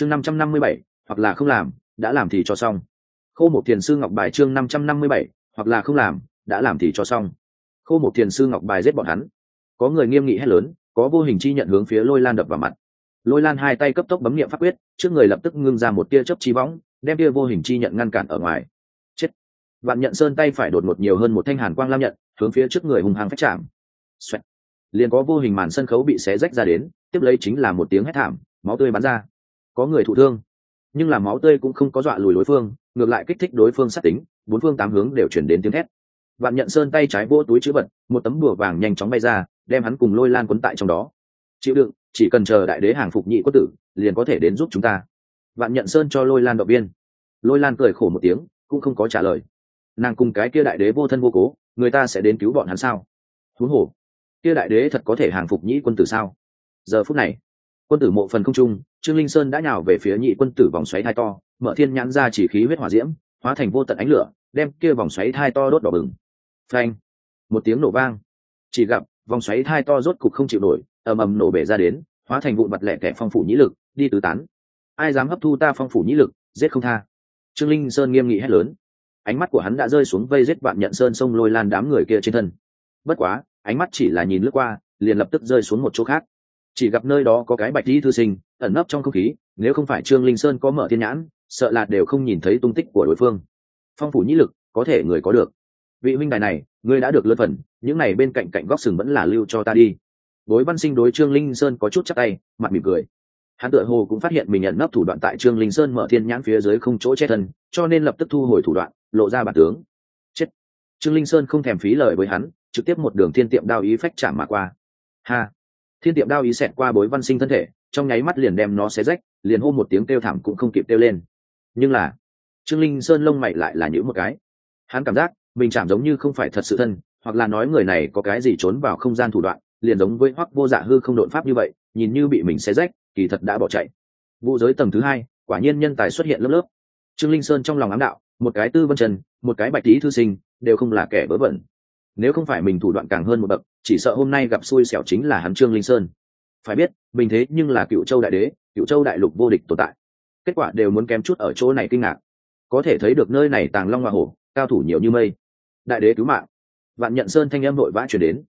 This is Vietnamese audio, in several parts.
chương năm trăm năm mươi bảy, hoặc là không làm, đã làm thì cho xong. Khô một thiền sư ngọc bài chương năm trăm năm mươi bảy, hoặc là không làm, đã làm thì cho xong. Khô một thiền sư ngọc bài giết bọn hắn. Có người nghiêm nghị hét lớn, có vô hình chi nhận hướng phía lôi lan đập vào mặt. Lôi lan hai tay cấp tốc bấm nghiệm pháp quyết, trước người lập tức ngưng ra một tia chớp chi võng, đem tia vô hình chi nhận ngăn cản ở ngoài. Chết. Vạn nhận sơn tay phải đột ngột nhiều hơn một thanh hàn quang lam nhận, hướng phía trước người hùng hàng phách chạm. Xoẹt. liền có vô hình màn sân khấu bị xé rách ra đến, tiếp lấy chính là một tiếng hét thảm, máu tươi bắn ra có người thụ thương. Nhưng là máu tươi cũng không có dọa lùi đối phương, ngược lại kích thích đối phương sát tính, bốn phương tám hướng đều chuyển đến tiếng thét. Vạn nhận sơn tay trái vô túi chữ vật, một tấm bùa vàng nhanh chóng bay ra, đem hắn cùng lôi lan quấn tại trong đó. Chịu đựng, chỉ cần chờ đại đế hàng phục nhị quốc tử, liền có thể đến giúp chúng ta. Vạn nhận sơn cho lôi lan động viên. Lôi lan cười khổ một tiếng, cũng không có trả lời. Nàng cùng cái kia đại đế vô thân vô cố, người ta sẽ đến cứu bọn hắn sao? Thú hổ, kia đại đế thật có thể hàng phục nhị quân tử sao? Giờ phút này quân tử mộ phần không trung, trương linh sơn đã nhào về phía nhị quân tử vòng xoáy thai to, mở thiên nhãn ra chỉ khí huyết hỏa diễm, hóa thành vô tận ánh lửa, đem kia vòng xoáy thai to đốt đỏ bừng. Phanh! Một tiếng nổ vang. Chỉ gặp, vòng xoáy thai to rốt cục không chịu nổi, ầm ầm nổ bể ra đến, hóa thành vụn mặt lẻ kẻ phong phủ nhĩ lực, đi tứ tán. Ai dám hấp thu ta phong phủ nhĩ lực, giết không tha. Trương linh sơn nghiêm nghị hét lớn. Ánh mắt của hắn đã rơi xuống vây giết vạn nhận sơn sông lôi lan đám người kia trên thân. Bất quá, ánh mắt chỉ là nhìn lướt qua, liền lập tức rơi xuống một chỗ khác chỉ gặp nơi đó có cái bạch di thư sinh, ẩn nấp trong không khí, nếu không phải trương linh sơn có mở thiên nhãn, sợ là đều không nhìn thấy tung tích của đối phương. Phong phủ nhĩ lực, có thể người có được. Vị huynh đài này, ngươi đã được lân phần, những này bên cạnh cạnh góc sừng vẫn là lưu cho ta đi. Bối văn sinh đối trương linh sơn có chút chắc tay, mặt mỉm cười. Hắn tựa hồ cũng phát hiện mình nhận nấp thủ đoạn tại trương linh sơn mở thiên nhãn phía dưới không chỗ chết thân, cho nên lập tức thu hồi thủ đoạn, lộ ra bản tướng. Chết. Trương linh sơn không thèm phí lời với hắn, trực tiếp một đường thiên tiệm đao ý phách chạm mà qua. Ha thiên tiệm đao ý xẹt qua bối văn sinh thân thể, trong nháy mắt liền đem nó xé rách, liền hô một tiếng kêu thảm cũng không kịp kêu lên. Nhưng là, trương linh sơn lông mày lại là những một cái. Hắn cảm giác, mình chạm giống như không phải thật sự thân, hoặc là nói người này có cái gì trốn vào không gian thủ đoạn, liền giống với hoắc vô dạ hư không đột pháp như vậy, nhìn như bị mình xé rách, kỳ thật đã bỏ chạy. Vụ giới tầng thứ hai, quả nhiên nhân tài xuất hiện lớp lớp. Trương linh sơn trong lòng ám đạo, một cái tư vân trần, một cái bạch tý thư sinh, đều không là kẻ bớ vẩn nếu không phải mình thủ đoạn càng hơn một bậc, chỉ sợ hôm nay gặp xui xẻo chính là hắn trương linh sơn. Phải biết, mình thế nhưng là cựu châu đại đế, cựu châu đại lục vô địch tồn tại. Kết quả đều muốn kém chút ở chỗ này kinh ngạc. Có thể thấy được nơi này tàng long hoa hổ, cao thủ nhiều như mây. Đại đế cứu mạng. Vạn nhận sơn thanh âm nội vã chuyển đến.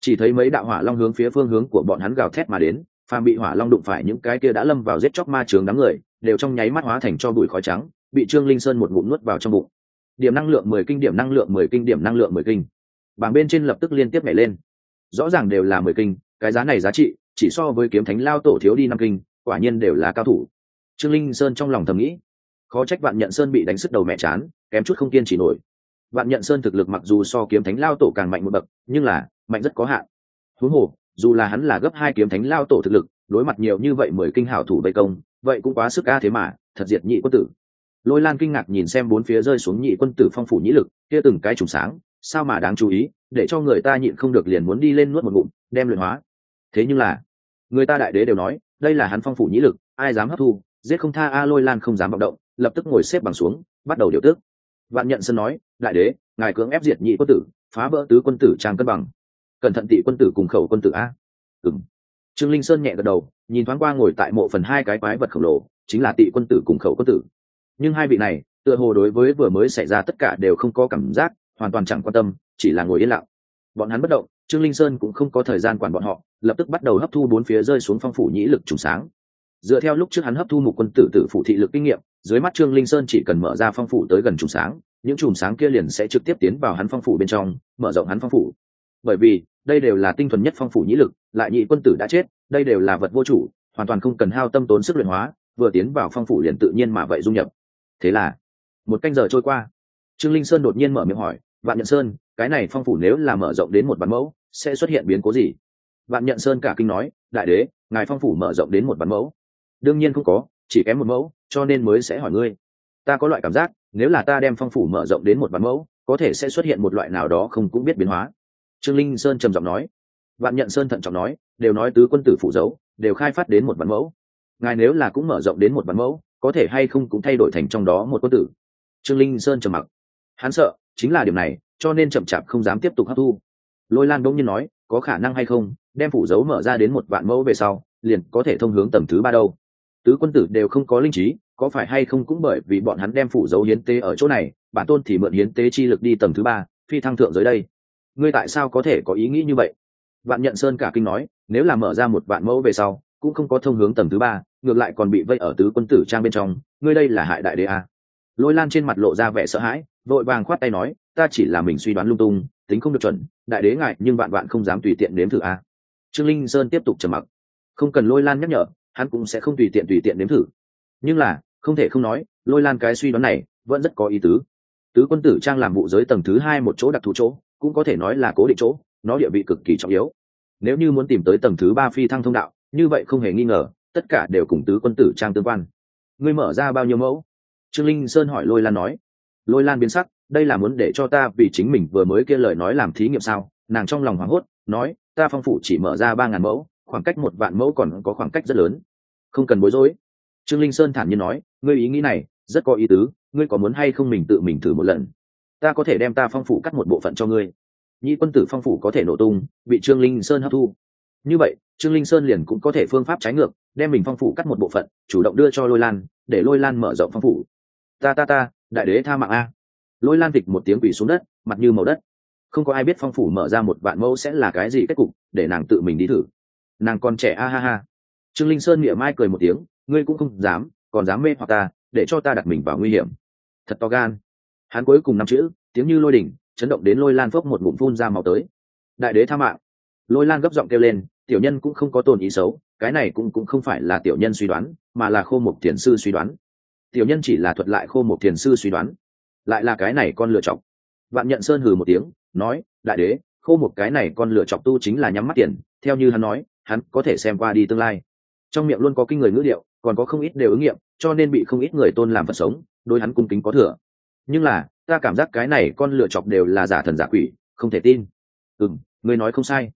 Chỉ thấy mấy đạo hỏa long hướng phía phương hướng của bọn hắn gào thét mà đến, phàm bị hỏa long đụng phải những cái kia đã lâm vào giết chóc ma trường đám người, đều trong nháy mắt hóa thành cho bụi khói trắng, bị trương linh sơn một ngụm nuốt vào trong bụng. Điểm năng lượng mười kinh, điểm năng lượng mười kinh, điểm năng lượng mười kinh bảng bên trên lập tức liên tiếp nhảy lên. Rõ ràng đều là mười kinh, cái giá này giá trị, chỉ so với kiếm thánh lao tổ thiếu đi năm kinh, quả nhiên đều là cao thủ. Trương linh sơn trong lòng thầm nghĩ, khó trách vạn nhận sơn bị đánh sức đầu mẹ chán, kém chút không kiên trì nổi. Vạn nhận sơn thực lực mặc dù so kiếm thánh lao tổ càng mạnh một bậc, nhưng là, mạnh rất có hạn. Huống hồ, dù là hắn là gấp hai kiếm thánh lao tổ thực lực, đối mặt nhiều như vậy mười kinh hảo thủ vây công, vậy cũng quá sức ca thế mà, thật diệt nhị quân tử. Lôi lan kinh ngạc nhìn xem bốn phía rơi xuống nhị quân tử phong phủ nhĩ lực, kia từng cái trùng sáng sao mà đáng chú ý, để cho người ta nhịn không được liền muốn đi lên nuốt một ngụm, đem luyện hóa. Thế nhưng là, người ta đại đế đều nói, đây là hắn phong phủ nhĩ lực, ai dám hấp thu, giết không tha a lôi lan không dám vọng động, lập tức ngồi xếp bằng xuống, bắt đầu điều tước. Vạn nhận sân nói, đại đế, ngài cưỡng ép diệt nhị quân tử, phá vỡ tứ quân tử trang cân bằng. Cẩn thận tị quân tử cùng khẩu quân tử a. Ừng trương linh sơn nhẹ gật đầu, nhìn thoáng qua ngồi tại mộ phần hai cái quái vật khổng lồ, chính là tị quân tử cùng khẩu quân tử. Nhưng hai vị này, tựa hồ đối với vừa mới xảy ra tất cả đều không có cảm giác hoàn toàn chẳng quan tâm, chỉ là ngồi yên lặng. Bọn hắn bất động, trương linh sơn cũng không có thời gian quản bọn họ, lập tức bắt đầu hấp thu bốn phía rơi xuống phong phủ nhĩ lực trùng sáng. Dựa theo lúc trước hắn hấp thu một quân tử tử phủ thị lực kinh nghiệm, dưới mắt trương linh sơn chỉ cần mở ra phong phủ tới gần trùng sáng, những chùm sáng kia liền sẽ trực tiếp tiến vào hắn phong phủ bên trong, mở rộng hắn phong phủ. Bởi vì, đây đều là tinh thuần nhất phong phủ nhĩ lực, lại nhị quân tử đã chết, đây đều là vật vô chủ, hoàn toàn không cần hao tâm tốn sức luyện hóa, vừa tiến vào phong phủ liền tự nhiên mà vậy dung nhập. Thế là, một canh giờ trôi qua, trương linh sơn đột nhiên mở miệng hỏi vạn nhận sơn, cái này phong phủ nếu là mở rộng đến một bản mẫu, sẽ xuất hiện biến cố gì? Vạn nhận sơn cả kinh nói, đại đế, ngài phong phủ mở rộng đến một bản mẫu. Đương nhiên không có, chỉ kém một mẫu, cho nên mới sẽ hỏi ngươi. Ta có loại cảm giác, nếu là ta đem phong phủ mở rộng đến một bản mẫu, có thể sẽ xuất hiện một loại nào đó không cũng biết biến hóa. Trương linh sơn trầm giọng nói. Vạn nhận sơn thận trọng nói, đều nói tứ quân tử phủ giấu đều khai phát đến một bản mẫu. Ngài nếu là cũng mở rộng đến một bản mẫu, có thể hay không cũng thay đổi thành trong đó một quân tử. Trương linh sơn trầm mặc. Hắn sợ chính là điểm này, cho nên chậm chạp không dám tiếp tục hấp thu. Lôi lan đông nhiên nói, có khả năng hay không, đem phủ dấu mở ra đến một vạn mẫu về sau, liền có thể thông hướng tầng thứ ba đâu. Tứ quân tử đều không có linh trí, có phải hay không cũng bởi vì bọn hắn đem phủ dấu hiến tế ở chỗ này, bản tôn thì mượn hiến tế chi lực đi tầng thứ ba, phi thăng thượng dưới đây. Ngươi tại sao có thể có ý nghĩ như vậy? Vạn nhận sơn cả kinh nói, nếu là mở ra một vạn mẫu về sau, cũng không có thông hướng tầng thứ ba, ngược lại còn bị vây ở tứ quân tử trang bên trong, ngươi đây là hại đại đế à lôi lan trên mặt lộ ra vẻ sợ hãi, vội vàng khoát tay nói, ta chỉ là mình suy đoán lung tung, tính không được chuẩn, đại đế ngại, nhưng vạn vạn không dám tùy tiện nếm thử à. trương linh sơn tiếp tục trầm mặc. Không cần lôi lan nhắc nhở, hắn cũng sẽ không tùy tiện tùy tiện nếm thử. Nhưng là, không thể không nói, lôi lan cái suy đoán này vẫn rất có ý tứ. Tứ quân tử trang làm vụ giới tầng thứ hai một chỗ đặc thù chỗ, cũng có thể nói là cố định chỗ, nó địa vị cực kỳ trọng yếu. Nếu như muốn tìm tới tầng thứ ba phi thăng thông đạo, như vậy không hề nghi ngờ, tất cả đều cùng tứ quân tử trang tương quan. Ngươi mở ra bao nhiêu mẫu? Trương linh sơn hỏi lôi lan nói, lôi lan biến sắc, đây là muốn để cho ta vì chính mình vừa mới kia lời nói làm thí nghiệm sao? Nàng trong lòng hoảng hốt, nói, ta phong phủ chỉ mở ra ba ngàn mẫu, khoảng cách một vạn mẫu còn có khoảng cách rất lớn. Không cần bối rối. Trương linh sơn thản nhiên nói, ngươi ý nghĩ này, rất có ý tứ, ngươi có muốn hay không mình tự mình thử một lần? Ta có thể đem ta phong phủ cắt một bộ phận cho ngươi. Nhị quân tử phong phủ có thể nổ tung, bị trương linh sơn hấp thu. Như vậy, trương linh sơn liền cũng có thể phương pháp trái ngược, đem mình phong phủ cắt một bộ phận, chủ động đưa cho lôi lan, để lôi lan mở rộng phong phủ ta ta ta, đại đế tha mạng a. Lôi lan vịch một tiếng quỷ xuống đất, mặt như màu đất. Không có ai biết phong phủ mở ra một vạn mẫu sẽ là cái gì kết cục, để nàng tự mình đi thử. Nàng còn trẻ, a ha ha. Trương linh sơn miệng mai cười một tiếng, ngươi cũng không dám, còn dám mê hoặc ta, để cho ta đặt mình vào nguy hiểm. Thật to gan. Hắn cuối cùng năm chữ, tiếng như lôi đỉnh, chấn động đến lôi lan phốc một ngụm phun ra màu tới. Đại đế tha mạng. Lôi lan gấp giọng kêu lên, tiểu nhân cũng không có tồn ý xấu, cái này cũng cũng không phải là tiểu nhân suy đoán, mà là khô một thiền sư suy đoán tiểu nhân chỉ là thuật lại khô một thiền sư suy đoán, lại là cái này con lựa chọc. Vạn nhận sơn hừ một tiếng, nói, đại đế, khô một cái này con lựa chọc tu chính là nhắm mắt tiền, theo như hắn nói, hắn có thể xem qua đi tương lai. Trong miệng luôn có kinh người ngữ điệu, còn có không ít đều ứng nghiệm, cho nên bị không ít người tôn làm vật sống đôi hắn cung kính có thừa. Nhưng là, ta cảm giác cái này con lựa chọc đều là giả thần giả quỷ, không thể tin. Ừ m người nói không sai.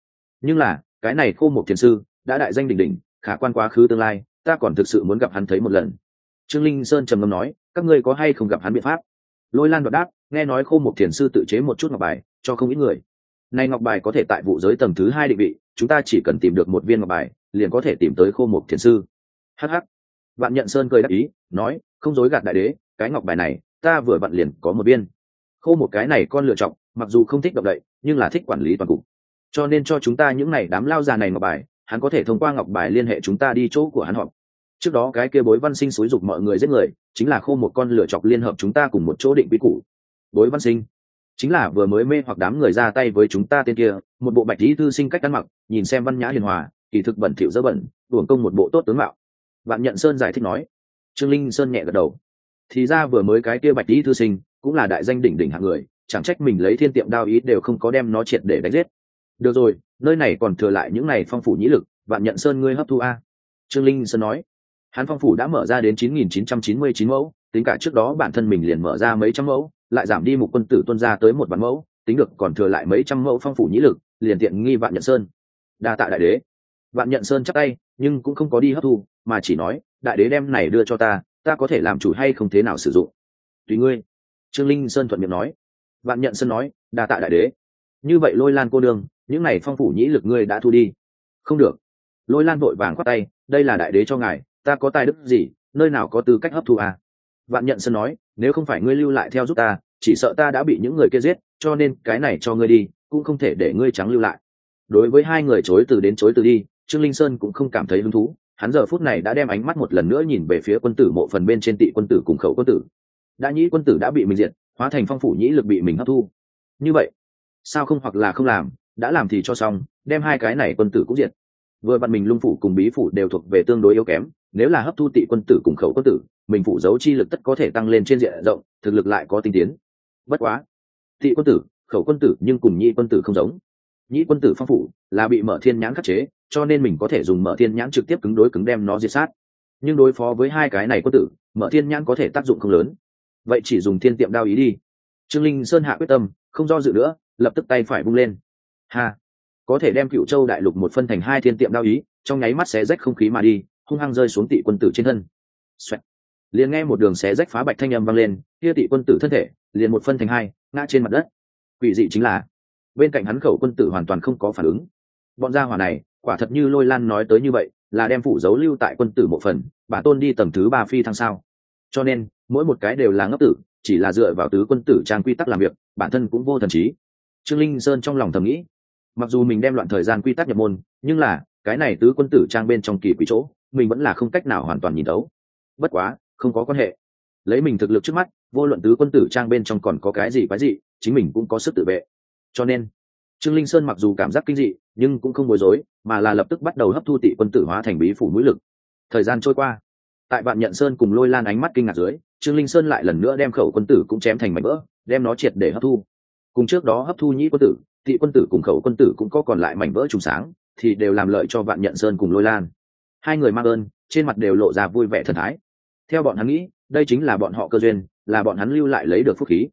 Nhưng là, cái này khô một thiền sư, đã đại danh đỉnh đỉnh, khả quan quá khứ tương lai, ta còn thực sự muốn gặp hắn thấy một lần trương linh sơn trầm ngâm nói, các ngươi có hay không gặp hắn biện pháp? Lôi lan đoạt đáp, nghe nói khô một thiền sư tự chế một chút ngọc bài, cho không ít người. Nay ngọc bài có thể tại vụ giới tầng thứ hai định vị, chúng ta chỉ cần tìm được một viên ngọc bài, liền có thể tìm tới khô một thiền sư. Hh vạn nhận sơn cười đáp ý, nói, không dối gạt đại đế, cái ngọc bài này, ta vừa vặn liền có một viên. Khô một cái này con lựa chọn, mặc dù không thích động đậy, nhưng là thích quản lý toàn cục. Cho nên cho chúng ta những này đám lao già này ngọc bài, hắn có thể thông qua ngọc bài liên hệ chúng ta đi chỗ của hắn họp trước đó cái kia bối văn sinh xúi dục mọi người giết người, chính là khô một con lửa chọc liên hợp chúng ta cùng một chỗ định quy củ. Bối văn sinh, chính là vừa mới mê hoặc đám người ra tay với chúng ta tên kia, một bộ bạch lý thư sinh cách ăn mặc, nhìn xem văn nhã hiền hòa, kỳ thực bẩn thỉu dơ bẩn uổng công một bộ tốt tướng mạo. Vạn nhận sơn giải thích nói. Trương linh sơn nhẹ gật đầu. Thì ra vừa mới cái kia bạch lý thư sinh, cũng là đại danh đỉnh đỉnh hạng người, chẳng trách mình lấy thiên tiệm đao ý đều không có đem nó triệt để đánh giết. Được rồi, nơi này còn thừa lại những này phong phủ nhĩ lực, vạn nhận sơn ngươi hấp thu a. Trương linh sơn nói hắn phong phủ đã mở ra đến chín nghìn chín trăm chín mươi chín mẫu, tính cả trước đó bản thân mình liền mở ra mấy trăm mẫu, lại giảm đi một quân tử tuân ra tới một vạn mẫu, tính được còn thừa lại mấy trăm mẫu phong phủ nhĩ lực, liền tiện nghi vạn nhận sơn. Đa tạ đại đế. Vạn nhận sơn chắc tay, nhưng cũng không có đi hấp thu, mà chỉ nói, đại đế đem này đưa cho ta ta có thể làm chủ hay không thế nào sử dụng? Tùy ngươi. Trương linh sơn thuận miệng nói. Vạn nhận sơn nói, đa tạ đại đế. Như vậy lôi lan cô đương những này phong phủ nhĩ lực ngươi đã thu đi. Không được. Lôi lan vội vàng khoát tay, đây là đại đế cho ngài ta có tài đức gì, nơi nào có tư cách hấp thu à? vạn nhận sơn nói, nếu không phải ngươi lưu lại theo giúp ta, chỉ sợ ta đã bị những người kia giết, cho nên cái này cho ngươi đi, cũng không thể để ngươi trắng lưu lại. Đối với hai người chối từ đến chối từ đi, trương linh sơn cũng không cảm thấy hứng thú. Hắn giờ phút này đã đem ánh mắt một lần nữa nhìn về phía quân tử mộ phần bên trên tị quân tử cùng khẩu quân tử. Đã nhĩ quân tử đã bị mình diệt, hóa thành phong phủ nhĩ lực bị mình hấp thu. Như vậy, sao không hoặc là không làm, đã làm thì cho xong, đem hai cái này quân tử cũng diệt vừa vặn mình lung phủ cùng bí phủ đều thuộc về tương đối yếu kém, nếu là hấp thu tị quân tử cùng khẩu quân tử, mình phủ giấu chi lực tất có thể tăng lên trên diện rộng, thực lực lại có tinh tiến. Bất quá, tị quân tử, khẩu quân tử nhưng cùng nhị quân tử không giống. Nhị quân tử phong phủ là bị mở thiên nhãn khắc chế, cho nên mình có thể dùng mở thiên nhãn trực tiếp cứng đối cứng đem nó diệt sát. Nhưng đối phó với hai cái này quân tử, mở thiên nhãn có thể tác dụng không lớn. Vậy chỉ dùng thiên tiệm đao ý đi. Trương linh sơn hạ quyết tâm, không do dự nữa, lập tức tay phải bung lên. Ha! Có thể đem cựu châu đại lục một phân thành hai thiên tiệm đao ý, trong nháy mắt xé rách không khí mà đi, hung hăng rơi xuống tị quân tử trên thân. Xoẹt. liền nghe một đường xé rách phá bạch thanh âm vang lên, kia tị quân tử thân thể, liền một phân thành hai, ngã trên mặt đất. Quỷ dị chính là, bên cạnh hắn khẩu quân tử hoàn toàn không có phản ứng. Bọn gia hỏa này, quả thật như lôi lan nói tới như vậy, là đem phủ dấu lưu tại quân tử một phần, bà tôn đi tầng thứ ba phi thăng sao. Cho nên, mỗi một cái đều là ngốc tử, chỉ là dựa vào tứ quân tử trang quy tắc làm việc, bản thân cũng vô thần trí. Trương linh sơn trong lòng thầm nghĩ mặc dù mình đem loạn thời gian quy tắc nhập môn, nhưng là, cái này tứ quân tử trang bên trong kỳ quỷ chỗ, mình vẫn là không cách nào hoàn toàn nhìn đấu bất quá, không có quan hệ. Lấy mình thực lực trước mắt, vô luận tứ quân tử trang bên trong còn có cái gì quái gì chính mình cũng có sức tự vệ. Cho nên, trương linh sơn mặc dù cảm giác kinh dị, nhưng cũng không bối rối, mà là lập tức bắt đầu hấp thu tị quân tử hóa thành bí phủ mũi lực. Thời gian trôi qua. Tại bạn nhận sơn cùng lôi lan ánh mắt kinh ngạc dưới, trương linh sơn lại lần nữa đem khẩu quân tử cũng chém thành mảnh vỡ, đem nó triệt để hấp thu cùng trước đó hấp thu nhĩ quân tử tị quân tử cùng khẩu quân tử cũng có còn lại mảnh vỡ trùng sáng, thì đều làm lợi cho vạn nhận sơn cùng lôi lan. Hai người mang ơn, trên mặt đều lộ ra vui vẻ thần thái. Theo bọn hắn nghĩ, đây chính là bọn họ cơ duyên, là bọn hắn lưu lại lấy được phúc khí.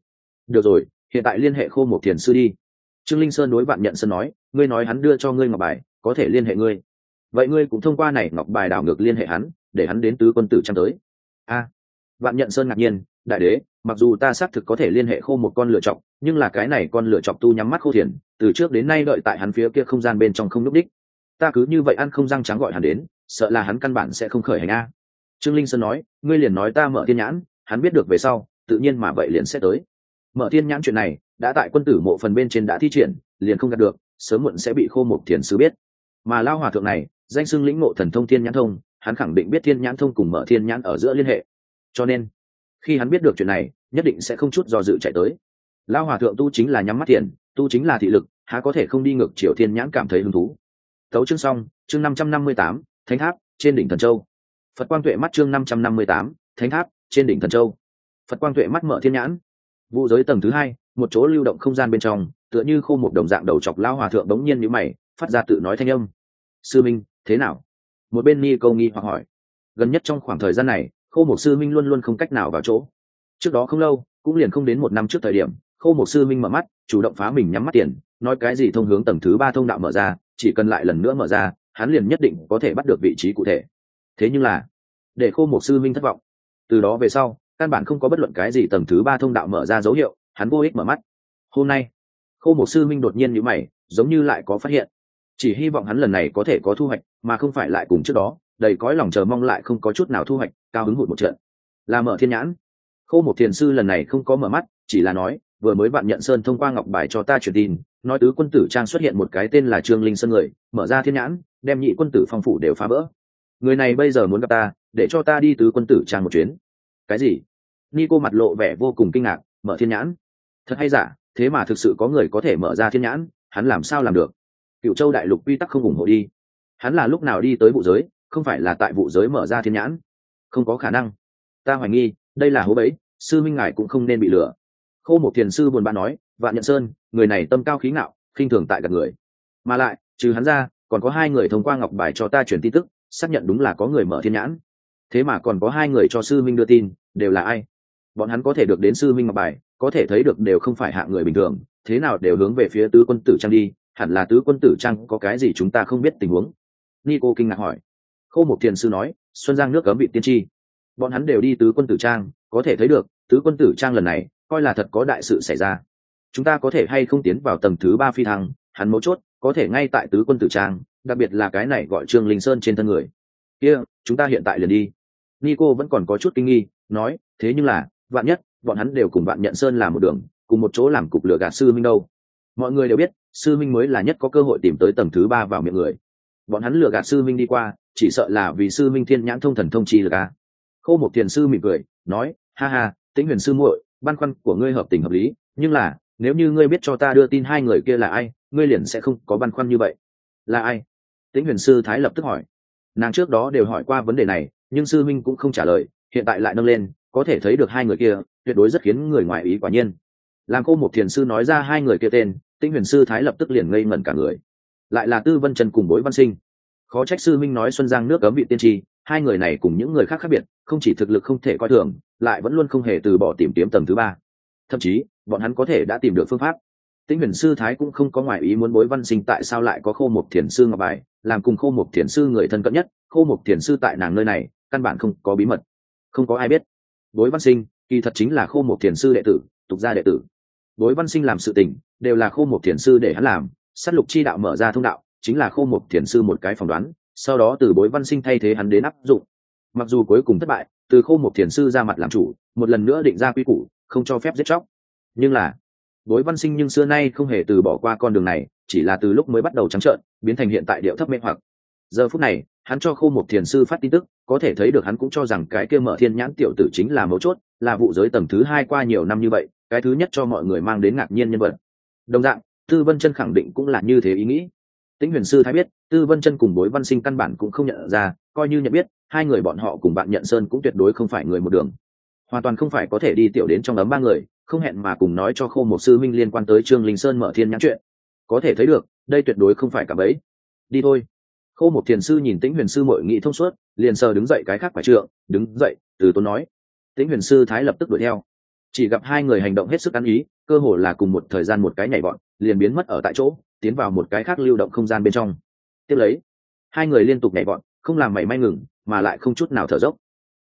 Được rồi, hiện tại liên hệ khô một thiền sư đi. Trương linh sơn đối vạn nhận sơn nói, ngươi nói hắn đưa cho ngươi ngọc bài, có thể liên hệ ngươi. Vậy ngươi cũng thông qua này ngọc bài đảo ngược liên hệ hắn, để hắn đến tứ quân tử trăm tới. A. Vạn nhận sơn ngạc nhiên, đại đế mặc dù ta xác thực có thể liên hệ khô một con lựa chọc, nhưng là cái này con lựa chọc tu nhắm mắt khô thiền, từ trước đến nay đợi tại hắn phía kia không gian bên trong không n ú c đích. Ta cứ như vậy ăn không răng trắng gọi hắn đến, sợ là hắn căn bản sẽ không khởi hành a. Trương linh sơn nói, ngươi liền nói ta mở thiên nhãn, hắn biết được về sau, tự nhiên mà vậy liền sẽ tới. Mở thiên nhãn chuyện này, đã tại quân tử mộ phần bên trên đã thi triển, liền không đạt được, sớm muộn sẽ bị khô một thiền sứ biết. Mà lao hòa thượng này, danh xưng lĩnh ngộ thần thông thiên nhãn thông, hắn khẳng định biết thiên nhãn thông cùng mở thiên nhãn ở giữa liên hệ. Cho nên khi hắn biết được chuyện này, nhất định sẽ không chút do dự chạy tới. Lao hòa thượng tu chính là nhắm mắt thiền, tu chính là thị lực, há có thể không đi ngược triều thiên nhãn cảm thấy hứng thú. Thấu chương xong, chương năm trăm năm mươi tám, thánh tháp, trên đỉnh thần châu. Phật quang tuệ mắt chương năm trăm năm mươi tám, thánh tháp, trên đỉnh thần châu. Phật quang tuệ mắt mở thiên nhãn. Vụ giới tầng thứ hai, một chỗ lưu động không gian bên trong, tựa như khô một đồng dạng đầu chọc lao hòa thượng đống nhiên như mày, phát ra tự nói thanh âm. Sư minh, thế nào? Một bên ni câu nghi hoặc hỏi. Gần nhất trong khoảng thời gian này khô một sư minh luôn luôn không cách nào vào chỗ. Trước đó không lâu, cũng liền không đến một năm trước thời điểm, khô một sư minh mở mắt, chủ động phá mình nhắm mắt tiền, nói cái gì thông hướng tầng thứ ba thông đạo mở ra, chỉ cần lại lần nữa mở ra, hắn liền nhất định có thể bắt được vị trí cụ thể. Thế nhưng là, để khô một sư minh thất vọng. Từ đó về sau, căn bản không có bất luận cái gì tầng thứ ba thông đạo mở ra dấu hiệu, hắn vô ích mở mắt. Hôm nay, khô một sư minh đột nhiên nhữ mày, giống như lại có phát hiện. Chỉ hy vọng hắn lần này có thể có thu hoạch, mà không phải lại cùng trước đó đầy cõi lòng chờ mong lại không có chút nào thu hoạch, cao hứng hụt một trận. Là mở thiên nhãn. Khô một thiền sư lần này không có mở mắt, chỉ là nói, vừa mới bạn nhận sơn thông qua ngọc bài cho ta truyền tin, nói tứ quân tử trang xuất hiện một cái tên là trương linh sơn người, mở ra thiên nhãn, đem nhị quân tử phong phủ đều phá vỡ. Người này bây giờ muốn gặp ta, để cho ta đi tứ quân tử trang một chuyến. Cái gì? Ni cô mặt lộ vẻ vô cùng kinh ngạc, mở thiên nhãn. Thật hay giả, thế mà thực sự có người có thể mở ra thiên nhãn, hắn làm sao làm được? Cựu châu đại lục quy tắc không ủng hộ đi. Hắn là lúc nào đi tới vụ giới không phải là tại vụ giới mở ra thiên nhãn. Không có khả năng. Ta hoài nghi, đây là hố bẫy, sư minh ngài cũng không nên bị lừa. Khô một thiền sư buồn bã nói, vạn nhận sơn, người này tâm cao khí ngạo, khinh thường tại gặp người. Mà lại, trừ hắn ra, còn có hai người thông qua ngọc bài cho ta chuyển tin tức, xác nhận đúng là có người mở thiên nhãn. Thế mà còn có hai người cho sư minh đưa tin, đều là ai? Bọn hắn có thể được đến sư minh ngọc bài, có thể thấy được đều không phải hạ người bình thường, thế nào đều hướng về phía tứ quân tử trang đi, hẳn là tứ quân tử trang có cái gì chúng ta không biết tình huống? Nico kinh ngạc hỏi khâu một thiền sư nói, xuân giang nước cấm vị tiên tri. Bọn hắn đều đi tứ quân tử trang, có thể thấy được, tứ quân tử trang lần này, coi là thật có đại sự xảy ra. Chúng ta có thể hay không tiến vào tầng thứ ba phi thăng, hắn mấu chốt, có thể ngay tại tứ quân tử trang, đặc biệt là cái này gọi trương linh sơn trên thân người. Kia, chúng ta hiện tại liền đi. Nico vẫn còn có chút kinh nghi, nói, thế nhưng là, vạn nhất, bọn hắn đều cùng bạn nhận sơn làm một đường, cùng một chỗ làm cục lửa gạt sư minh đâu. Mọi người đều biết, sư minh mới là nhất có cơ hội tìm tới tầng thứ ba vào miệng người. Bọn hắn lừa gạt sư minh đi qua chỉ sợ là vì sư minh thiên nhãn thông thần thông chi lực à. a khâu một thiền sư mỉm cười, nói, ha ha, tĩnh huyền sư muội, băn khoăn của ngươi hợp tình hợp lý, nhưng là, nếu như ngươi biết cho ta đưa tin hai người kia là ai, ngươi liền sẽ không có băn khoăn như vậy. Là ai? Tĩnh huyền sư thái lập tức hỏi. Nàng trước đó đều hỏi qua vấn đề này, nhưng sư minh cũng không trả lời, hiện tại lại nâng lên, có thể thấy được hai người kia, tuyệt đối rất khiến người ngoài ý quả nhiên. Làm cô một thiền sư nói ra hai người kia tên, Tĩnh huyền sư thái lập tức liền ngây ngẩn cả người. Lại là tư vân trần cùng bối văn sinh khó trách sư minh nói xuân giang nước cấm vị tiên tri, hai người này cùng những người khác khác biệt, không chỉ thực lực không thể coi thường, lại vẫn luôn không hề từ bỏ tìm kiếm tầng thứ ba. Thậm chí, bọn hắn có thể đã tìm được phương pháp. Tĩnh huyền sư thái cũng không có ngoại ý muốn bối văn sinh tại sao lại có khô một thiền sư ngọc bài, làm cùng khô một thiền sư người thân cận nhất, khô một thiền sư tại nàng nơi này, căn bản không có bí mật. Không có ai biết. Bối văn sinh, kỳ thật chính là khô một thiền sư đệ tử, tục gia đệ tử. Bối văn sinh làm sự tình, đều là khô một thiền sư để hắn làm s á t lục chi đạo mở ra thông đạo chính là khô một thiền sư một cái phỏng đoán, sau đó từ bối văn sinh thay thế hắn đến áp dụng. Mặc dù cuối cùng thất bại, từ khô một thiền sư ra mặt làm chủ, một lần nữa định ra quy củ, không cho phép giết chóc. Nhưng là, bối văn sinh nhưng xưa nay không hề từ bỏ qua con đường này, chỉ là từ lúc mới bắt đầu trắng trợn, biến thành hiện tại điệu thấp mê hoặc. Giờ phút này, hắn cho khô một thiền sư phát tin tức, có thể thấy được hắn cũng cho rằng cái kia mở thiên nhãn tiểu tử chính là mấu chốt, là vụ giới tầng thứ hai qua nhiều năm như vậy, cái thứ nhất cho mọi người mang đến ngạc nhiên nhân vật. Đồng dạng, tư vân chân khẳng định cũng là như thế ý nghĩ tĩnh huyền sư thái biết, tư vân chân cùng bối văn sinh căn bản cũng không nhận ra, coi như nhận biết, hai người bọn họ cùng bạn nhận sơn cũng tuyệt đối không phải người một đường. Hoàn toàn không phải có thể đi tiểu đến trong ấm ba người, không hẹn mà cùng nói cho khô một sư minh liên quan tới trương linh sơn mở thiên nhãn chuyện. Có thể thấy được, đây tuyệt đối không phải cả bấy đi thôi. Khô một thiền sư nhìn tĩnh huyền sư mội nghị thông suốt, liền sờ đứng dậy cái khác phải trượng, đứng dậy, từ tốn nói. Tĩnh huyền sư thái lập tức đuổi theo. Chỉ gặp hai người hành động hết sức ăn ý, cơ hồ là cùng một thời gian một cái nhảy bọn, liền biến mất ở tại chỗ tiến vào một cái khác lưu động không gian bên trong. Tiếp lấy, hai người liên tục nhảy bọn không làm mảy may ngừng, mà lại không chút nào thở dốc.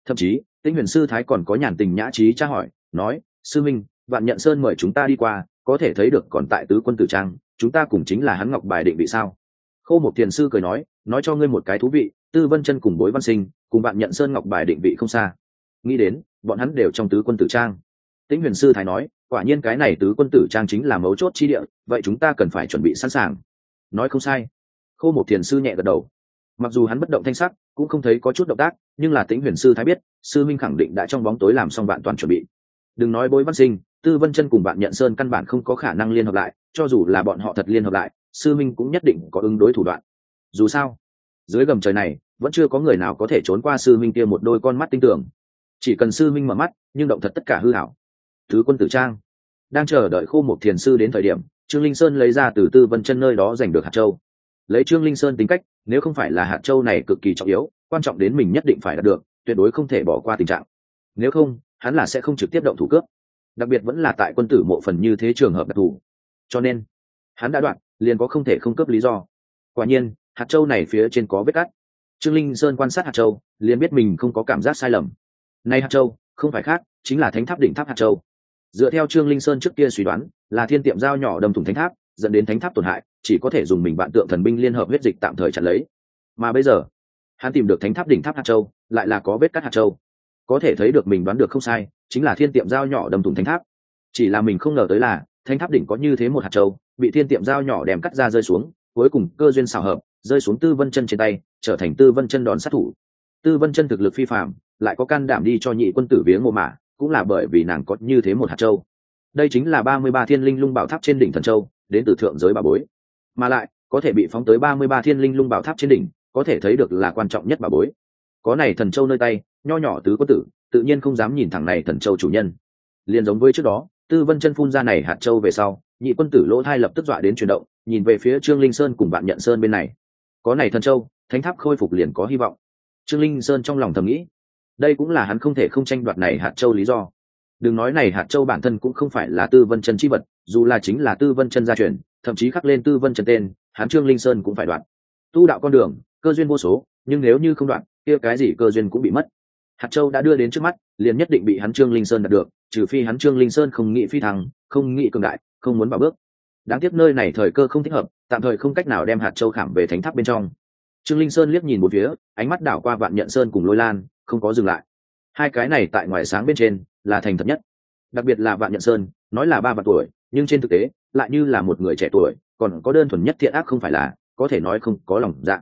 Thậm chí, tĩnh huyền sư thái còn có nhàn tình nhã trí tra hỏi, nói, sư minh, vạn nhận sơn mời chúng ta đi qua, có thể thấy được còn tại tứ quân tử trang, chúng ta cùng chính là hắn ngọc bài định vị sao? Khô một thiền sư cười nói nói cho ngươi một cái thú vị, tư vân chân cùng bối văn sinh, cùng bạn nhận sơn ngọc bài định vị không xa. Nghĩ đến, bọn hắn đều trong tứ quân tử trang. Tĩnh huyền sư thái nói quả nhiên cái này tứ quân tử trang chính là mấu chốt chi địa, vậy chúng ta cần phải chuẩn bị sẵn sàng. Nói không sai. Khô một thiền sư nhẹ gật đầu. Mặc dù hắn bất động thanh sắc, cũng không thấy có chút động tác, nhưng là tĩnh huyền sư thái biết, sư minh khẳng định đã trong bóng tối làm xong bạn toàn chuẩn bị. Đừng nói bối văn sinh, tư vân chân cùng bạn nhận sơn căn bản không có khả năng liên hợp lại, cho dù là bọn họ thật liên hợp lại, sư minh cũng nhất định có ứng đối thủ đoạn. Dù sao, dưới gầm trời này, vẫn chưa có người nào có thể trốn qua sư minh kia một đôi con mắt tinh tưởng chỉ cần sư minh mở mắt, nhưng động thật tất cả hư hảo thứ quân tử trang. Đang chờ đợi khô một thiền sư đến thời điểm, trương linh sơn lấy ra từ tư vân chân nơi đó giành được hạt châu. Lấy trương linh sơn tính cách, nếu không phải là hạt châu này cực kỳ trọng yếu, quan trọng đến mình nhất định phải đạt được, tuyệt đối không thể bỏ qua tình trạng. Nếu không, hắn là sẽ không trực tiếp động thủ cướp. Đặc biệt vẫn là tại quân tử mộ phần như thế trường hợp đặc thù. Cho nên, hắn đã đoạn, liền có không thể không cấp lý do. Quả nhiên, hạt châu này phía trên có vết cắt. Trương linh sơn quan sát hạt châu, liền biết mình không có cảm giác sai lầm. Nay hạt châu, không phải khác, chính là thánh tháp đỉnh tháp hạt châu dựa theo trương linh sơn trước kia suy đoán, là thiên tiệm dao nhỏ đâm thủng thánh tháp, dẫn đến thánh tháp tổn hại, chỉ có thể dùng mình bạn tượng thần binh liên hợp huyết dịch tạm thời chặn lấy. Mà bây giờ, hắn tìm được thánh tháp đỉnh tháp hạt châu, lại là có vết cắt hạt châu. Có thể thấy được mình đoán được không sai, chính là thiên tiệm dao nhỏ đâm thủng thánh tháp. Chỉ là mình không ngờ tới là, thánh tháp đỉnh có như thế một hạt châu, bị thiên tiệm dao nhỏ đem cắt ra rơi xuống, cuối cùng cơ duyên xào hợp, rơi xuống tư vân chân trên tay, trở thành tư vân chân đòn sát thủ. Tư vân chân thực lực phi phạm lại có can đảm đi cho nhị quân tử viếng mộ mả cũng là bởi vì nàng có như thế một hạt châu. Đây chính là ba mươi ba thiên linh lung bảo tháp trên đỉnh thần châu, đến từ thượng giới bà bối. Mà lại, có thể bị phóng tới ba mươi ba thiên linh lung bảo tháp trên đỉnh, có thể thấy được là quan trọng nhất bà bối. Có này thần châu nơi tay, nho nhỏ tứ quân tử, tự nhiên không dám nhìn thẳng này thần châu chủ nhân. Liền giống với trước đó, tư vân chân phun ra này hạt châu về sau, nhị quân tử lỗ thai lập tức dọa đến chuyển động, nhìn về phía trương linh sơn cùng bạn nhận sơn bên này. Có này thần châu, thánh tháp khôi phục liền có hy vọng. Trương linh sơn trong lòng thầm nghĩ đây cũng là hắn không thể không tranh đoạt này hạt châu lý do. Đừng nói này hạt châu bản thân cũng không phải là tư vân chân chi vật, dù là chính là tư vân chân gia truyền, thậm chí khắc lên tư vân chân tên, hắn trương linh sơn cũng phải đoạn tu đạo con đường, cơ duyên vô số, nhưng nếu như không đoạn kia cái gì cơ duyên cũng bị mất. Hạt châu đã đưa đến trước mắt, liền nhất định bị hắn trương linh sơn đạt được, trừ phi hắn trương linh sơn không nghĩ phi thăng, không nghĩ cường đại, không muốn vào bước. Đáng tiếc nơi này thời cơ không thích hợp, tạm thời không cách nào đem hạt châu khảm về thánh tháp bên trong. Trương linh sơn liếc nhìn một phía, ánh mắt đảo qua vạn nhận sơn cùng lôi lan không có dừng lại. Hai cái này tại ngoài sáng bên trên là thành thật nhất. Đặc biệt là vạn nhận sơn, nói là ba vạn tuổi, nhưng trên thực tế, lại như là một người trẻ tuổi, còn có đơn thuần nhất thiện ác không phải là, có thể nói không có lòng dạ.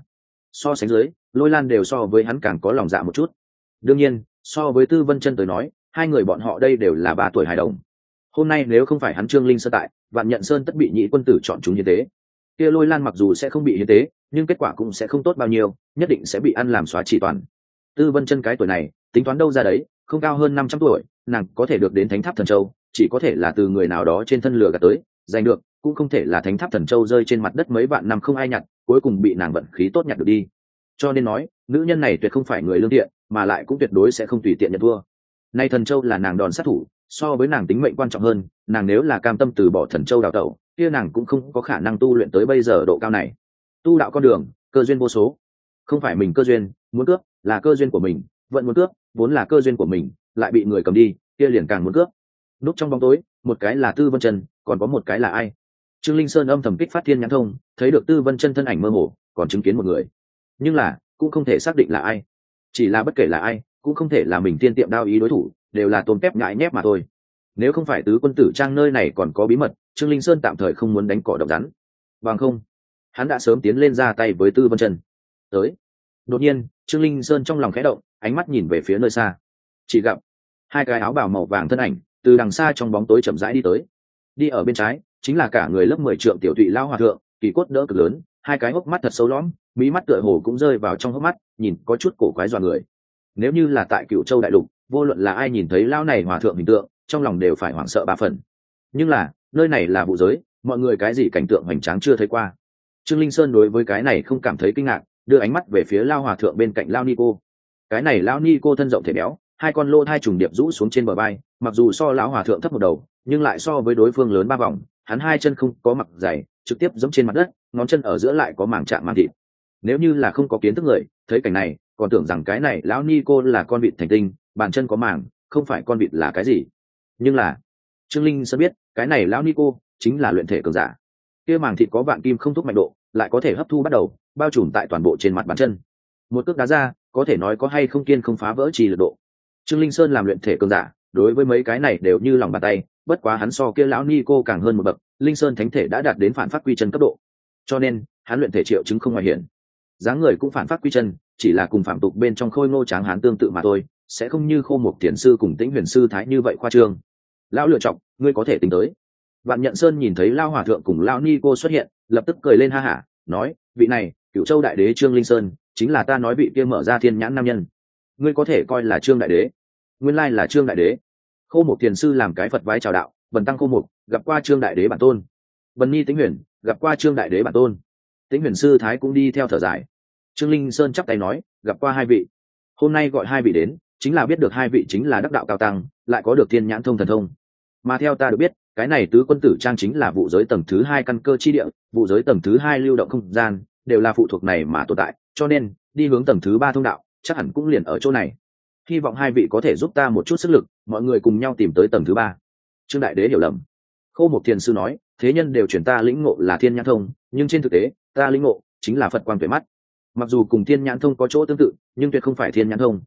So sánh dưới, lôi lan đều so với hắn càng có lòng dạ một chút. Đương nhiên, so với tư vân chân tới nói, hai người bọn họ đây đều là ba tuổi hài đồng. Hôm nay nếu không phải hắn trương linh sơ tại, vạn nhận sơn tất bị nhị quân tử chọn chúng như thế. Kia lôi lan mặc dù sẽ không bị như thế, nhưng kết quả cũng sẽ không tốt bao nhiêu, nhất định sẽ bị ăn làm xóa chỉ toàn tư vân chân cái tuổi này, tính toán đâu ra đấy, không cao hơn năm trăm tuổi, nàng có thể được đến thánh tháp thần châu, chỉ có thể là từ người nào đó trên thân lửa gạt tới, giành được, cũng không thể là thánh tháp thần châu rơi trên mặt đất mấy vạn năm không ai nhặt, cuối cùng bị nàng vận khí tốt nhặt được đi. Cho nên nói, nữ nhân này tuyệt không phải người lương thiện, mà lại cũng tuyệt đối sẽ không tùy tiện nhận thua. Nay thần châu là nàng đòn sát thủ, so với nàng tính mệnh quan trọng hơn, nàng nếu là cam tâm từ bỏ thần châu đào tẩu, kia nàng cũng không có khả năng tu luyện tới bây giờ độ cao này. Tu đạo con đường, cơ duyên vô số không phải mình cơ duyên, muốn cướp là cơ duyên của mình, vẫn muốn cướp, vốn là cơ duyên của mình, lại bị người cầm đi, kia liền càng muốn cướp. Núp trong bóng tối, một cái là tư vân chân, còn có một cái là ai? Trương linh sơn âm thầm kích phát thiên nhãn thông, thấy được tư vân chân thân ảnh mơ hồ, còn chứng kiến một người. Nhưng là, cũng không thể xác định là ai. Chỉ là bất kể là ai, cũng không thể là mình tiên tiệm đao ý đối thủ, đều là tôm tép ngại nhép mà thôi. Nếu không phải tứ quân tử trang nơi này còn có bí mật, trương linh sơn tạm thời không muốn đánh cỏ độc rắn. Bằng không, hắn đã sớm tiến lên ra tay với tư vân chân tới. Đột nhiên, trương linh sơn trong lòng khẽ động, ánh mắt nhìn về phía nơi xa. Chỉ gặp, hai cái áo bào màu vàng thân ảnh, từ đằng xa trong bóng tối chậm rãi đi tới. Đi ở bên trái, chính là cả người lớp mười trượng tiểu thụy lao hòa thượng, kỳ cốt đỡ cực lớn, hai cái hốc mắt thật sâu lõm mỹ mắt tựa hồ cũng rơi vào trong hốc mắt, nhìn có chút cổ quái dọa người. Nếu như là tại cựu châu đại lục, vô luận là ai nhìn thấy lao này hòa thượng hình tượng, trong lòng đều phải hoảng sợ ba phần. Nhưng là, nơi này là vụ giới, mọi người cái gì cảnh tượng hoành tráng chưa thấy qua. Trương linh sơn đối với cái này không cảm thấy kinh ngạc đưa ánh mắt về phía lao hòa thượng bên cạnh lao ni cô. Cái này lao ni cô thân rộng thể béo, hai con lô thai trùng điệp rũ xuống trên bờ bay mặc dù so lão hòa thượng thấp một đầu, nhưng lại so với đối phương lớn ba vòng, hắn hai chân không có mặc dày, trực tiếp giống trên mặt đất, ngón chân ở giữa lại có màng chạm màng thịt. Nếu như là không có kiến thức người, thấy cảnh này, còn tưởng rằng cái này lão ni cô là con vịt thành tinh, bàn chân có màng, không phải con vịt là cái gì. Nhưng là, trương linh sẽ biết, cái này lão ni cô chính là luyện thể cường giả. Kia màng thịt có vạn kim không thúc mạnh độ lại có thể hấp thu bắt đầu, bao trùm tại toàn bộ trên mặt bàn chân. Một cước đá ra, có thể nói có hay không kiên không phá vỡ trì lực độ. Trương linh sơn làm luyện thể cường giả, đối với mấy cái này đều như lòng bàn tay, bất quá hắn so kia lão ni cô càng hơn một bậc, linh sơn thánh thể đã đạt đến phản phát quy chân cấp độ. Cho nên, hắn luyện thể triệu chứng không ngoại hiển. Dáng người cũng phản phát quy chân, chỉ là cùng phạm tục bên trong khôi ngô tráng hán tương tự mà thôi, sẽ không như khô một tiền sư cùng tĩnh huyền sư thái như vậy khoa trương. Lão lựa chọc ngươi có thể tính tới bạn nhận sơn nhìn thấy lao hòa thượng cùng lao ni cô xuất hiện, lập tức cười lên ha hả, nói, vị này cựu châu đại đế trương linh sơn, chính là ta nói vị kia mở ra thiên nhãn nam nhân. Ngươi có thể coi là trương đại đế. Nguyên lai là trương đại đế. Khâu một thiền sư làm cái phật vái chào đạo, bần tăng khâu một gặp qua trương đại đế bản tôn. Bần nhi tĩnh huyền, gặp qua trương đại đế bản tôn. Tĩnh huyền sư thái cũng đi theo thở dài. Trương linh sơn chắp tay nói, gặp qua hai vị. Hôm nay gọi hai vị đến, chính là biết được hai vị chính là đắc đạo cao tăng, lại có được thiên nhãn thông thần thông. Mà theo ta được biết cái này tứ quân tử trang chính là vụ giới tầng thứ hai căn cơ chi địa, vụ giới tầng thứ hai lưu động không gian, đều là phụ thuộc này mà tồn tại, cho nên, đi hướng tầng thứ ba thông đạo, chắc hẳn cũng liền ở chỗ này. Hy vọng hai vị có thể giúp ta một chút sức lực, mọi người cùng nhau tìm tới tầng thứ ba. Trương đại đế hiểu lầm. Khô một thiền sư nói, thế nhân đều chuyển ta lĩnh ngộ là thiên nhãn thông, nhưng trên thực tế, ta lĩnh ngộ chính là phật quan tuệ mắt. Mặc dù cùng thiên nhãn thông có chỗ tương tự, nhưng tuyệt không phải thiên nhãn thông.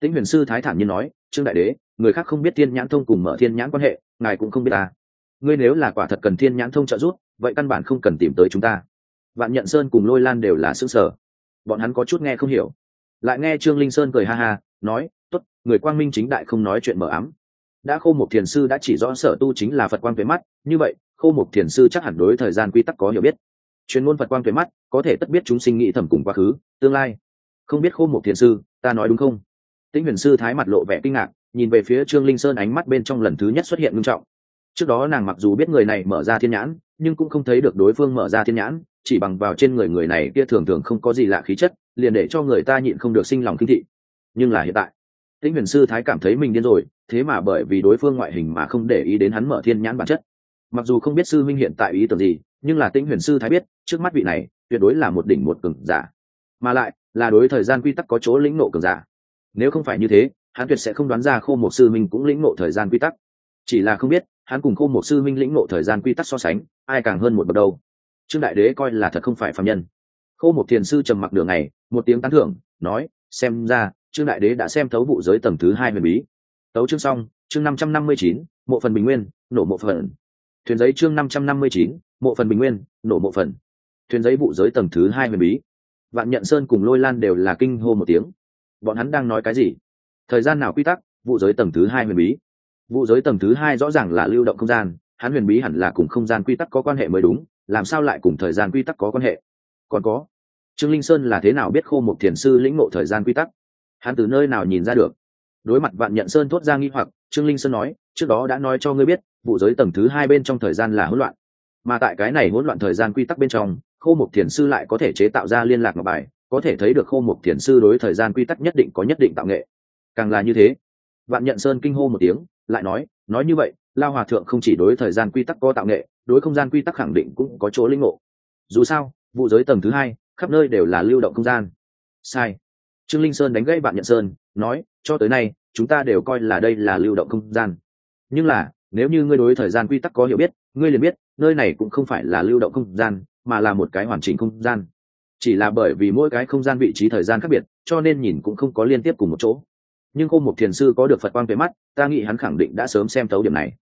Tĩnh huyền sư thái thản nhiên nói, trương đại đế, người khác không biết thiên nhãn thông cùng mở thiên nhãn quan hệ, ngài cũng không biết ta ngươi nếu là quả thật cần thiên nhãn thông trợ giúp, vậy căn bản không cần tìm tới chúng ta. Vạn nhận sơn cùng lôi lan đều là xương sở bọn hắn có chút nghe không hiểu. Lại nghe trương linh sơn cười ha ha, nói t ố t người quang minh chính đại không nói chuyện mờ ám. Đã khô một thiền sư đã chỉ rõ sở tu chính là phật quang tuế mắt, như vậy, khô một thiền sư chắc hẳn đối thời gian quy tắc có hiểu biết. Chuyên môn phật quang tuế mắt, có thể tất biết chúng sinh nghĩ thẩm cùng quá khứ, tương lai. Không biết khô một thiền sư, ta nói đúng không? Tĩnh huyền sư thái mặt lộ vẻ kinh ngạc, nhìn về phía trương linh sơn ánh mắt bên trong lần thứ nhất xuất hiện nghiêm trọng trước đó nàng mặc dù biết người này mở ra thiên nhãn, nhưng cũng không thấy được đối phương mở ra thiên nhãn, chỉ bằng vào trên người người này kia thường thường không có gì lạ khí chất, liền để cho người ta nhịn không được sinh lòng kinh thị. Nhưng là hiện tại, tĩnh huyền sư thái cảm thấy mình điên rồi, thế mà bởi vì đối phương ngoại hình mà không để ý đến hắn mở thiên nhãn bản chất. Mặc dù không biết sư minh hiện tại ý tưởng gì, nhưng là tĩnh huyền sư thái biết, trước mắt vị này tuyệt đối là một đỉnh một cường giả. Mà lại, là đối thời gian quy tắc có chỗ lĩnh nộ cường giả. Nếu không phải như thế, hắn tuyệt sẽ không đoán ra khô một sư minh cũng lĩnh nộ thời gian quy tắc. Chỉ là không biết hắn cùng khô một sư minh lĩnh nộ thời gian quy tắc so sánh, ai càng hơn một bậc đâu. Trương đại đế coi là thật không phải phạm nhân. Khô một thiền sư trầm mặc đường này một tiếng tán thưởng, nói, xem ra, trương đại đế đã xem thấu vụ giới tầng thứ hai huyền bí. Tấu chương xong, chương năm trăm năm mươi chín, mộ phần bình nguyên, nổ mộ phần. Thuyền giấy chương năm trăm năm mươi chín, mộ phần bình nguyên, nổ mộ phần. Thuyền giấy vụ giới tầng thứ hai huyền bí. Vạn nhận sơn cùng lôi lan đều là kinh hô một tiếng. Bọn hắn đang nói cái gì? Thời gian nào quy tắc, vụ giới tầng thứ hai huyền bí? Vụ giới tầng thứ hai rõ ràng là lưu động không gian, hắn huyền bí hẳn là cùng không gian quy tắc có quan hệ mới đúng, làm sao lại cùng thời gian quy tắc có quan hệ? Còn có, trương linh sơn là thế nào biết khô một thiền sư lĩnh ngộ thời gian quy tắc? Hắn từ nơi nào nhìn ra được? Đối mặt vạn nhận sơn thốt ra nghi hoặc, trương linh sơn nói, trước đó đã nói cho ngươi biết vụ giới tầng thứ hai bên trong thời gian là hỗn loạn. Mà tại cái này hỗn loạn thời gian quy tắc bên trong, khô một thiền sư lại có thể chế tạo ra liên lạc ngọc bài, có thể thấy được khô một thiền sư đối thời gian quy tắc nhất định có nhất định tạo nghệ. Càng là như thế, vạn nhận sơn kinh hô một tiếng lại nói nói như vậy, lao hòa thượng không chỉ đối thời gian quy tắc có tạo nghệ, đối không gian quy tắc khẳng định cũng có chỗ linh ngộ. Dù sao, vụ giới tầng thứ hai, khắp nơi đều là lưu động không gian. Sai. Trương linh sơn đánh gãy bạn nhận sơn, nói, cho tới nay, chúng ta đều coi là đây là lưu động không gian. Nhưng là, nếu như ngươi đối thời gian quy tắc có hiểu biết, ngươi liền biết, nơi này cũng không phải là lưu động không gian, mà là một cái hoàn chỉnh không gian. Chỉ là bởi vì mỗi cái không gian vị trí thời gian khác biệt, cho nên nhìn cũng không có liên tiếp cùng một chỗ nhưng cô một thiền sư có được phật quang về mắt, ta nghĩ hắn khẳng định đã sớm xem tấu điểm này.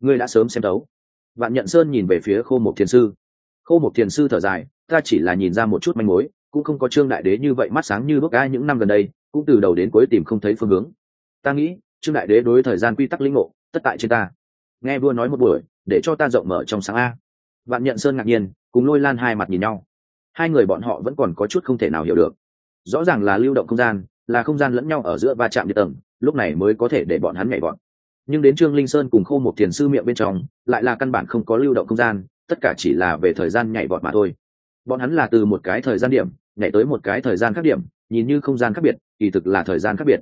Ngươi đã sớm xem tấu vạn nhận sơn nhìn về phía khô một thiền sư. Khô một thiền sư thở dài, ta chỉ là nhìn ra một chút manh mối, cũng không có trương đại đế như vậy mắt sáng như bước ai những năm gần đây, cũng từ đầu đến cuối tìm không thấy phương hướng. Ta nghĩ, trương đại đế đối thời gian quy tắc lĩnh ngộ, tất tại trên ta. Nghe vua nói một buổi, để cho ta rộng mở trong sáng a. Vạn nhận sơn ngạc nhiên, cùng lôi lan hai mặt nhìn nhau. Hai người bọn họ vẫn còn có chút không thể nào hiểu được. Rõ ràng là lưu động không gian là không gian lẫn nhau ở giữa va chạm địa tầng, lúc này mới có thể để bọn hắn nhảy bọn nhưng đến trương linh sơn cùng khô một thiền sư miệng bên trong, lại là căn bản không có lưu động không gian, tất cả chỉ là về thời gian nhảy vọt mà thôi. Bọn hắn là từ một cái thời gian điểm, nhảy tới một cái thời gian khác điểm, nhìn như không gian khác biệt, kỳ thực là thời gian khác biệt.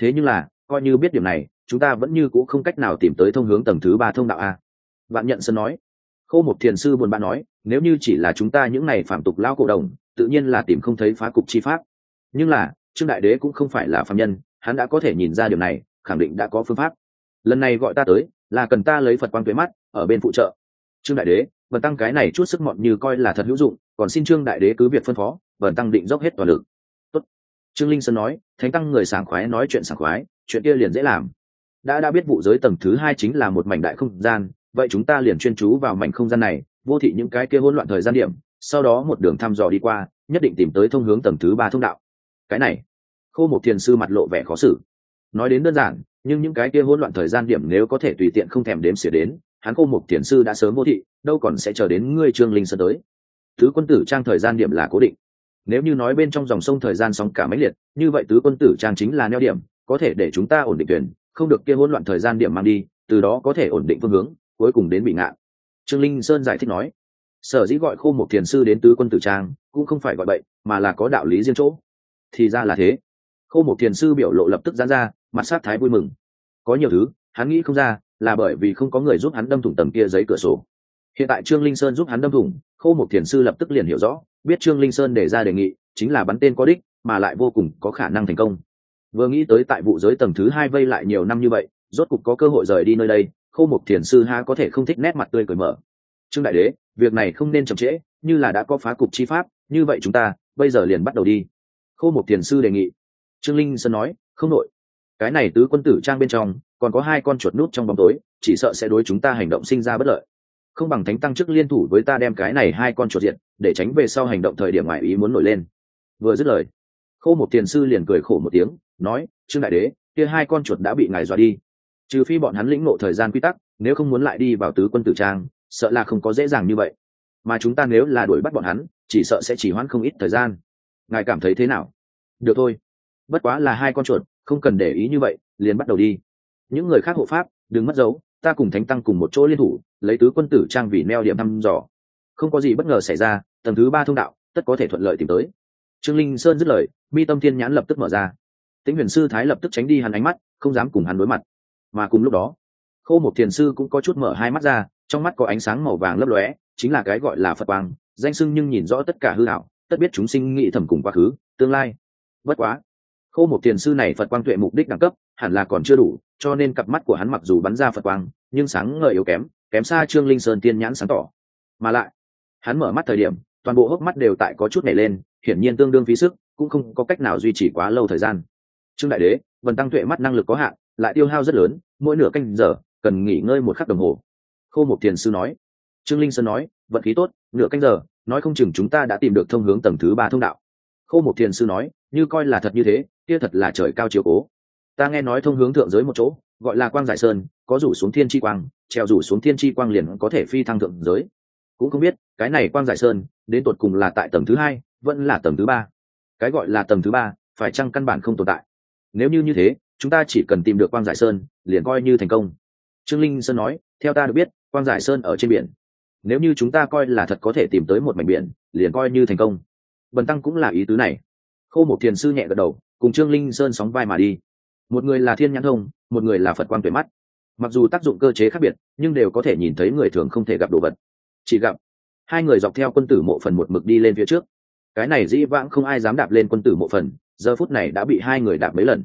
Thế nhưng là, coi như biết điểm này, chúng ta vẫn như c ũ không cách nào tìm tới thông hướng tầng thứ ba thông đạo a. Vạn nhận sơn nói. Khô một thiền sư buồn bã nói, nếu như chỉ là chúng ta những này phạm tục lao cổ đồng, tự nhiên là tìm không thấy phá cục chi pháp. Nhưng là trương đại đế cũng không phải là phạm nhân, hắn đã có thể nhìn ra điều này, khẳng định đã có phương pháp. Lần này gọi ta tới, là cần ta lấy phật quang tuế mắt, ở bên phụ trợ. Trương đại đế vần tăng cái này chút sức mọn như coi là thật hữu dụng, còn xin trương đại đế cứ việc phân phó vần tăng định dốc hết toàn lực. Tốt. trương linh sơn nói, thánh tăng người sảng khoái nói chuyện sảng khoái, chuyện kia liền dễ làm. Đã đã biết vụ giới tầng thứ hai chính là một mảnh đại không gian, vậy chúng ta liền chuyên chú vào mảnh không gian này, vô thị những cái kia hỗn loạn thời gian điểm, sau đó một đường thăm dò đi qua, nhất định tìm tới thông hướng tầng thứ ba thông đạo cái này, khô một thiền sư mặt lộ vẻ khó xử. Nói đến đơn giản, nhưng những cái kia hỗn loạn thời gian điểm nếu có thể tùy tiện không thèm đếm xỉa đến, hắn khô một thiền sư đã sớm vô thị, đâu còn sẽ chờ đến ngươi trương linh sơn tới. Thứ quân tử trang thời gian điểm là cố định. Nếu như nói bên trong dòng sông thời gian sóng cả máy liệt, như vậy tứ quân tử trang chính là neo điểm, có thể để chúng ta ổn định tuyển không được kia hỗn loạn thời gian điểm mang đi, từ đó có thể ổn định phương hướng, cuối cùng đến bị ngạn trương linh sơn giải thích nói, sở dĩ gọi khô một thiền sư đến tứ quân tử trang, cũng không phải gọi bậy, mà là có đạo lý riêng chỗ thì ra là thế. Khô một thiền sư biểu lộ lập tức dán ra, mặt sát thái vui mừng. Có nhiều thứ, hắn nghĩ không ra, là bởi vì không có người giúp hắn đâm thủng tầng kia giấy cửa sổ. Hiện tại trương linh sơn giúp hắn đâm thủng, khô một thiền sư lập tức liền hiểu rõ, biết trương linh sơn đề ra đề nghị, chính là bắn tên có đích, mà lại vô cùng có khả năng thành công. Vừa nghĩ tới tại vụ giới tầng thứ hai vây lại nhiều năm như vậy, rốt cục có cơ hội rời đi nơi đây, khô một thiền sư ha có thể không thích nét mặt tươi cởi mở. Trương đại đế, việc này không nên chậm trễ, như là đã có phá cục chi pháp, như vậy chúng ta, bây giờ liền bắt đầu đi khô một thiền sư đề nghị. Trương linh sơn nói, không nội cái này tứ quân tử trang bên trong, còn có hai con chuột nút trong bóng tối, chỉ sợ sẽ đối chúng ta hành động sinh ra bất lợi. Không bằng thánh tăng chức liên thủ với ta đem cái này hai con chuột diện để tránh về sau hành động thời điểm ngoại ý muốn nổi lên. Vừa dứt lời, khô một tiền sư liền cười khổ một tiếng, nói, trương đại đế, kia hai con chuột đã bị ngài dọa đi. Trừ phi bọn hắn lĩnh ngộ thời gian quy tắc, nếu không muốn lại đi vào tứ quân tử trang, sợ là không có dễ dàng như vậy. Mà chúng ta nếu là đuổi bắt bọn hắn, chỉ sợ sẽ chỉ hoãn không ít thời gian. Ngài cảm thấy thế nào? Được thôi. Bất quá là hai con chuột, không cần để ý như vậy, liền bắt đầu đi. Những người khác hộ pháp, đừng mất dấu, ta cùng thánh tăng cùng một chỗ liên thủ, lấy tứ quân tử trang vì neo điểm thăm dò. Không có gì bất ngờ xảy ra, tầng thứ ba thông đạo, tất có thể thuận lợi tìm tới. Trương linh sơn dứt lời, mi tâm thiên nhãn lập tức mở ra. Tĩnh huyền sư thái lập tức tránh đi hắn ánh mắt, không dám cùng hắn đối mặt. Mà cùng lúc đó, khô một thiền sư cũng có chút mở hai mắt ra, trong mắt có ánh sáng màu vàng lấp lóe, chính là cái gọi là phật quang, danh sưng nhưng nhìn rõ tất cả hư hảo tất biết chúng sinh nghĩ thầm cùng quá khứ, tương lai bất quá, khô một tiền sư này phật quang tuệ mục đích đẳng cấp hẳn là còn chưa đủ, cho nên cặp mắt của hắn mặc dù bắn ra phật quang, nhưng sáng ngời yếu kém kém xa trương linh sơn tiên nhãn sáng tỏ. Mà lại, hắn mở mắt thời điểm, toàn bộ hốc mắt đều tại có chút nhảy lên, hiển nhiên tương đương phí sức, cũng không có cách nào duy trì quá lâu thời gian. Trương đại đế vần tăng tuệ mắt năng lực có hạn, lại tiêu hao rất lớn, mỗi nửa canh giờ, cần nghỉ ngơi một khắc đồng hồ. Khô một thiền sư nói. Trương linh sơn nói, vận khí tốt, nửa canh giờ, nói không chừng chúng ta đã tìm được thông hướng tầng thứ ba thông đạo. Khô một thiền sư nói như coi là thật như thế, kia thật là trời cao chiều cố. Ta nghe nói thông hướng thượng giới một chỗ, gọi là quang giải sơn, có rủ xuống thiên chi quang treo rủ xuống thiên chi quang liền có thể phi thăng thượng giới. Cũng không biết, cái này quang giải sơn, đến tột cùng là tại tầng thứ hai, vẫn là tầng thứ ba. Cái gọi là tầng thứ ba, phải chăng căn bản không tồn tại? Nếu như như thế, chúng ta chỉ cần tìm được quang giải sơn, liền coi như thành công. Trương linh sơn nói, theo ta được biết, quang giải sơn ở trên biển. Nếu như chúng ta coi là thật có thể tìm tới một mảnh biển, liền coi như thành công. Bần tăng cũng là ý tứ này khô một thiền sư nhẹ gật đầu, cùng trương linh sơn sóng vai mà đi. Một người là thiên nhãn thông, một người là phật Quan tuệ mắt. Mặc dù tác dụng cơ chế khác biệt, nhưng đều có thể nhìn thấy người thường không thể gặp đồ vật. Chỉ gặp, hai người dọc theo quân tử mộ phần một mực đi lên phía trước. Cái này dĩ vãng không ai dám đạp lên quân tử mộ phần, giờ phút này đã bị hai người đạp mấy lần.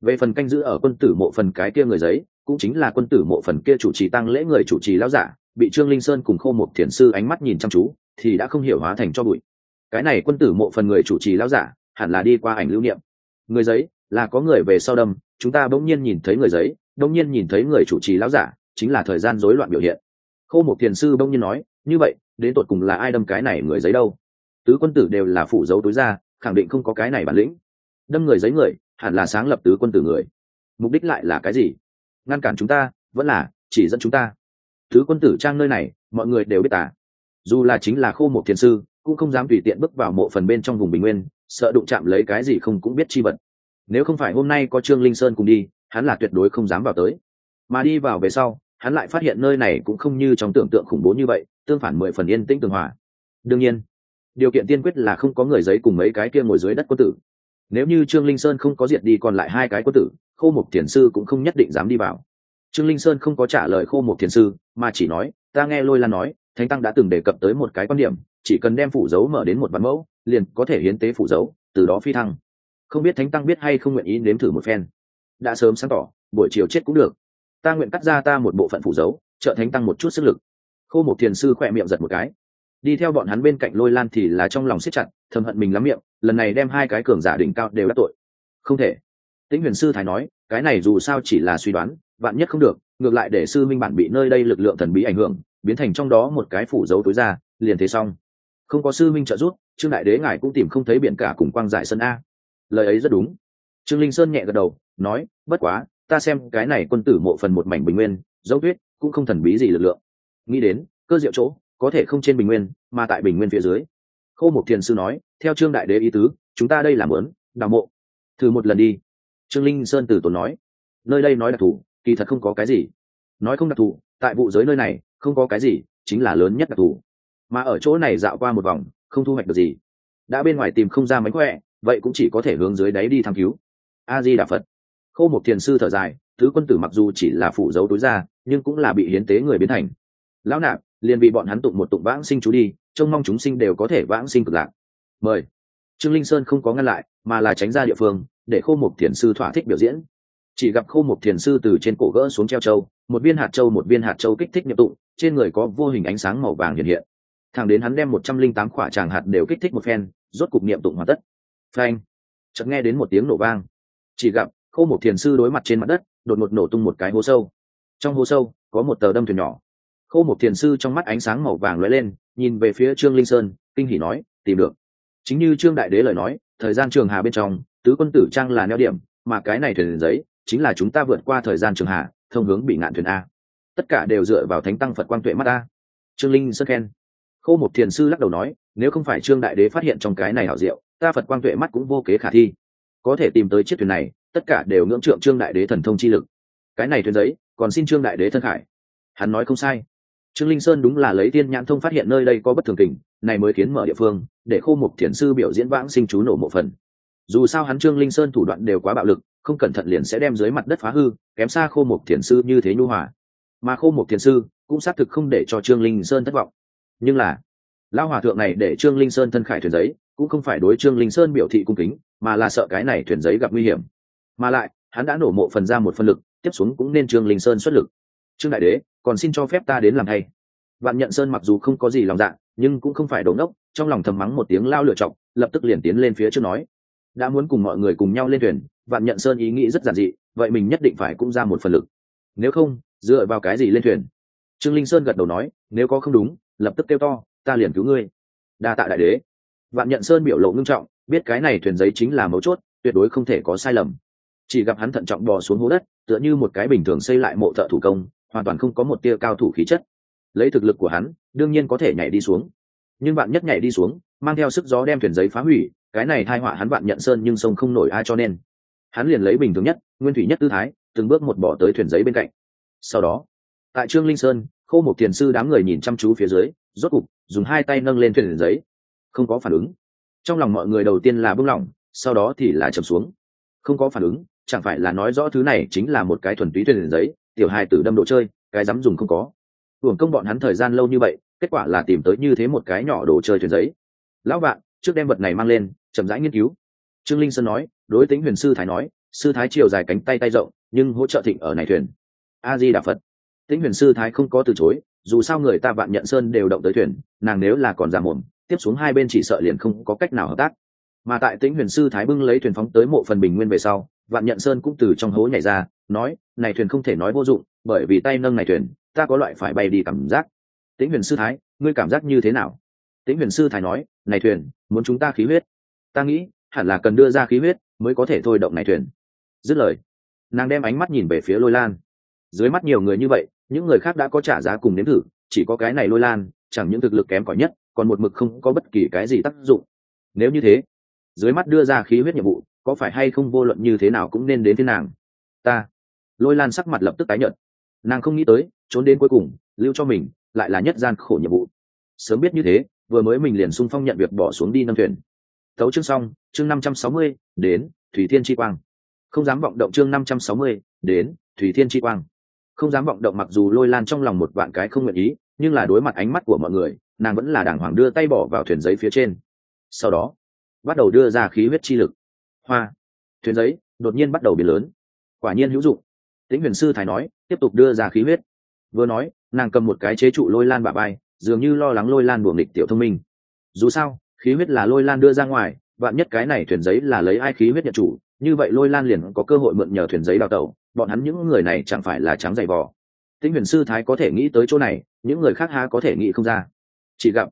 Về phần canh giữ ở quân tử mộ phần cái kia người giấy, cũng chính là quân tử mộ phần kia chủ trì tăng lễ người chủ trì lão giả, bị trương linh sơn cùng khô một thiền sư ánh mắt nhìn chăm chú, thì đã không hiểu hóa thành cho bụi. Cái này quân tử mộ phần người chủ trì lão giả hẳn là đi qua ảnh lưu niệm. Người giấy, là có người về sau đâm, chúng ta bỗng nhiên nhìn thấy người giấy, bỗng nhiên nhìn thấy người chủ trì lão giả, chính là thời gian rối loạn biểu hiện. Khâu một thiền sư bỗng nhiên nói, như vậy, đến tột cùng là ai đâm cái này người giấy đâu? Tứ quân tử đều là phủ dấu túi ra, khẳng định không có cái này bản lĩnh. Đâm người giấy người, hẳn là sáng lập tứ quân tử người. Mục đích lại là cái gì? Ngăn cản chúng ta, vẫn là chỉ dẫn chúng ta. Tứ quân tử trang nơi này, mọi người đều biết tả dù là chính là khô một thiền sư, cũng không dám tùy tiện bước vào mộ phần bên trong vùng bình nguyên sợ đụng chạm lấy cái gì không cũng biết chi vật. Nếu không phải hôm nay có trương linh sơn cùng đi, hắn là tuyệt đối không dám vào tới. Mà đi vào về sau, hắn lại phát hiện nơi này cũng không như trong tưởng tượng khủng bố như vậy, tương phản mười phần yên tĩnh tường hòa. Đương nhiên, điều kiện tiên quyết là không có người giấy cùng mấy cái kia ngồi dưới đất quân tử. Nếu như trương linh sơn không có diệt đi còn lại hai cái quân tử, khô một thiền sư cũng không nhất định dám đi vào. Trương linh sơn không có trả lời khô một thiền sư, mà chỉ nói, ta nghe lôi lan nói, thánh tăng đã từng đề cập tới một cái quan điểm chỉ cần đem phủ dấu mở đến một vạn mẫu, liền có thể hiến tế phủ dấu, từ đó phi thăng. Không biết thánh tăng biết hay không nguyện ý nếm thử một phen. Đã sớm sáng tỏ, buổi chiều chết cũng được. Ta nguyện cắt ra ta một bộ phận phủ dấu, trợ thánh tăng một chút sức lực. Khô một thiền sư khỏe miệng giật một cái. Đi theo bọn hắn bên cạnh lôi lan thì là trong lòng siết chặt, thầm hận mình lắm miệng, lần này đem hai cái cường giả đỉnh cao đều đắc tội. Không thể. Tĩnh huyền sư thái nói, cái này dù sao chỉ là suy đoán, vạn nhất không được, ngược lại để sư minh bản bị nơi đây lực lượng thần bí ảnh hưởng, biến thành trong đó một cái phủ dấu tối ra, liền thế xong không có sư minh trợ giúp, trương đại đế ngài cũng tìm không thấy biển cả cùng quang giải sân a. Lời ấy rất đúng. Trương linh sơn nhẹ gật đầu, nói, bất quá, ta xem cái này quân tử mộ phần một mảnh bình nguyên, dấu tuyết cũng không thần bí gì lực lượng. Nghĩ đến, cơ diệu chỗ, có thể không trên bình nguyên, mà tại bình nguyên phía dưới. Khâu một thiền sư nói, theo trương đại đế ý tứ, chúng ta đây làm lớn đào mộ. Thử một lần đi. Trương linh sơn từ tốn nói, nơi đây nói đặc thù, kỳ thật không có cái gì. Nói không đặc thù, tại vụ giới nơi này, không có cái gì, chính là lớn nhất đặc thù mà ở chỗ này dạo qua một vòng, không thu hoạch được gì. Đã bên ngoài tìm không ra mánh khỏe, vậy cũng chỉ có thể hướng dưới đáy đi thăm cứu. A di đà phật khô một thiền sư thở dài thứ quân tử mặc dù chỉ là phủ dấu tối ra, nhưng cũng là bị hiến tế người biến thành. Lão nạp, liền bị bọn hắn tụng một tụng vãng sinh chú đi, trông mong chúng sinh đều có thể vãng sinh cực lạc. Mời. Trương linh sơn không có ngăn lại, mà là tránh ra địa phương, để khô một thiền sư thỏa thích biểu diễn. Chỉ gặp khô một thiền sư từ trên cổ gỡ xuống treo châu, một viên hạt châu một viên hạt châu kích thích nhập tụng, trên người có vô hình ánh sáng màu vàng hiện hiện thẳng đến hắn đem một trăm linh tám quả tràng hạt đều kích thích một phen, rốt cục niệm tụng hoàn tất. Phanh. Chợt nghe đến một tiếng nổ vang. Chỉ gặp, khô một thiền sư đối mặt trên mặt đất, đột ngột nổ tung một cái hố sâu. Trong hố sâu, có một tờ đâm thuyền nhỏ. Khô một thiền sư trong mắt ánh sáng màu vàng lóe lên, nhìn về phía trương linh sơn, kinh hỉ nói, tìm được. Chính như trương đại đế lời nói, thời gian trường hà bên trong, tứ quân tử trang là neo điểm, mà cái này thuyền giấy, chính là chúng ta vượt qua thời gian trường hà, thông hướng bị ngạn thuyền a. Tất cả đều dựa vào thánh tăng phật quang tuệ mắt a. Trương linh sơn khen khô một thiền sư lắc đầu nói, nếu không phải trương đại đế phát hiện trong cái này hảo diệu, ta phật quang tuệ mắt cũng vô kế khả thi. Có thể tìm tới chiếc thuyền này, tất cả đều ngưỡng trượng trương đại đế thần thông chi lực. Cái này thuyền giấy, còn xin trương đại đế thân khải. Hắn nói không sai. Trương linh sơn đúng là lấy tiên nhãn thông phát hiện nơi đây có bất thường tình này mới khiến mở địa phương, để khô mục thiền sư biểu diễn vãng sinh chú nổ một phần. Dù sao hắn trương linh sơn thủ đoạn đều quá bạo lực, không cẩn thận liền sẽ đem dưới mặt đất phá hư, kém xa khô mục thiền sư như thế nhu hòa. Mà khô mục thiền sư cũng xác thực không để cho trương linh sơn thất vọng nhưng là lao hòa thượng này để trương linh sơn thân khải thuyền giấy, cũng không phải đối trương linh sơn biểu thị cung kính, mà là sợ cái này thuyền giấy gặp nguy hiểm. Mà lại, hắn đã nổ mộ phần ra một phân lực, tiếp xuống cũng nên trương linh sơn xuất lực. Trương đại đế, còn xin cho phép ta đến làm thay. Vạn nhận sơn mặc dù không có gì lòng dạ nhưng cũng không phải đổ ngốc, trong lòng thầm mắng một tiếng lao lựa chọc lập tức liền tiến lên phía trước nói. Đã muốn cùng mọi người cùng nhau lên thuyền, vạn nhận sơn ý nghĩ rất giản dị, vậy mình nhất định phải cũng ra một phần lực. Nếu không, dựa vào cái gì lên thuyền? Trương linh sơn gật đầu nói, nếu có không đúng lập tức kêu to, ta liền cứu ngươi. Đa tạ đại đế. Vạn nhận sơn biểu lộ ngưng trọng, biết cái này thuyền giấy chính là mấu chốt, tuyệt đối không thể có sai lầm. Chỉ gặp hắn thận trọng bò xuống hố đất, tựa như một cái bình thường xây lại mộ thợ thủ công, hoàn toàn không có một tia cao thủ khí chất. Lấy thực lực của hắn, đương nhiên có thể nhảy đi xuống. Nhưng bạn nhất nhảy đi xuống, mang theo sức gió đem thuyền giấy phá hủy, cái này thai họa hắn bạn nhận sơn nhưng sông không nổi ai cho nên. Hắn liền lấy bình thường nhất, nguyên thủy nhất tư thái, từng bước một bỏ tới thuyền giấy bên cạnh. Sau đó, tại trương linh sơn khô một thiền sư đám người nhìn chăm chú phía dưới, rốt cục, dùng hai tay nâng lên thuyền giấy. Không có phản ứng. Trong lòng mọi người đầu tiên là bưng lỏng sau đó thì là trầm xuống. Không có phản ứng, chẳng phải là nói rõ thứ này chính là một cái thuần túy thuyền giấy, tiểu hai tử đâm đồ chơi, cái dám dùng không có. Hưởng công bọn hắn thời gian lâu như vậy, kết quả là tìm tới như thế một cái nhỏ đồ chơi thuyền giấy. Lão bạn, trước đem vật này mang lên, chậm rãi nghiên cứu. Trương linh sơn nói, đối tính huyền sư thái nói, sư thái chiều dài cánh tay tay rộng, nhưng hỗ trợ thịnh ở này thuyền. A di đà phật. Tĩnh huyền sư thái không có từ chối, dù sao người ta Vạn nhận sơn đều động tới thuyền, nàng nếu là còn giả mồm, tiếp xuống hai bên chỉ sợ liền không có cách nào hợp tác. Mà tại tĩnh huyền sư thái bưng lấy thuyền phóng tới mộ phần bình nguyên về sau, vạn nhận sơn cũng từ trong hố nhảy ra, nói, này thuyền không thể nói vô dụng, bởi vì tay nâng này thuyền, ta có loại phải bay đi cảm giác. Tĩnh huyền sư thái, ngươi cảm giác như thế nào? Tĩnh huyền sư thái nói, này thuyền, muốn chúng ta khí huyết. Ta nghĩ, hẳn là cần đưa ra khí huyết mới có thể thôi động này thuyền. Dứt lời, nàng đem ánh mắt nhìn về phía lôi lan. Dưới mắt nhiều người như vậy những người khác đã có trả giá cùng nếm thử, chỉ có cái này lôi lan, chẳng những thực lực kém cỏi nhất, còn một mực không có bất kỳ cái gì tác dụng. Nếu như thế, dưới mắt đưa ra khí huyết nhiệm vụ, có phải hay không vô luận như thế nào cũng nên đến thế nàng? Ta. Lôi lan sắc mặt lập tức tái nhợt. Nàng không nghĩ tới, trốn đến cuối cùng, lưu cho mình, lại là nhất gian khổ nhiệm vụ. Sớm biết như thế, vừa mới mình liền sung phong nhận việc bỏ xuống đi nâng thuyền. Thấu chương xong, chương năm trăm sáu mươi, đến, thủy thiên chi quang. Không dám vọng động chương năm trăm sáu mươi, đến, thủy thiên chi quang không dám vọng động mặc dù lôi lan trong lòng một vạn cái không nguyện ý, nhưng là đối mặt ánh mắt của mọi người, nàng vẫn là đàng hoàng đưa tay bỏ vào thuyền giấy phía trên. Sau đó, bắt đầu đưa ra khí huyết chi lực. Hoa! Thuyền giấy đột nhiên bắt đầu biến lớn. Quả nhiên hữu dụng. Tĩnh huyền sư thái nói, tiếp tục đưa ra khí huyết. Vừa nói, nàng cầm một cái chế trụ lôi lan bà bay dường như lo lắng lôi lan buồng địch tiểu thông minh. Dù sao, khí huyết là lôi lan đưa ra ngoài, vạn nhất cái này thuyền giấy là lấy ai khí huyết nhận chủ, như vậy lôi lan liền có cơ hội mượn nhờ thuyền giấy đào tẩu bọn hắn những người này chẳng phải là trắng dày vò. Tĩnh huyền sư thái có thể nghĩ tới chỗ này, những người khác há có thể nghĩ không ra. Chỉ gặp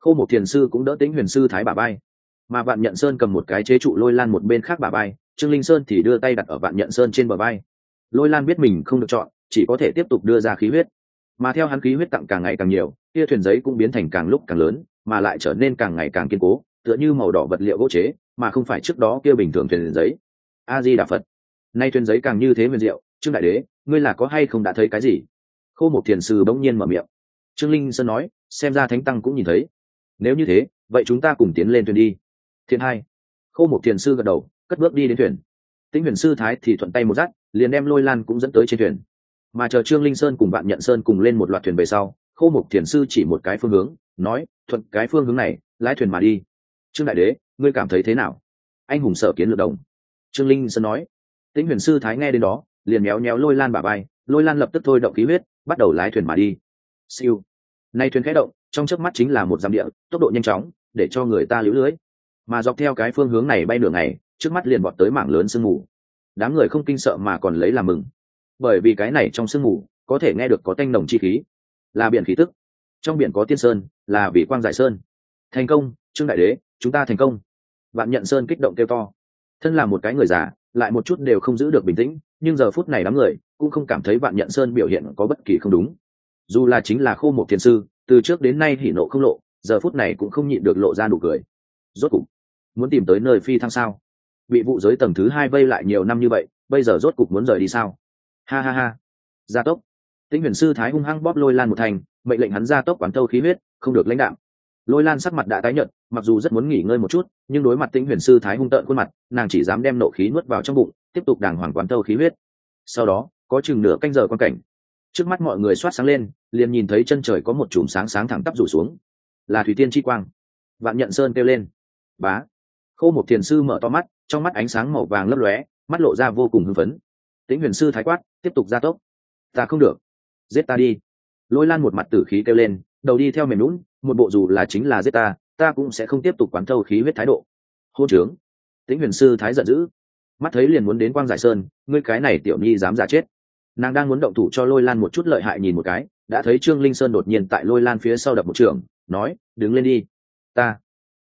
khâu một thiền sư cũng đỡ tĩnh huyền sư thái bà bay mà vạn nhận sơn cầm một cái chế trụ lôi lan một bên khác bà bay trương linh sơn thì đưa tay đặt ở vạn nhận sơn trên bờ bay lôi lan biết mình không được chọn, chỉ có thể tiếp tục đưa ra khí huyết. Mà theo hắn khí huyết tặng càng ngày càng nhiều kia thuyền giấy cũng biến thành càng lúc càng lớn, mà lại trở nên càng ngày càng kiên cố, tựa như màu đỏ vật liệu gỗ chế, mà không phải trước đó kia bình thường thuyền giấy. A di đà phật nay thuyền giấy càng như thế huyền diệu, trương đại đế, ngươi là có hay không đã thấy cái gì? Khô một thiền sư bỗng nhiên mở miệng. Trương linh sơn nói, xem ra thánh tăng cũng nhìn thấy. Nếu như thế, vậy chúng ta cùng tiến lên thuyền đi. Thiên hai. Khô một thiền sư gật đầu, cất bước đi đến thuyền. Tĩnh huyền sư thái thì thuận tay một dắt, liền đem lôi lan cũng dẫn tới trên thuyền. Mà chờ trương linh sơn cùng bạn nhận sơn cùng lên một loạt thuyền về sau, khô một thiền sư chỉ một cái phương hướng, nói, thuận cái phương hướng này, lái thuyền mà đi. Trương đại đế, ngươi cảm thấy thế nào? Anh hùng sở kiến lược đồng. Trương linh sơn nói tĩnh huyền sư thái nghe đến đó, liền méo méo lôi lan bà bay lôi lan lập tức thôi động khí huyết, bắt đầu lái thuyền mà đi. Siêu. Nay thuyền khẽ động, trong chớp mắt chính là một dặm địa, tốc độ nhanh chóng, để cho người ta lũ lưới. Mà dọc theo cái phương hướng này bay đường này trước mắt liền bọt tới mảng lớn sương mù. Đám người không kinh sợ mà còn lấy làm mừng. Bởi vì cái này trong sương mù, có thể nghe được có tanh nồng chi khí. Là biển khí tức. Trong biển có tiên sơn, là vị quang giải sơn. Thành công, trương đại đế, chúng ta thành công. Bạn nhận sơn kích động kêu to thân là một cái người già, lại một chút đều không giữ được bình tĩnh, nhưng giờ phút này đám người cũng không cảm thấy bạn nhận sơn biểu hiện có bất kỳ không đúng. Dù là chính là khô một thiền sư, từ trước đến nay hỉ nộ không lộ, giờ phút này cũng không nhịn được lộ ra nụ cười. Rốt cục, muốn tìm tới nơi phi thăng sao? Bị vụ giới tầng thứ hai vây lại nhiều năm như vậy, bây giờ rốt cục muốn rời đi sao? Ha ha ha. Gia tốc. Tĩnh huyền sư thái hung hăng bóp lôi lan một thành, mệnh lệnh hắn gia tốc quán thâu khí huyết, không được lãnh đạo lôi lan sắc mặt đã tái nhợt, mặc dù rất muốn nghỉ ngơi một chút, nhưng đối mặt tĩnh huyền sư thái hung tợn khuôn mặt, nàng chỉ dám đem nộ khí nuốt vào trong bụng, tiếp tục đàng hoàng quán thâu khí huyết. Sau đó, có chừng nửa canh giờ quan cảnh. Trước mắt mọi người soát sáng lên, liền nhìn thấy chân trời có một chùm sáng sáng thẳng tắp rủ xuống. Là thủy tiên chi quang. Vạn nhận sơn kêu lên. Bá. Khâu một thiền sư mở to mắt, trong mắt ánh sáng màu vàng lấp lóe, mắt lộ ra vô cùng hưng phấn. Tĩnh huyền sư thái quát, tiếp tục gia tốc. Ta không được. Giết ta đi. Lôi lan một mặt tử khí kêu lên, đầu đi theo mềm lún một bộ dù là chính là giết ta ta cũng sẽ không tiếp tục quán thâu khí huyết thái độ. Hô trướng. Tĩnh huyền sư thái giận dữ. Mắt thấy liền muốn đến quang giải sơn, ngươi cái này tiểu nhi dám giả chết. Nàng đang muốn động thủ cho lôi lan một chút lợi hại nhìn một cái, đã thấy trương linh sơn đột nhiên tại lôi lan phía sau đập một trường, nói, đứng lên đi. Ta.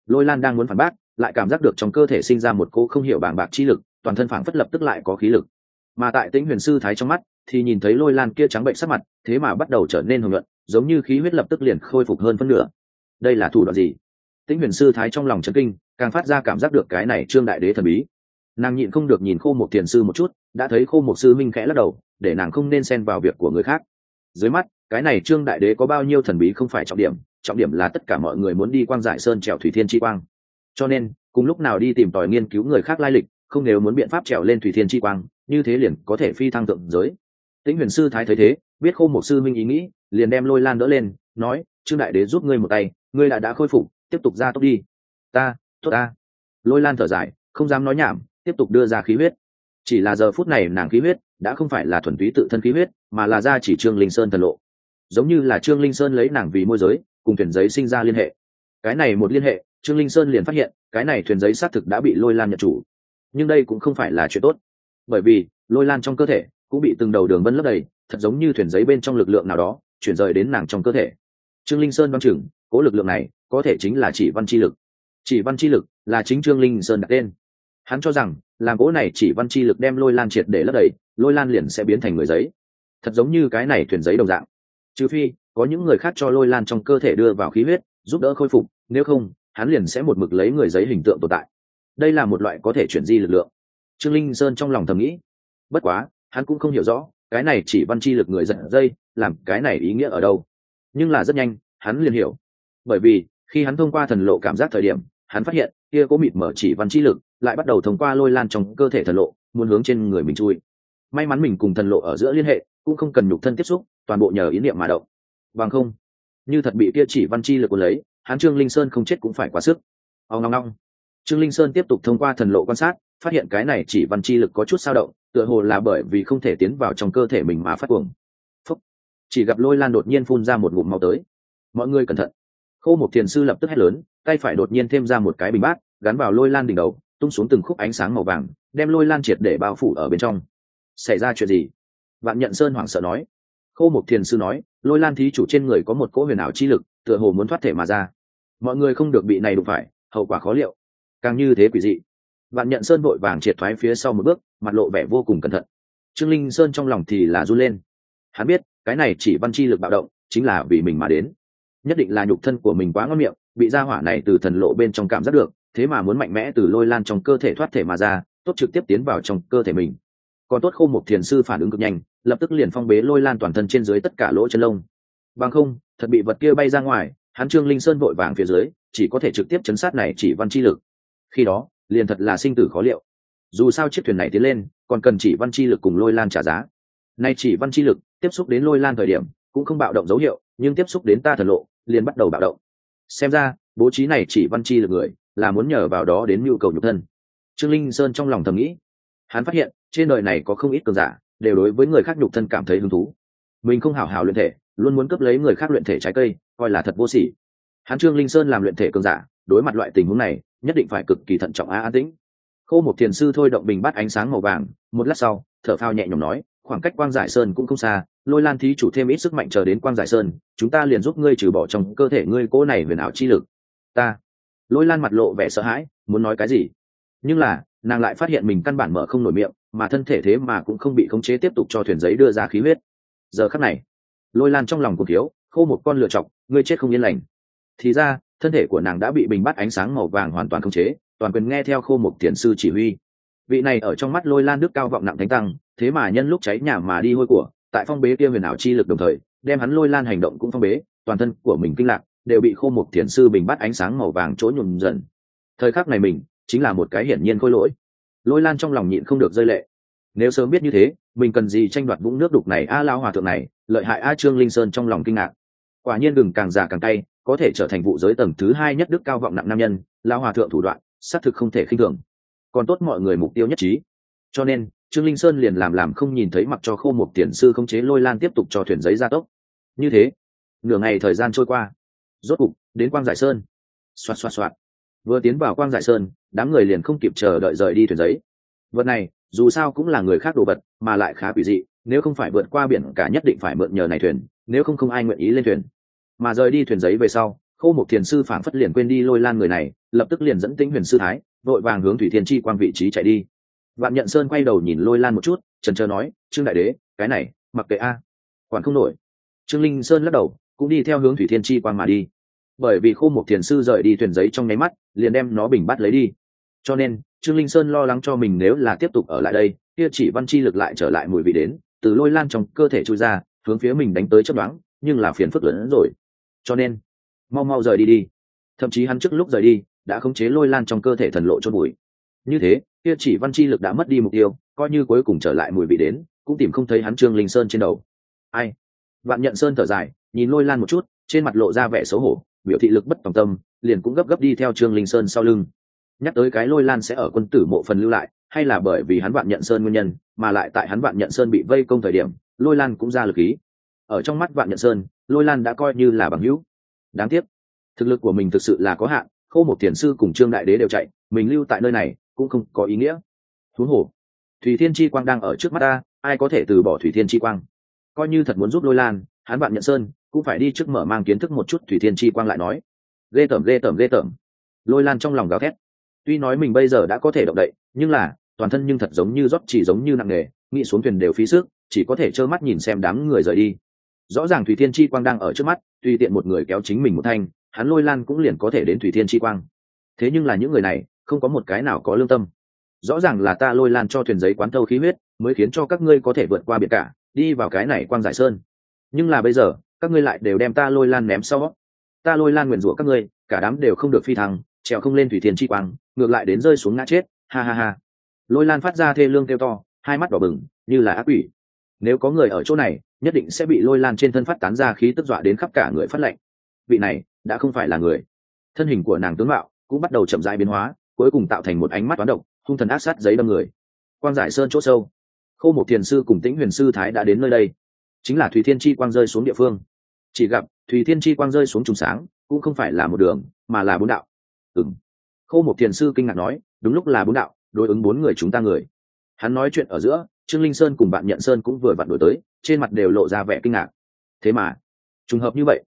Lôi lan đang muốn phản bác, lại cảm giác được trong cơ thể sinh ra một cô không hiểu bảng bạc chi lực, toàn thân phảng phất lập tức lại có khí lực. Mà tại tĩnh huyền sư thái trong mắt thì nhìn thấy lôi lan kia trắng bệnh sắc mặt, thế mà bắt đầu trở nên hồng nhuận, giống như khí huyết lập tức liền khôi phục hơn phân nửa. Đây là thủ đoạn gì? Tĩnh huyền sư thái trong lòng chấn kinh, càng phát ra cảm giác được cái này trương đại đế thần bí. Nàng nhịn không được nhìn khô một thiền sư một chút, đã thấy khô một sư minh khẽ lắc đầu, để nàng không nên xen vào việc của người khác. Dưới mắt, cái này trương đại đế có bao nhiêu thần bí không phải trọng điểm trọng điểm là tất cả mọi người muốn đi quang giải sơn trèo thủy thiên chi quang. Cho nên, cùng lúc nào đi tìm tòi nghiên cứu người khác lai lịch, không nếu muốn biện pháp trèo lên thủy thiên chi quang, như thế liền có thể phi thăng tượng giới tĩnh huyền sư thái thấy thế, biết khô một sư minh ý nghĩ, liền đem lôi lan đỡ lên, nói, trương đại đế giúp ngươi một tay, ngươi đã đã khôi phục, tiếp tục ra tốc đi. Ta, tốt ta. Lôi lan thở dài, không dám nói nhảm, tiếp tục đưa ra khí huyết. Chỉ là giờ phút này nàng khí huyết đã không phải là thuần túy tự thân khí huyết, mà là ra chỉ trương linh sơn thần lộ. Giống như là trương linh sơn lấy nàng vì môi giới, cùng thuyền giấy sinh ra liên hệ. Cái này một liên hệ, trương linh sơn liền phát hiện, cái này thuyền giấy xác thực đã bị lôi lan nhận chủ. Nhưng đây cũng không phải là chuyện tốt, bởi vì lôi lan trong cơ thể cũng bị từng đầu đường vân lấp đầy, thật giống như thuyền giấy bên trong lực lượng nào đó, chuyển rời đến nàng trong cơ thể. Trương linh sơn đoan chừng, cố lực lượng này, có thể chính là chỉ văn chi lực. Chỉ văn chi lực là chính trương linh sơn đặt tên. Hắn cho rằng, làm cố này chỉ văn chi lực đem lôi lan triệt để lấp đầy, lôi lan liền sẽ biến thành người giấy. Thật giống như cái này thuyền giấy đồng dạng. Trừ phi, có những người khác cho lôi lan trong cơ thể đưa vào khí huyết, giúp đỡ khôi phục, nếu không, hắn liền sẽ một mực lấy người giấy hình tượng tồn tại. Đây là một loại có thể chuyển di lực lượng. Trương linh sơn trong lòng thầm nghĩ. Bất quá hắn cũng không hiểu rõ, cái này chỉ văn chi lực người giật dây, làm cái này ý nghĩa ở đâu. Nhưng là rất nhanh, hắn liền hiểu. Bởi vì, khi hắn thông qua thần lộ cảm giác thời điểm, hắn phát hiện, kia có mịt mở chỉ văn chi lực, lại bắt đầu thông qua lôi lan trong cơ thể thần lộ, muốn hướng trên người mình chui. May mắn mình cùng thần lộ ở giữa liên hệ, cũng không cần nhục thân tiếp xúc, toàn bộ nhờ ý niệm mà động. Bằng không, như thật bị kia chỉ văn chi lực cuốn lấy, hắn trương linh sơn không chết cũng phải quá sức. Ao ngong ngong trương linh sơn tiếp tục thông qua thần lộ quan sát phát hiện cái này chỉ văn chi lực có chút sao động, tựa hồ là bởi vì không thể tiến vào trong cơ thể mình mà phát cuồng. Phúc. chỉ gặp lôi lan đột nhiên phun ra một ngụm máu tới. Mọi người cẩn thận. Khô một thiền sư lập tức hét lớn, tay phải đột nhiên thêm ra một cái bình bát, gắn vào lôi lan đỉnh đầu, tung xuống từng khúc ánh sáng màu vàng, đem lôi lan triệt để bao phủ ở bên trong. Xảy ra chuyện gì? Vạn nhận sơn hoảng sợ nói. Khô một thiền sư nói, lôi lan thí chủ trên người có một cỗ huyền ảo chi lực, tựa hồ muốn thoát thể mà ra. Mọi người không được bị này đụng phải, hậu quả khó liệu. Càng như thế quỷ dị vạn nhận sơn vội vàng triệt thoái phía sau một bước, mặt lộ vẻ vô cùng cẩn thận. Trương linh sơn trong lòng thì là run lên. Hắn biết, cái này chỉ văn chi lực bạo động, chính là vì mình mà đến. Nhất định là nhục thân của mình quá ngon miệng, bị ra hỏa này từ thần lộ bên trong cảm giác được, thế mà muốn mạnh mẽ từ lôi lan trong cơ thể thoát thể mà ra, tốt trực tiếp tiến vào trong cơ thể mình. Còn tốt khô một thiền sư phản ứng cực nhanh, lập tức liền phong bế lôi lan toàn thân trên dưới tất cả lỗ chân lông. Bằng không, thật bị vật kia bay ra ngoài, hắn trương linh sơn vội vàng phía dưới, chỉ có thể trực tiếp chấn sát này chỉ văn chi lực. Khi đó liền thật là sinh tử khó liệu. Dù sao chiếc thuyền này tiến lên, còn cần chỉ văn chi lực cùng lôi lan trả giá. Nay chỉ văn chi lực, tiếp xúc đến lôi lan thời điểm, cũng không bạo động dấu hiệu, nhưng tiếp xúc đến ta thần lộ, liền bắt đầu bạo động. Xem ra, bố trí này chỉ văn chi lực người, là muốn nhờ vào đó đến nhu cầu nhục thân. Trương linh sơn trong lòng thầm nghĩ. Hắn phát hiện, trên đời này có không ít cường giả, đều đối với người khác nhục thân cảm thấy hứng thú. Mình không hào hào luyện thể, luôn muốn cướp lấy người khác luyện thể trái cây, coi là thật vô sỉ. Hắn trương linh sơn làm luyện thể cường giả, đối mặt loại tình huống này nhất định phải cực kỳ thận trọng á an tĩnh. Khô một thiền sư thôi động bình bắt ánh sáng màu vàng, một lát sau, thở phao nhẹ nhõm nói, khoảng cách quang giải sơn cũng không xa, lôi lan thí chủ thêm ít sức mạnh chờ đến quang giải sơn, chúng ta liền giúp ngươi trừ bỏ trong cơ thể ngươi cố này huyền ảo chi lực. Ta. Lôi lan mặt lộ vẻ sợ hãi, muốn nói cái gì? Nhưng là, nàng lại phát hiện mình căn bản mở không nổi miệng, mà thân thể thế mà cũng không bị khống chế tiếp tục cho thuyền giấy đưa ra khí huyết. Giờ khắc này, lôi lan trong lòng cuộc thiếu, khô một con lựa chọc, ngươi chết không yên lành. Thì ra thân thể của nàng đã bị bình bắt ánh sáng màu vàng hoàn toàn khống chế, toàn quyền nghe theo khô một thiền sư chỉ huy. Vị này ở trong mắt lôi lan Đức cao vọng nặng thánh tăng, thế mà nhân lúc cháy nhà mà đi hôi của, tại phong bế kia huyền ảo chi lực đồng thời, đem hắn lôi lan hành động cũng phong bế, toàn thân của mình kinh lạc, đều bị khô một thiền sư bình bắt ánh sáng màu vàng chỗ nhùm dần. Thời khắc này mình, chính là một cái hiển nhiên khôi lỗi. Lôi lan trong lòng nhịn không được rơi lệ. Nếu sớm biết như thế, mình cần gì tranh đoạt vũng nước đục này, a lao hòa thượng này, lợi hại a trương linh sơn trong lòng kinh ngạc. Quả nhiên gừng càng già càng cay có thể trở thành vụ giới tầng thứ hai nhất đức cao vọng nặng nam nhân lao hòa thượng thủ đoạn, xác thực không thể khinh thường. Còn tốt mọi người mục tiêu nhất trí. Cho nên, trương linh sơn liền làm làm không nhìn thấy mặc cho khô một tiền sư không chế lôi lan tiếp tục cho thuyền giấy ra tốc. Như thế, nửa ngày thời gian trôi qua. Rốt cục, đến quang giải sơn. Xoạt xoạt xoạt. Vừa tiến vào quang giải sơn, đám người liền không kịp chờ đợi rời đi thuyền giấy. Vật này, dù sao cũng là người khác đồ vật, mà lại khá quỷ dị, nếu không phải vượt qua biển cả nhất định phải mượn nhờ này thuyền, nếu không không ai nguyện ý lên thuyền mà rời đi thuyền giấy về sau khâu một thiền sư phảng phất liền quên đi lôi lan người này, lập tức liền dẫn tĩnh huyền sư thái, vội vàng hướng thủy thiên chi quang vị trí chạy đi. Vạn nhận sơn quay đầu nhìn lôi lan một chút trần trờ nói, trương đại đế, cái này, mặc kệ a, quản không nổi. Trương linh sơn lắc đầu, cũng đi theo hướng thủy thiên chi quang mà đi. Bởi vì khô một thiền sư rời đi thuyền giấy trong nháy mắt, liền đem nó bình bắt lấy đi. Cho nên, trương linh sơn lo lắng cho mình nếu là tiếp tục ở lại đây, kia chỉ văn chi lực lại trở lại mùi vị đến, từ lôi lan trong cơ thể trôi ra, hướng phía mình đánh tới chấp đoán nhưng là phiền phức lớn hơn rồi cho nên, mau mau rời đi đi. Thậm chí hắn trước lúc rời đi, đã khống chế lôi lan trong cơ thể thần lộ chôn bụi. Như thế, kia chỉ văn chi lực đã mất đi mục tiêu, coi như cuối cùng trở lại mùi vị đến, cũng tìm không thấy hắn trương linh sơn trên đầu. Ai? Vạn nhận sơn thở dài, nhìn lôi lan một chút, trên mặt lộ ra vẻ xấu hổ, biểu thị lực bất tòng tâm, liền cũng gấp gấp đi theo trương linh sơn sau lưng. Nhắc tới cái lôi lan sẽ ở quân tử mộ phần lưu lại, hay là bởi vì hắn vạn nhận sơn nguyên nhân, mà lại tại hắn vạn nhận sơn bị vây công thời điểm, lôi lan cũng ra lực ý ở trong mắt vạn nhận sơn, lôi lan đã coi như là bằng hữu. Đáng tiếc, thực lực của mình thực sự là có hạn, khô một thiền sư cùng trương đại đế đều chạy, mình lưu tại nơi này cũng không có ý nghĩa. Thú hồ, thủy thiên chi quang đang ở trước mắt ta, ai có thể từ bỏ thủy thiên chi quang? Coi như thật muốn giúp lôi lan, hắn bạn nhận sơn cũng phải đi trước mở mang kiến thức một chút thủy thiên chi quang lại nói. Ghê tởm ghê tởm ghê tởm. Lôi lan trong lòng gào thét. Tuy nói mình bây giờ đã có thể động đậy, nhưng là, toàn thân nhưng thật giống như rót chỉ giống như nặng nề, nghĩ xuống thuyền đều phí sức, chỉ có thể trơ mắt nhìn xem đám người rời đi rõ ràng thủy thiên chi quang đang ở trước mắt, tùy tiện một người kéo chính mình một thanh, hắn lôi lan cũng liền có thể đến thủy thiên chi quang. Thế nhưng là những người này, không có một cái nào có lương tâm. Rõ ràng là ta lôi lan cho thuyền giấy quán thâu khí huyết, mới khiến cho các ngươi có thể vượt qua biệt cả, đi vào cái này quang giải sơn. Nhưng là bây giờ, các ngươi lại đều đem ta lôi lan ném sau. Ta lôi lan nguyện rủa các ngươi, cả đám đều không được phi thăng, trèo không lên thủy thiên chi quang, ngược lại đến rơi xuống ngã chết. Ha ha ha. Lôi lan phát ra thê lương kêu to, hai mắt đỏ bừng, như là ác quỷ. Nếu có người ở chỗ này nhất định sẽ bị lôi lan trên thân phát tán ra khí tức dọa đến khắp cả người phát lệnh vị này, đã không phải là người. Thân hình của nàng tướng mạo cũng bắt đầu chậm rãi biến hóa, cuối cùng tạo thành một ánh mắt toán độc, hung thần ác sát giấy đâm người. Quang giải sơn chỗ sâu. Khâu một thiền sư cùng tĩnh huyền sư thái đã đến nơi đây. Chính là thùy thiên chi quang rơi xuống địa phương. Chỉ gặp thùy thiên chi quang rơi xuống trùng sáng, cũng không phải là một đường, mà là bốn đạo. Ừng khâu một thiền sư kinh ngạc nói, đúng lúc là bốn đạo, đối ứng bốn người chúng ta người. Hắn nói chuyện ở giữa, trương linh sơn cùng bạn nhận sơn cũng vừa vặn đổi tới trên mặt đều lộ ra vẻ kinh ngạc. Thế mà, trùng hợp như vậy,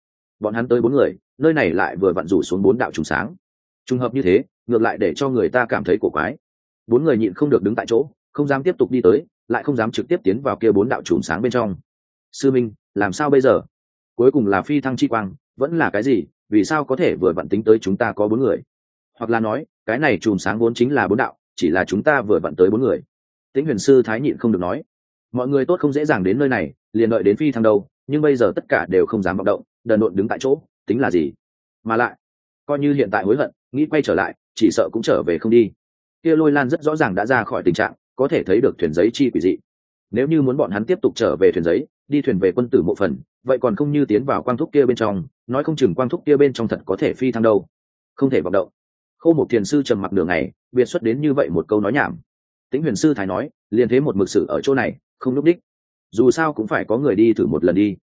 bọn hắn tới bốn người, nơi này lại vừa vặn rủ xuống bốn đạo trùng sáng. Trùng hợp như thế, ngược lại để cho người ta cảm thấy cổ quái. Bốn người nhịn không được đứng tại chỗ, không dám tiếp tục đi tới, lại không dám trực tiếp tiến vào kia bốn đạo trùng sáng bên trong. Sư minh, làm sao bây giờ? Cuối cùng là phi thăng chi quang, vẫn là cái gì, vì sao có thể vừa vặn tính tới chúng ta có bốn người? Hoặc là nói, cái này chùm sáng vốn chính là bốn đạo, chỉ là chúng ta vừa vặn tới bốn người. Tĩnh huyền sư thái nhịn không được nói mọi người tốt không dễ dàng đến nơi này, liền đợi đến phi thăng đâu, nhưng bây giờ tất cả đều không dám vọng động, đần độn đứng tại chỗ, tính là gì? Mà lại, coi như hiện tại hối hận, nghĩ quay trở lại, chỉ sợ cũng trở về không đi. Kia lôi lan rất rõ ràng đã ra khỏi tình trạng, có thể thấy được thuyền giấy chi quỷ dị. Nếu như muốn bọn hắn tiếp tục trở về thuyền giấy, đi thuyền về quân tử mộ phần, vậy còn không như tiến vào quang thúc kia bên trong, nói không chừng quang thúc kia bên trong thật có thể phi thăng đâu. Không thể vọng động. Khâu một thiền sư trầm mặc đường này biệt xuất đến như vậy một câu nói nhảm. Tĩnh huyền sư thái nói, liền thế một mực sự ở chỗ này không lúc đích. Dù sao cũng phải có người đi thử một lần đi.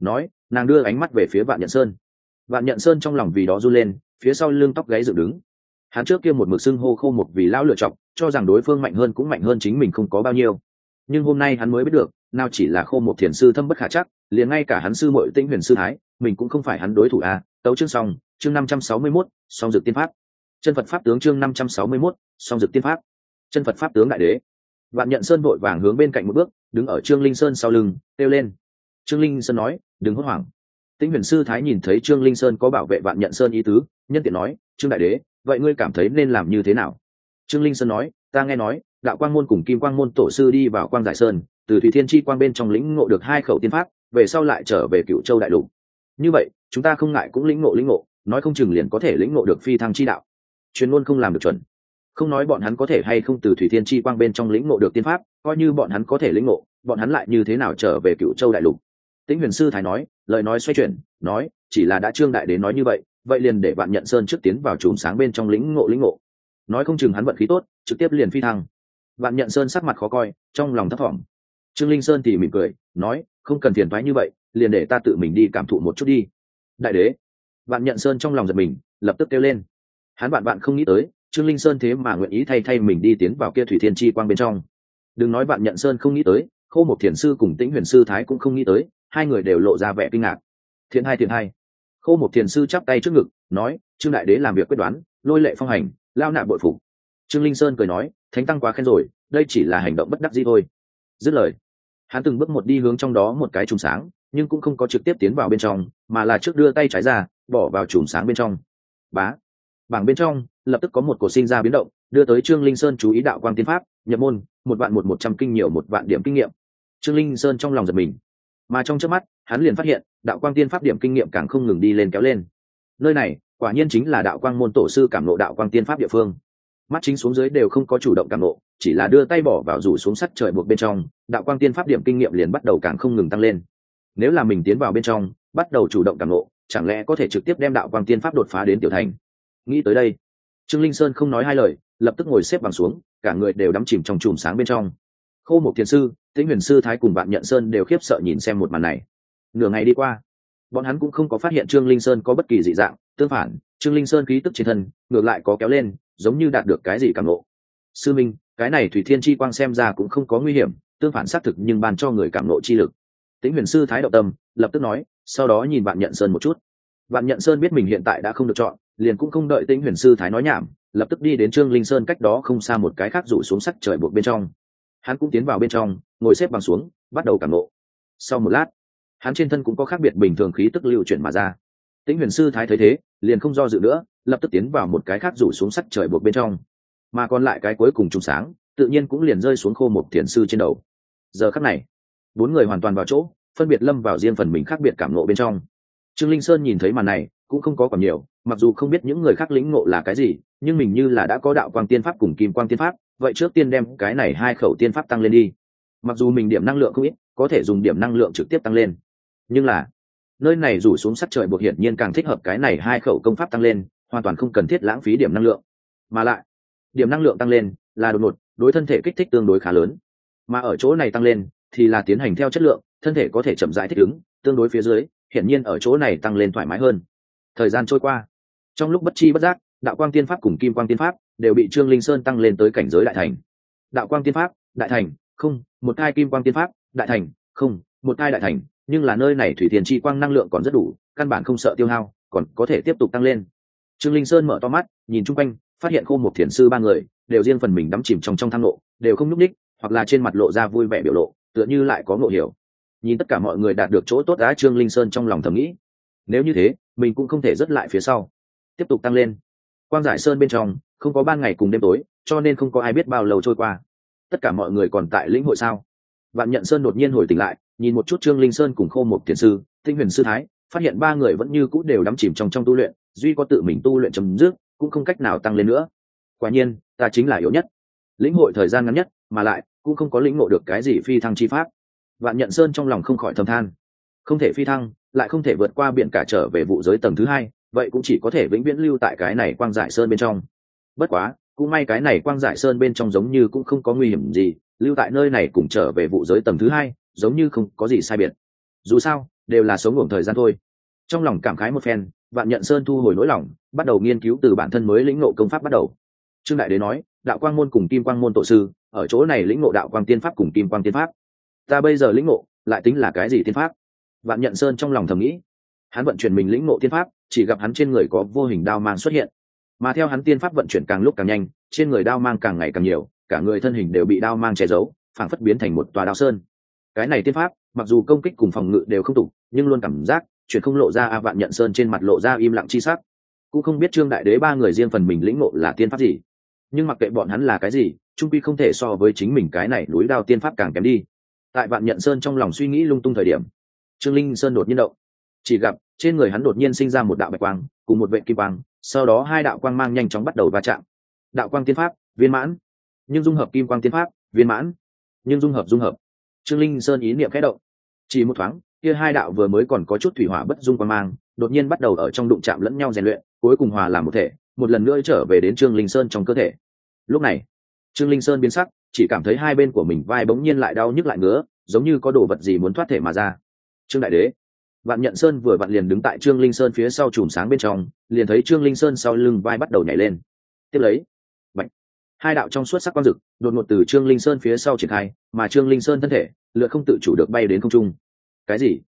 Nói, nàng đưa ánh mắt về phía vạn nhận sơn. Vạn nhận sơn trong lòng vì đó run lên, phía sau lưng tóc gáy dựng đứng. Hắn trước kia một mực xưng hô khô một vì lão lựa chọc, cho rằng đối phương mạnh hơn cũng mạnh hơn chính mình không có bao nhiêu. Nhưng hôm nay hắn mới biết được, nào chỉ là khô một thiền sư thâm bất khả chắc, liền ngay cả hắn sư mội tinh huyền sư thái, mình cũng không phải hắn đối thủ à. Tấu chương xong, chương năm trăm sáu mươi mốt, song dược tiên pháp. Chân phật pháp tướng chương năm trăm sáu mươi mốt, song dược tiên pháp. Chân phật pháp tướng đại đế vạn nhận sơn vội vàng hướng bên cạnh một bước, đứng ở trương linh sơn sau lưng, kêu lên. Trương linh sơn nói, đừng hốt hoảng. Tĩnh huyền sư thái nhìn thấy trương linh sơn có bảo vệ vạn nhận sơn ý tứ, nhân tiện nói, trương đại đế, vậy ngươi cảm thấy nên làm như thế nào? Trương linh sơn nói, ta nghe nói, đạo quang môn cùng kim quang môn tổ sư đi vào quang giải sơn, từ thủy thiên chi quang bên trong lĩnh ngộ được hai khẩu tiên pháp, về sau lại trở về cựu châu đại lục. Như vậy, chúng ta không ngại cũng lĩnh ngộ lĩnh ngộ, nói không chừng liền có thể lĩnh ngộ được phi thăng chi đạo. Chuyên luôn không làm được chuẩn không nói bọn hắn có thể hay không từ thủy thiên chi quang bên trong lĩnh ngộ được tiên pháp, coi như bọn hắn có thể lĩnh ngộ, bọn hắn lại như thế nào trở về cựu châu đại lục? Tĩnh huyền sư thái nói, lời nói xoay chuyển, nói, chỉ là đã trương đại đến nói như vậy vậy liền để bạn nhận sơn trước tiến vào chùm sáng bên trong lĩnh ngộ lĩnh ngộ. Nói không chừng hắn vận khí tốt, trực tiếp liền phi thăng. Bạn nhận sơn sắc mặt khó coi, trong lòng thấp thỏm. Trương linh sơn thì mỉm cười, nói, không cần phiền thoái như vậy, liền để ta tự mình đi cảm thụ một chút đi. Đại đế. Bạn nhận sơn trong lòng giật mình, lập tức kêu lên. Hắn bạn bạn không nghĩ tới trương linh sơn thế mà nguyện ý thay thay mình đi tiến vào kia thủy thiên chi quang bên trong. Đừng nói bạn nhận sơn không nghĩ tới, khô một thiền sư cùng tĩnh huyền sư thái cũng không nghĩ tới, hai người đều lộ ra vẻ kinh ngạc. Thiện hai thiện hai. Khô một thiền sư chắp tay trước ngực, nói, trương đại đế làm việc quyết đoán, lôi lệ phong hành, lao nạp bội phục. Trương linh sơn cười nói, thánh tăng quá khen rồi, đây chỉ là hành động bất đắc dĩ thôi. Dứt lời, hắn từng bước một đi hướng trong đó một cái chùm sáng, nhưng cũng không có trực tiếp tiến vào bên trong, mà là trước đưa tay trái ra, bỏ vào chùm sáng bên trong. Bá, bảng bên trong lập tức có một cổ sinh ra biến động, đưa tới trương linh sơn chú ý đạo quang tiên pháp, nhập môn, một vạn một một trăm kinh nhiều một vạn điểm kinh nghiệm. Trương linh sơn trong lòng giật mình, mà trong trước mắt, hắn liền phát hiện, đạo quang tiên pháp điểm kinh nghiệm càng không ngừng đi lên kéo lên. Nơi này, quả nhiên chính là đạo quang môn tổ sư cảm nộ đạo quang tiên pháp địa phương. Mắt chính xuống dưới đều không có chủ động cảm nộ, chỉ là đưa tay bỏ vào rủ xuống sắt trời buộc bên trong, đạo quang tiên pháp điểm kinh nghiệm liền bắt đầu càng không ngừng tăng lên. Nếu là mình tiến vào bên trong, bắt đầu chủ động cảm nộ, chẳng lẽ có thể trực tiếp đem đạo quang tiên pháp đột phá đến tiểu thành? Nghĩ tới đây trương linh sơn không nói hai lời, lập tức ngồi xếp bằng xuống, cả người đều đắm chìm trong chùm sáng bên trong. Khâu một thiền sư, tĩnh huyền sư thái cùng bạn nhận sơn đều khiếp sợ nhìn xem một màn này. Nửa ngày đi qua, bọn hắn cũng không có phát hiện trương linh sơn có bất kỳ dị dạng, tương phản, trương linh sơn khí tức trên thân, ngược lại có kéo lên, giống như đạt được cái gì cảm lộ sư minh, cái này thủy thiên chi quang xem ra cũng không có nguy hiểm, tương phản xác thực nhưng ban cho người cảm lộ chi lực. Tĩnh huyền sư thái động tâm, lập tức nói, sau đó nhìn bạn nhận sơn một chút bạn nhận sơn biết mình hiện tại đã không được chọn, liền cũng không đợi tĩnh huyền sư thái nói nhảm, lập tức đi đến trương linh sơn cách đó không xa một cái khác rủ xuống sắc trời buộc bên trong. Hắn cũng tiến vào bên trong, ngồi xếp bằng xuống, bắt đầu cảm lộ sau một lát, hắn trên thân cũng có khác biệt bình thường khí tức lưu chuyển mà ra. Tĩnh huyền sư thái thấy thế, liền không do dự nữa, lập tức tiến vào một cái khác rủ xuống sắc trời buộc bên trong. Mà còn lại cái cuối cùng trùng sáng, tự nhiên cũng liền rơi xuống khô một thiền sư trên đầu. Giờ khắc này, bốn người hoàn toàn vào chỗ, phân biệt lâm vào riêng phần mình khác biệt cảm nộ bên trong trương linh sơn nhìn thấy màn này, cũng không có còn nhiều, mặc dù không biết những người khác lĩnh ngộ là cái gì, nhưng mình như là đã có đạo quang tiên pháp cùng kim quang tiên pháp, vậy trước tiên đem cái này hai khẩu tiên pháp tăng lên đi. Mặc dù mình điểm năng lượng không ít, có thể dùng điểm năng lượng trực tiếp tăng lên. Nhưng là, nơi này rủ xuống sắt trời buộc hiển nhiên càng thích hợp cái này hai khẩu công pháp tăng lên, hoàn toàn không cần thiết lãng phí điểm năng lượng. Mà lại, điểm năng lượng tăng lên là đột ngột, đối thân thể kích thích tương đối khá lớn. Mà ở chỗ này tăng lên thì là tiến hành theo chất lượng, thân thể có thể chậm rãi thích ứng, tương đối phía dưới hiển nhiên ở chỗ này tăng lên thoải mái hơn. Thời gian trôi qua. Trong lúc bất chi bất giác, đạo quang tiên pháp cùng kim quang tiên pháp đều bị trương linh sơn tăng lên tới cảnh giới đại thành. Đạo quang tiên pháp, đại thành, không, một thai kim quang tiên pháp, đại thành, không, một thai đại thành, nhưng là nơi này thủy tiền chi quang năng lượng còn rất đủ, căn bản không sợ tiêu hao, còn có thể tiếp tục tăng lên. Trương linh sơn mở to mắt, nhìn chung quanh, phát hiện khô một thiền sư ba người, đều riêng phần mình đắm chìm trong trong thang lộ đều không nhúc ních hoặc là trên mặt lộ ra vui vẻ biểu lộ, tựa như lại có ngộ hiểu nhìn tất cả mọi người đạt được chỗ tốt đã trương linh sơn trong lòng thầm nghĩ. Nếu như thế, mình cũng không thể dứt lại phía sau. Tiếp tục tăng lên. Quang giải sơn bên trong, không có ban ngày cùng đêm tối, cho nên không có ai biết bao lâu trôi qua. Tất cả mọi người còn tại lĩnh hội sao? Vạn nhận sơn đột nhiên hồi tỉnh lại, nhìn một chút trương linh sơn cùng khô một thiền sư, tinh huyền sư thái, phát hiện ba người vẫn như cũ đều đắm chìm trong trong tu luyện, duy có tự mình tu luyện chấm dứt, cũng không cách nào tăng lên nữa. Quả nhiên, ta chính là yếu nhất. Lĩnh hội thời gian ngắn nhất, mà lại, cũng không có lĩnh ngộ được cái gì phi thăng chi pháp vạn nhận sơn trong lòng không khỏi thầm than. Không thể phi thăng, lại không thể vượt qua biển cả trở về vụ giới tầng thứ hai, vậy cũng chỉ có thể vĩnh viễn lưu tại cái này quang giải sơn bên trong. Bất quá, cũng may cái này quang giải sơn bên trong giống như cũng không có nguy hiểm gì, lưu tại nơi này cùng trở về vụ giới tầng thứ hai, giống như không có gì sai biệt. Dù sao, đều là sống ngủ thời gian thôi. Trong lòng cảm khái một phen, vạn nhận sơn thu hồi nỗi lòng, bắt đầu nghiên cứu từ bản thân mới lĩnh ngộ công pháp bắt đầu. Trương đại đế nói, đạo quang môn cùng kim quang môn tổ sư, ở chỗ này lĩnh ngộ đạo quang tiên pháp cùng kim quang tiên pháp ta bây giờ lĩnh ngộ, lại tính là cái gì tiên pháp? Vạn nhận sơn trong lòng thầm nghĩ. Hắn vận chuyển mình lĩnh ngộ tiên pháp, chỉ gặp hắn trên người có vô hình đao mang xuất hiện. Mà theo hắn tiên pháp vận chuyển càng lúc càng nhanh, trên người đao mang càng ngày càng nhiều, cả người thân hình đều bị đao mang che giấu, phảng phất biến thành một tòa đao sơn. Cái này tiên pháp, mặc dù công kích cùng phòng ngự đều không tục nhưng luôn cảm giác chuyện không lộ ra a vạn nhận sơn trên mặt lộ ra im lặng chi sắc. Cũng không biết trương đại đế ba người riêng phần mình lĩnh ngộ là tiên pháp gì. Nhưng mặc kệ bọn hắn là cái gì trung quy không thể so với chính mình cái này núi đao tiên pháp càng kém đi tại vạn nhận sơn trong lòng suy nghĩ lung tung thời điểm, trương linh sơn đột nhiên động. Chỉ gặp, trên người hắn đột nhiên sinh ra một đạo bạch quang, cùng một vệ kim quang, sau đó hai đạo quang mang nhanh chóng bắt đầu va chạm. Đạo quang tiên pháp, viên mãn. Nhưng dung hợp kim quang tiên pháp, viên mãn. Nhưng dung hợp dung hợp. Trương linh sơn ý niệm khẽ động. Chỉ một thoáng, kia hai đạo vừa mới còn có chút thủy hỏa bất dung quang mang, đột nhiên bắt đầu ở trong đụng chạm lẫn nhau rèn luyện, cuối cùng hòa làm một thể, một lần nữa trở về đến trương linh sơn trong cơ thể. Lúc này, trương linh sơn biến sắc chỉ cảm thấy hai bên của mình vai bỗng nhiên lại đau nhức lại ngứa, giống như có đồ vật gì muốn thoát thể mà ra. Trương đại đế, vạn nhận sơn vừa vặn liền đứng tại trương linh sơn phía sau chùm sáng bên trong, liền thấy trương linh sơn sau lưng vai bắt đầu nhảy lên. Tiếp lấy, Bạch. hai đạo trong suốt sắc quang rực, đột ngột từ trương linh sơn phía sau triển khai, mà trương linh sơn thân thể lựa không tự chủ được bay đến không trung. Cái gì?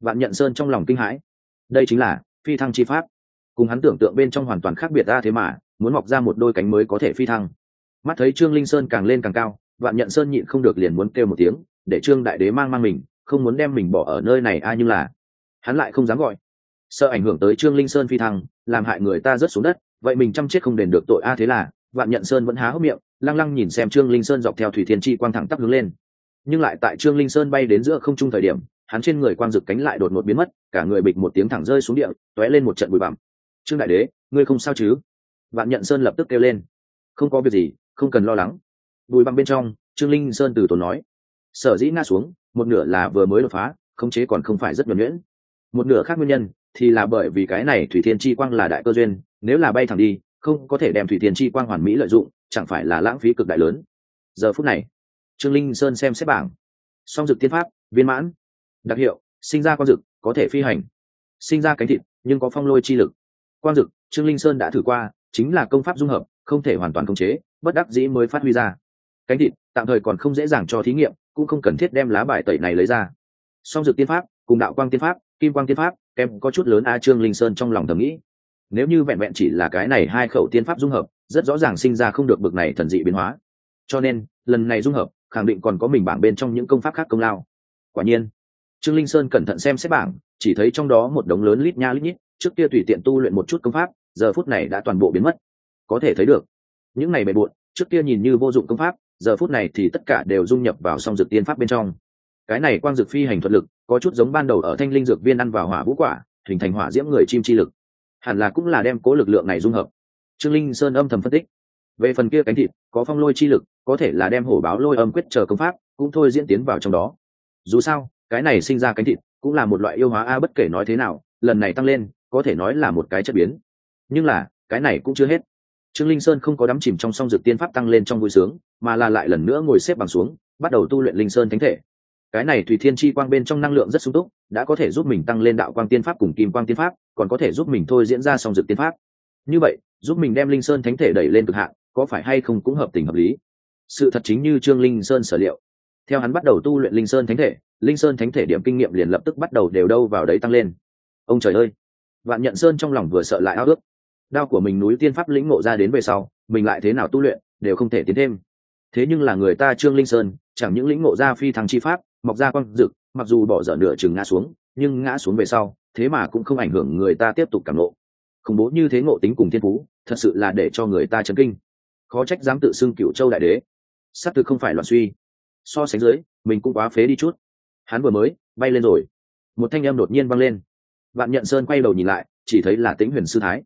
Vạn nhận sơn trong lòng kinh hãi. Đây chính là phi thăng chi pháp. Cùng hắn tưởng tượng bên trong hoàn toàn khác biệt ra thế mà, muốn mọc ra một đôi cánh mới có thể phi thăng mắt thấy trương linh sơn càng lên càng cao, vạn nhận sơn nhịn không được liền muốn kêu một tiếng, để trương đại đế mang mang mình, không muốn đem mình bỏ ở nơi này a à nhưng là. Hắn lại không dám gọi. Sợ ảnh hưởng tới trương linh sơn phi thăng, làm hại người ta rớt xuống đất, vậy mình chăm chết không đền được tội a thế là, vạn nhận sơn vẫn há hốc miệng, lăng lăng nhìn xem trương linh sơn dọc theo thủy thiên chi quang thẳng tắp hướng lên. Nhưng lại tại trương linh sơn bay đến giữa không trung thời điểm, hắn trên người quang rực cánh lại đột ngột biến mất, cả người bịch một tiếng thẳng rơi xuống địa t lên một trận bụi bặm. Trương đại đế, ngươi không sao chứ? Vạn nhận sơn lập tức kêu lên. Không có việc gì không cần lo lắng. Bùi băng bên trong, trương linh sơn từ tốn nói. Sở dĩ nga xuống, một nửa là vừa mới đột phá, khống chế còn không phải rất nhuẩn nhuyễn. Một nửa khác nguyên nhân thì là bởi vì cái này thủy thiên chi quang là đại cơ duyên, nếu là bay thẳng đi, không có thể đem thủy thiên chi quang hoàn mỹ lợi dụng, chẳng phải là lãng phí cực đại lớn. Giờ phút này, trương linh sơn xem xét bảng. Song dực tiên pháp, viên mãn. Đặc hiệu, sinh ra con dực có thể phi hành. Sinh ra cánh thịt, nhưng có phong lôi chi lực. Quang dực trương linh sơn đã thử qua, chính là công pháp dung hợp, không thể hoàn toàn khống chế bất đắc dĩ mới phát huy ra. Cánh thịt, tạm thời còn không dễ dàng cho thí nghiệm, cũng không cần thiết đem lá bài tẩy này lấy ra. Song dược tiên pháp, cùng đạo quang tiên pháp, kim quang tiên pháp kém có chút lớn a trương linh sơn trong lòng thầm nghĩ. Nếu như vẹn vẹn chỉ là cái này hai khẩu tiên pháp dung hợp, rất rõ ràng sinh ra không được bực này thần dị biến hóa. Cho nên, lần này dung hợp, khẳng định còn có mình bảng bên trong những công pháp khác công lao. Quả nhiên, trương linh sơn cẩn thận xem xét bảng, chỉ thấy trong đó một đống lớn lít nha lít nhít, trước kia tùy tiện tu luyện một chút công pháp, giờ phút này đã toàn bộ biến mất. Có thể thấy được những này bề bộn, trước kia nhìn như vô dụng công pháp, giờ phút này thì tất cả đều dung nhập vào song dược tiên pháp bên trong. Cái này quang dược phi hành thuật lực, có chút giống ban đầu ở thanh linh dược viên ăn vào hỏa vũ quả, hình thành hỏa diễm người chim chi lực. Hẳn là cũng là đem cố lực lượng này dung hợp. Trương linh sơn âm thầm phân tích. Về phần kia cánh thịt, có phong lôi chi lực, có thể là đem hổ báo lôi âm quyết chờ công pháp, cũng thôi diễn tiến vào trong đó. Dù sao, cái này sinh ra cánh thịt, cũng là một loại yêu hóa a, bất kể nói thế nào, lần này tăng lên, có thể nói là một cái chất biến. Nhưng là, cái này cũng chưa hết trương linh sơn không có đắm chìm trong song dược tiên pháp tăng lên trong vui sướng, mà là lại lần nữa ngồi xếp bằng xuống, bắt đầu tu luyện linh sơn thánh thể. Cái này tùy thiên chi quang bên trong năng lượng rất sung túc, đã có thể giúp mình tăng lên đạo quang tiên pháp cùng kim quang tiên pháp, còn có thể giúp mình thôi diễn ra song dược tiên pháp. Như vậy, giúp mình đem linh sơn thánh thể đẩy lên cực hạn, có phải hay không cũng hợp tình hợp lý? Sự thật chính như trương linh sơn sở liệu. Theo hắn bắt đầu tu luyện linh sơn thánh thể, linh sơn thánh thể điểm kinh nghiệm liền lập tức bắt đầu đều đâu vào đấy tăng lên. Ông trời ơi! Vạn nhận sơn trong lòng vừa sợ lại ao ước đao của mình núi tiên pháp lĩnh ngộ ra đến về sau, mình lại thế nào tu luyện, đều không thể tiến thêm. Thế nhưng là người ta trương linh sơn, chẳng những lĩnh ngộ ra phi thăng chi pháp, mọc ra quang dực, mặc dù bỏ dở nửa chừng ngã xuống, nhưng ngã xuống về sau, thế mà cũng không ảnh hưởng người ta tiếp tục cảm ngộ. Khủng bố như thế ngộ tính cùng thiên phú, thật sự là để cho người ta chấn kinh. Khó trách dám tự xưng cựu châu đại đế. S á c thực không phải loạn suy. So sánh dưới, mình cũng quá phế đi chút. Hắn vừa mới, bay lên rồi. Một thanh em đột nhiên văng lên. Vạn nhận sơn quay đầu nhìn lại, chỉ thấy là tính huyền sư thái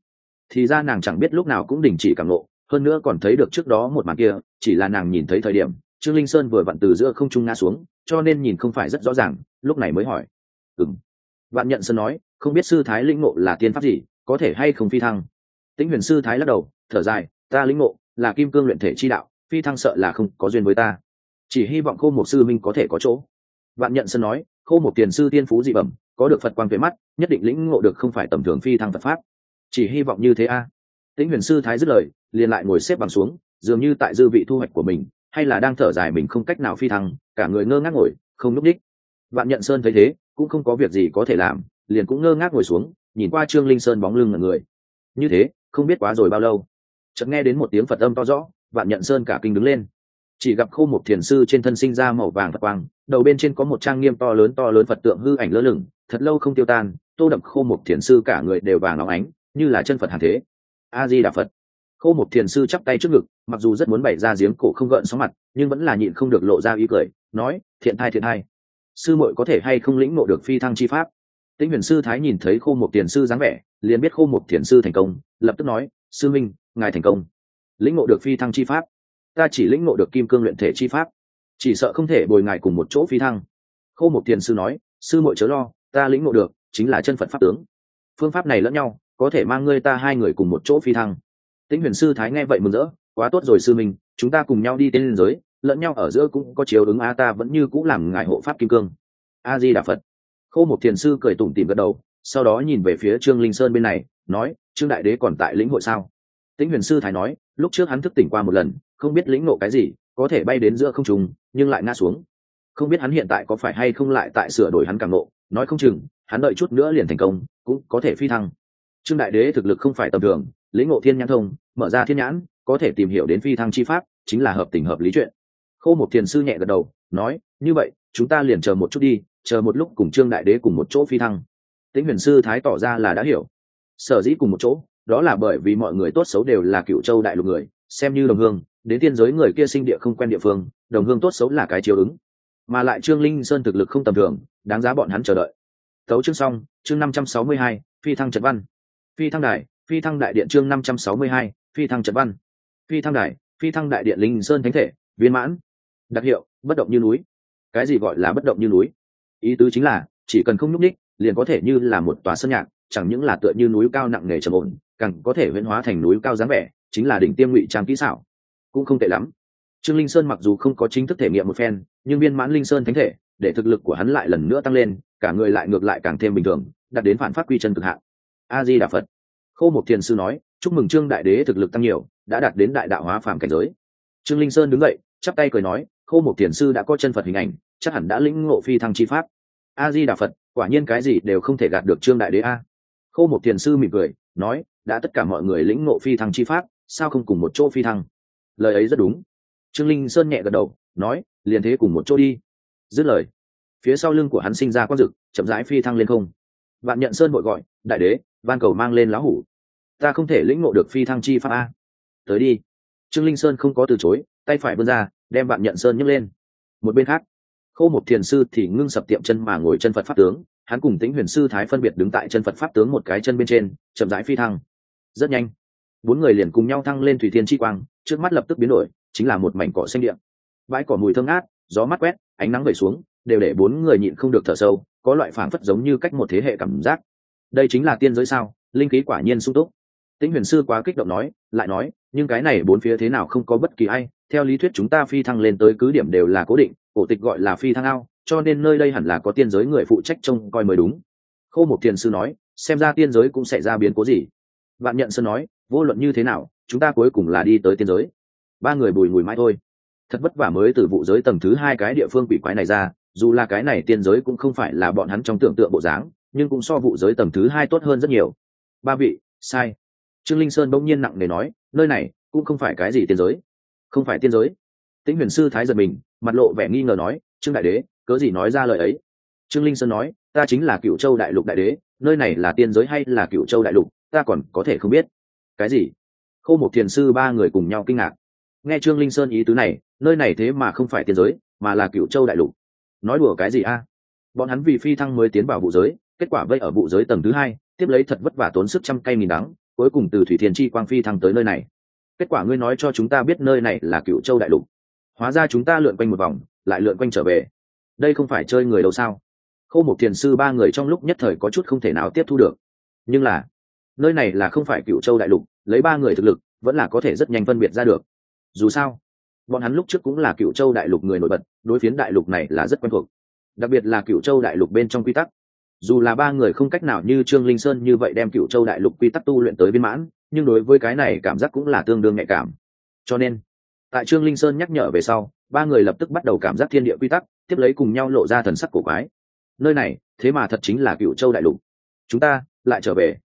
thì ra nàng chẳng biết lúc nào cũng đình chỉ cảm lộ hơn nữa còn thấy được trước đó một màn kia, chỉ là nàng nhìn thấy thời điểm, trương linh sơn vừa vặn từ giữa không trung ngã xuống, cho nên nhìn không phải rất rõ ràng, lúc này mới hỏi. Ừng vạn nhận sơn nói, không biết sư thái lĩnh ngộ là tiên pháp gì, có thể hay không phi thăng? Tĩnh huyền sư thái lắc đầu, thở dài, ta lĩnh ngộ là kim cương luyện thể chi đạo, phi thăng sợ là không có duyên với ta. Chỉ hy vọng khô một sư minh có thể có chỗ. Vạn nhận sơn nói, khô một tiền sư tiên phú dị bẩm, có được phật quang về mắt, nhất định lĩnh ngộ được không phải tầm thường phi thăng phật pháp chỉ hy vọng như thế a. Tĩnh huyền sư thái dứt lời, liền lại ngồi xếp bằng xuống, dường như tại dư vị thu hoạch của mình, hay là đang thở dài mình không cách nào phi thăng, cả người ngơ ngác ngồi, không núp đích vạn nhận sơn thấy thế, cũng không có việc gì có thể làm, liền cũng ngơ ngác ngồi xuống, nhìn qua trương linh sơn bóng lưng là người. Như thế, không biết quá rồi bao lâu. Chợt nghe đến một tiếng phật âm to rõ, vạn nhận sơn cả kinh đứng lên. Chỉ gặp khô một thiền sư trên thân sinh ra màu vàng phật quang, đầu bên trên có một trang nghiêm to lớn to lớn phật tượng hư ảnh lơ lửng, thật lâu không tiêu tan, tô đậm khô một thiền sư cả người đều vàng óng ánh như là chân phật hàng thế. A di đà phật. Khô một thiền sư chắp tay trước ngực, mặc dù rất muốn bày ra giếng cổ không gợn sóng mặt, nhưng vẫn là nhịn không được lộ ra ý cười, nói, thiện thai thiện thai. Sư muội có thể hay không lĩnh ngộ được phi thăng chi pháp? Tĩnh huyền sư thái nhìn thấy khô một thiền sư dáng vẻ, liền biết khô một thiền sư thành công, lập tức nói, sư minh, ngài thành công. Lĩnh ngộ được phi thăng chi pháp. Ta chỉ lĩnh ngộ được kim cương luyện thể chi pháp. Chỉ sợ không thể bồi ngài cùng một chỗ phi thăng. Khô một thiền sư nói, sư muội chớ lo, ta lĩnh ngộ được chính là chân phật pháp tướng. Phương pháp này lẫn nhau có thể mang ngươi ta hai người cùng một chỗ phi thăng. Tĩnh huyền sư thái nghe vậy mừng rỡ, quá tốt rồi sư minh, chúng ta cùng nhau đi tên liên giới, lẫn nhau ở giữa cũng có chiếu ứng a ta vẫn như cũng làm ngài hộ pháp kim cương. A di đà phật. Khô một thiền sư cười tủm tỉm gật đầu, sau đó nhìn về phía trương linh sơn bên này, nói, trương đại đế còn tại lĩnh hội sao? Tĩnh huyền sư thái nói, lúc trước hắn thức tỉnh qua một lần, không biết lĩnh nộ cái gì, có thể bay đến giữa không trùng nhưng lại ngã xuống. Không biết hắn hiện tại có phải hay không lại tại sửa đổi hắn càng nộ nói không chừng, hắn đợi chút nữa liền thành công, cũng có thể phi thăng trương đại đế thực lực không phải tầm thường, lĩnh ngộ thiên nhãn thông, mở ra thiên nhãn, có thể tìm hiểu đến phi thăng chi pháp, chính là hợp tình hợp lý chuyện. Khô một thiền sư nhẹ gật đầu, nói, như vậy, chúng ta liền chờ một chút đi, chờ một lúc cùng trương đại đế cùng một chỗ phi thăng. Tĩnh huyền sư thái tỏ ra là đã hiểu. Sở dĩ cùng một chỗ, đó là bởi vì mọi người tốt xấu đều là cựu châu đại lục người, xem như đồng hương, đến tiên giới người kia sinh địa không quen địa phương, đồng hương tốt xấu là cái chiếu ứng. Mà lại trương linh sơn thực lực không tầm thường, đáng giá bọn hắn chờ đợi. Tấu chương xong, chương năm trăm sáu mươi hai, phi thăng trật văn phi thăng đài, phi thăng đại điện chương năm trăm sáu mươi hai, phi thăng trật văn. Phi thăng đài, phi thăng đại điện linh sơn thánh thể, viên mãn, đặc hiệu, bất động như núi. Cái gì gọi là bất động như núi? Ý tứ chính là, chỉ cần không nhúc ních liền có thể như là một tòa sân nhạc, chẳng những là tựa như núi cao nặng nề trầm ổn, càng có thể huyễn hóa thành núi cao dáng vẻ, chính là đỉnh tiêm ngụy trang kỹ xảo. Cũng không tệ lắm. Trương linh sơn mặc dù không có chính thức thể nghiệm một phen, nhưng viên mãn linh sơn thánh thể, để thực lực của hắn lại lần nữa tăng lên, cả người lại ngược lại càng thêm bình thường, đạt đến phản phát quy chân cực hạn a di đà phật. Khâu một thiền sư nói, chúc mừng trương đại đế thực lực tăng nhiều, đã đạt đến đại đạo hóa phàm cảnh giới. Trương linh sơn đứng dậy, chắp tay cười nói, khâu một thiền sư đã có chân phật hình ảnh, chắc hẳn đã lĩnh ngộ phi thăng chi pháp. A di đà phật, quả nhiên cái gì đều không thể gạt được trương đại đế a. Khâu một thiền sư mỉm cười, nói, đã tất cả mọi người lĩnh ngộ phi thăng chi pháp, sao không cùng một chỗ phi thăng? Lời ấy rất đúng. Trương linh sơn nhẹ gật đầu, nói, liền thế cùng một chỗ đi. Dứt lời, phía sau lưng của hắn sinh ra quang dực, chậm rãi phi thăng lên không. Vạn nhận sơn bội gọi, đại đế van cầu mang lên lá hủ. Ta không thể lĩnh ngộ được phi thăng chi pháp a. Tới đi. Trương linh sơn không có từ chối, tay phải vươn ra, đem bạn nhận sơn nhấc lên. Một bên khác khâu một thiền sư thì ngưng sập tiệm chân mà ngồi chân phật pháp tướng. Hắn cùng tính huyền sư thái phân biệt đứng tại chân phật pháp tướng một cái chân bên trên, chậm rãi phi thăng. Rất nhanh, bốn người liền cùng nhau thăng lên thủy thiên chi quang, trước mắt lập tức biến đổi, chính là một mảnh cỏ xanh điện bãi cỏ mùi thơm ngát, gió mắt quét, ánh nắng về xuống, đều để bốn người nhịn không được thở sâu, có loại phảng phất giống như cách một thế hệ cảm giác đây chính là tiên giới sao? Linh khí quả nhiên sung túc. Tĩnh huyền sư quá kích động nói, lại nói, nhưng cái này bốn phía thế nào không có bất kỳ ai. Theo lý thuyết chúng ta phi thăng lên tới cứ điểm đều là cố định, cổ tịch gọi là phi thăng ao, cho nên nơi đây hẳn là có tiên giới người phụ trách trông coi mới đúng. Khô một thiền sư nói, xem ra tiên giới cũng sẽ ra biến cố gì? Bạn nhận sơn nói, vô luận như thế nào, chúng ta cuối cùng là đi tới tiên giới. Ba người bùi ngùi mãi thôi. Thật vất vả mới từ vụ giới tầng thứ hai cái địa phương quỷ quái này ra, dù là cái này tiên giới cũng không phải là bọn hắn trong tưởng tượng bộ dáng nhưng cũng so vụ giới tầng thứ hai tốt hơn rất nhiều. Ba vị, sai. Trương linh sơn bỗng nhiên nặng nề nói, nơi này cũng không phải cái gì tiên giới. Không phải tiên giới. Tĩnh huyền sư thái giật mình, mặt lộ vẻ nghi ngờ nói, trương đại đế, cớ gì nói ra lời ấy? Trương linh sơn nói, ta chính là cựu châu đại lục đại đế, nơi này là tiên giới hay là cựu châu đại lục, ta còn có thể không biết. Cái gì? Khâu một thiền sư ba người cùng nhau kinh ngạc. Nghe trương linh sơn ý tứ này, nơi này thế mà không phải tiên giới, mà là cựu châu đại lục. Nói đùa cái gì a? Bọn hắn vì phi thăng mới tiến vào vụ giới kết quả vây ở vụ giới tầng thứ hai, tiếp lấy thật vất vả tốn sức trăm cây nghìn đắng, cuối cùng từ thủy thiền chi quang phi thăng tới nơi này. Kết quả ngươi nói cho chúng ta biết nơi này là cựu châu đại lục. Hóa ra chúng ta lượn quanh một vòng, lại lượn quanh trở về. Đây không phải chơi người đâu sao? Khâu một thiền sư ba người trong lúc nhất thời có chút không thể nào tiếp thu được. Nhưng là, nơi này là không phải cựu châu đại lục, lấy ba người thực lực, vẫn là có thể rất nhanh phân biệt ra được. Dù sao, bọn hắn lúc trước cũng là cựu châu đại lục người nổi bật, đối phiến đại lục này là rất quen thuộc. Đặc biệt là cựu châu đại lục bên trong quy tắc dù là ba người không cách nào như trương linh sơn như vậy đem cựu châu đại lục quy tắc tu luyện tới viên mãn, nhưng đối với cái này cảm giác cũng là tương đương nhạy cảm. Cho nên, tại trương linh sơn nhắc nhở về sau, ba người lập tức bắt đầu cảm giác thiên địa quy tắc, tiếp lấy cùng nhau lộ ra thần sắc cổ quái. Nơi này, thế mà thật chính là cựu châu đại lục. Chúng ta, lại trở về.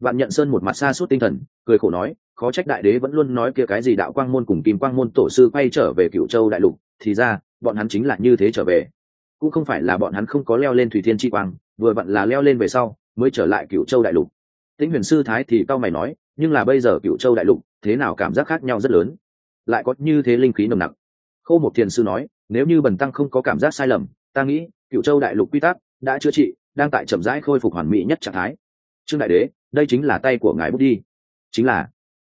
Bạn nhận sơn một mặt xa suốt tinh thần, cười khổ nói, khó trách đại đế vẫn luôn nói kia cái gì đạo quang môn cùng kim quang môn tổ sư quay trở về cựu châu đại lục, thì ra, bọn hắn chính là như thế trở về cũng không phải là bọn hắn không có leo lên thủy thiên chi quang, vừa vặn là leo lên về sau, mới trở lại cựu châu đại lục. Tĩnh huyền sư thái thì cao mày nói, nhưng là bây giờ cựu châu đại lục, thế nào cảm giác khác nhau rất lớn? Lại có như thế linh khí nồng nặc. Khâu một thiền sư nói, nếu như bần tăng không có cảm giác sai lầm, ta nghĩ cựu châu đại lục quy tắc đã chữa trị, đang tại chậm rãi khôi phục hoàn mỹ nhất trạng thái. Trương đại đế, đây chính là tay của ngài bút đi. Chính là.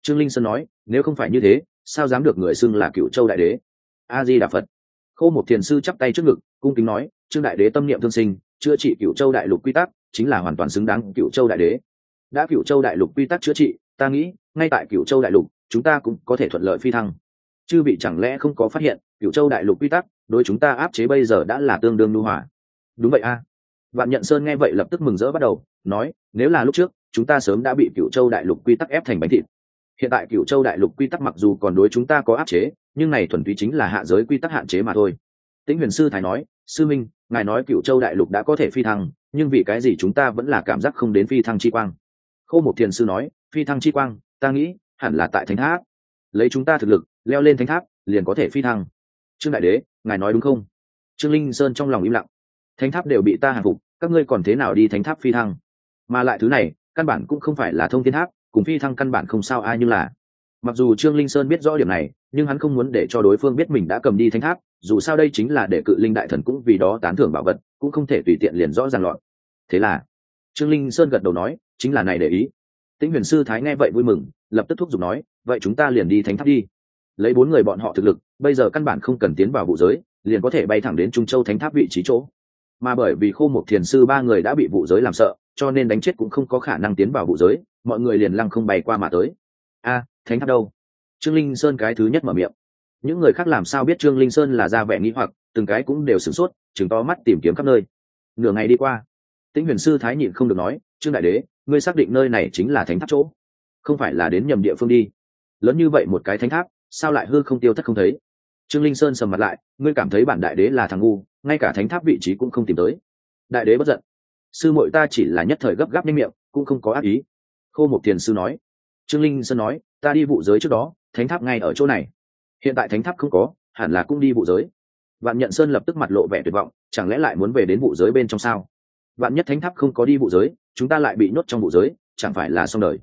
Trương linh sơn nói, nếu không phải như thế, sao dám được người xưng là cựu châu đại đế? A di đà phật. Khâu một thiền sư chắp tay trước ngực cung kính nói, trương đại đế tâm niệm thương sinh, chữa trị cựu châu đại lục quy tắc, chính là hoàn toàn xứng đáng cựu châu đại đế. Đã cựu châu đại lục quy tắc chữa trị, ta nghĩ, ngay tại cựu châu đại lục, chúng ta cũng có thể thuận lợi phi thăng. Chư bị chẳng lẽ không có phát hiện cựu châu đại lục quy tắc, đối chúng ta áp chế bây giờ đã là tương đương lưu hỏa đúng vậy a. Vạn nhận sơn nghe vậy lập tức mừng rỡ bắt đầu, nói, nếu là lúc trước, chúng ta sớm đã bị cựu châu đại lục quy tắc ép thành bánh thịt. Hiện tại cựu châu đại lục quy tắc mặc dù còn đối chúng ta có áp chế, nhưng này thuần túy chính là hạ giới quy tắc hạn chế mà thôi tĩnh huyền sư thái nói, sư minh, ngài nói cựu châu đại lục đã có thể phi thăng, nhưng vì cái gì chúng ta vẫn là cảm giác không đến phi thăng chi quang? Khô một thiền sư nói, phi thăng chi quang, ta nghĩ, hẳn là tại thánh tháp. Lấy chúng ta thực lực, leo lên thánh tháp, liền có thể phi thăng. Trương đại đế, ngài nói đúng không? Trương linh sơn trong lòng im lặng. Thánh tháp đều bị ta hàng phục, các ngươi còn thế nào đi thánh tháp phi thăng? Mà lại thứ này, căn bản cũng không phải là thông thiên tháp, cùng phi thăng căn bản không sao ai nhưng là. Mặc dù trương linh sơn biết rõ điểm này nhưng hắn không muốn để cho đối phương biết mình đã cầm đi thánh tháp, dù sao đây chính là để cự linh đại thần cũng vì đó tán thưởng bảo vật, cũng không thể tùy tiện liền rõ ràng lọn thế là, trương linh sơn gật đầu nói, chính là này để ý. Tĩnh huyền sư thái nghe vậy vui mừng, lập tức thúc giục nói, vậy chúng ta liền đi thánh tháp đi. Lấy bốn người bọn họ thực lực, bây giờ căn bản không cần tiến vào vụ giới, liền có thể bay thẳng đến trung châu thánh tháp vị trí chỗ. Mà bởi vì khô một thiền sư ba người đã bị vụ giới làm sợ, cho nên đánh chết cũng không có khả năng tiến vào vụ giới, mọi người liền lăng không bay qua mà tới. A, thánh tháp đâu? Trương linh sơn cái thứ nhất mở miệng. Những người khác làm sao biết trương linh sơn là ra vẻ nghĩ hoặc, từng cái cũng đều sửng sốt chừng to mắt tìm kiếm khắp nơi. Nửa ngày đi qua, tĩnh huyền sư thái nhịn không được nói, trương đại đế, ngươi xác định nơi này chính là thánh tháp chỗ? Không phải là đến nhầm địa phương đi. Lớn như vậy một cái thánh tháp, sao lại hư không tiêu thất không thấy? Trương linh sơn sầm mặt lại, ngươi cảm thấy bản đại đế là thằng ngu, ngay cả thánh tháp vị trí cũng không tìm tới. Đại đế bất giận, sư muội ta chỉ là nhất thời gấp gáp nhanh miệng, cũng không có ác ý. Khô một thiền sư nói. Trương linh sơn nói, ta đi vụ giới trước đó thánh tháp ngay ở chỗ này. Hiện tại thánh tháp không có, hẳn là cũng đi vụ giới. Vạn nhận sơn lập tức mặt lộ vẻ tuyệt vọng, chẳng lẽ lại muốn về đến vụ giới bên trong sao? Vạn nhất thánh tháp không có đi vụ giới, chúng ta lại bị nhốt trong vụ giới, chẳng phải là xong đời.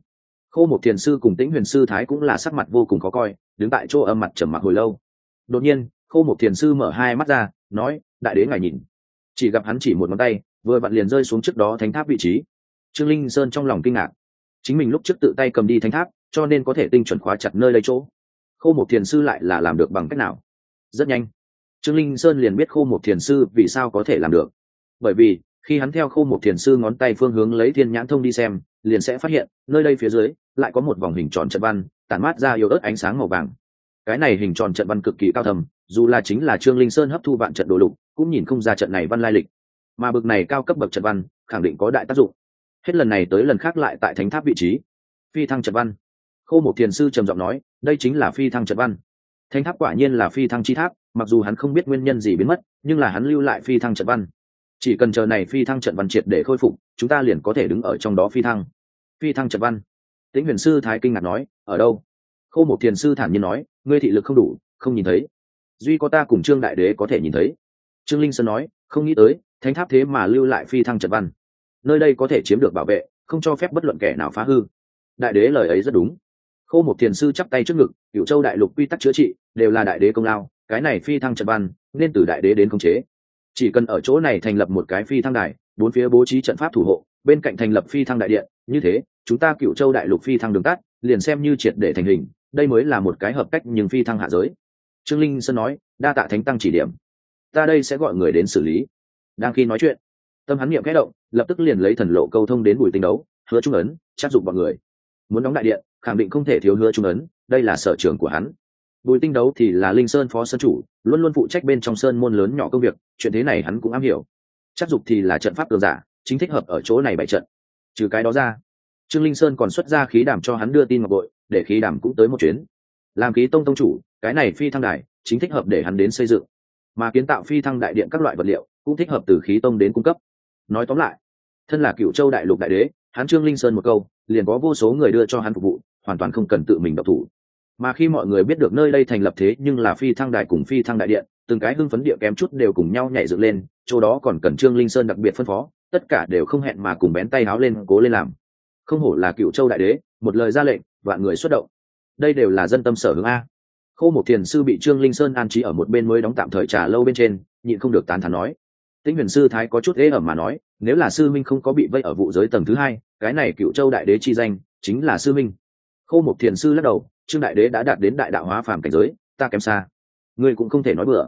Khô một thiền sư cùng tĩnh huyền sư thái cũng là sắc mặt vô cùng khó coi, đứng tại chỗ âm mặt trầm mặc hồi lâu. Đột nhiên, khô một thiền sư mở hai mắt ra, nói, đại đế ngài nhìn. Chỉ gặp hắn chỉ một ngón tay, vừa vặn liền rơi xuống trước đó thánh tháp vị trí. Trương linh sơn trong lòng kinh ngạc. Chính mình lúc trước tự tay cầm đi thánh tháp cho nên có thể tinh chuẩn khóa chặt nơi lấy chỗ. Khô một thiền sư lại là làm được bằng cách nào? Rất nhanh. Trương linh sơn liền biết khô một thiền sư vì sao có thể làm được. Bởi vì, khi hắn theo khô một thiền sư ngón tay phương hướng lấy thiên nhãn thông đi xem, liền sẽ phát hiện, nơi đây phía dưới, lại có một vòng hình tròn trận văn, tản mát ra yếu ớt ánh sáng màu vàng. Cái này hình tròn trận văn cực kỳ cao thầm dù là chính là trương linh sơn hấp thu vạn trận đồ lục, cũng nhìn không ra trận này văn lai lịch. Mà bực này cao cấp bậc trận văn, khẳng định có đại tác dụng. Hết lần này tới lần khác lại tại thánh tháp vị trí. Phi thăng trận văn khô một thiền sư trầm giọng nói, đây chính là phi thăng trận văn. Thánh tháp quả nhiên là phi thăng chi tháp, mặc dù hắn không biết nguyên nhân gì biến mất, nhưng là hắn lưu lại phi thăng trận văn. Chỉ cần chờ này phi thăng trận văn triệt để khôi phục, chúng ta liền có thể đứng ở trong đó phi thăng. Phi thăng trận văn. Tĩnh huyền sư thái kinh ngạc nói, ở đâu? Khô một thiền sư thản nhiên nói, ngươi thị lực không đủ, không nhìn thấy. Duy có ta cùng trương đại đế có thể nhìn thấy. Trương linh sơn nói, không nghĩ tới, thánh tháp thế mà lưu lại phi thăng trận văn. Nơi đây có thể chiếm được bảo vệ, không cho phép bất luận kẻ nào phá hư. Đại đế lời ấy rất đúng khô một thiền sư chắp tay trước ngực cựu châu đại lục quy tắc chữa trị đều là đại đế công lao, cái này phi thăng trận văn nên từ đại đế đến khống chế. Chỉ cần ở chỗ này thành lập một cái phi thăng đài, bốn phía bố trí trận pháp thủ hộ, bên cạnh thành lập phi thăng đại điện, như thế, chúng ta cựu châu đại lục phi thăng đường tắt, liền xem như triệt để thành hình, đây mới là một cái hợp cách nhưng phi thăng hạ giới. Trương linh sơn nói, đa tạ thánh tăng chỉ điểm. Ta đây sẽ gọi người đến xử lý. Đang khi nói chuyện, tâm hắn niệm kẽ động, lập tức liền lấy thần lộ câu thông đến bùi tinh đấu, hứa trung ấn, chắc dụng bọn người. Muốn đóng đại điện khẳng định không thể thiếu hứa trung ấn, đây là sở trường của hắn. Bùi tinh đấu thì là linh sơn phó sơn chủ, luôn luôn phụ trách bên trong sơn môn lớn nhỏ công việc, chuyện thế này hắn cũng am hiểu. Chắc dục thì là trận pháp cường giả, chính thích hợp ở chỗ này bày trận. Trừ cái đó ra, trương linh sơn còn xuất ra khí đảm cho hắn đưa tin ngọc bội, để khí đảm cũng tới một chuyến. Làm khí tông tông chủ, cái này phi thăng đài, chính thích hợp để hắn đến xây dựng. Mà kiến tạo phi thăng đại điện các loại vật liệu, cũng thích hợp từ khí tông đến cung cấp. Nói tóm lại, thân là cựu châu đại lục đại đế, hắn trương linh sơn một câu, liền có vô số người đưa cho hắn phục vụ hoàn toàn không cần tự mình độc thủ. Mà khi mọi người biết được nơi đây thành lập thế nhưng là phi thăng đài cùng phi thăng đại điện, từng cái hưng phấn địa kém chút đều cùng nhau nhảy dựng lên, chỗ đó còn cần trương linh sơn đặc biệt phân phó, tất cả đều không hẹn mà cùng bén tay háo lên cố lên làm. Không hổ là cựu châu đại đế, một lời ra lệnh, vạn người xuất động. Đây đều là dân tâm sở hướng a. Khâu một thiền sư bị trương linh sơn an trí ở một bên mới đóng tạm thời trà lâu bên trên, nhịn không được tán thán nói. Tĩnh huyền sư thái có chút ghế ẩm mà nói, nếu là sư minh không có bị vây ở vụ giới tầng thứ hai, cái này cựu châu đại đế chi danh chính là sư minh khô một thiền sư lắc đầu, trương đại đế đã đạt đến đại đạo hóa phàm cảnh giới, ta kém xa. Ngươi cũng không thể nói bừa.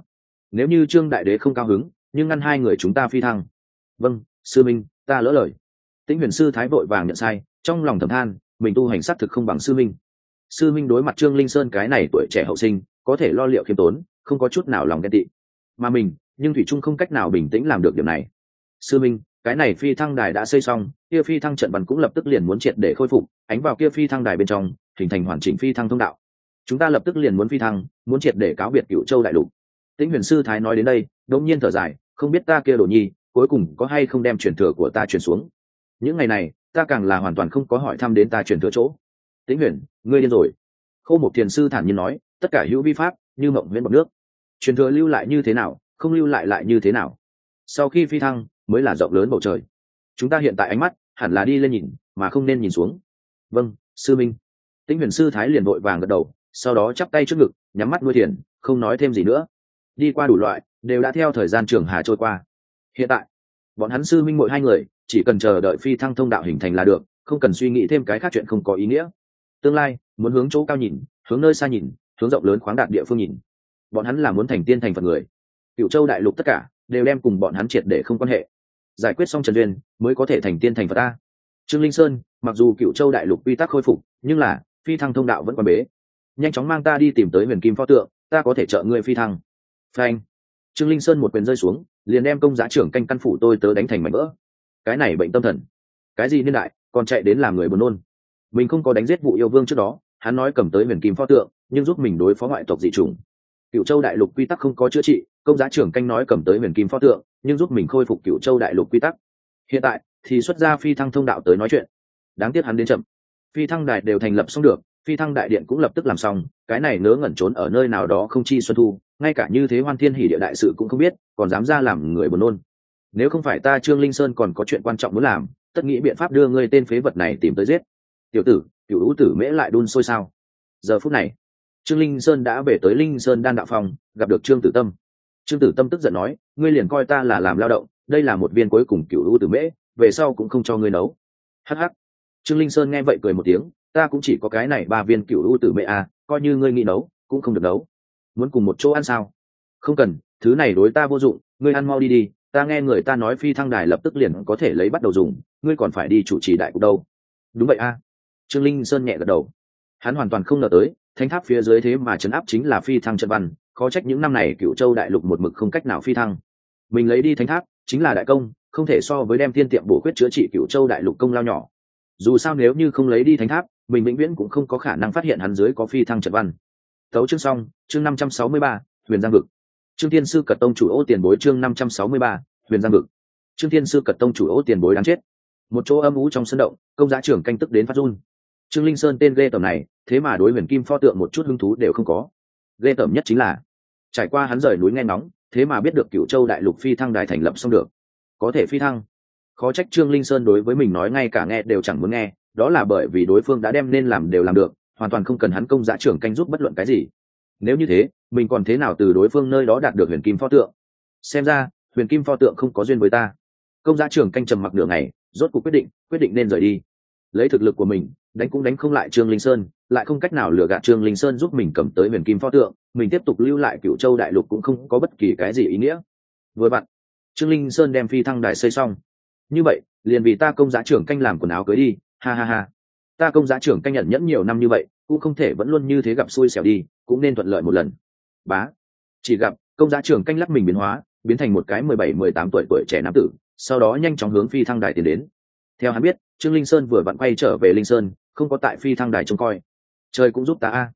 Nếu như trương đại đế không cao hứng, nhưng ngăn hai người chúng ta phi thăng. Vâng sư minh, ta lỡ lời. Tĩnh huyền sư thái vội vàng nhận sai, trong lòng thầm than, mình tu hành sát thực không bằng sư minh. Sư minh đối mặt trương linh sơn cái này tuổi trẻ hậu sinh, có thể lo liệu khiêm tốn, không có chút nào lòng ghen tị. Mà mình, nhưng thủy trung không cách nào bình tĩnh làm được điều này. Sư minh, cái này phi thăng đài đã xây xong kia phi thăng trận văn cũng lập tức liền muốn triệt để khôi phục, ánh vào kia phi thăng đài bên trong, hình thành hoàn chỉnh phi thăng thông đạo. Chúng ta lập tức liền muốn phi thăng, muốn triệt để cáo biệt cựu châu đại lục. Tĩnh huyền sư thái nói đến đây đông nhiên thở dài, không biết ta kia đồ nhi, cuối cùng có hay không đem truyền thừa của ta truyền xuống. Những ngày này, ta càng là hoàn toàn không có hỏi thăm đến ta truyền thừa chỗ. Tĩnh huyền, ngươi điên rồi. Khô một thiền sư thản nhiên nói, tất cả hữu vi pháp, như mộng viễn bọc nước. Truyền thừa lưu lại như thế nào, không lưu lại lại như thế nào. Sau khi phi thăng, mới là rộng lớn bầu trời chúng ta hiện tại ánh mắt hẳn là đi lên nhìn, mà không nên nhìn xuống. Vâng sư minh. Tĩnh huyền sư thái liền vội vàng gật đầu, sau đó chắp tay trước ngực, nhắm mắt nuôi thiền, không nói thêm gì nữa. Đi qua đủ loại, đều đã theo thời gian trường hà trôi qua. Hiện tại, bọn hắn sư minh mỗi hai người, chỉ cần chờ đợi phi thăng thông đạo hình thành là được, không cần suy nghĩ thêm cái khác chuyện không có ý nghĩa. Tương lai, muốn hướng chỗ cao nhìn, hướng nơi xa nhìn, hướng rộng lớn khoáng đạt địa phương nhìn. Bọn hắn là muốn thành tiên thành phật người. Cựu châu đại lục tất cả, đều đem cùng bọn hắn triệt để không quan hệ giải quyết xong trần duyên, mới có thể thành tiên thành phật ta trương linh sơn, mặc dù cựu châu đại lục quy tắc khôi phục, nhưng là, phi thăng thông đạo vẫn còn bế. Nhanh chóng mang ta đi tìm tới huyền kim pho tượng, ta có thể trợ ngươi phi thăng. Phanh. Trương linh sơn một quyền rơi xuống, liền đem công giá trưởng canh căn phủ tôi tớ đánh thành mảnh vỡ. Cái này bệnh tâm thần. Cái gì niên đại, còn chạy đến làm người buồn nôn. Mình không có đánh giết vụ yêu vương trước đó, hắn nói cầm tới huyền kim pho tượng, nhưng giúp mình đối phó ngoại tộc dị chủng cựu châu đại lục quy tắc không có chữa trị, công giá trưởng canh nói cầm tới huyền kim pho tượng, nhưng giúp mình khôi phục cựu châu đại lục quy tắc. Hiện tại, thì xuất ra phi thăng thông đạo tới nói chuyện. Đáng tiếc hắn đến chậm. Phi thăng đại đều thành lập xong được, phi thăng đại điện cũng lập tức làm xong, cái này nớ ngẩn trốn ở nơi nào đó không chi xuân thu, ngay cả như thế hoan thiên hỷ địa đại sự cũng không biết, còn dám ra làm người buồn nôn. Nếu không phải ta trương linh sơn còn có chuyện quan trọng muốn làm, tất nghĩ biện pháp đưa ngươi tên phế vật này tìm tới giết. Tiểu tử cựu hữu tử mễ lại đun sôi sao? Giờ phút này trương linh sơn đã về tới linh sơn đan đạo phòng, gặp được trương tử tâm. Trương tử tâm tức giận nói, ngươi liền coi ta là làm lao động, đây là một viên cuối cùng cựu lũ tử mễ, về sau cũng không cho ngươi nấu. Hh trương linh sơn nghe vậy cười một tiếng, ta cũng chỉ có cái này ba viên cựu lũ tử mễ à coi như ngươi nghĩ nấu, cũng không được nấu. Muốn cùng một chỗ ăn sao? Không cần, thứ này đối ta vô dụng, ngươi ăn mau đi đi, ta nghe người ta nói phi thăng đài lập tức liền có thể lấy bắt đầu dùng, ngươi còn phải đi chủ trì đại cục đâu. Đúng vậy a. Trương linh sơn nhẹ gật đầu. Hắn hoàn toàn không ngờ tới thánh tháp phía dưới thế mà chấn áp chính là phi thăng trận văn, khó trách những năm này cựu châu đại lục một mực không cách nào phi thăng. Mình lấy đi thánh tháp, chính là đại công, không thể so với đem thiên tiệm bổ khuyết chữa trị cựu châu đại lục công lao nhỏ. Dù sao nếu như không lấy đi thánh tháp, mình vĩnh viễn cũng không có khả năng phát hiện hắn dưới có phi thăng trận văn. Tấu chương xong, chương năm trăm sáu mươi ba, huyền giang vực. Trương thiên sư cật tông chủ ô tiền bối chương năm trăm sáu mươi ba, huyền giang vực. Trương thiên sư cật tông chủ ô tiền bối đáng chết. Một chỗ âm ú trong sân động, công giá trưởng canh tức đến phát run trương linh sơn tên ghê tởm này, thế mà đối huyền kim pho tượng một chút hứng thú đều không có. Ghê tởm nhất chính là, trải qua hắn rời núi nghe ngóng, thế mà biết được cựu châu đại lục phi thăng đài thành lập xong được. Có thể phi thăng. Khó trách trương linh sơn đối với mình nói ngay cả nghe đều chẳng muốn nghe, đó là bởi vì đối phương đã đem nên làm đều làm được, hoàn toàn không cần hắn công giá trưởng canh giúp bất luận cái gì. Nếu như thế, mình còn thế nào từ đối phương nơi đó đạt được huyền kim pho tượng? Xem ra, huyền kim pho tượng không có duyên với ta. Công giá trưởng canh trầm mặc nửa ngày, rốt cuộc quyết định quyết định nên rời đi lấy thực lực của mình, đánh cũng đánh không lại trương linh sơn, lại không cách nào lừa gạt trương linh sơn giúp mình cầm tới huyền kim pho tượng, mình tiếp tục lưu lại cựu châu đại lục cũng không có bất kỳ cái gì ý nghĩa. Vừa bạn trương linh sơn đem phi thăng đài xây xong. Như vậy, liền vì ta công giá trưởng canh làm quần áo cưới đi, ha ha ha. Ta công giá trưởng canh nhận nhẫn nhiều năm như vậy, cũng không thể vẫn luôn như thế gặp xui xẻo đi, cũng nên thuận lợi một lần. Bá, chỉ gặp, công giá trưởng canh lắc mình biến hóa, biến thành một cái mười bảy, mười tám tuổi tuổi trẻ nam tử, sau đó nhanh chóng hướng phi thăng đài tiến đến. Theo hắn biết trương linh sơn vừa vặn quay trở về linh sơn, không có tại phi thăng đài trông coi. Trời cũng giúp ta a.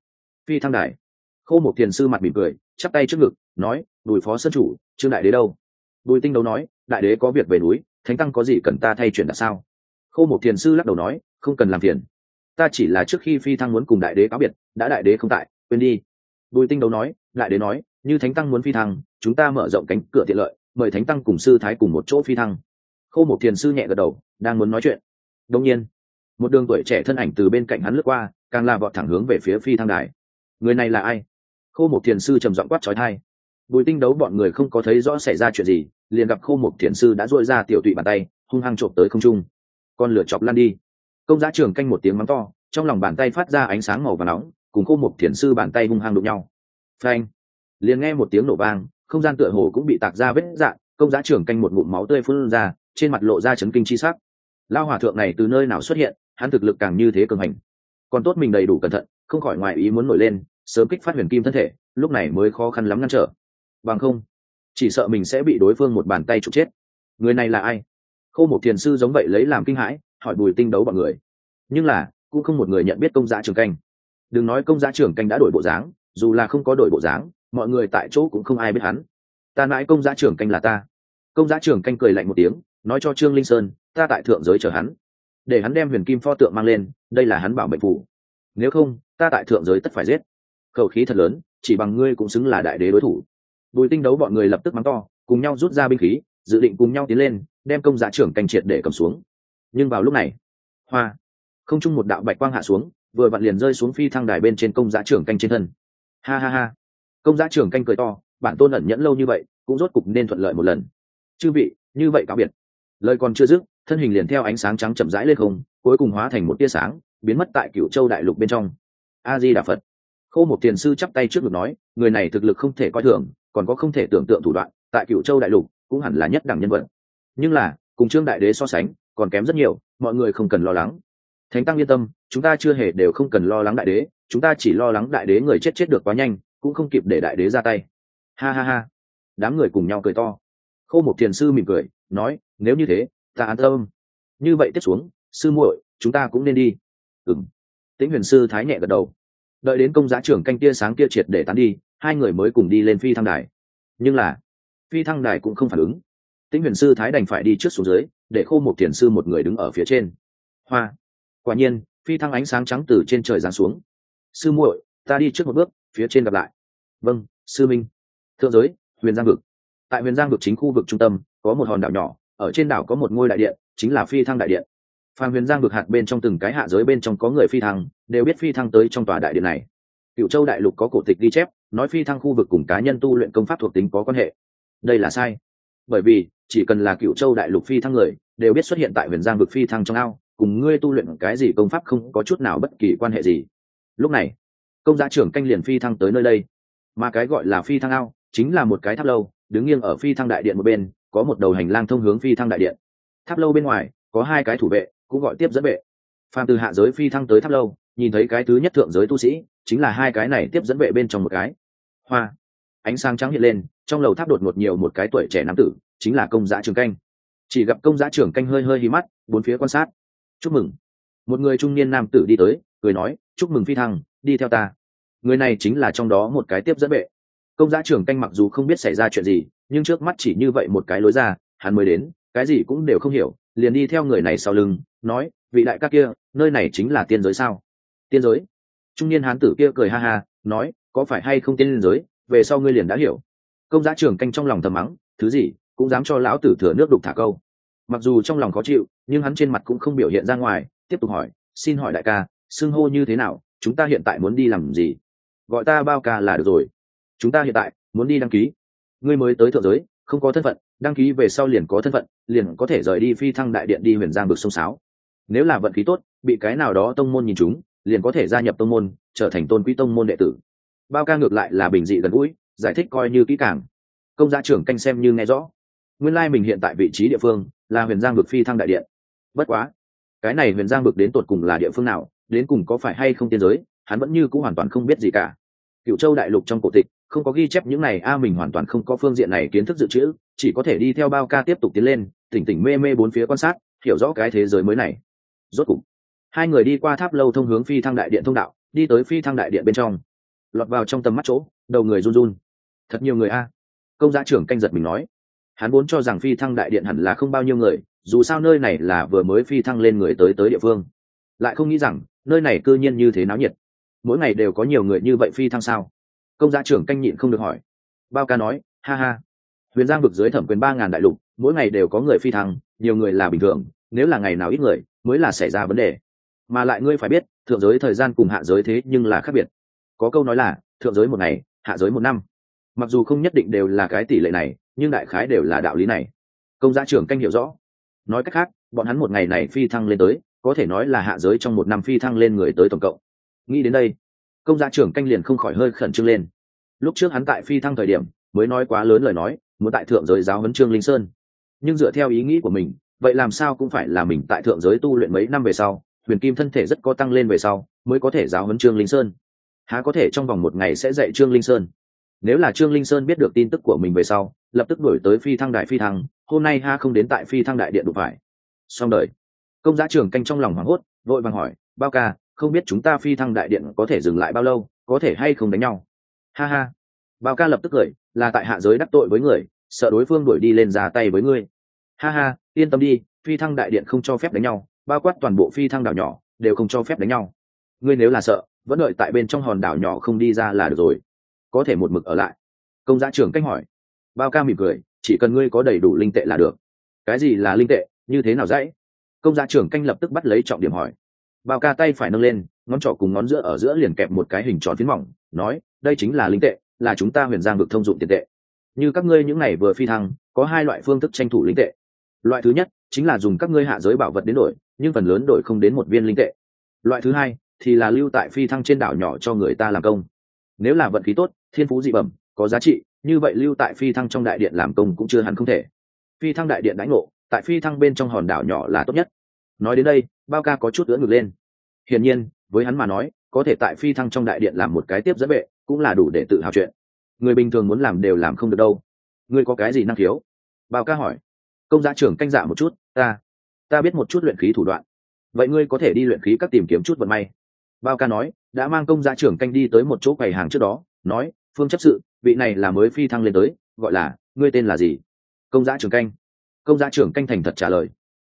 Phi thăng đài. Khô một thiền sư mặt mỉm cười, chắp tay trước ngực, nói, đùi phó sân chủ, trương đại đế đâu? Bùi tinh đấu nói, đại đế có việc về núi, thánh tăng có gì cần ta thay chuyển là sao? Khô một thiền sư lắc đầu nói, không cần làm phiền. Ta chỉ là trước khi phi thăng muốn cùng đại đế cáo biệt, đã đại đế không tại, quên đi. Bùi tinh đấu nói, đại đế nói, như thánh tăng muốn phi thăng, chúng ta mở rộng cánh cửa tiện lợi, mời thánh tăng cùng sư thái cùng một chỗ phi thăng. Khô một thiền sư nhẹ gật đầu, đang muốn nói chuyện đông nhiên, một đường tuổi trẻ thân ảnh từ bên cạnh hắn lướt qua, càng là vọt thẳng hướng về phía phi thăng đài. Người này là ai? Khô một thiền sư trầm giọng quát trói thai bùi tinh đấu bọn người không có thấy rõ xảy ra chuyện gì, liền gặp khô một thiền sư đã dội ra tiểu tụy bàn tay, hung hăng trộm tới không trung. Con lửa chọc lan đi. Công giá trường canh một tiếng mắng to, trong lòng bàn tay phát ra ánh sáng màu và nóng, cùng khô một thiền sư bàn tay hung hăng đụng nhau. Phanh! Liền nghe một tiếng nổ vang, không gian tựa hồ cũng bị tạc ra vết dạn công giá trưởng canh một ngụm máu tươi phun ra, trên mặt lộ ra chấn kinh chi sắc lao hòa thượng này từ nơi nào xuất hiện, hắn thực lực càng như thế cường hành. Còn tốt mình đầy đủ cẩn thận, không khỏi ngoài ý muốn nổi lên, sớm kích phát huyền kim thân thể, lúc này mới khó khăn lắm ngăn trở. Bằng không, chỉ sợ mình sẽ bị đối phương một bàn tay trục chết. Người này là ai? Khâu một thiền sư giống vậy lấy làm kinh hãi, hỏi bùi tinh đấu bọn người. Nhưng là, cũng không một người nhận biết công giá trưởng canh. Đừng nói công giá trưởng canh đã đổi bộ dáng, dù là không có đổi bộ dáng, mọi người tại chỗ cũng không ai biết hắn. Ta mãi công giá trưởng canh là ta. Công giá trưởng canh cười lạnh một tiếng, nói cho trương linh sơn ta tại thượng giới chờ hắn, để hắn đem huyền kim pho tượng mang lên, đây là hắn bảo mệnh phủ nếu không, ta tại thượng giới tất phải giết. Khẩu khí thật lớn, chỉ bằng ngươi cũng xứng là đại đế đối thủ. Bùi tinh đấu bọn người lập tức mắng to, cùng nhau rút ra binh khí, dự định cùng nhau tiến lên, đem công giá trưởng canh triệt để cầm xuống. Nhưng vào lúc này, hoa, không chung một đạo bạch quang hạ xuống, vừa vặn liền rơi xuống phi thăng đài bên trên công giá trưởng canh trên thân. Ha ha ha. Công giá trưởng canh cười to, bản tôn ẩn nhẫn lâu như vậy, cũng rốt cục nên thuận lợi một lần. Chư vị, như vậy cáo biệt. Lời còn chưa dứt thân hình liền theo ánh sáng trắng chậm rãi lên không, cuối cùng hóa thành một tia sáng, biến mất tại cựu châu đại lục bên trong. A di đà phật. Khô một tiền sư chắp tay trước ngực nói, người này thực lực không thể coi thường, còn có không thể tưởng tượng thủ đoạn, tại cựu châu đại lục cũng hẳn là nhất đẳng nhân vật. Nhưng là, cùng trương đại đế so sánh, còn kém rất nhiều, mọi người không cần lo lắng. Thánh tăng yên tâm, chúng ta chưa hề đều không cần lo lắng đại đế, chúng ta chỉ lo lắng đại đế người chết chết được quá nhanh, cũng không kịp để đại đế ra tay. Ha ha ha. Đám người cùng nhau cười to. Khô một thiền sư mỉm cười, nói, nếu như thế ta an tâm. Như vậy tiếp xuống, sư muội, chúng ta cũng nên đi. Ừng tĩnh huyền sư thái nhẹ gật đầu. Đợi đến công giá trưởng canh tia sáng kia triệt để tán đi, hai người mới cùng đi lên phi thăng đài. Nhưng là, phi thăng đài cũng không phản ứng. Tĩnh huyền sư thái đành phải đi trước xuống dưới, để khô một thiền sư một người đứng ở phía trên. Hoa. Quả nhiên, phi thăng ánh sáng trắng từ trên trời giáng xuống. Sư muội, ta đi trước một bước, phía trên gặp lại. Vâng sư minh. Thượng giới, huyền giang vực. Tại huyền giang vực chính khu vực trung tâm, có một hòn đảo nhỏ ở trên đảo có một ngôi đại điện, chính là phi thăng đại điện. Phan huyền giang vực hạt bên trong từng cái hạ giới bên trong có người phi thăng, đều biết phi thăng tới trong tòa đại điện này. Cựu châu đại lục có cổ tịch ghi chép, nói phi thăng khu vực cùng cá nhân tu luyện công pháp thuộc tính có quan hệ. Đây là sai. Bởi vì, chỉ cần là cựu châu đại lục phi thăng người, đều biết xuất hiện tại huyền giang vực phi thăng trong ao, cùng ngươi tu luyện cái gì công pháp không có chút nào bất kỳ quan hệ gì. Lúc này, công gia trưởng canh liền phi thăng tới nơi đây. Mà cái gọi là phi thăng ao, chính là một cái tháp lâu, đứng nghiêng ở phi thăng đại điện một bên có một đầu hành lang thông hướng phi thăng đại điện. Tháp lâu bên ngoài, có hai cái thủ vệ, cũng gọi tiếp dẫn vệ. Phàm từ hạ giới phi thăng tới tháp lâu, nhìn thấy cái thứ nhất thượng giới tu sĩ, chính là hai cái này tiếp dẫn vệ bên trong một cái. Hoa. Ánh sáng trắng hiện lên, trong lầu tháp đột ngột nhiều một cái tuổi trẻ nam tử, chính là công giá trường canh. Chỉ gặp công giá trưởng canh hơi hơi hí mắt, bốn phía quan sát. Chúc mừng. Một người trung niên nam tử đi tới, cười nói, chúc mừng phi thăng, đi theo ta. Người này chính là trong đó một cái tiếp dẫn vệ công giá trưởng canh mặc dù không biết xảy ra chuyện gì, nhưng trước mắt chỉ như vậy một cái lối ra, hắn mới đến, cái gì cũng đều không hiểu, liền đi theo người này sau lưng, nói, vị đại ca kia, nơi này chính là tiên giới sao? Tiên giới? Trung niên hán tử kia cười ha ha, nói, có phải hay không tiên giới, về sau ngươi liền đã hiểu. Công giá trưởng canh trong lòng thầm mắng, thứ gì, cũng dám cho lão tử thừa nước đục thả câu. Mặc dù trong lòng khó chịu, nhưng hắn trên mặt cũng không biểu hiện ra ngoài, tiếp tục hỏi, xin hỏi đại ca, xưng hô như thế nào, chúng ta hiện tại muốn đi làm gì? Gọi ta bao ca là được rồi chúng ta hiện tại muốn đi đăng ký. Ngươi mới tới thượng giới, không có thân phận, đăng ký về sau liền có thân phận, liền có thể rời đi phi thăng đại điện đi huyền giang vực sông sáo. Nếu là vận khí tốt, bị cái nào đó tông môn nhìn chúng, liền có thể gia nhập tông môn, trở thành tôn quý tông môn đệ tử. Bao ca ngược lại là bình dị gần gũi, giải thích coi như kỹ càng. Công gia trưởng canh xem như nghe rõ. Nguyên lai mình hiện tại vị trí địa phương là huyền giang vực phi thăng đại điện. Bất quá, cái này huyền giang vực đến tột cùng là địa phương nào, đến cùng có phải hay không tiên giới, hắn vẫn như c ũ hoàn toàn không biết gì cả cựu châu đại lục trong cổ tịch, không có ghi chép những này, a, mình hoàn toàn không có phương diện này kiến thức dự trữ, chỉ có thể đi theo bao ca tiếp tục tiến lên, tỉnh tỉnh mê mê bốn phía quan sát, hiểu rõ cái thế giới mới này. Rốt cục, hai người đi qua tháp lâu thông hướng phi thăng đại điện thông đạo, đi tới phi thăng đại điện bên trong. Lọt vào trong tầm mắt chỗ, đầu người run run. Thật nhiều người a. Công gia trưởng canh giật mình nói. Hắn vốn cho rằng phi thăng đại điện hẳn là không bao nhiêu người, dù sao nơi này là vừa mới phi thăng lên người tới tới địa phương. Lại không nghĩ rằng, nơi này cư nhiên như thế náo nhiệt mỗi ngày đều có nhiều người như vậy phi thăng sao? Công gia trưởng canh nhịn không được hỏi. Bao ca nói, ha ha. Huyền giang vực dưới thẩm quyền ba ngàn đại lục, mỗi ngày đều có người phi thăng, nhiều người là bình thường, nếu là ngày nào ít người, mới là xảy ra vấn đề. Mà lại ngươi phải biết, thượng giới thời gian cùng hạ giới thế nhưng là khác biệt. Có câu nói là, thượng giới một ngày, hạ giới một năm. Mặc dù không nhất định đều là cái tỷ lệ này, nhưng đại khái đều là đạo lý này. Công gia trưởng canh hiểu rõ. Nói cách khác, bọn hắn một ngày này phi thăng lên tới, có thể nói là hạ giới trong một năm phi thăng lên người tới tổng cộng nghĩ đến đây, công gia trưởng canh liền không khỏi hơi khẩn trương lên. Lúc trước hắn tại phi thăng thời điểm, mới nói quá lớn lời nói, muốn tại thượng giới giáo huấn trương linh sơn. Nhưng dựa theo ý nghĩ của mình, vậy làm sao cũng phải là mình tại thượng giới tu luyện mấy năm về sau, huyền kim thân thể rất có tăng lên về sau, mới có thể giáo huấn trương linh sơn. Há có thể trong vòng một ngày sẽ dạy trương linh sơn. Nếu là trương linh sơn biết được tin tức của mình về sau, lập tức đổi tới phi thăng đại phi thăng, hôm nay ha không đến tại phi thăng đại điện đụng phải. Xong đời, công giá trưởng canh trong lòng hoảng hốt, vội vàng hỏi, bao ca không biết chúng ta phi thăng đại điện có thể dừng lại bao lâu, có thể hay không đánh nhau. Ha ha. Bao ca lập tức cười, là tại hạ giới đắc tội với người, sợ đối phương đuổi đi lên ra tay với ngươi. Ha ha, yên tâm đi, phi thăng đại điện không cho phép đánh nhau, bao quát toàn bộ phi thăng đảo nhỏ, đều không cho phép đánh nhau. Ngươi nếu là sợ, vẫn đợi tại bên trong hòn đảo nhỏ không đi ra là được rồi. Có thể một mực ở lại. Công giá trưởng cách hỏi. Bao ca mỉm cười, chỉ cần ngươi có đầy đủ linh tệ là được. Cái gì là linh tệ, như thế nào dãy công gia trưởng canh lập tức bắt lấy trọng điểm hỏi bao ca tay phải nâng lên, ngón trỏ cùng ngón giữa ở giữa liền kẹp một cái hình tròn phiến mỏng, nói, đây chính là linh tệ, là chúng ta huyền giang được thông dụng tiền tệ. Như các ngươi những này vừa phi thăng, có hai loại phương thức tranh thủ linh tệ. Loại thứ nhất, chính là dùng các ngươi hạ giới bảo vật đến đổi, nhưng phần lớn đổi không đến một viên linh tệ. Loại thứ hai, thì là lưu tại phi thăng trên đảo nhỏ cho người ta làm công. Nếu là vận khí tốt, thiên phú dị bẩm, có giá trị, như vậy lưu tại phi thăng trong đại điện làm công cũng chưa hẳn không thể. Phi thăng đại điện đánh ngộ, tại phi thăng bên trong hòn đảo nhỏ là tốt nhất. Nói đến đây bao ca có chút ưỡn ngực lên. Hiển nhiên, với hắn mà nói, có thể tại phi thăng trong đại điện làm một cái tiếp dẫn vệ, cũng là đủ để tự hào chuyện. Người bình thường muốn làm đều làm không được đâu. Ngươi có cái gì năng khiếu? Bao ca hỏi. Công gia trưởng canh dạ một chút, ta ta biết một chút luyện khí thủ đoạn. Vậy ngươi có thể đi luyện khí các tìm kiếm chút vận may. Bao ca nói, đã mang công gia trưởng canh đi tới một chỗ quầy hàng trước đó, nói, phương chấp sự, vị này là mới phi thăng lên tới, gọi là, ngươi tên là gì? Công gia trưởng canh. Công gia trưởng canh thành thật trả lời.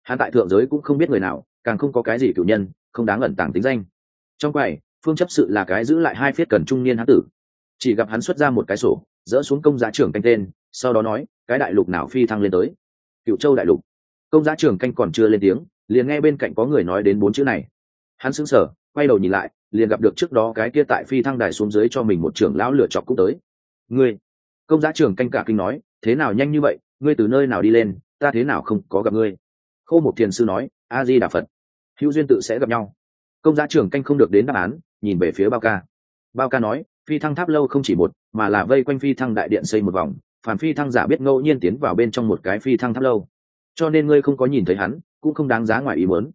Hắn tại thượng giới cũng không biết người nào càng không có cái gì cử nhân, không đáng ẩn tàng tính danh. Trong quầy, phương chấp sự là cái giữ lại hai phiết cần trung niên hán tử. Chỉ gặp hắn xuất ra một cái sổ, dỡ xuống công giá trưởng canh tên, sau đó nói, cái đại lục nào phi thăng lên tới? Cựu châu đại lục. Công giá trưởng canh còn chưa lên tiếng, liền nghe bên cạnh có người nói đến bốn chữ này. Hắn sững sờ, quay đầu nhìn lại, liền gặp được trước đó cái kia tại phi thăng đài xuống dưới cho mình một trưởng lão lựa chọc cũng tới. Ngươi? Công giá trưởng canh cả kinh nói, thế nào nhanh như vậy? Ngươi từ nơi nào đi lên? Ta thế nào không có gặp ngươi? Khô một thiền sư nói a di đà phật. Hữu duyên tự sẽ gặp nhau. Công giá trưởng canh không được đến đáp án, nhìn về phía bao ca. Bao ca nói, phi thăng tháp lâu không chỉ một, mà là vây quanh phi thăng đại điện xây một vòng, phản phi thăng giả biết ngẫu nhiên tiến vào bên trong một cái phi thăng tháp lâu. Cho nên ngươi không có nhìn thấy hắn, cũng không đáng giá ngoài ý muốn.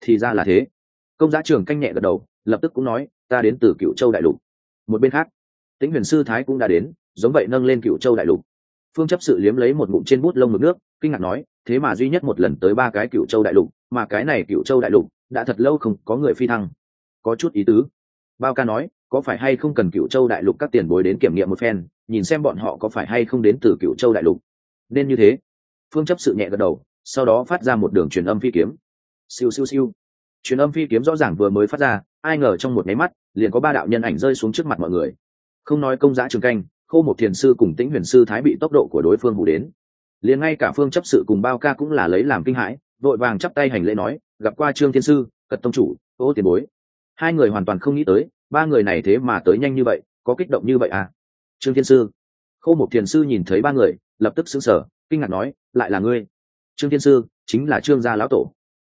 Thì ra là thế. Công giá trưởng canh nhẹ gật đầu, lập tức cũng nói, ta đến từ cựu châu đại lục. Một bên khác, tĩnh huyền sư thái cũng đã đến, giống vậy nâng lên cựu châu đại lục. Phương chấp sự liếm lấy một ngụm trên bút lông mực nước, kinh ngạc nói, thế mà duy nhất một lần tới ba cái cựu châu đại lục mà cái này cựu châu đại lục đã thật lâu không có người phi thăng. Có chút ý tứ. Bao ca nói, có phải hay không cần cựu châu đại lục các tiền bối đến kiểm nghiệm một phen, nhìn xem bọn họ có phải hay không đến từ cựu châu đại lục. Nên như thế. Phương chấp sự nhẹ gật đầu, sau đó phát ra một đường truyền âm phi kiếm. Siêu siêu siêu. Truyền âm phi kiếm rõ ràng vừa mới phát ra, ai ngờ trong một nháy mắt, liền có ba đạo nhân ảnh rơi xuống trước mặt mọi người. Không nói công giá trường canh khô một thiền sư cùng tĩnh huyền sư thái bị tốc độ của đối phương hủ đến. Liền ngay cả phương chấp sự cùng bao ca cũng là lấy làm kinh hãi vội vàng chắp tay hành lễ nói, gặp qua trương thiên sư, cật tông chủ, ô tiền bối. Hai người hoàn toàn không nghĩ tới, ba người này thế mà tới nhanh như vậy, có kích động như vậy à? Trương thiên sư. Khâu một thiền sư nhìn thấy ba người, lập tức xứng sở kinh ngạc nói, lại là ngươi. Trương thiên sư, chính là trương gia lão tổ.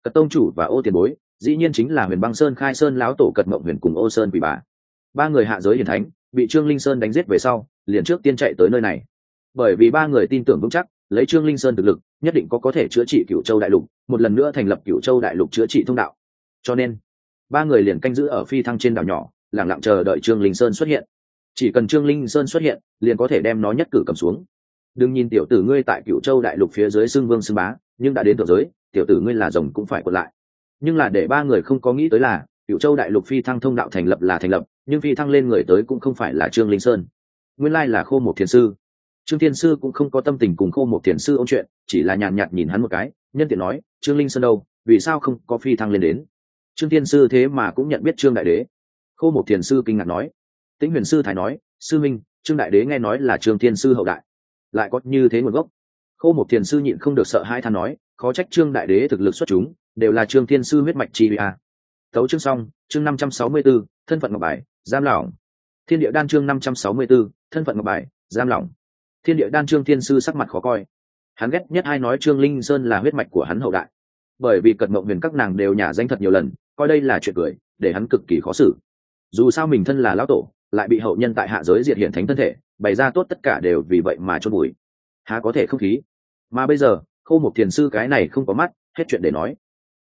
Cật tông chủ và ô tiền bối, dĩ nhiên chính là huyền băng sơn khai sơn lão tổ cật mộng huyền cùng ô sơn quỷ bà. Ba người hạ giới hiền thánh, bị trương linh sơn đánh giết về sau, liền trước tiên chạy tới nơi này. Bởi vì ba người tin tưởng vững chắc lấy trương linh sơn thực lực, nhất định có có thể chữa trị cửu châu đại lục, một lần nữa thành lập cửu châu đại lục chữa trị thông đạo. Cho nên, ba người liền canh giữ ở phi thăng trên đảo nhỏ lẳng lặng chờ đợi trương linh sơn xuất hiện. Chỉ cần trương linh sơn xuất hiện, liền có thể đem nó nhất cử cầm xuống. Đừng nhìn tiểu tử ngươi tại cựu châu đại lục phía dưới xưng vương xưng bá, nhưng đã đến thượng giới, tiểu tử ngươi là rồng cũng phải còn lại. Nhưng là để ba người không có nghĩ tới là cựu châu đại lục phi thăng thông đạo thành lập là thành lập, nhưng phi thăng lên người tới cũng không phải là trương linh sơn. Nguyên lai là khô một thiền sư trương thiên sư cũng không có tâm tình cùng khô một thiền sư ôn chuyện, chỉ là nhàn nhạt nhìn hắn một cái, nhân tiện nói, trương linh sơn đâu? Vì sao không có phi thăng lên đến? Trương thiên sư thế mà cũng nhận biết trương đại đế. Khô một thiền sư kinh ngạc nói, tĩnh huyền sư thái nói, sư minh, trương đại đế nghe nói là trương thiên sư hậu đại, lại có như thế nguồn gốc. Khô một thiền sư nhịn không được sợ hai than nói, khó trách trương đại đế thực lực xuất chúng, đều là trương thiên sư huyết mạch chi a. Tấu chương xong, chương năm trăm sáu mươi b ố thân phận ngọc bài, giam lỏng. Thiên địa đan chương năm trăm sáu mươi b ố thân phận ngọc bài, giam lỏng thiên địa đan trương thiên sư sắc mặt khó coi. Hắn ghét nhất ai nói trương linh sơn là huyết mạch của hắn hậu đại. Bởi vì cật mộng huyền các nàng đều nhả danh thật nhiều lần, coi đây là chuyện cười, để hắn cực kỳ khó xử. Dù sao mình thân là lão tổ, lại bị hậu nhân tại hạ giới diệt hiện thánh thân thể, bày ra tốt tất cả đều vì vậy mà chôn bụi. Há có thể không khí? Mà bây giờ, khâu một thiền sư cái này không có mắt, hết chuyện để nói.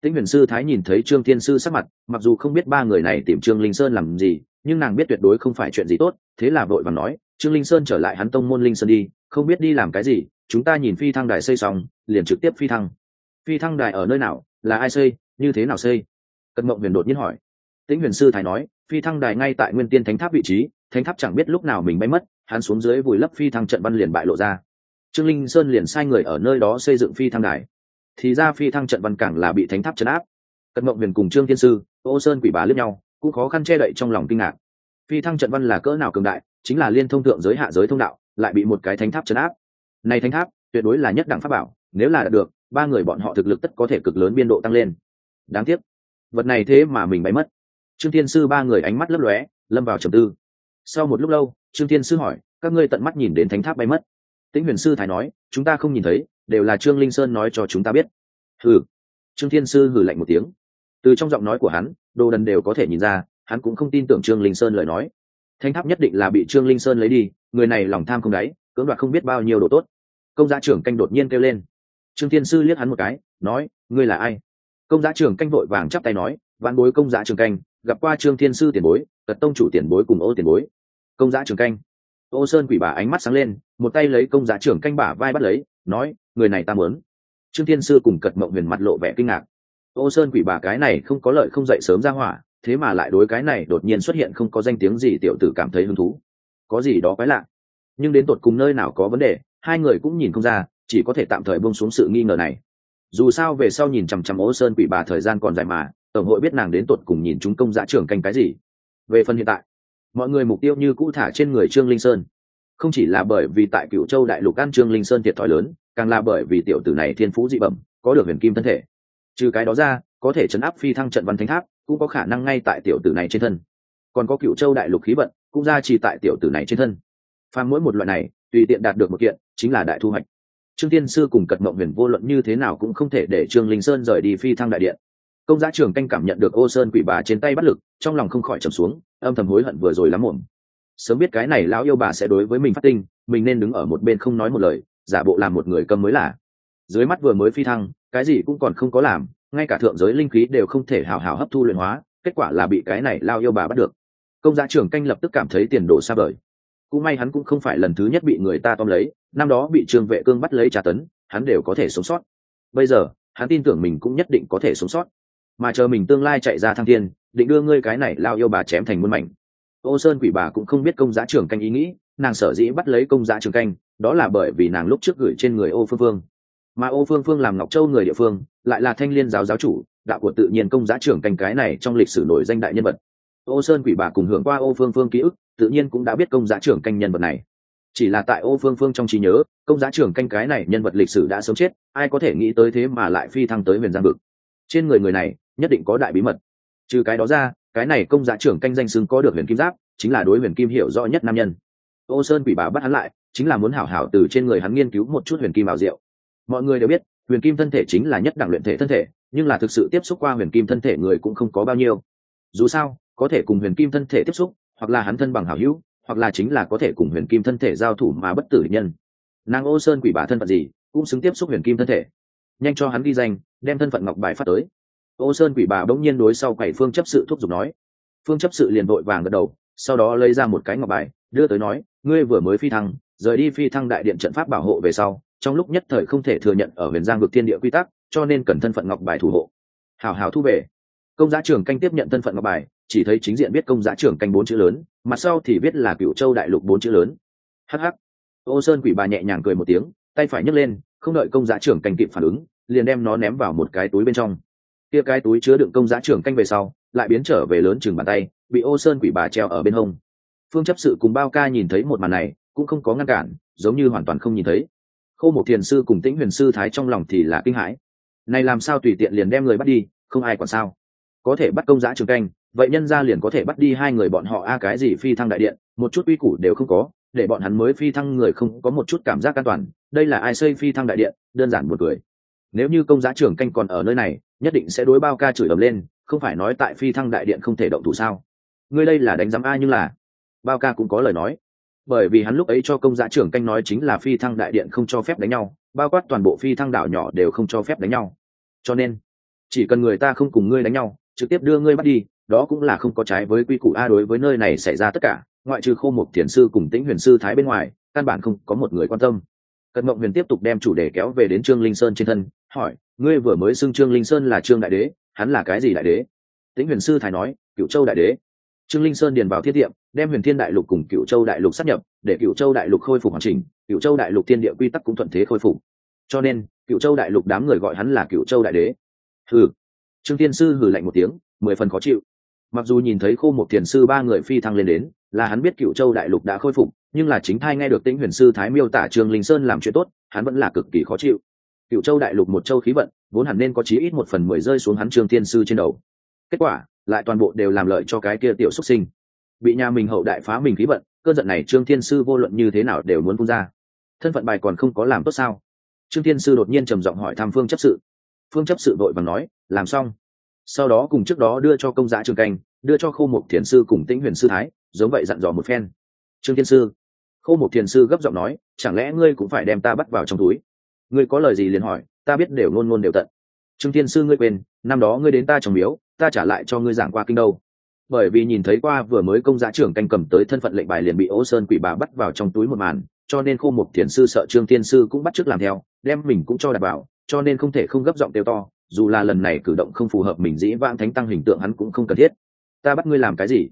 Tĩnh huyền sư thái nhìn thấy trương thiên sư sắc mặt, mặc dù không biết ba người này tìm trương linh sơn làm gì, nhưng nàng biết tuyệt đối không phải chuyện gì tốt, thế là vội và nói trương linh sơn trở lại hắn tông môn linh sơn đi, không biết đi làm cái gì, chúng ta nhìn phi thăng đài xây xong, liền trực tiếp phi thăng. Phi thăng đài ở nơi nào, là ai xây, như thế nào xây? Cận mộng huyền đột nhiên hỏi. Tĩnh huyền sư thái nói, phi thăng đài ngay tại nguyên tiên thánh tháp vị trí, thánh tháp chẳng biết lúc nào mình bay mất, hắn xuống dưới vùi lấp phi thăng trận văn liền bại lộ ra. Trương linh sơn liền sai người ở nơi đó xây dựng phi thăng đài. Thì ra phi thăng trận văn cảng là bị thánh tháp chấn áp. Cận mộng huyền cùng trương thiên sư, ô sơn quỷ bá lướt nhau, cũng khó khăn che đậy trong lòng kinh ngạc. Phi thăng trận văn là cỡ nào cường đại chính là liên thông thượng giới hạ giới thông đạo, lại bị một cái thánh tháp chấn áp. Này thánh tháp, tuyệt đối là nhất đẳng pháp bảo, nếu là đạt được, ba người bọn họ thực lực tất có thể cực lớn biên độ tăng lên. Đáng tiếc, vật này thế mà mình bay mất. Trương thiên sư ba người ánh mắt lấp lóe, lâm vào trầm tư. Sau một lúc lâu, trương thiên sư hỏi, các ngươi tận mắt nhìn đến thánh tháp bay mất. Tĩnh huyền sư thái nói, chúng ta không nhìn thấy, đều là trương linh sơn nói cho chúng ta biết. Hừ. Trương thiên sư hừ lạnh một tiếng. Từ trong giọng nói của hắn, đồ đần đều có thể nhìn ra, hắn cũng không tin tưởng trương linh sơn lời nói. Thanh tháp nhất định là bị trương linh sơn lấy đi, người này lòng tham không đáy, cưỡng đoạt không biết bao nhiêu đồ tốt. Công gia trưởng canh đột nhiên kêu lên. Trương thiên sư liếc hắn một cái, nói, ngươi là ai? Công giá trưởng canh vội vàng chắp tay nói, vạn bối công giá trưởng canh, gặp qua trương thiên sư tiền bối, cật tông chủ tiền bối cùng ô tiền bối. Công giá trưởng canh. Ô sơn quỷ bà ánh mắt sáng lên, một tay lấy công giá trưởng canh bả vai bắt lấy, nói, người này ta muốn. Trương thiên sư cùng cật mộng huyền mặt lộ vẻ kinh ngạc. Ô sơn quỷ bà cái này không có lợi không dậy sớm ra hỏa thế mà lại đối cái này đột nhiên xuất hiện không có danh tiếng gì tiểu tử cảm thấy hứng thú. Có gì đó quái lạ. Nhưng đến tột cùng nơi nào có vấn đề, hai người cũng nhìn không ra, chỉ có thể tạm thời bông xuống sự nghi ngờ này. Dù sao về sau nhìn chằm chằm ô sơn quỷ bà thời gian còn dài mà, tổng hội biết nàng đến tột cùng nhìn chúng công giá trưởng canh cái gì. Về phần hiện tại, mọi người mục tiêu như cũ thả trên người trương linh sơn. Không chỉ là bởi vì tại cựu châu đại lục ăn trương linh sơn thiệt thòi lớn, càng là bởi vì tiểu tử này thiên phú dị bẩm, có được huyền kim thân thể. Trừ cái đó ra, có thể chấn áp phi thăng trận văn thánh tháp cũng có khả năng ngay tại tiểu tử này trên thân. Còn có cựu châu đại lục khí vận, cũng ra chỉ tại tiểu tử này trên thân. Phàm mỗi một loại này, tùy tiện đạt được một kiện, chính là đại thu hoạch. Trương tiên sư cùng cật mộng huyền vô luận như thế nào cũng không thể để trương linh sơn rời đi phi thăng đại điện. Công giá trường canh cảm nhận được ô sơn quỷ bà trên tay bắt lực, trong lòng không khỏi trầm xuống, âm thầm hối hận vừa rồi lắm muộn. Sớm biết cái này lão yêu bà sẽ đối với mình phát tinh, mình nên đứng ở một bên không nói một lời, giả bộ làm một người cầm mới là. Dưới mắt vừa mới phi thăng, cái gì cũng còn không có làm ngay cả thượng giới linh khí đều không thể hào hào hấp thu luyện hóa, kết quả là bị cái này lao yêu bà bắt được. Công giá trưởng canh lập tức cảm thấy tiền đồ xa vời. Cũng may hắn cũng không phải lần thứ nhất bị người ta tóm lấy, năm đó bị trường vệ cương bắt lấy trả tấn, hắn đều có thể sống sót. Bây giờ, hắn tin tưởng mình cũng nhất định có thể sống sót. Mà chờ mình tương lai chạy ra thăng thiên, định đưa ngươi cái này lao yêu bà chém thành muôn mảnh. Ô sơn quỷ bà cũng không biết công giá trưởng canh ý nghĩ, nàng sở dĩ bắt lấy công giá trưởng canh, đó là bởi vì nàng lúc trước gửi trên người ô phương phương. Mà ô phương phương làm ngọc châu người địa phương lại là thanh liên giáo giáo chủ, đạo của tự nhiên công giá trưởng canh cái này trong lịch sử nổi danh đại nhân vật. Ô sơn quỷ bà cùng hưởng qua ô phương phương ký ức, tự nhiên cũng đã biết công giá trưởng canh nhân vật này. Chỉ là tại ô phương phương trong trí nhớ, công giá trưởng canh cái này nhân vật lịch sử đã sống chết, ai có thể nghĩ tới thế mà lại phi thăng tới huyền giang vực. Trên người người này, nhất định có đại bí mật. Trừ cái đó ra, cái này công giá trưởng canh danh xưng có được huyền kim giáp, chính là đối huyền kim hiểu rõ nhất nam nhân. Ô sơn quỷ bà bắt hắn lại, chính là muốn hảo hảo từ trên người hắn nghiên cứu một chút huyền kim bảo diệu. Mọi người đều biết huyền kim thân thể chính là nhất đẳng luyện thể thân thể, nhưng là thực sự tiếp xúc qua huyền kim thân thể người cũng không có bao nhiêu. Dù sao, có thể cùng huyền kim thân thể tiếp xúc, hoặc là hắn thân bằng hảo hữu, hoặc là chính là có thể cùng huyền kim thân thể giao thủ mà bất tử nhân. Nàng ô sơn quỷ bà thân phận gì, cũng xứng tiếp xúc huyền kim thân thể. Nhanh cho hắn ghi danh, đem thân phận ngọc bài phát tới. Ô sơn quỷ bà bỗng nhiên đối sau quầy phương chấp sự thúc giục nói. Phương chấp sự liền vội vàng gật đầu, sau đó lấy ra một cái ngọc bài, đưa tới nói, ngươi vừa mới phi thăng, rời đi phi thăng đại điện trận pháp bảo hộ về sau trong lúc nhất thời không thể thừa nhận ở huyền giang vực thiên địa quy tắc, cho nên cần thân phận ngọc bài thủ hộ. Hào hào thu về. Công giá trưởng canh tiếp nhận thân phận ngọc bài, chỉ thấy chính diện biết công giá trưởng canh bốn chữ lớn, mặt sau thì viết là cựu châu đại lục bốn chữ lớn. Hh ô sơn quỷ bà nhẹ nhàng cười một tiếng, tay phải nhấc lên, không đợi công giá trưởng canh kịp phản ứng, liền đem nó ném vào một cái túi bên trong. Kia cái túi chứa đựng công giá trưởng canh về sau, lại biến trở về lớn chừng bàn tay, bị ô sơn quỷ bà treo ở bên hông. Phương chấp sự cùng bao ca nhìn thấy một màn này, cũng không có ngăn cản, giống như hoàn toàn không nhìn thấy khâu một thiền sư cùng tĩnh huyền sư thái trong lòng thì là kinh hãi. Này làm sao tùy tiện liền đem người bắt đi, không ai còn sao? Có thể bắt công giã trường canh, vậy nhân ra liền có thể bắt đi hai người bọn họ a, cái gì phi thăng đại điện, một chút uy củ đều không có, để bọn hắn mới phi thăng người không có một chút cảm giác an toàn, đây là ai xây phi thăng đại điện, đơn giản một người nếu như công giá trưởng canh còn ở nơi này, nhất định sẽ đối bao ca chửi ầm lên, không phải nói tại phi thăng đại điện không thể động thủ sao? Ngươi đây là đánh giám a nhưng là, bao ca cũng có lời nói bởi vì hắn lúc ấy cho công giá trưởng canh nói chính là phi thăng đại điện không cho phép đánh nhau, bao quát toàn bộ phi thăng đảo nhỏ đều không cho phép đánh nhau. Cho nên, chỉ cần người ta không cùng ngươi đánh nhau, trực tiếp đưa ngươi bắt đi, đó cũng là không có trái với quy củ a đối với nơi này xảy ra tất cả, ngoại trừ khô một thiền sư cùng tĩnh huyền sư thái bên ngoài, căn bản không có một người quan tâm. Cận mộng huyền tiếp tục đem chủ đề kéo về đến trương linh sơn trên thân, hỏi, ngươi vừa mới xưng trương linh sơn là trương đại đế, hắn là cái gì đại đế? Tĩnh huyền sư thái nói cựu châu đại đế. Trương linh sơn điền vào thiết tiệm đem huyền thiên đại lục cùng cựu châu đại lục sát nhập, để cựu châu đại lục khôi phục hoàn chỉnh, cựu châu đại lục thiên địa quy tắc cũng thuận thế khôi phục. Cho nên, cựu châu đại lục đám người gọi hắn là cựu châu đại đế. Hừ. Trương tiên sư hừ lạnh một tiếng, mười phần khó chịu. Mặc dù nhìn thấy khô một thiền sư ba người phi thăng lên đến, là hắn biết cựu châu đại lục đã khôi phục, nhưng là chính thai nghe được tĩnh huyền sư thái miêu tả trương linh sơn làm chuyện tốt, hắn vẫn là cực kỳ khó chịu. Cựu châu đại lục một châu khí vận, vốn hẳn nên có chí ít một phần mười rơi xuống hắn trương tiên sư trên đầu. Kết quả, lại toàn bộ đều làm lợi cho cái kia tiểu xuất sinh bị nhà mình hậu đại phá mình khí vận cơn giận này trương thiên sư vô luận như thế nào đều muốn phun ra. Thân phận bài còn không có làm tốt sao? Trương thiên sư đột nhiên trầm giọng hỏi thăm phương chấp sự. Phương chấp sự vội và nói, làm xong. Sau đó cùng trước đó đưa cho công giá trường canh, đưa cho khô một thiền sư cùng tĩnh huyền sư thái, giống vậy dặn dò một phen. Trương thiên sư. Khô một thiền sư gấp giọng nói, chẳng lẽ ngươi cũng phải đem ta bắt vào trong túi? Ngươi có lời gì liền hỏi, ta biết đều ngôn ngôn đều tận. Trương thiên sư ngươi quên, năm đó ngươi đến ta trồng miếu, ta trả lại cho ngươi giảng qua kinh đâu? Bởi vì nhìn thấy qua vừa mới công giá trưởng canh cầm tới thân phận lệnh bài liền bị ô sơn quỷ bà bắt vào trong túi một màn, cho nên khô một thiền sư sợ trương thiên sư cũng bắt t làm theo, đem mình cũng cho đặt vào cho nên không thể không gấp giọng tiêu to, dù là lần này cử động không phù hợp mình dĩ vãng thánh tăng hình tượng hắn cũng không cần thiết. Ta bắt ngươi làm cái gì?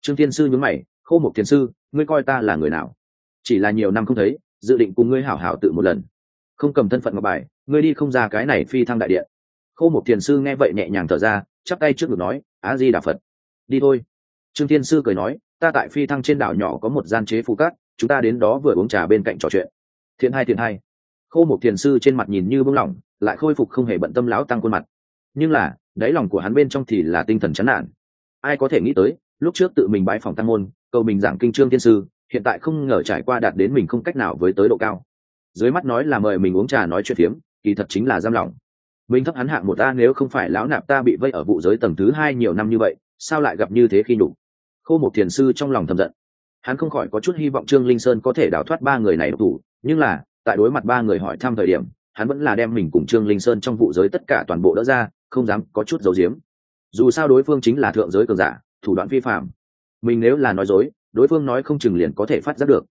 Trương thiên sư nhún mày, khô một thiền sư, ngươi coi ta là người nào? Chỉ là nhiều năm không thấy, dự định cùng ngươi hảo hảo tự một lần. Không cầm thân phận ngọc bài, ngươi đi không ra cái này phi thăng đại điện khô một thiền sư nghe vậy nhẹ nhàng thở ra, chắp tay trước ngực nói á di đà phật đi thôi. Trương thiên sư cười nói, ta tại phi thăng trên đảo nhỏ có một gian chế phù cát, chúng ta đến đó vừa uống trà bên cạnh trò chuyện. Thiện hai thiện hai. Khô một thiền sư trên mặt nhìn như bưng lỏng, lại khôi phục không hề bận tâm lão tăng khuôn mặt. Nhưng là, đáy lòng của hắn bên trong thì là tinh thần chán nản. Ai có thể nghĩ tới, lúc trước tự mình bãi phòng tăng môn, cầu mình giảng kinh trương thiên sư, hiện tại không ngờ trải qua đạt đến mình không cách nào với tới độ cao. Dưới mắt nói là mời mình uống trà nói chuyện phiếm, kỳ thật chính là giam lòng mình thấp hắn hạng một ta nếu không phải lão nạp ta bị vây ở vụ giới tầng thứ hai nhiều năm như vậy sao lại gặp như thế khi đủ khô một thiền sư trong lòng thầm giận. Hắn không khỏi có chút hy vọng trương linh sơn có thể đào thoát ba người này độc thủ, nhưng là, tại đối mặt ba người hỏi thăm thời điểm, hắn vẫn là đem mình cùng trương linh sơn trong vụ giới tất cả toàn bộ đỡ ra, không dám có chút giấu giếm. Dù sao đối phương chính là thượng giới cường giả, thủ đoạn vi phạm. Mình nếu là nói dối, đối phương nói không chừng liền có thể phát giác được.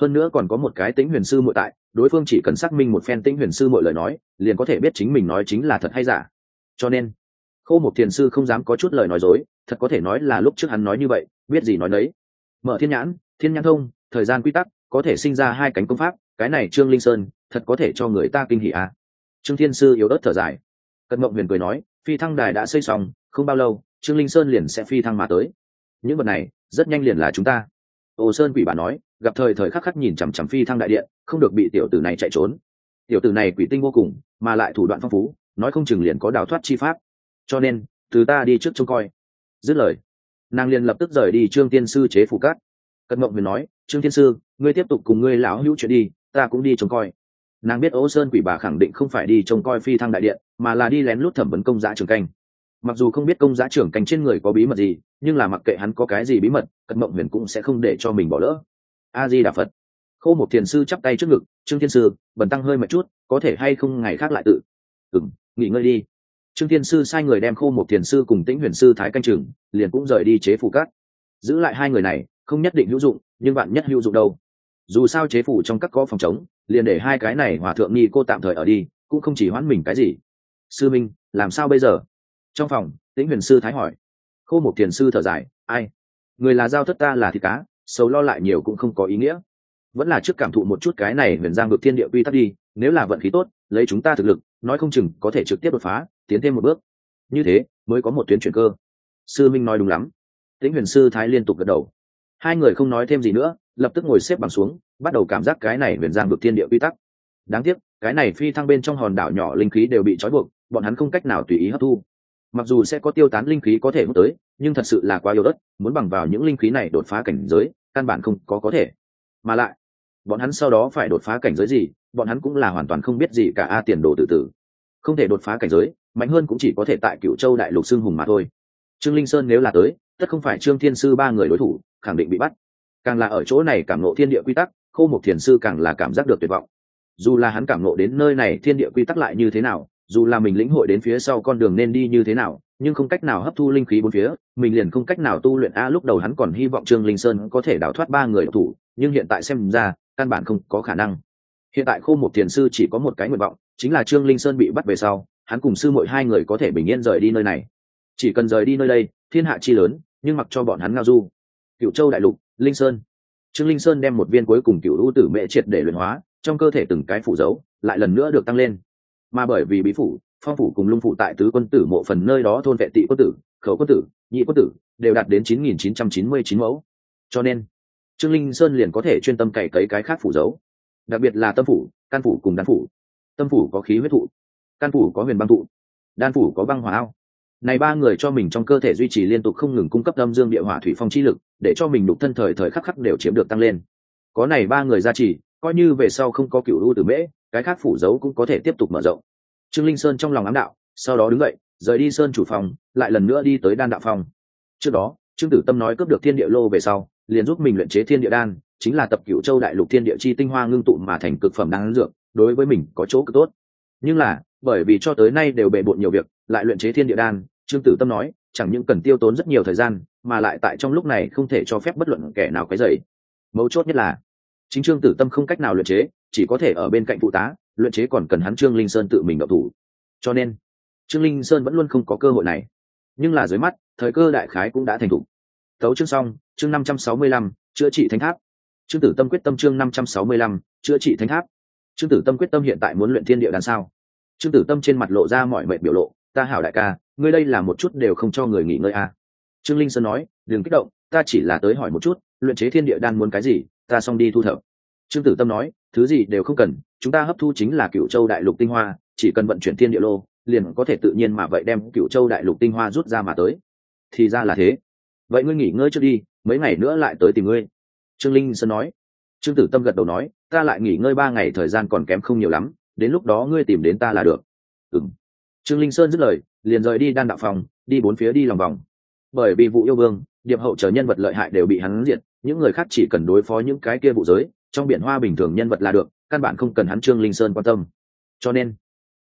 Hơn nữa còn có một cái tính huyền sư muội tại, đối phương chỉ cần xác minh một phen tính huyền sư muội lời nói, liền có thể biết chính mình nói chính là thật hay giả. Cho nên, khô một thiền sư không dám có chút lời nói dối thật có thể nói là lúc trước hắn nói như vậy, biết gì nói đấy mở thiên nhãn thiên nhãn thông, thời gian quy tắc, có thể sinh ra hai cánh công pháp, cái này trương linh sơn, thật có thể cho người ta kinh hỉ à. trương thiên sư yếu ớt thở dài. Cận mộng huyền cười nói, phi thăng đài đã xây xong, không bao lâu, trương linh sơn liền sẽ phi thăng mà tới. Những vật này, rất nhanh liền là chúng ta. Ồ sơn quỷ bà nói, gặp thời thời khắc khắc nhìn chằm chằm phi thăng đại điện, không được bị tiểu tử này chạy trốn. Tiểu tử này quỷ tinh vô cùng, mà lại thủ đoạn phong phú, nói không chừng liền có đào thoát chi pháp. Cho nên, từ ta đi trước trông coi dứt lời. Nàng liền lập tức rời đi trương tiên sư chế phủ cát. Cận mộng huyền nói, trương tiên sư, ngươi tiếp tục cùng ngươi lão hữu chuyện đi, ta cũng đi trông coi. Nàng biết ô sơn quỷ bà khẳng định không phải đi trông coi phi thăng đại điện, mà là đi lén lút thẩm vấn công giá trường canh. Mặc dù không biết công giá trưởng canh trên người có bí mật gì, nhưng là mặc kệ hắn có cái gì bí mật cận mộng huyền cũng sẽ không để cho mình bỏ lỡ. A di đà phật. Khô một thiền sư chắp tay trước ngực, trương thiên sư, bần tăng hơi một chút, có thể hay không ngày khác lại tự? Ừng nghỉ ngơi đi trương thiên sư sai người đem khô một thiền sư cùng tĩnh huyền sư thái canh chừng, liền cũng rời đi chế phủ cát. Giữ lại hai người này, không nhất định hữu dụng, nhưng bạn nhất hữu dụng đâu. Dù sao chế phủ trong các có phòng chống liền để hai cái này hòa thượng nghi cô tạm thời ở đi, cũng không chỉ hoãn mình cái gì. Sư minh, làm sao bây giờ? Trong phòng, tĩnh huyền sư thái hỏi. Khô một thiền sư thở dài, ai? Người là giao thất ta là thịt cá, sầu lo lại nhiều cũng không có ý nghĩa. Vẫn là trước cảm thụ một chút cái này huyền giang được thiên địa quy tắc đi, nếu là vận khí tốt lấy chúng ta thực lực, nói không chừng có thể trực tiếp đột phá, tiến thêm một bước. Như thế, mới có một tuyến chuyển cơ. Sư minh nói đúng lắm. Tĩnh huyền sư thái liên tục gật đầu. Hai người không nói thêm gì nữa, lập tức ngồi xếp bằng xuống, bắt đầu cảm giác cái này huyền giang được thiên địa quy tắc. Đáng tiếc, cái này phi thăng bên trong hòn đảo nhỏ linh khí đều bị trói buộc, bọn hắn không cách nào tùy ý hấp thu. Mặc dù sẽ có tiêu tán linh khí có thể hút tới, nhưng thật sự là quá yếu đất muốn bằng vào những linh khí này đột phá cảnh giới, căn bản không có có thể. Mà lại bọn hắn sau đó phải đột phá cảnh giới gì, bọn hắn cũng là hoàn toàn không biết gì cả a tiền đồ tự tử. Không thể đột phá cảnh giới, mạnh hơn cũng chỉ có thể tại cựu châu đại lục xương hùng mà thôi. Trương linh sơn nếu là tới, tất không phải trương thiên sư ba người đối thủ, khẳng định bị bắt. Càng là ở chỗ này cảm nộ thiên địa quy tắc, khô một thiền sư càng là cảm giác được tuyệt vọng. Dù là hắn cảm nộ đến nơi này thiên địa quy tắc lại như thế nào, dù là mình lĩnh hội đến phía sau con đường nên đi như thế nào, nhưng không cách nào hấp thu linh khí bốn phía, mình liền không cách nào tu luyện. A, lúc đầu hắn còn hy vọng trương linh sơn có thể đào thoát ba người thủ nhưng hiện tại xem ra, căn bản không có khả năng. Hiện tại khô một thiền sư chỉ có một cái nguyện vọng, chính là trương linh sơn bị bắt về sau, hắn cùng sư mội hai người có thể bình yên rời đi nơi này. Chỉ cần rời đi nơi đây, thiên hạ chi lớn, nhưng mặc cho bọn hắn ngao du. Cựu châu đại lục, linh sơn. Trương linh sơn đem một viên cuối cùng cựu lũ tử mệ triệt để luyện hóa, trong cơ thể từng cái phủ dấu, lại lần nữa được tăng lên. Mà bởi vì bí phủ, phong phủ cùng lung phủ tại tứ quân tử mộ phần nơi đó thôn vệ tị quân tử, khẩu quân tử, nhị quân tử, đều đạt đến chín nghìn chín trăm chín mươi chín mẫu. Cho nên trương linh sơn liền có thể chuyên tâm cày cấy cái khác phủ giấu, đặc biệt là tâm phủ can phủ cùng đan phủ. Tâm phủ có khí huyết thụ can phủ có huyền băng thụ đan phủ có băng hỏa ao. Này ba người cho mình trong cơ thể duy trì liên tục không ngừng cung cấp âm dương địa hỏa thủy phong chi lực để cho mình đục thân thời thời khắc khắc đều chiếm được tăng lên. Có này ba người gia trì coi như về sau không có cựu lưu tử mễ cái khác phủ dấu cũng có thể tiếp tục mở rộng. Trương linh sơn trong lòng ám đạo sau đó đứng dậy rời đi sơn chủ phòng lại lần nữa đi tới đan đạo phòng. Trước đó trương tử tâm nói cướp được thiên địa lô về sau liền giúp mình luyện chế thiên địa đan, chính là tập cựu châu đại lục thiên địa chi tinh hoa ngưng tụ mà thành cực phẩm đan dược, đối với mình có chỗ cực tốt. Nhưng là, bởi vì cho tới nay đều bề bộn nhiều việc, lại luyện chế thiên địa đan, trương tử tâm nói, chẳng những cần tiêu tốn rất nhiều thời gian, mà lại tại trong lúc này không thể cho phép bất luận kẻ nào cái dày mấu chốt nhất là, chính trương tử tâm không cách nào luyện chế, chỉ có thể ở bên cạnh phụ tá, luyện chế còn cần hắn trương linh sơn tự mình đậu thủ. Cho nên, trương linh sơn vẫn luôn không có cơ hội này. Nhưng là dưới mắt, thời cơ đại khái cũng đã thành thục tấu chương xong, chương năm trăm sáu mươi lăm, chữa trị thánh tháp. Chương tử tâm quyết tâm chương năm trăm sáu mươi lăm, chữa trị thánh tháp. Chương tử tâm quyết tâm hiện tại muốn luyện thiên địa đằng sao? Chương tử tâm trên mặt lộ ra mọi mệnh biểu lộ, ta hảo đại ca, ngươi đây là một chút đều không cho người nghỉ ngơi à. trương linh sơn nói, đừng kích động, ta chỉ là tới hỏi một chút, luyện chế thiên địa đan muốn cái gì, ta xong đi thu thập. Trương tử tâm nói, thứ gì đều không cần, chúng ta hấp thu chính là cựu châu đại lục tinh hoa, chỉ cần vận chuyển thiên địa lô, liền có thể tự nhiên mà vậy đem cựu châu đại lục tinh hoa rút ra mà tới. Thì ra là thế vậy ngươi nghỉ ngơi trước đi, mấy ngày nữa lại tới tìm ngươi. Trương linh sơn nói. Trương tử tâm gật đầu nói, ta lại nghỉ ngơi ba ngày, thời gian còn kém không nhiều lắm, đến lúc đó ngươi tìm đến ta là được. Ừ m trương linh sơn dứt lời, liền rời đi đan đạo phòng, đi bốn phía đi lòng vòng. Bởi vì vụ yêu vương, điệp hậu chờ nhân vật lợi hại đều bị hắn diệt, những người khác chỉ cần đối phó những cái kia vụ giới, trong biển hoa bình thường nhân vật là được, căn bản không cần hắn trương linh sơn quan tâm. Cho nên,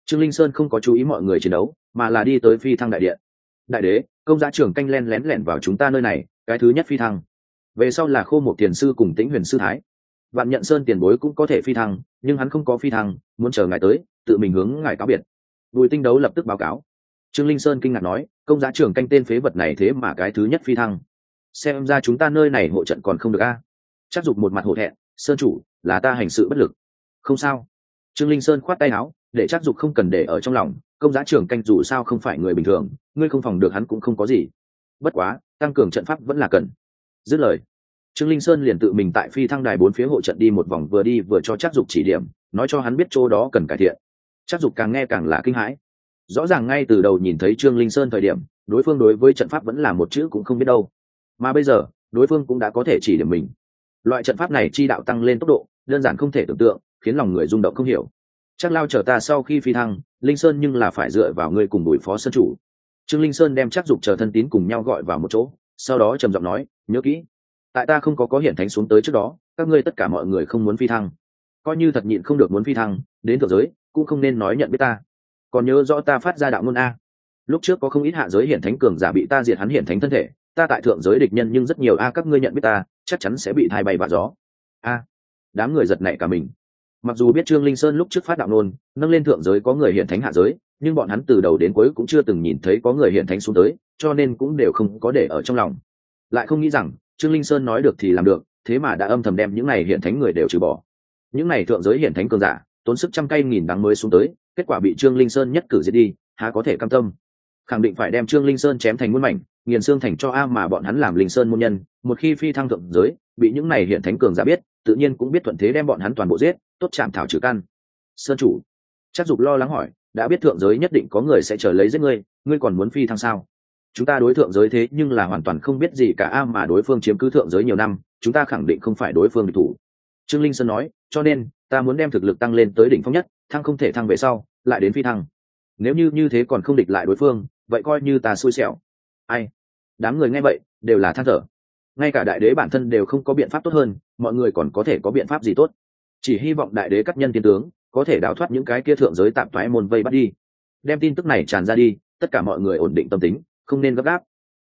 trương linh sơn không có chú ý mọi người chiến đấu, mà là đi tới phi thăng đại điện đại đế công giá trưởng canh len lén lẻn vào chúng ta nơi này, cái thứ nhất phi thăng. Về sau là khô một tiền sư cùng tĩnh huyền sư thái. Vạn nhận sơn tiền bối cũng có thể phi thăng, nhưng hắn không có phi thăng, muốn chờ ngài tới, tự mình hướng ngài cáo biệt. Bùi tinh đấu lập tức báo cáo. Trương linh sơn kinh ngạc nói, công giá trưởng canh tên phế vật này thế mà cái thứ nhất phi thăng. Xem ra chúng ta nơi này hộ trận còn không được a. Chắc dục một mặt hộ thẹn, sơn chủ, là ta hành sự bất lực. Không sao. Trương linh sơn khoát tay áo để chắc dục không cần để ở trong lòng, công giá trưởng canh dù sao không phải người bình thường, ngươi không phòng được hắn cũng không có gì. Bất quá, tăng cường trận pháp vẫn là cần. Dứt lời, trương linh sơn liền tự mình tại phi thăng đài bốn phía hộ trận đi một vòng vừa đi vừa cho chắc dục chỉ điểm, nói cho hắn biết chỗ đó cần cải thiện. Chắc dục càng nghe càng là kinh hãi. Rõ ràng ngay từ đầu nhìn thấy trương linh sơn thời điểm, đối phương đối với trận pháp vẫn là một chữ cũng không biết đâu. Mà bây giờ, đối phương cũng đã có thể chỉ điểm mình. Loại trận pháp này chi đạo tăng lên tốc độ, đơn giản không thể tưởng tượng, khiến lòng người rung động không hiểu chắc lao chờ ta sau khi phi thăng, linh sơn nhưng là phải dựa vào ngươi cùng đuổi phó sơn chủ. Trương linh sơn đem chắc dục chờ thân tín cùng nhau gọi vào một chỗ, sau đó trầm giọng nói, nhớ kỹ, tại ta không có có hiện thánh xuống tới trước đó, các ngươi tất cả mọi người không muốn phi thăng. Coi như thật nhịn không được muốn phi thăng, đến thượng giới, cũng không nên nói nhận biết ta. Còn nhớ rõ ta phát ra đạo ngôn a. Lúc trước có không ít hạ giới hiển thánh cường giả bị ta diệt hắn hiển thánh thân thể, ta tại thượng giới địch nhân nhưng rất nhiều a, các ngươi nhận biết ta, chắc chắn sẽ bị thai bay và gió. A. Đám người giật nảy cả mình mặc dù biết trương linh sơn lúc trước phát đạo nôn, nâng lên thượng giới có người hiện thánh hạ giới, nhưng bọn hắn từ đầu đến cuối cũng chưa từng nhìn thấy có người hiện thánh xuống tới, cho nên cũng đều không có để ở trong lòng. Lại không nghĩ rằng, trương linh sơn nói được thì làm được, thế mà đã âm thầm đem những này hiện thánh người đều trừ bỏ. Những này thượng giới hiện thánh cường giả, tốn sức trăm cây nghìn đắng mới xuống tới, kết quả bị trương linh sơn nhất cử giết đi, há có thể cam tâm. Khẳng định phải đem trương linh sơn chém thành muôn mảnh nghiền xương thành cho a mà bọn hắn làm linh sơn môn nhân, một khi phi thăng thượng giới, bị những này hiện thánh cường giả biết, tự nhiên cũng biết thuận thế đem bọn hắn toàn bộ giết, tốt chạm thảo trừ căn. Sơn chủ, chắc dục lo lắng hỏi, đã biết thượng giới nhất định có người sẽ chờ lấy giết ngươi ngươi còn muốn phi thăng sao? Chúng ta đối thượng giới thế nhưng là hoàn toàn không biết gì cả a mà đối phương chiếm cứ thượng giới nhiều năm, chúng ta khẳng định không phải đối phương địch thủ. Trương linh sơn nói, cho nên, ta muốn đem thực lực tăng lên tới đỉnh phong nhất, thăng không thể thăng về sau, lại đến phi thăng. Nếu như như thế còn không địch lại đối phương, vậy coi như ta xui xẻo ai? Đám người nghe vậy, đều là than thở. Ngay cả đại đế bản thân đều không có biện pháp tốt hơn, mọi người còn có thể có biện pháp gì tốt? Chỉ hy vọng đại đế cắt nhân tiến tướng, có thể đào thoát những cái kia thượng giới tạm thoái môn vây bắt đi. Đem tin tức này tràn ra đi, tất cả mọi người ổn định tâm tính, không nên gấp gáp.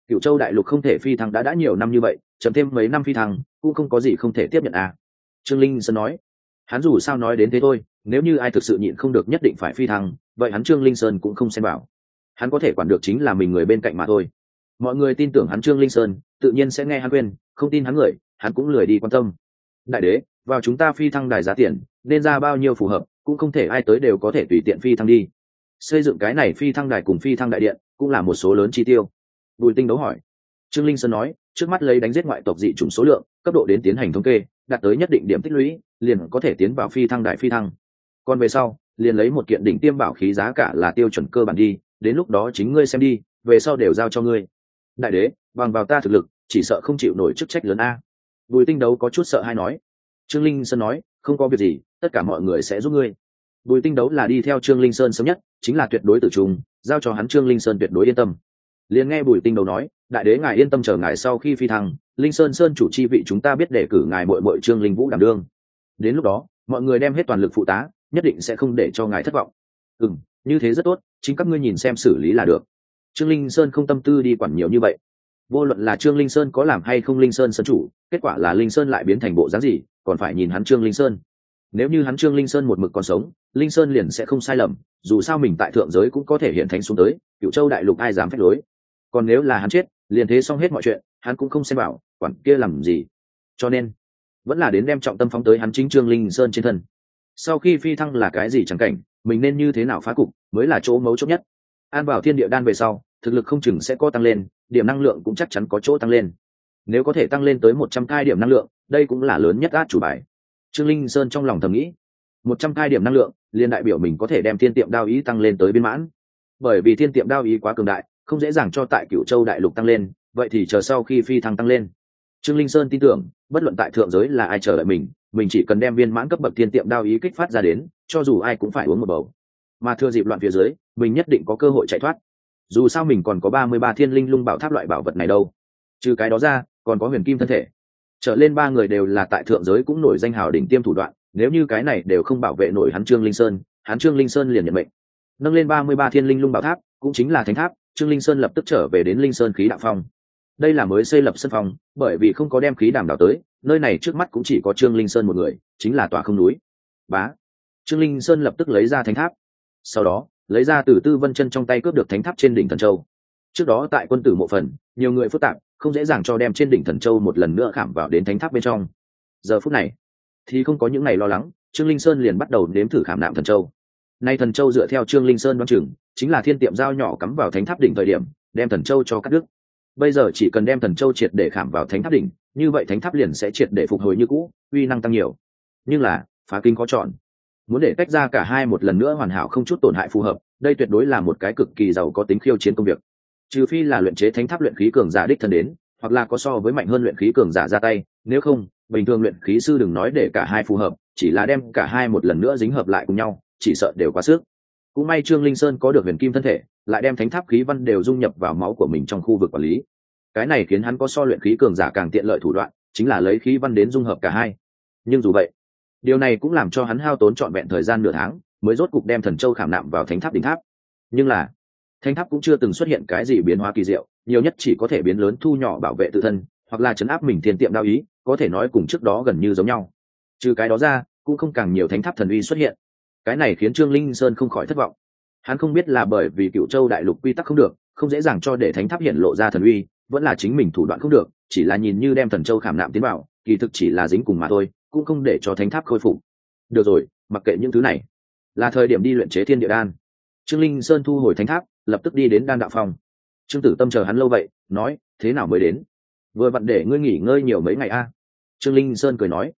Cựu châu đại lục không thể phi thăng đã đã nhiều năm như vậy, chậm thêm mấy năm phi thăng, cũng không có gì không thể tiếp nhận à. Trương linh sơn nói, hắn dù sao nói đến thế thôi, nếu như ai thực sự nhịn không được nhất định phải phi thăng, vậy hắn trương linh sơn cũng không xem bảo hắn có thể quản được chính là mình người bên cạnh mà thôi mọi người tin tưởng hắn trương linh sơn, tự nhiên sẽ nghe hắn khuyên, không tin hắn người, hắn cũng lười đi quan tâm. Đại đế, vào chúng ta phi thăng đài giá tiền, nên ra bao nhiêu phù hợp, cũng không thể ai tới đều có thể tùy tiện phi thăng đi. Xây dựng cái này phi thăng đài cùng phi thăng đại điện, cũng là một số lớn chi tiêu. Bùi tinh đấu hỏi. Trương linh sơn nói, trước mắt lấy đánh giết ngoại tộc dị chủng số lượng, cấp độ đến tiến hành thống kê, đạt tới nhất định điểm tích lũy, liền có thể tiến vào phi thăng đại phi thăng. Còn về sau, liền lấy một kiện đỉnh tiêm bảo khí giá cả là tiêu chuẩn cơ bản đi, đến lúc đó chính ngươi xem đi, về sau đều giao cho ngươi đại đế, bằng vào ta thực lực, chỉ sợ không chịu nổi chức trách lớn a. Bùi tinh đấu có chút sợ hay nói. Trương linh sơn nói, không có việc gì, tất cả mọi người sẽ giúp ngươi. Bùi tinh đấu là đi theo trương linh sơn sớm nhất, chính là tuyệt đối tử trung giao cho hắn trương linh sơn tuyệt đối yên tâm. Liền nghe bùi tinh đấu nói, đại đế ngài yên tâm chờ ngài sau khi phi thăng, linh sơn sơn chủ chi vị chúng ta biết để cử ngài bội bội trương linh vũ đảm đương. Đến lúc đó, mọi người đem hết toàn lực phụ tá, nhất định sẽ không để cho ngài thất vọng. Ừ n như thế rất tốt, chính các ngươi nhìn xem xử lý là được trương linh sơn không tâm tư đi quản nhiều như vậy. Vô luận là trương linh sơn có làm hay không linh sơn sơn chủ, kết quả là linh sơn lại biến thành bộ dáng gì, còn phải nhìn hắn trương linh sơn. Nếu như hắn trương linh sơn một mực còn sống, linh sơn liền sẽ không sai lầm, dù sao mình tại thượng giới cũng có thể hiện thánh xuống tới cựu châu đại lục ai dám phép lối. Còn nếu là hắn chết, liền thế xong hết mọi chuyện, hắn cũng không xem bảo, quản kia làm gì. Cho nên, vẫn là đến đem trọng tâm phóng tới hắn chính trương linh sơn trên thân. Sau khi phi thăng là cái gì chẳng cảnh, mình nên như thế nào phá cục, mới là chỗ mấu chốt nhất an vào thiên địa đan về sau, thực lực không chừng sẽ có tăng lên, điểm năng lượng cũng chắc chắn có chỗ tăng lên. Nếu có thể tăng lên tới một trăm cai điểm năng lượng, đây cũng là lớn nhất át chủ bài. Trương linh sơn trong lòng thầm nghĩ, một trăm cai điểm năng lượng liên đại biểu mình có thể đem thiên tiệm đao ý tăng lên tới biên mãn. Bởi vì thiên tiệm đao ý quá cường đại, không dễ dàng cho tại cựu châu đại lục tăng lên, vậy thì chờ sau khi phi thăng tăng lên. Trương linh sơn tin tưởng, bất luận tại thượng giới là ai chờ đợi mình mình chỉ cần đem viên mãn cấp bậc thiên tiệm đao ý kích phát ra đến, cho dù ai cũng phải uống một bầu. Mà thưa dịp loạn phía dưới mình nhất định có cơ hội chạy thoát. Dù sao mình còn có ba mươi ba thiên linh lung bảo tháp loại bảo vật này đâu. Trừ cái đó ra, còn có huyền kim thân thể. Trở lên ba người đều là tại thượng giới cũng nổi danh hào đỉnh tiêm thủ đoạn, nếu như cái này đều không bảo vệ nổi hắn trương linh sơn, hắn trương linh sơn liền nhận mệnh. Nâng lên ba mươi ba thiên linh lung bảo tháp, cũng chính là thánh tháp, trương linh sơn lập tức trở về đến linh sơn khí đạo phong. Đây là mới xây lập sân phong, bởi vì không có đem khí đảm đảo tới, nơi này trước mắt cũng chỉ có trương linh sơn một người, chính là tòa không núi. Bá! Trương linh sơn lập tức lấy ra thánh tháp. Sau đó lấy ra từ tư vân chân trong tay cướp được thánh tháp trên đỉnh thần châu. Trước đó tại quân tử mộ phần, nhiều người phức tạp, không dễ dàng cho đem trên đỉnh thần châu một lần nữa khảm vào đến thánh tháp bên trong. Giờ phút này, thì không có những ngày lo lắng, trương linh sơn liền bắt đầu nếm thử khảm nạm thần châu. Nay thần châu dựa theo trương linh sơn đoán chừng, chính là thiên tiệm dao nhỏ cắm vào thánh tháp đỉnh thời điểm, đem thần châu cho cắt đứt. Bây giờ chỉ cần đem thần châu triệt để khảm vào thánh tháp đỉnh, như vậy thánh tháp liền sẽ triệt để phục hồi như cũ, uy năng tăng nhiều. Nhưng là, phá kinh có chọn muốn để tách ra cả hai một lần nữa hoàn hảo không chút tổn hại phù hợp, đây tuyệt đối là một cái cực kỳ giàu có tính khiêu chiến công việc. Trừ phi là luyện chế thánh tháp luyện khí cường giả đích thân đến, hoặc là có so với mạnh hơn luyện khí cường giả ra tay, nếu không, bình thường luyện khí sư đừng nói để cả hai phù hợp, chỉ là đem cả hai một lần nữa dính hợp lại cùng nhau, chỉ sợ đều quá sức. Cũng may trương linh sơn có được huyền kim thân thể, lại đem thánh tháp khí văn đều dung nhập vào máu của mình trong khu vực quản lý. Cái này khiến hắn có so luyện khí cường giả càng tiện lợi thủ đoạn, chính là lấy khí văn đến dung hợp cả hai. Nhưng dù vậy điều này cũng làm cho hắn hao tốn trọn vẹn thời gian nửa tháng, mới rốt cục đem thần châu khảm nạm vào thánh tháp đỉnh tháp. Nhưng là, thánh tháp cũng chưa từng xuất hiện cái gì biến hóa kỳ diệu, nhiều nhất chỉ có thể biến lớn thu nhỏ bảo vệ tự thân, hoặc là chấn áp mình thiên tiệm đao ý, có thể nói cùng trước đó gần như giống nhau. Trừ cái đó ra, cũng không càng nhiều thánh tháp thần uy xuất hiện. Cái này khiến trương linh sơn không khỏi thất vọng. Hắn không biết là bởi vì cựu châu đại lục quy tắc không được, không dễ dàng cho để thánh tháp hiện lộ ra thần uy, vẫn là chính mình thủ đoạn không được, chỉ là nhìn như đem thần châu khảm nạm tiến vào, kỳ thực chỉ là dính cùng mà thôi cũng không để cho thánh tháp khôi phục. Được rồi, mặc kệ những thứ này. Là thời điểm đi luyện chế thiên địa đan. Trương linh sơn thu hồi thánh tháp, lập tức đi đến đan đạo phòng. Trương tử tâm chờ hắn lâu vậy, nói, thế nào mới đến? Vừa vặn để ngươi nghỉ ngơi nhiều mấy ngày a. Trương linh sơn cười nói.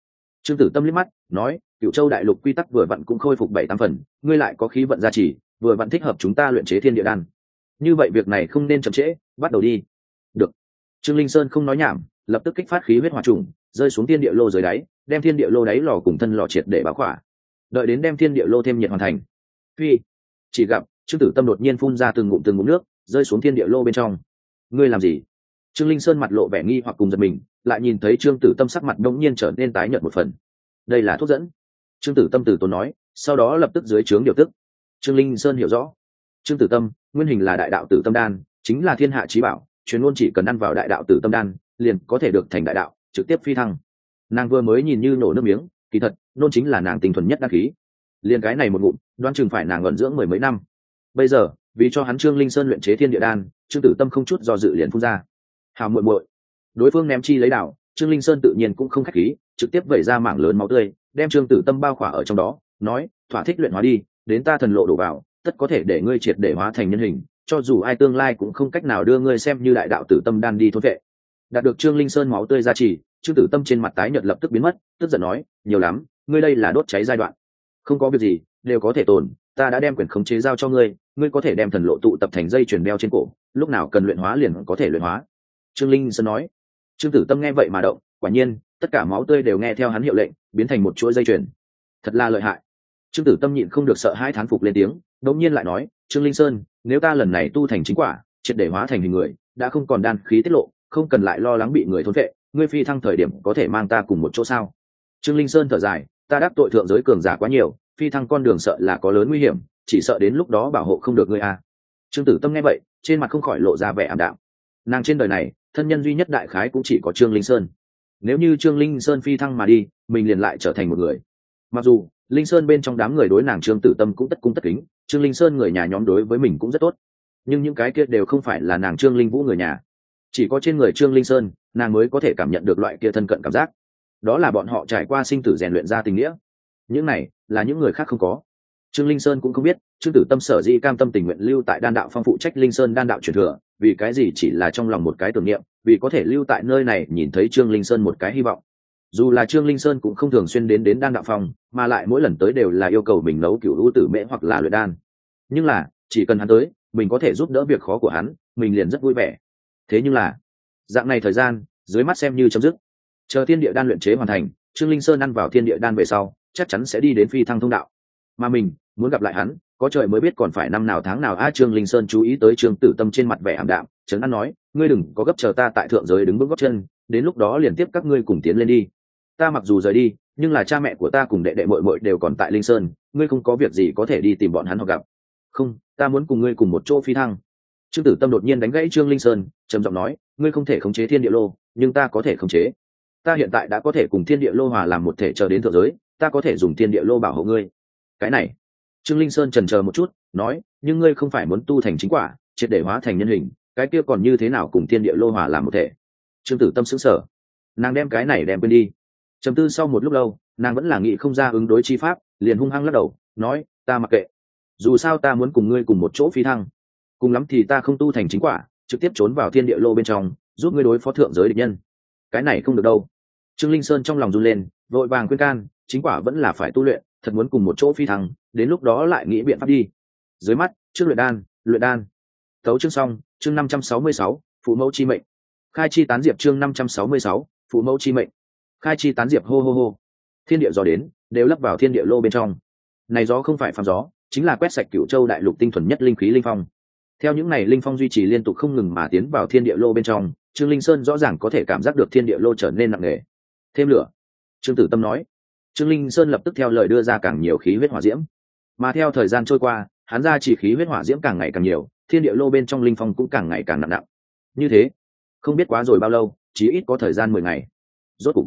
Trương tử tâm liếc mắt, nói cựu châu đại lục quy tắc vừa vặn cũng khôi phục bảy tám phần, ngươi lại có khí vận gia trì, vừa vặn thích hợp chúng ta luyện chế thiên địa đan. Như vậy việc này không nên chậm trễ, bắt đầu đi. Được. Trương linh sơn không nói nhảm lập tức kích phát khí huyết hòa trùng, rơi xuống thiên địa lô dưới đáy, đem thiên địa lô đáy lò cùng thân lò triệt để báo khỏa. Đợi đến đem thiên địa lô thêm nhiệt hoàn thành, phi, chỉ gặp trương tử tâm đột nhiên phun ra từng ngụm từng ngụm nước, rơi xuống thiên địa lô bên trong. Ngươi làm gì? Trương linh sơn mặt lộ vẻ nghi hoặc cùng giật mình, lại nhìn thấy trương tử tâm sắc mặt đông nhiên trở nên tái nhợt một phần. Đây là thuốc dẫn. Trương tử tâm từ tốn nói, sau đó lập tức dưới trướng điều tức. Trương linh sơn hiểu rõ. Trương tử tâm, nguyên hình là đại đạo tử tâm đan, chính là thiên hạ trí bảo, chuyên luôn chỉ cần ăn vào đại đạo tử tâm đan liền có thể được thành đại đạo, trực tiếp phi thăng. Nàng vừa mới nhìn như nổ nước miếng, kỳ thật, nôn chính là nàng tinh thuần nhất đăng khí. Liền cái này một ngụm đoan chừng phải nàng luận dưỡng mười mấy năm. Bây giờ, vì cho hắn trương linh sơn luyện chế thiên địa đan, trương tử tâm không chút do dự liền phun ra. Hào muội muội. Đối phương ném chi lấy đạo, trương linh sơn tự nhiên cũng không khách khí, trực tiếp vẩy ra mảng lớn máu tươi, đem trương tử tâm bao khỏa ở trong đó, nói, thỏa thích luyện hóa đi, đến ta thần lộ đổ vào, tất có thể để ngươi triệt để hóa thành nhân hình, cho dù ai tương lai cũng không cách nào đưa ngươi xem như đại đạo tử tâm đan đi thốt vệ đạt được trương linh sơn máu tươi ra trì, trương tử tâm trên mặt tái nhợt lập tức biến mất, tức giận nói, nhiều lắm, ngươi đây là đốt cháy giai đoạn. Không có việc gì, đều có thể tồn, ta đã đem quyền khống chế giao cho ngươi ngươi có thể đem thần lộ tụ tập thành dây chuyền đeo trên cổ, lúc nào cần luyện hóa liền có thể luyện hóa. Trương linh sơn nói. Trương tử tâm nghe vậy mà động, quả nhiên, tất cả máu tươi đều nghe theo hắn hiệu lệnh, biến thành một chuỗi dây chuyền. Thật là lợi hại. Trương tử tâm nhịn không được sợ hai thán phục lên tiếng đống nhiên lại nói, trương linh sơn, nếu ta lần này tu thành chính quả, triệt để hóa thành hình người, đã không còn đan khí tiết lộ không cần lại lo lắng bị người thôn vệ, ngươi phi thăng thời điểm có thể mang ta cùng một chỗ sao? Trương linh sơn thở dài, ta đắc tội thượng giới cường giả quá nhiều, phi thăng con đường sợ là có lớn nguy hiểm, chỉ sợ đến lúc đó bảo hộ không được ngươi a à. trương tử tâm nghe vậy, trên mặt không khỏi lộ ra vẻ ảm đạm. Nàng trên đời này, thân nhân duy nhất đại khái cũng chỉ có trương linh sơn. Nếu như trương linh sơn phi thăng mà đi, mình liền lại trở thành một người. Mặc dù, linh sơn bên trong đám người đối nàng trương tử tâm cũng tất cung tất kính, trương linh sơn người nhà nhóm đối với mình cũng rất tốt. Nhưng những cái kia đều không phải là nàng trương linh vũ người nhà chỉ có trên người trương linh sơn, nàng mới có thể cảm nhận được loại kia thân cận cảm giác. Đó là bọn họ trải qua sinh tử rèn luyện ra tình nghĩa. Những này là những người khác không có. Trương linh sơn cũng không biết, trương tử tâm sở di cam tâm tình nguyện lưu tại đan đạo phong phụ trách linh sơn đan đạo truyền thừa, vì cái gì chỉ là trong lòng một cái tưởng niệm, vì có thể lưu tại nơi này nhìn thấy trương linh sơn một cái hy vọng. Dù là trương linh sơn cũng không thường xuyên đến đến đan đạo phong, mà lại mỗi lần tới đều là yêu cầu mình nấu cựu lũ tử mễ hoặc là luyện đan. Nhưng là, chỉ cần hắn tới, mình có thể giúp đỡ việc khó của hắn, mình liền rất vui vẻ thế nhưng là, dạng này thời gian, dưới mắt xem như chấm dứt. Chờ thiên địa đan luyện chế hoàn thành, trương linh sơn ăn vào thiên địa đan về sau, chắc chắn sẽ đi đến phi thăng thông đạo. Mà mình, muốn gặp lại hắn, có trời mới biết còn phải năm nào tháng nào. A trương linh sơn chú ý tới trương tử tâm trên mặt vẻ ảm đạm, trấn an nói, ngươi đừng có gấp chờ ta tại thượng giới đứng bước góc chân, đến lúc đó liền tiếp các ngươi cùng tiến lên đi. Ta mặc dù rời đi, nhưng là cha mẹ của ta cùng đệ đệ mội mội đều còn tại linh sơn, ngươi không có việc gì có thể đi tìm bọn hắn hoặc gặp. Không, ta muốn cùng ngươi cùng một chỗ phi thăng trương tử tâm đột nhiên đánh gãy trương linh sơn, trầm giọng nói, ngươi không thể khống chế thiên địa lô, nhưng ta có thể khống chế. Ta hiện tại đã có thể cùng thiên địa lô hòa làm một thể chờ đến thượng giới, ta có thể dùng thiên địa lô bảo hộ ngươi. Cái này, trương linh sơn trần chờ một chút, nói, nhưng ngươi không phải muốn tu thành chính quả, triệt để hóa thành nhân hình, cái kia còn như thế nào cùng thiên địa lô hòa làm một thể? Trương tử tâm xứng sở nàng đem cái này đem quên đi. Trầm tư sau một lúc lâu, nàng vẫn là nghị không ra ứng đối chi pháp, liền hung hăng lắc đầu, nói, ta mặc kệ. Dù sao ta muốn cùng ngươi cùng một chỗ phi thăng cùng lắm thì ta không tu thành chính quả, trực tiếp trốn vào thiên địa lô bên trong, giúp ngươi đối phó thượng giới địch nhân. Cái này không được đâu. Trương linh sơn trong lòng run lên, vội vàng khuyên can, chính quả vẫn là phải tu luyện, thật muốn cùng một chỗ phi thăng, đến lúc đó lại nghĩ biện pháp đi. Dưới mắt, trước luyện đan luyện đan. Tấu chương xong, chương năm trăm sáu mươi sáu, phụ mẫu chi mệnh. Khai chi tán diệp chương năm trăm sáu mươi sáu, phụ mẫu chi mệnh. Khai chi tán diệp hô hô hô. Thiên địa gió đến, đều lấp vào thiên địa lô bên trong. Này gió không phải phàm gió, chính là quét sạch cựu châu đại lục tinh thuần nhất linh khí linh phong theo những này linh phong duy trì liên tục không ngừng mà tiến vào thiên địa lô bên trong, trương linh sơn rõ ràng có thể cảm giác được thiên địa lô trở nên nặng nề. Thêm lửa. Trương tử tâm nói. Trương linh sơn lập tức theo lời đưa ra càng nhiều khí huyết hỏa diễm. Mà theo thời gian trôi qua, hắn ra chỉ khí huyết hỏa diễm càng ngày càng nhiều, thiên địa lô bên trong linh phong cũng càng ngày càng nặng nặng. Như thế, không biết quá rồi bao lâu chỉ ít có thời gian mười ngày. Rốt cục,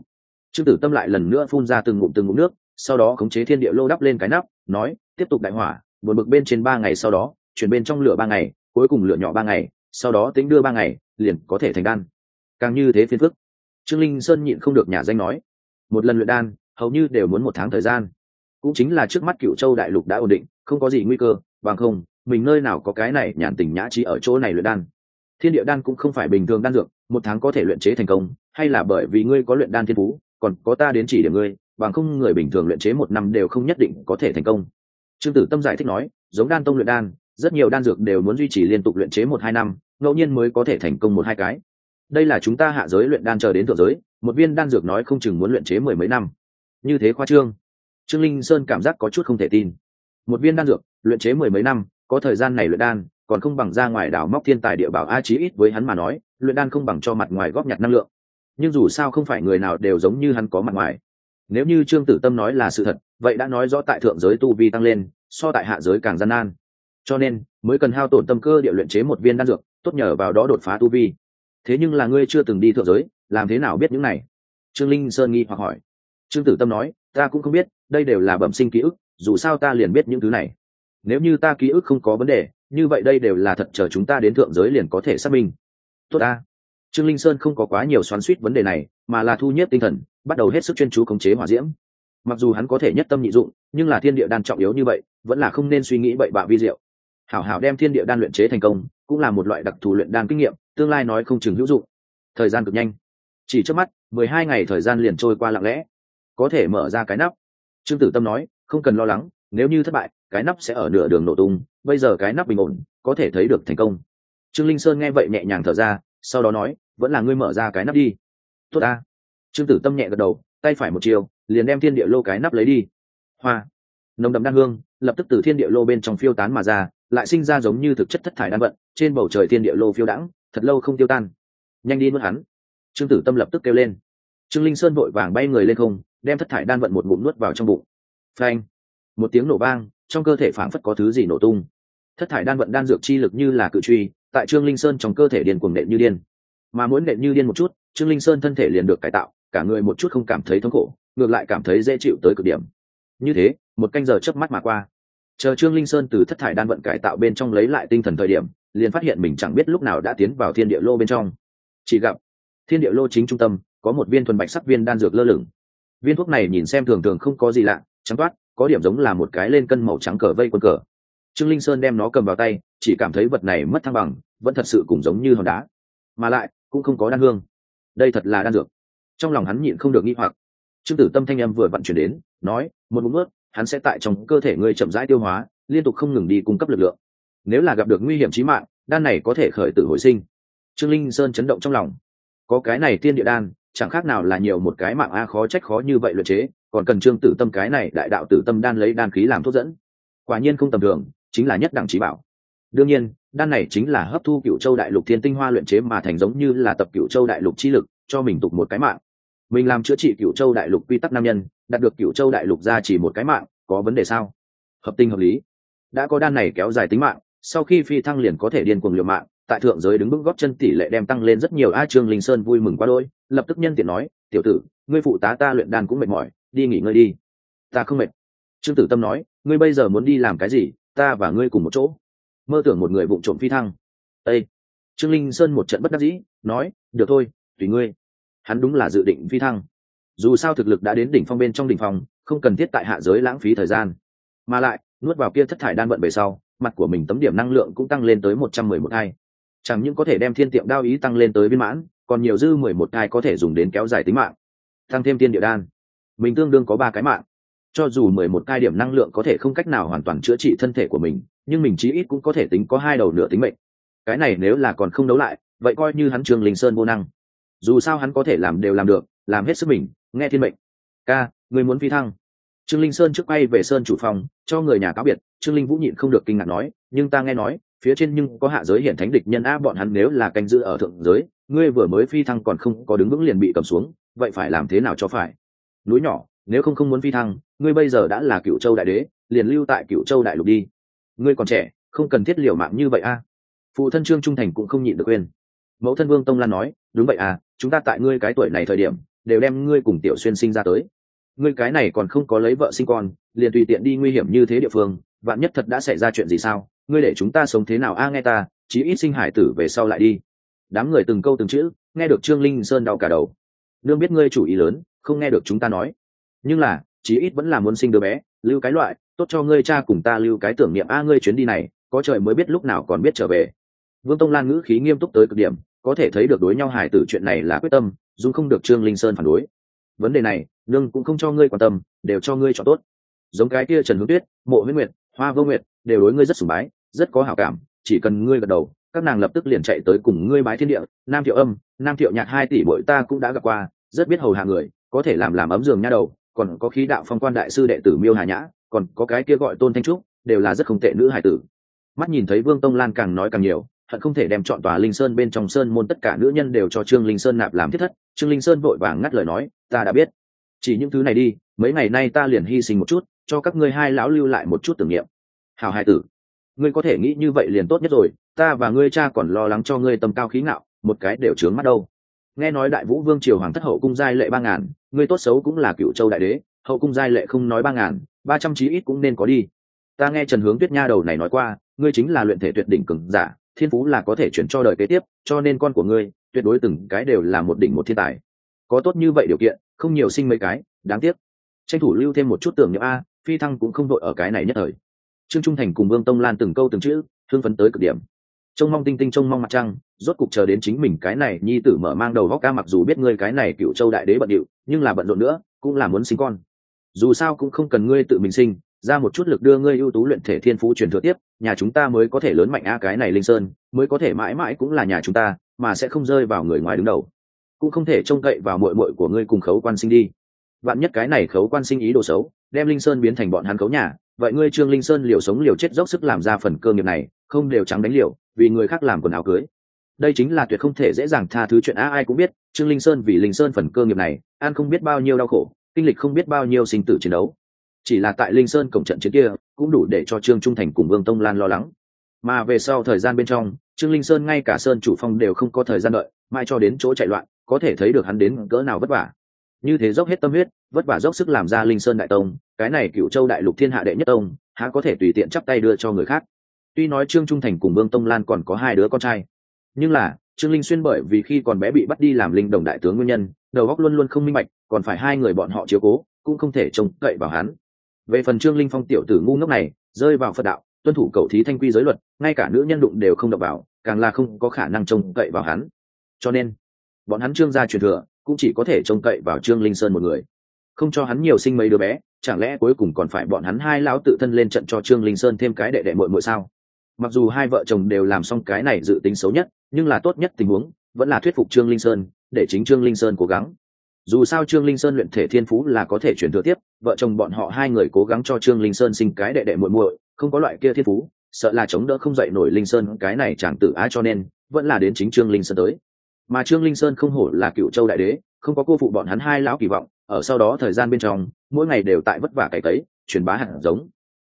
trương tử tâm lại lần nữa phun ra từng ngụm từng ngụm nước, sau đó khống chế thiên địa lô đắp lên cái nắp, nói, tiếp tục đại hỏa một bực bên trên ba ngày sau đó, chuyển bên trong lửa ba ngày cuối cùng lựa nhỏ ba ngày, sau đó tính đưa ba ngày, liền có thể thành đan. Càng như thế phiền phức. Trương linh sơn nhịn không được nhà danh nói, một lần luyện đan, hầu như đều muốn một tháng thời gian. Cũng chính là trước mắt cựu châu đại lục đã ổn định, không có gì nguy cơ, bằng không, mình nơi nào có cái này nhàn tình nhã trí ở chỗ này luyện đan. Thiên địa đan cũng không phải bình thường đan dược, một tháng có thể luyện chế thành công, hay là bởi vì ngươi có luyện đan thiên phú, còn có ta đến chỉ điểm ngươi, bằng không người bình thường luyện chế một năm đều không nhất định có thể thành công. Trương tử tâm giải thích nói, giống đan tông luyện đan rất nhiều đan dược đều muốn duy trì liên tục luyện chế một hai năm, ngẫu nhiên mới có thể thành công một hai cái. Đây là chúng ta hạ giới luyện đan chờ đến thượng giới, một viên đan dược nói không chừng muốn luyện chế mười mấy năm. Như thế khoa trương. Trương linh sơn cảm giác có chút không thể tin. Một viên đan dược, luyện chế mười mấy năm, có thời gian này luyện đan, còn không bằng ra ngoài đảo móc thiên tài địa bảo a chí ít với hắn mà nói, luyện đan không bằng cho mặt ngoài góp nhặt năng lượng. Nhưng dù sao không phải người nào đều giống như hắn có mặt ngoài. Nếu như trương tử tâm nói là sự thật, vậy đã nói rõ tại thượng giới tu vi tăng lên, so tại hạ giới càng gian nan cho nên, mới cần hao tổn tâm cơ địa luyện chế một viên đan dược, tốt nhờ vào đó đột phá tu vi. Thế nhưng là ngươi chưa từng đi thượng giới, làm thế nào biết những này? Trương linh sơn nghi hoặc hỏi. Trương tử tâm nói, ta cũng không biết, đây đều là bẩm sinh ký ức, dù sao ta liền biết những thứ này. Nếu như ta ký ức không có vấn đề, như vậy đây đều là thật chờ chúng ta đến thượng giới liền có thể xác minh. Tốt ta. Trương linh sơn không có quá nhiều xoắn suýt vấn đề này, mà là thu nhất tinh thần, bắt đầu hết sức chuyên chú khống chế hỏa diễm. Mặc dù hắn có thể nhất tâm nhị dụng, nhưng là thiên địa đan trọng yếu như vậy, vẫn là không nên suy nghĩ bậy bạ vi diệu hảo hảo đem thiên địa đan luyện chế thành công, cũng là một loại đặc thù luyện đan kinh nghiệm, tương lai nói không chừng hữu dụng. Thời gian cực nhanh. Chỉ trước mắt, mười hai ngày thời gian liền trôi qua lặng lẽ. Có thể mở ra cái nắp. Trương tử tâm nói, không cần lo lắng, nếu như thất bại, cái nắp sẽ ở nửa đường nổ tung, bây giờ cái nắp bình ổn, có thể thấy được thành công. Trương linh sơn nghe vậy nhẹ nhàng thở ra, sau đó nói, vẫn là ngươi mở ra cái nắp đi. Tốt ta. Trương tử tâm nhẹ gật đầu, tay phải một chiều, liền đem thiên địa lô cái nắp lấy đi. Hoa. Nồng đậm đan hương, lập tức từ thiên địa lô bên trong phiêu tán mà ra lại sinh ra giống như thực chất thất thải đan vận, trên bầu trời thiên địa lô phiêu đãng, thật lâu không tiêu tan. Nhanh đi nuốt hắn. Trương tử tâm lập tức kêu lên. Trương linh sơn vội vàng bay người lên không, đem thất thải đan vận một bụng nuốt vào trong bụng. Phanh. Một tiếng nổ vang, trong cơ thể phảng phất có thứ gì nổ tung. Thất thải đan vận đan dược chi lực như là cự truy, tại trương linh sơn trong cơ thể điền cuồng nệm như điên. Mà muốn nệm như điên một chút, trương linh sơn thân thể liền được cải tạo, cả người một chút không cảm thấy thống khổ, ngược lại cảm thấy dễ chịu tới cực điểm. Như thế, một canh giờ chớp mắt mà qua chờ trương linh sơn từ thất thải đan vận cải tạo bên trong lấy lại tinh thần thời điểm, liền phát hiện mình chẳng biết lúc nào đã tiến vào thiên địa lô bên trong. Chỉ gặp, thiên địa lô chính trung tâm, có một viên thuần bạch sắc viên đan dược lơ lửng. Viên thuốc này nhìn xem thường thường không có gì lạ, trắng toát, có điểm giống là một cái lên cân màu trắng cờ vây quân cờ. Trương linh sơn đem nó cầm vào tay, chỉ cảm thấy vật này mất thăng bằng, vẫn thật sự cũng giống như hòn đá. Mà lại, cũng không có đan hương. Đây thật là đan dược. Trong lòng hắn nhịn không được nghi hoặc. Trương tử tâm thanh âm vừa vận chuyển đến, nói, một ngụm ướt hắn sẽ tại trong cơ thể ngươi chậm rãi tiêu hóa, liên tục không ngừng đi cung cấp lực lượng. Nếu là gặp được nguy hiểm chí mạng, đan này có thể khởi tử hồi sinh. Trương linh sơn chấn động trong lòng. Có cái này tiên địa đan, chẳng khác nào là nhiều một cái mạng a, khó trách khó như vậy luật chế, còn cần trương tử tâm cái này đại đạo tử tâm đan lấy đan khí làm thuốc dẫn. Quả nhiên không tầm thường, chính là nhất đẳng trí bảo. Đương nhiên, đan này chính là hấp thu cựu châu đại lục thiên tinh hoa luyện chế mà thành giống như là tập cựu châu đại lục chi lực, cho mình tục một cái mạng mình làm chữa trị cựu châu đại lục quy tắc nam nhân, đạt được cựu châu đại lục ra chỉ một cái mạng, có vấn đề sao? Hợp tình hợp lý. Đã có đan này kéo dài tính mạng, sau khi phi thăng liền có thể điên cuồng liều mạng, tại thượng giới đứng bước góp chân tỷ lệ đem tăng lên rất nhiều. A trương linh sơn vui mừng quá đôi lập tức nhân tiện nói, tiểu tử, ngươi phụ tá ta luyện đan cũng mệt mỏi, đi nghỉ ngơi đi. Ta không mệt. Trương tử tâm nói, ngươi bây giờ muốn đi làm cái gì? Ta và ngươi cùng một chỗ. Mơ tưởng một người vụng trộm phi thăng. Ây trương linh sơn một trận bất đắc dĩ, nói, được thôi, tùy ngươi hắn đúng là dự định phi thăng. Dù sao thực lực đã đến đỉnh phong bên trong đỉnh phong, không cần thiết tại hạ giới lãng phí thời gian. Mà lại, nuốt vào kia thất thải đan vận về sau, mặt của mình tấm điểm năng lượng cũng tăng lên tới một trăm mười một hai. Chẳng những có thể đem thiên tiệm đao ý tăng lên tới viên mãn, còn nhiều dư mười một hai có thể dùng đến kéo dài tính mạng. Tăng thêm tiên địa đan. Mình tương đương có ba cái mạng. Cho dù mười một hai điểm năng lượng có thể không cách nào hoàn toàn chữa trị thân thể của mình, nhưng mình chí ít cũng có thể tính có hai đầu nửa tính mệnh. Cái này nếu là còn không đấu lại, vậy coi như hắn trường linh sơn vô năng dù sao hắn có thể làm đều làm được, làm hết sức mình, nghe thiên mệnh. Ca, người muốn phi thăng. Trương linh sơn trước quay về sơn chủ phòng, cho người nhà cáo biệt, trương linh vũ nhịn không được kinh ngạc nói, nhưng ta nghe nói, phía trên nhưng có hạ giới hiện thánh địch nhân a bọn hắn nếu là canh giữ ở thượng giới, ngươi vừa mới phi thăng còn không có đứng vững liền bị cầm xuống, vậy phải làm thế nào cho phải? Núi nhỏ, nếu không không muốn phi thăng, ngươi bây giờ đã là cựu châu đại đế, liền lưu tại cựu châu đại lục đi. Ngươi còn trẻ, không cần thiết liều mạng như vậy a. Phụ thân trương trung thành cũng không nhịn được quên mẫu thân vương tông lan nói, đúng vậy à chúng ta tại ngươi cái tuổi này thời điểm, đều đem ngươi cùng tiểu xuyên sinh ra tới. Ngươi cái này còn không có lấy vợ sinh con, liền tùy tiện đi nguy hiểm như thế địa phương, vạn nhất thật đã xảy ra chuyện gì sao? Ngươi để chúng ta sống thế nào? A, nghe ta, chí ít sinh hải tử về sau lại đi. Đám người từng câu từng chữ, nghe được trương linh sơn đau cả đầu. Nương biết ngươi chủ ý lớn, không nghe được chúng ta nói. Nhưng là, chí ít vẫn là muốn sinh đứa bé, lưu cái loại, tốt cho ngươi cha cùng ta lưu cái tưởng niệm. A, ngươi chuyến đi này, có trời mới biết lúc nào còn biết trở về. Vương tông lan ngữ khí nghiêm túc tới cực điểm có thể thấy được đối nhau hải tử chuyện này là quyết tâm, dù không được trương linh sơn phản đối. Vấn đề này, nương cũng không cho ngươi quan tâm, đều cho ngươi cho tốt. Giống cái kia trần hướng tuyết, mộ huyết nguyệt, hoa vô nguyệt, đều đối ngươi rất sùng bái, rất có hảo cảm, chỉ cần ngươi gật đầu, các nàng lập tức liền chạy tới cùng ngươi bái thiên địa, nam thiệu âm, nam thiệu nhạc hai tỷ bội ta cũng đã gặp qua, rất biết hầu hạ người, có thể làm làm ấm giường nha đầu, còn có khí đạo phong quan đại sư đệ tử miêu hà nhã, còn có cái kia gọi tôn thanh trúc, đều là rất không tệ nữ hải tử. Mắt nhìn thấy vương tông lan càng nói càng nhiều hận không thể đem chọn tòa linh sơn bên trong sơn môn tất cả nữ nhân đều cho trương linh sơn nạp làm thiết thất trương linh sơn vội vàng ngắt lời nói ta đã biết chỉ những thứ này đi mấy ngày nay ta liền hy sinh một chút cho các ngươi hai lão lưu lại một chút tưởng niệm hào hai tử ngươi có thể nghĩ như vậy liền tốt nhất rồi ta và ngươi cha còn lo lắng cho ngươi tầm cao khí ngạo một cái đều trướng mắt đâu nghe nói đại vũ vương triều hoàng thất hậu cung giai lệ ba ngàn ngươi tốt xấu cũng là cựu châu đại đế hậu cung giai lệ không nói ba ngàn ba trăm chí ít cũng nên có đi ta nghe trần hướng tuyết nha đầu này nói qua ngươi chính là luyện thể tuyệt đỉnh cường giả thiên phú là có thể chuyển cho đời kế tiếp, cho nên con của ngươi, tuyệt đối từng cái đều là một đỉnh một thiên tài. Có tốt như vậy điều kiện, không nhiều sinh mấy cái, đáng tiếc. Tranh thủ lưu thêm một chút tưởng nhớ a, phi thăng cũng không đội ở cái này nhất thời. Trương trung thành cùng vương tông lan từng câu từng chữ, thương phấn tới cực điểm. Trông mong tinh tinh trông mong mặt trăng, rốt cục chờ đến chính mình cái này nhi tử mở mang đầu góc ca mặc dù biết ngươi cái này cựu châu đại đế bận điệu, nhưng là bận rộn nữa, cũng là muốn sinh con. Dù sao cũng không cần ngươi tự mình sinh ra một chút lực đưa ngươi ưu tú luyện thể thiên phú truyền thừa tiếp, nhà chúng ta mới có thể lớn mạnh a cái này linh sơn, mới có thể mãi mãi cũng là nhà chúng ta, mà sẽ không rơi vào người ngoài đứng đầu. Cũng không thể trông cậy vào mội mội của ngươi cùng khấu quan sinh đi. Bạn nhất cái này khấu quan sinh ý đồ xấu, đem linh sơn biến thành bọn hắn khấu nhà, vậy ngươi trương linh sơn liều sống liều chết dốc sức làm ra phần cơ nghiệp này, không đều trắng đánh liều, vì người khác làm quần áo cưới. Đây chính là tuyệt không thể dễ dàng tha thứ chuyện á, ai cũng biết, trương linh sơn vì linh sơn phần cơ nghiệp này an không biết bao nhiêu đau khổ, kinh lịch không biết bao nhiêu sinh tử chiến đấu chỉ là tại linh sơn cổng trận chiến kia, cũng đủ để cho trương trung thành cùng vương tông lan lo lắng. Mà về sau thời gian bên trong, trương linh sơn ngay cả sơn chủ phong đều không có thời gian đợi, mai cho đến chỗ chạy loạn, có thể thấy được hắn đến cỡ nào vất vả. Như thế dốc hết tâm huyết, vất vả dốc sức làm ra linh sơn đại tông, cái này cựu châu đại lục thiên hạ đệ nhất tông, há có thể tùy tiện chắp tay đưa cho người khác. Tuy nói trương trung thành cùng vương tông lan còn có hai đứa con trai, nhưng là, trương linh xuyên bởi vì khi còn bé bị bắt đi làm linh đồng đại tướng nguyên nhân, đầu óc luôn luôn không minh bạch, còn phải hai người bọn họ chiếu cố, cũng không thể trông cậy vào hắn về phần trương linh phong tiểu tử ngu ngốc này, rơi vào phật đạo, tuân thủ cầu thí thanh quy giới luật, ngay cả nữ nhân đụng đều không đọc vào, càng là không có khả năng trông cậy vào hắn. Cho nên, bọn hắn trương gia truyền thừa, cũng chỉ có thể trông cậy vào trương linh sơn một người. Không cho hắn nhiều sinh mấy đứa bé, chẳng lẽ cuối cùng còn phải bọn hắn hai lão tự thân lên trận cho trương linh sơn thêm cái đệ đệ muội muội sao? Mặc dù hai vợ chồng đều làm xong cái này dự tính xấu nhất, nhưng là tốt nhất tình huống, vẫn là thuyết phục trương linh sơn, để chính trương linh sơn cố gắng dù sao trương linh sơn luyện thể thiên phú là có thể chuyển thừa tiếp, vợ chồng bọn họ hai người cố gắng cho trương linh sơn sinh cái đệ đệ muội muội, không có loại kia thiên phú, sợ là chống đỡ không dậy nổi linh sơn, cái này chẳng tự á cho nên, vẫn là đến chính trương linh sơn tới. Mà trương linh sơn không hổ là cựu châu đại đế, không có cô phụ bọn hắn hai lão kỳ vọng, ở sau đó thời gian bên trong, mỗi ngày đều tại vất vả cày cấy, truyền bá hạt giống.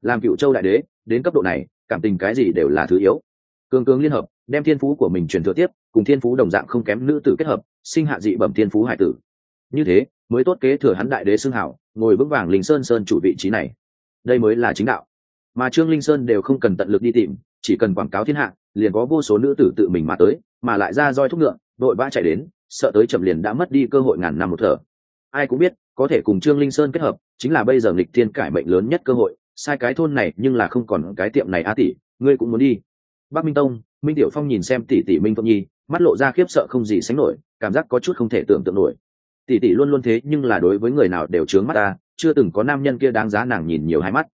Làm cựu châu đại đế, đến cấp độ này, cảm tình cái gì đều là thứ yếu. Cường cường liên hợp, đem thiên phú của mình truyền thừa tiếp, cùng thiên phú đồng dạng không kém nữ tử kết hợp, sinh hạ dị bẩm thiên phú hải tử như thế, mới tốt kế thừa hắn đại đế xưng hảo, ngồi vững vàng linh sơn sơn chủ vị trí này. Đây mới là chính đạo. Mà trương linh sơn đều không cần tận lực đi tìm, chỉ cần quảng cáo thiên hạ, liền có vô số nữ tử tự mình mà tới, mà lại ra roi thúc ngựa, đội ba chạy đến, sợ tới chậm liền đã mất đi cơ hội ngàn năm một thở. Ai cũng biết, có thể cùng trương linh sơn kết hợp, chính là bây giờ nghịch thiên cải mệnh lớn nhất cơ hội, sai cái thôn này nhưng là không còn cái tiệm này á tỷ, ngươi cũng muốn đi. Bắc minh tông, minh tiểu phong nhìn xem tỷ tỷ minh phượng nhi, mắt lộ ra khiếp sợ không gì sánh nổi, cảm giác có chút không thể tưởng tượng nổi tỷ tỷ luôn luôn thế, nhưng là đối với người nào đều trướng mắt ta, chưa từng có nam nhân kia đáng giá nàng nhìn nhiều hai mắt.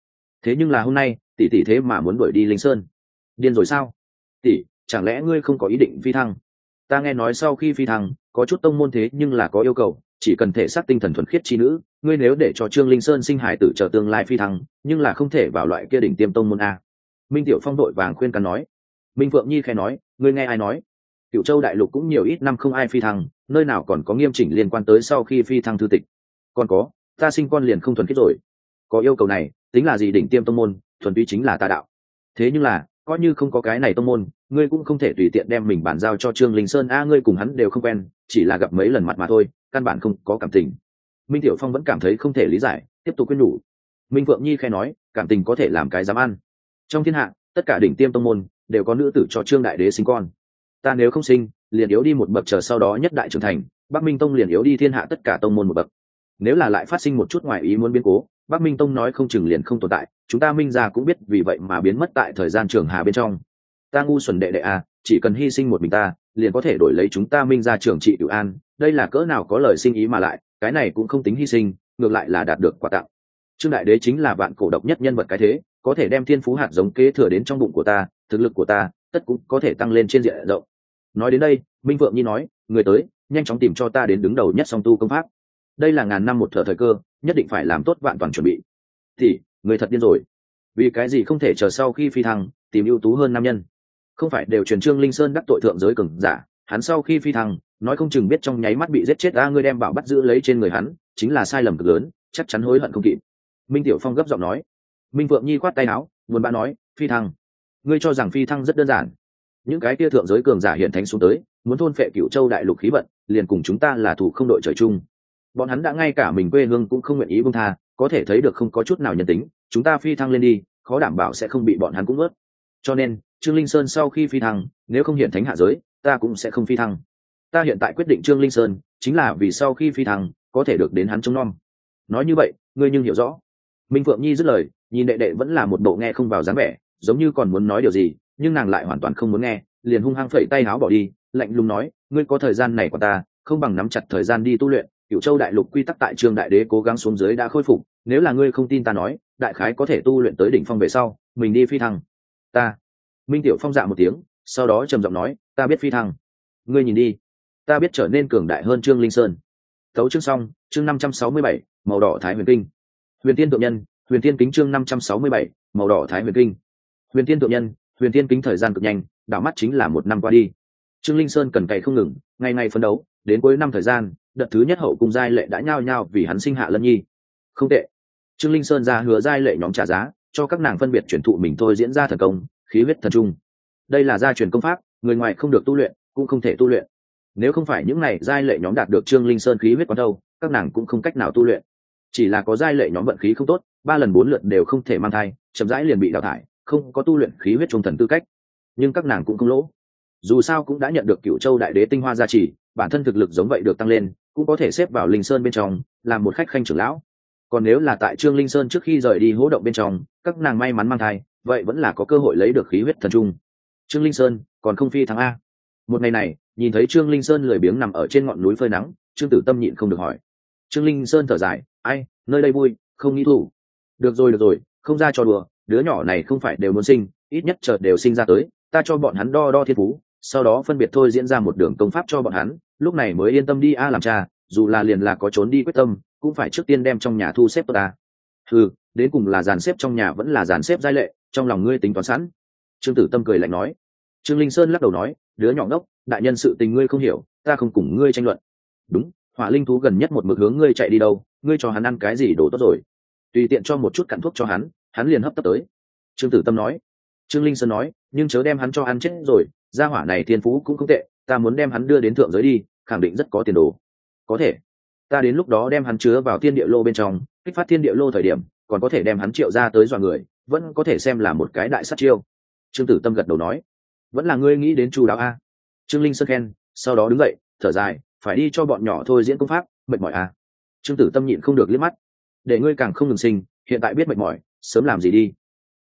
Thế nhưng là hôm nay, tỷ tỷ thế mà muốn đuổi đi linh sơn. Điên rồi sao? Tỷ, chẳng lẽ ngươi không có ý định phi thăng? Ta nghe nói sau khi phi thăng, có chút tông môn thế nhưng là có yêu cầu, chỉ cần thể xác tinh thần thuần khiết chi nữ, ngươi nếu để cho trương linh sơn sinh hải tử chờ tương lai phi thăng, nhưng là không thể vào loại kia đỉnh tiêm tông môn a. Minh tiểu phong đội vàng khuyên cắn nói. Minh phượng nhi khai nói, ngươi nghe ai nói? Cựu châu đại lục cũng nhiều ít năm không ai phi thăng, nơi nào còn có nghiêm chỉnh liên quan tới sau khi phi thăng thư tịch. Còn có, ta sinh con liền không thuần khiết rồi. Có yêu cầu này, tính là gì đỉnh tiêm tông môn, thuần túy chính là tà đạo. Thế nhưng là, coi như không có cái này tông môn, ngươi cũng không thể tùy tiện đem mình bàn giao cho trương linh sơn. A, ngươi cùng hắn đều không quen, chỉ là gặp mấy lần mặt mà thôi, căn bản không có cảm tình. Minh tiểu phong vẫn cảm thấy không thể lý giải, tiếp tục quyên nhủ. Minh phượng nhi khai nói, cảm tình có thể làm cái dám ăn. Trong thiên hạ, tất cả đỉnh tiêm tông môn, đều có nữ tử cho trương đại đế sinh con ta nếu không sinh, liền yếu đi một bậc chờ sau đó nhất đại trưởng thành, bắc minh tông liền yếu đi thiên hạ tất cả tông môn một bậc. Nếu là lại phát sinh một chút ngoài ý muốn biến cố, bắc minh tông nói không chừng liền không tồn tại, chúng ta minh ra cũng biết vì vậy mà biến mất tại thời gian trường hà bên trong. Ta ngu xuẩn đệ đệ à chỉ cần hy sinh một mình ta, liền có thể đổi lấy chúng ta minh ra trường trị cựu an, đây là cỡ nào có lời sinh ý mà lại, cái này cũng không tính hy sinh, ngược lại là đạt được quà tặng. Trương đại đế chính là bạn cổ độc nhất nhân vật cái thế, có thể đem thiên phú hạt giống kế thừa đến trong bụng của ta, thực lực của ta, tất cũng có thể tăng lên trên diện rộng nói đến đây, minh vượng nhi nói, người tới, nhanh chóng tìm cho ta đến đứng đầu nhất song tu công pháp. Đây là ngàn năm một thợ thời cơ, nhất định phải làm tốt vạn toàn chuẩn bị. Thì, người thật điên rồi. Vì cái gì không thể chờ sau khi phi thăng, tìm ưu tú hơn nam nhân? Không phải đều truyền trương linh sơn đắc tội thượng giới cường giả, hắn sau khi phi thăng, nói không chừng biết trong nháy mắt bị giết chết ra ngươi đem bảo bắt giữ lấy trên người hắn, chính là sai lầm cực lớn, chắc chắn hối hận không kịp. Minh tiểu phong gấp giọng nói. Minh phượng nhi khoát tay áo, buồn bã nói, phi thăng. Ngươi cho rằng phi thăng rất đơn giản những cái kia thượng giới cường giả hiện thánh xuống tới, muốn thôn phệ cựu châu đại lục khí vận, liền cùng chúng ta là thủ không đội trời chung. Bọn hắn đã ngay cả mình quê hương cũng không nguyện ý buông tha, có thể thấy được không có chút nào nhân tính, chúng ta phi thăng lên đi, khó đảm bảo sẽ không bị bọn hắn cũng ướt cho nên, trương linh sơn sau khi phi thăng, nếu không hiện thánh hạ giới, ta cũng sẽ không phi thăng. Ta hiện tại quyết định trương linh sơn, chính là vì sau khi phi thăng, có thể được đến hắn trông nom. Nói như vậy, ngươi nhưng hiểu rõ. Minh phượng nhi dứt lời, nhìn đệ đệ vẫn là một bộ nghe không vào dáng vẻ, giống như còn muốn nói điều gì nhưng nàng lại hoàn toàn không muốn nghe, liền hung hăng phẩy tay áo bỏ đi, lạnh lùng nói, ngươi có thời gian này của ta, không bằng nắm chặt thời gian đi tu luyện cựu châu đại lục quy tắc tại trường đại đế cố gắng xuống dưới đã khôi phục, nếu là ngươi không tin ta nói, đại khái có thể tu luyện tới đỉnh phong về sau, mình đi phi thăng. Ta? Minh tiểu phong dạ một tiếng, sau đó trầm giọng nói, ta biết phi thăng. Ngươi nhìn đi, ta biết trở nên cường đại hơn trương linh sơn. Thấu chương xong, chương năm trăm sáu mươi bảy, màu đỏ thái huyền kinh. Huyền tiên tượng nhân, huyền tiên kính chương năm trăm sáu mươi bảy, màu đỏ thái huyền kinh. Huyền tiên tượng nhân huyền Thiên kính thời gian cực nhanh, đảo mắt chính là một năm qua đi. Trương linh sơn cần cày không ngừng, ngày ngày phấn đấu, đến cuối năm thời gian, đợt thứ nhất hậu cung giai lệ đã nhao nhao vì hắn sinh hạ lân nhi. Không tệ. Trương linh sơn ra hứa giai lệ nhóm trả giá, cho các nàng phân biệt chuyển thụ mình thôi diễn ra thần công, khí huyết thần trung. Đây là gia truyền công pháp, người ngoài không được tu luyện, cũng không thể tu luyện. Nếu không phải những này giai lệ nhóm đạt được trương linh sơn khí huyết quán đâu, các nàng cũng không cách nào tu luyện. Chỉ là có giai lệ nhóm vận khí không tốt, ba lần bốn lượt đều không thể mang thai, chậm rãi liền bị đào thải không có tu luyện khí huyết trung thần tư cách, nhưng các nàng cũng không lỗ. Dù sao cũng đã nhận được cựu châu đại đế tinh hoa gia trì, bản thân thực lực giống vậy được tăng lên, cũng có thể xếp vào linh sơn bên trong, làm một khách khanh trưởng lão. Còn nếu là tại trương linh sơn trước khi rời đi hỗ động bên trong, các nàng may mắn mang thai, vậy vẫn là có cơ hội lấy được khí huyết thần trung. Trương linh sơn, còn không phi thắng a. Một ngày này, nhìn thấy trương linh sơn lười biếng nằm ở trên ngọn núi phơi nắng, trương tử tâm nhịn không được hỏi. Trương linh sơn thở dài, ai, nơi đây vui, không nghĩ thủ. Được rồi được rồi, không ra cho đùa đứa nhỏ này không phải đều muốn sinh, ít nhất chợt đều sinh ra tới, ta cho bọn hắn đo đo thiên phú, sau đó phân biệt thôi diễn ra một đường công pháp cho bọn hắn, lúc này mới yên tâm đi a làm cha, dù là liền là có trốn đi quyết tâm, cũng phải trước tiên đem trong nhà thu xếp tốt ta ừ đến cùng là dàn xếp trong nhà vẫn là dàn xếp giai lệ, trong lòng ngươi tính toán sẵn. Trương tử tâm cười lạnh nói. Trương linh sơn lắc đầu nói, đứa nhỏ ngốc, đại nhân sự tình ngươi không hiểu, ta không cùng ngươi tranh luận. Đúng, hỏa linh thú gần nhất một mực hướng ngươi chạy đi đâu, ngươi cho hắn ăn cái gì đổ tốt rồi? Tùy tiện cho một chút cặn thuốc cho hắn hắn liền hấp tấp tới. Trương tử tâm nói. Trương linh sơn nói, nhưng chớ đem hắn cho ăn chết rồi, gia hỏa này thiên phú cũng không tệ, ta muốn đem hắn đưa đến thượng giới đi, khẳng định rất có tiền đồ. Có thể. Ta đến lúc đó đem hắn chứa vào thiên địa lô bên trong, kích phát thiên địa lô thời điểm, còn có thể đem hắn triệu ra tới dọa người, vẫn có thể xem là một cái đại sát chiêu. Trương tử tâm gật đầu nói. Vẫn là ngươi nghĩ đến chu đáo a. Trương linh sơn khen, sau đó đứng dậy, thở dài, phải đi cho bọn nhỏ thôi diễn công pháp, mệt mỏi a trương tử tâm nhịn không được liếc mắt. Để ngươi càng không ngừng sinh, hiện tại biết mệt mỏi sớm làm gì đi.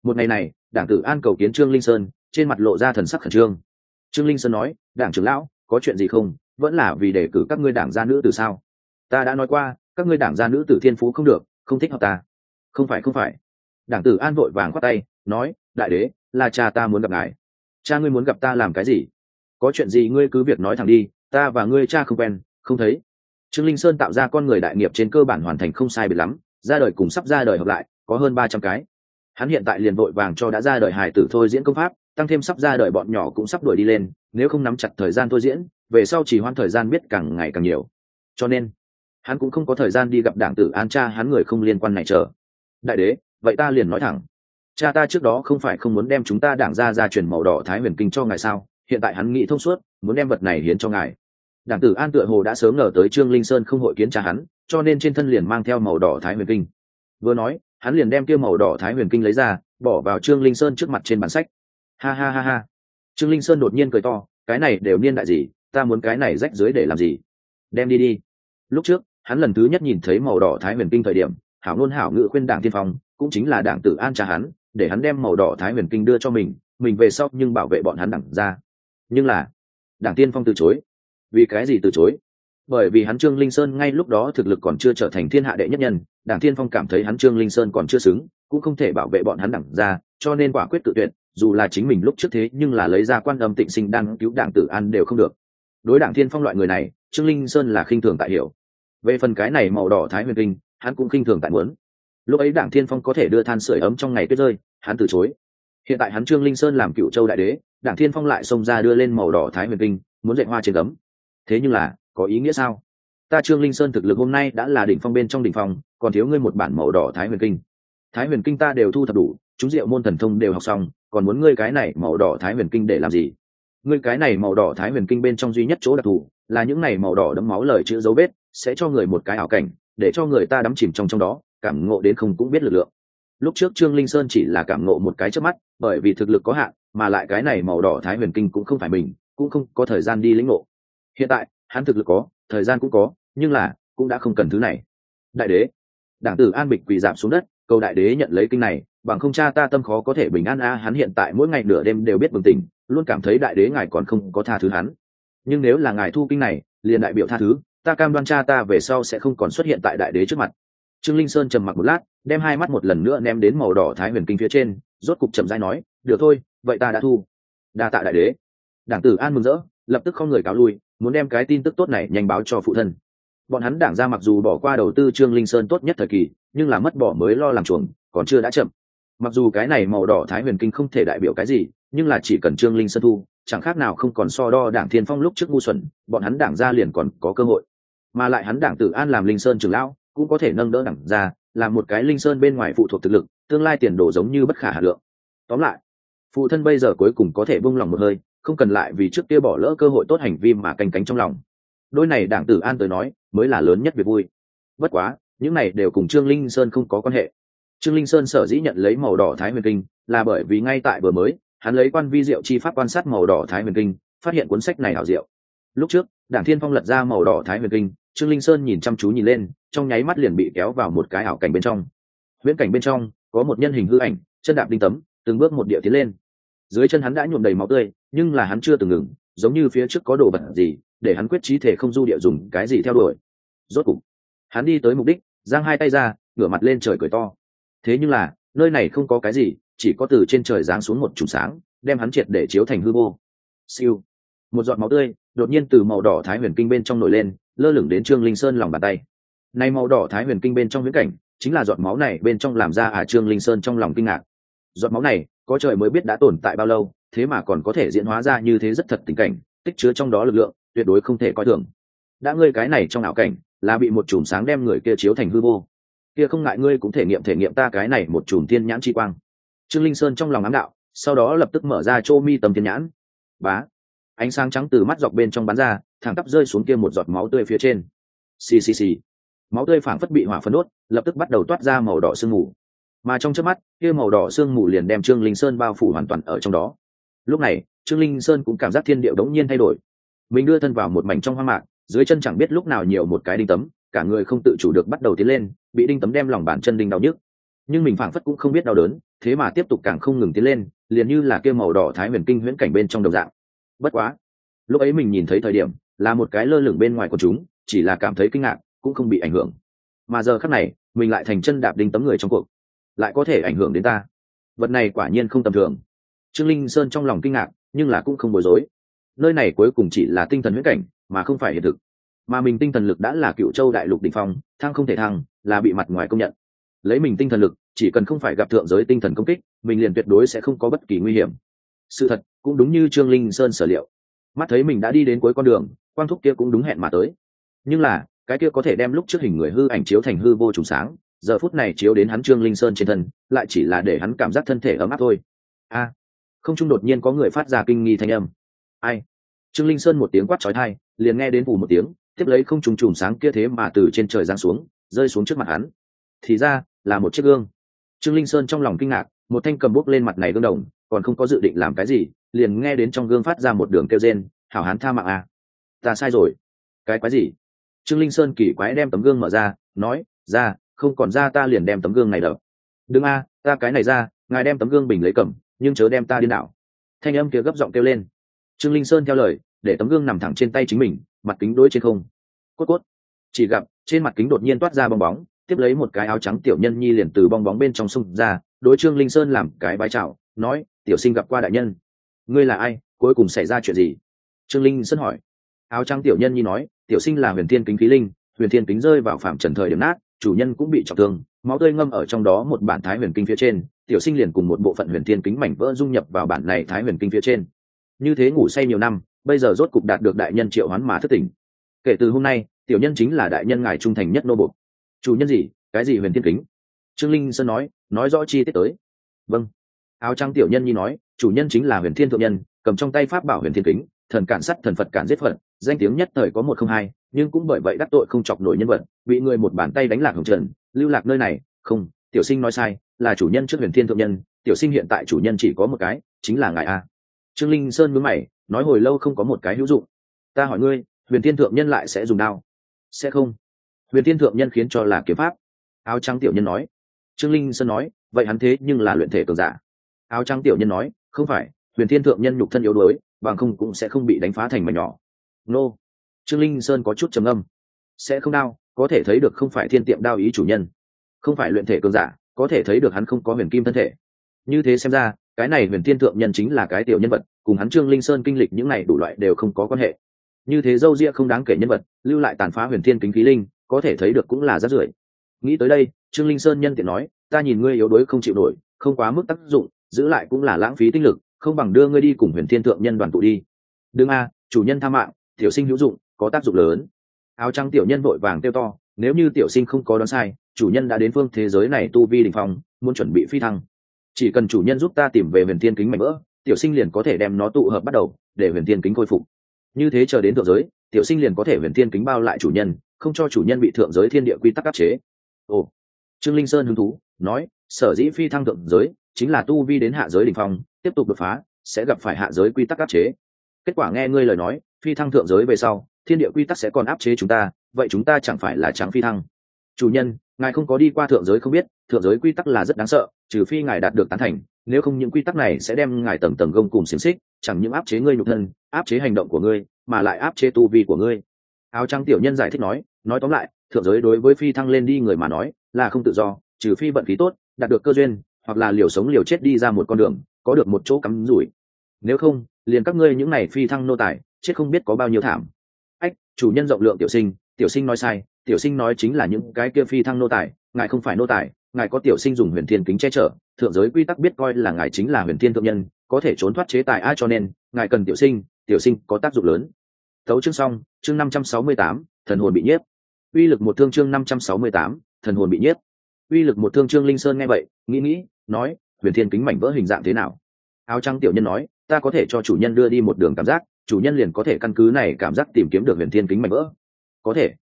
Một ngày này, đảng tử an cầu kiến trương linh sơn, trên mặt lộ ra thần sắc khẩn trương. Trương linh sơn nói, đảng trưởng lão, có chuyện gì không? Vẫn là vì đề cử các ngươi đảng gia nữ từ sao? Ta đã nói qua, các ngươi đảng gia nữ tử thiên phú không được, không thích hợp ta. Không phải không phải. Đảng tử an vội vàng khoát tay, nói, đại đế, là cha ta muốn gặp ngài. Cha ngươi muốn gặp ta làm cái gì? Có chuyện gì ngươi cứ việc nói thẳng đi, ta và ngươi cha không quen, không thấy. Trương linh sơn tạo ra con người đại nghiệp trên cơ bản hoàn thành không sai biệt lắm, ra đời cùng sắp ra đời hợp lại có hơn ba trăm cái. Hắn hiện tại liền vội vàng cho đã ra đời hài tử thôi diễn công pháp, tăng thêm sắp ra đời bọn nhỏ cũng sắp đuổi đi lên, nếu không nắm chặt thời gian thôi diễn, về sau chỉ hoãn thời gian biết càng ngày càng nhiều. Cho nên, hắn cũng không có thời gian đi gặp đảng tử an cha, hắn người không liên quan này chờ. Đại đế, vậy ta liền nói thẳng. Cha ta trước đó không phải không muốn đem chúng ta đảng ra ra truyền màu đỏ thái huyền kinh cho ngài sao? Hiện tại hắn nghĩ thông suốt, muốn đem vật này hiến cho ngài. Đảng tử an tựa hồ đã sớm ngờ tới trương linh sơn không hội kiến cha hắn, cho nên trên thân liền mang theo màu đỏ thái huyền kinh. Vừa nói hắn liền đem kia màu đỏ thái huyền kinh lấy ra, bỏ vào trương linh sơn trước mặt trên bản sách. Ha ha ha ha. Trương linh sơn đột nhiên cười to, cái này đều niên đại gì, ta muốn cái này rách dưới để làm gì? Đem đi đi. Lúc trước, hắn lần thứ nhất nhìn thấy màu đỏ thái huyền kinh thời điểm, hảo ngôn hảo ngự khuyên đảng tiên phong, cũng chính là đảng tử an cha hắn, để hắn đem màu đỏ thái huyền kinh đưa cho mình mình về sau nhưng bảo vệ bọn hắn đẳng ra. Nhưng là, đảng tiên phong từ chối. Vì cái gì từ chối? Bởi vì hắn trương linh sơn ngay lúc đó thực lực còn chưa trở thành thiên hạ đệ nhất nhân, đảng thiên phong cảm thấy hắn trương linh sơn còn chưa xứng, cũng không thể bảo vệ bọn hắn đẳng ra, cho nên quả quyết tự tuyệt, dù là chính mình lúc trước thế nhưng là lấy ra quan âm tịnh sinh đang cứu đảng tử an đều không được. Đối đảng thiên phong loại người này, trương linh sơn là khinh thường tại hiểu. Về phần cái này màu đỏ thái huyền kinh, hắn cũng khinh thường tại muốn. Lúc ấy đảng thiên phong có thể đưa than sửa ấm trong ngày tuyết rơi, hắn từ chối. Hiện tại hắn trương linh sơn làm cựu châu đại đế, đảng thiên phong lại xông ra đưa lên màu đỏ thái huyền kinh, muốn dạy hoa trên cấm thế nhưng là có ý nghĩa sao? Ta trương linh sơn thực lực hôm nay đã là đỉnh phong bên trong đỉnh phong, còn thiếu ngươi một bản màu đỏ thái huyền kinh. Thái huyền kinh ta đều thu thập đủ, chúng diệu môn thần thông đều học xong, còn muốn ngươi cái này màu đỏ thái huyền kinh để làm gì? Ngươi cái này màu đỏ thái huyền kinh bên trong duy nhất chỗ đặc thù, là những này màu đỏ đấm máu lời chữ dấu vết, sẽ cho người một cái ảo cảnh, để cho người ta đắm chìm trong trong đó, cảm ngộ đến không cũng biết lực lượng. Lúc trước trương linh sơn chỉ là cảm ngộ một cái trước mắt, bởi vì thực lực có hạn, mà lại cái này màu đỏ thái huyền kinh cũng không phải mình, cũng không có thời gian đi lĩnh ngộ. Hiện tại hắn thực lực có, thời gian cũng có, nhưng là, cũng đã không cần thứ này. Đại đế, đảng tử an bịch quỳ giảm xuống đất, cầu đại đế nhận lấy kinh này, bằng không cha ta tâm khó có thể bình an a, hắn hiện tại mỗi ngày nửa đêm đều biết bừng tỉnh, luôn cảm thấy đại đế ngài còn không có tha thứ hắn. Nhưng nếu là ngài thu kinh này, liền đại biểu tha thứ, ta cam đoan cha ta về sau sẽ không còn xuất hiện tại đại đế trước mặt. Trương linh sơn trầm mặc một lát, đem hai mắt một lần nữa ném đến màu đỏ thái huyền kinh phía trên, rốt cục chậm rãi nói, được thôi, vậy ta đã thu. Đa tạ đại đế. Đảng tử an mừng rỡ, lập tức không người cáo lui muốn đem cái tin tức tốt này nhanh báo cho phụ thân. Bọn hắn đảng ra mặc dù bỏ qua đầu tư trương linh sơn tốt nhất thời kỳ, nhưng là mất bỏ mới lo làm chuồng, còn chưa đã chậm. Mặc dù cái này màu đỏ thái huyền kinh không thể đại biểu cái gì, nhưng là chỉ cần trương linh sơn thu, chẳng khác nào không còn so đo đảng thiên phong lúc trước ngu xuẩn, bọn hắn đảng ra liền còn có cơ hội. Mà lại hắn đảng tử an làm linh sơn trường lão, cũng có thể nâng đỡ đảng ra làm một cái linh sơn bên ngoài phụ thuộc thực lực, tương lai tiền đồ giống như bất khả hà lượng. Tóm lại, phụ thân bây giờ cuối cùng có thể buông lòng một hơi không cần lại vì trước kia bỏ lỡ cơ hội tốt hành vi mà canh cánh trong lòng. Đôi này đảng tử an tới nói, mới là lớn nhất việc vui. Bất quá, những này đều cùng trương linh sơn không có quan hệ. Trương linh sơn sở dĩ nhận lấy màu đỏ thái huyền kinh, là bởi vì ngay tại vừa mới, hắn lấy quan vi diệu chi pháp quan sát màu đỏ thái huyền kinh, phát hiện cuốn sách này hảo diệu. Lúc trước, đảng thiên phong lật ra màu đỏ thái huyền kinh, trương linh sơn nhìn chăm chú nhìn lên, trong nháy mắt liền bị kéo vào một cái ảo cảnh bên trong. Viễn cảnh bên trong, có một nhân hình hư ảnh, chân đạp đinh tấm, từng bước một địa tiến lên. Dưới chân hắn đã nhuộm đầy máu tươi nhưng là hắn chưa từng ngừng, giống như phía trước có đồ vật gì, để hắn quyết trí thể không du địa dùng cái gì theo đuổi. Rốt cục, hắn đi tới mục đích, giang hai tay ra, ngửa mặt lên trời cười to. Thế nhưng là, nơi này không có cái gì, chỉ có từ trên trời giáng xuống một chùm sáng, đem hắn triệt để chiếu thành hư vô. Siêu. Một giọt máu tươi, đột nhiên từ màu đỏ thái huyền kinh bên trong nổi lên, lơ lửng đến trương linh sơn lòng bàn tay. Nay màu đỏ thái huyền kinh bên trong viễn cảnh, chính là giọt máu này bên trong làm ra à trương linh sơn trong lòng kinh ngạc. Giọt máu này, có trời mới biết đã tồn tại bao lâu thế mà còn có thể diễn hóa ra như thế rất thật tình cảnh, tích chứa trong đó lực lượng, tuyệt đối không thể coi thường. Đã ngươi cái này trong ảo cảnh, là bị một chùm sáng đem người kia chiếu thành hư vô. Kia không ngại ngươi cũng thể nghiệm thể nghiệm ta cái này một chùm thiên nhãn chi quang. Trương linh sơn trong lòng ám đạo, sau đó lập tức mở ra chô mi tầm thiên nhãn. Bá! Ánh sáng trắng từ mắt dọc bên trong bắn ra, thẳng tắp rơi xuống kia một giọt máu tươi phía trên. Xì xì xì. Máu tươi phảng phất bị hỏa phân đốt, lập tức bắt đầu toát ra màu đỏ sương mù. Mà trong chớp mắt, kia màu đỏ sương mù liền đem trương linh sơn bao phủ hoàn toàn ở trong đó lúc này, trương linh sơn cũng cảm giác thiên điệu đống nhiên thay đổi. Mình đưa thân vào một mảnh trong hoang mạc, dưới chân chẳng biết lúc nào nhiều một cái đinh tấm, cả người không tự chủ được bắt đầu tiến lên, bị đinh tấm đem lòng bàn chân đinh đau nhức. Nhưng mình phảng phất cũng không biết đau đớn, thế mà tiếp tục càng không ngừng tiến lên, liền như là kia màu đỏ thái huyền kinh huyễn cảnh bên trong đồng dạng. Bất quá, lúc ấy mình nhìn thấy thời điểm, là một cái lơ lửng bên ngoài của chúng, chỉ là cảm thấy kinh ngạc, cũng không bị ảnh hưởng. Mà giờ khắc này, mình lại thành chân đạp đinh tấm người trong cuộc. Lại có thể ảnh hưởng đến ta. Vật này quả nhiên không tầm thường trương linh sơn trong lòng kinh ngạc, nhưng là cũng không bối rối. Nơi này cuối cùng chỉ là tinh thần huyễn cảnh, mà không phải hiện thực. Mà mình tinh thần lực đã là cựu châu đại lục đ ỉ n h phong, thăng không thể thăng, là bị mặt ngoài công nhận. Lấy mình tinh thần lực, chỉ cần không phải gặp thượng giới tinh thần công kích, mình liền tuyệt đối sẽ không có bất kỳ nguy hiểm. Sự thật, cũng đúng như trương linh sơn sở liệu. Mắt thấy mình đã đi đến cuối con đường, quang thúc kia cũng đúng hẹn mà tới. Nhưng là, cái kia có thể đem lúc trước hình người hư ảnh chiếu thành hư vô trùng sáng, giờ phút này chiếu đến hắn trương linh sơn trên thân, lại chỉ là để hắn cảm giác thân thể ấm áp thôi. A không trung đột nhiên có người phát ra kinh nghi thanh âm. Ai? Trương linh sơn một tiếng quát trói thai, liền nghe đến phủ một tiếng, tiếp lấy không trùng trùng sáng kia thế mà từ trên trời giáng xuống, rơi xuống trước mặt hắn. Thì ra, là một chiếc gương. Trương linh sơn trong lòng kinh ngạc, một thanh cầm bút lên mặt này gương đồng, còn không có dự định làm cái gì, liền nghe đến trong gương phát ra một đường kêu rên, hảo hán tha mạng à. ta sai rồi. Cái quái gì? Trương linh sơn kỳ quái đem tấm gương mở ra, nói, ra, không còn ra ta liền đem tấm gương này đập. Đừng a, ta cái này ra, ngài đem tấm gương bình lấy cầm nhưng chớ đem ta đi đảo. Thanh âm kia gấp giọng kêu lên. Trương linh sơn theo lời, để tấm gương nằm thẳng trên tay chính mình, mặt kính đối trên không. Cốt cốt. Chỉ gặp, trên mặt kính đột nhiên toát ra bong bóng, tiếp lấy một cái áo trắng tiểu nhân nhi liền từ bong bóng bên trong sông ra, đối trương linh sơn làm cái vai chào, nói, tiểu sinh gặp qua đại nhân. Ngươi là ai? Cuối cùng xảy ra chuyện gì? Trương linh sơn hỏi. Áo trắng tiểu nhân nhi nói, tiểu sinh là huyền thiên kính khí linh, huyền thiên kính rơi vào phạm trần thời điểm nát, chủ nhân cũng bị trọng thương máu tươi ngâm ở trong đó một bản thái huyền kinh phía trên, tiểu sinh liền cùng một bộ phận huyền thiên kính mảnh vỡ dung nhập vào bản này thái huyền kinh phía trên. Như thế ngủ say nhiều năm, bây giờ rốt cục đạt được đại nhân triệu hoán mà thất tỉnh. Kể từ hôm nay, tiểu nhân chính là đại nhân ngài trung thành nhất nô bộc. Chủ nhân gì? Cái gì huyền thiên kính? Trương linh sơn nói nói rõ chi tiết tới. Vâng. Áo trắng tiểu nhân nhi nói, chủ nhân chính là huyền thiên thượng nhân, cầm trong tay pháp bảo huyền thiên kính, thần cản sắt thần phật cản giết phật, danh tiếng nhất thời có một không hai, nhưng cũng bởi vậy đắc tội không chọc nổi nhân vật, bị người một bàn tay đánh lạc hồng trần lưu lạc nơi này, không, tiểu sinh nói sai, là chủ nhân trước huyền thiên thượng nhân, tiểu sinh hiện tại chủ nhân chỉ có một cái, chính là ngài a. Trương linh sơn mướn mày, nói hồi lâu không có một cái hữu dụng. Ta hỏi ngươi, huyền thiên thượng nhân lại sẽ dùng đao? Sẽ không. Huyền thiên thượng nhân khiến cho là kiếm pháp. Áo trắng tiểu nhân nói. Trương linh sơn nói, vậy hắn thế nhưng là luyện thể cường giả. Áo trắng tiểu nhân nói, không phải, huyền thiên thượng nhân nhục thân yếu đuối, bằng không cũng sẽ không bị đánh phá thành mảnh nhỏ. Nô. Trương linh sơn có chút trầm âm sẽ không đao có thể thấy được không phải thiên tiệm đao ý chủ nhân, không phải luyện thể cường giả, có thể thấy được hắn không có huyền kim thân thể. Như thế xem ra, cái này huyền thiên thượng nhân chính là cái tiểu nhân vật, cùng hắn trương linh sơn kinh lịch những này đủ loại đều không có quan hệ. Như thế dâu ria không đáng kể nhân vật, lưu lại tàn phá huyền thiên kính khí linh, có thể thấy được cũng là rát rưởi. Nghĩ tới đây, trương linh sơn nhân tiện nói, ta nhìn ngươi yếu đuối không chịu nổi, không quá mức tác dụng, giữ lại cũng là lãng phí tinh lực, không bằng đưa ngươi đi cùng huyền thiên thượng nhân đoàn tụ đi. Đương a, chủ nhân tha mạng, tiểu sinh hữu dụng, có tác dụng lớn áo trắng tiểu nhân vội vàng tiêu to, nếu như tiểu sinh không có đoán sai, chủ nhân đã đến phương thế giới này tu vi đình phong, muốn chuẩn bị phi thăng. Chỉ cần chủ nhân giúp ta tìm về huyền thiên kính mạnh vỡ, tiểu sinh liền có thể đem nó tụ hợp bắt đầu, để huyền thiên kính khôi phục. Như thế chờ đến thượng giới, tiểu sinh liền có thể huyền thiên kính bao lại chủ nhân, không cho chủ nhân bị thượng giới thiên địa quy tắc áp chế. Ồ, trương linh sơn hứng thú, nói, sở dĩ phi thăng thượng giới, chính là tu vi đến hạ giới đình phong, tiếp tục đột phá, sẽ gặp phải hạ giới quy tắc áp chế. Kết quả nghe ngươi lời nói, phi thăng thượng giới về sau thiên địa quy tắc sẽ còn áp chế chúng ta, vậy chúng ta chẳng phải là trắng phi thăng. Chủ nhân, ngài không có đi qua thượng giới không biết, thượng giới quy tắc là rất đáng sợ, trừ phi ngài đạt được tán thành, nếu không những quy tắc này sẽ đem ngài tầng tầng gông cùng xiềng xích, chẳng những áp chế ngươi nhục thân, áp chế hành động của ngươi, mà lại áp chế tu vi của ngươi. Áo trắng tiểu nhân giải thích nói nói tóm lại, thượng giới đối với phi thăng lên đi người mà nói, là không tự do, trừ phi vận khí tốt, đạt được cơ duyên, hoặc là liều sống liều chết đi ra một con đường, có được một chỗ cắm rủi. Nếu không, liền các ngươi những n à y phi thăng nô tài, chết không biết có bao nhiêu thảm chủ nhân rộng lượng tiểu sinh tiểu sinh nói sai, tiểu sinh nói chính là những cái kia phi thăng nô tài, ngài không phải nô tài, ngài có tiểu sinh dùng huyền thiên kính che chở, thượng giới quy tắc biết coi là ngài chính là huyền thiên thượng nhân, có thể trốn thoát chế tài ai cho nên, ngài cần tiểu sinh tiểu sinh có tác dụng lớn. Tấu chương xong, chương năm trăm sáu mươi tám, thần hồn bị nhiếp. Uy lực một thương chương năm trăm sáu mươi tám, thần hồn bị nhiếp. Uy lực một thương trương linh sơn nghe vậy, nghĩ nghĩ, nói, huyền thiên kính mảnh vỡ hình dạng thế nào? Áo trắng tiểu nhân nói, ta có thể cho chủ nhân đưa đi một đường cảm giác chủ nhân liền có thể căn cứ này cảm giác tìm kiếm được huyền thiên kính mảnh vỡ. Có thể.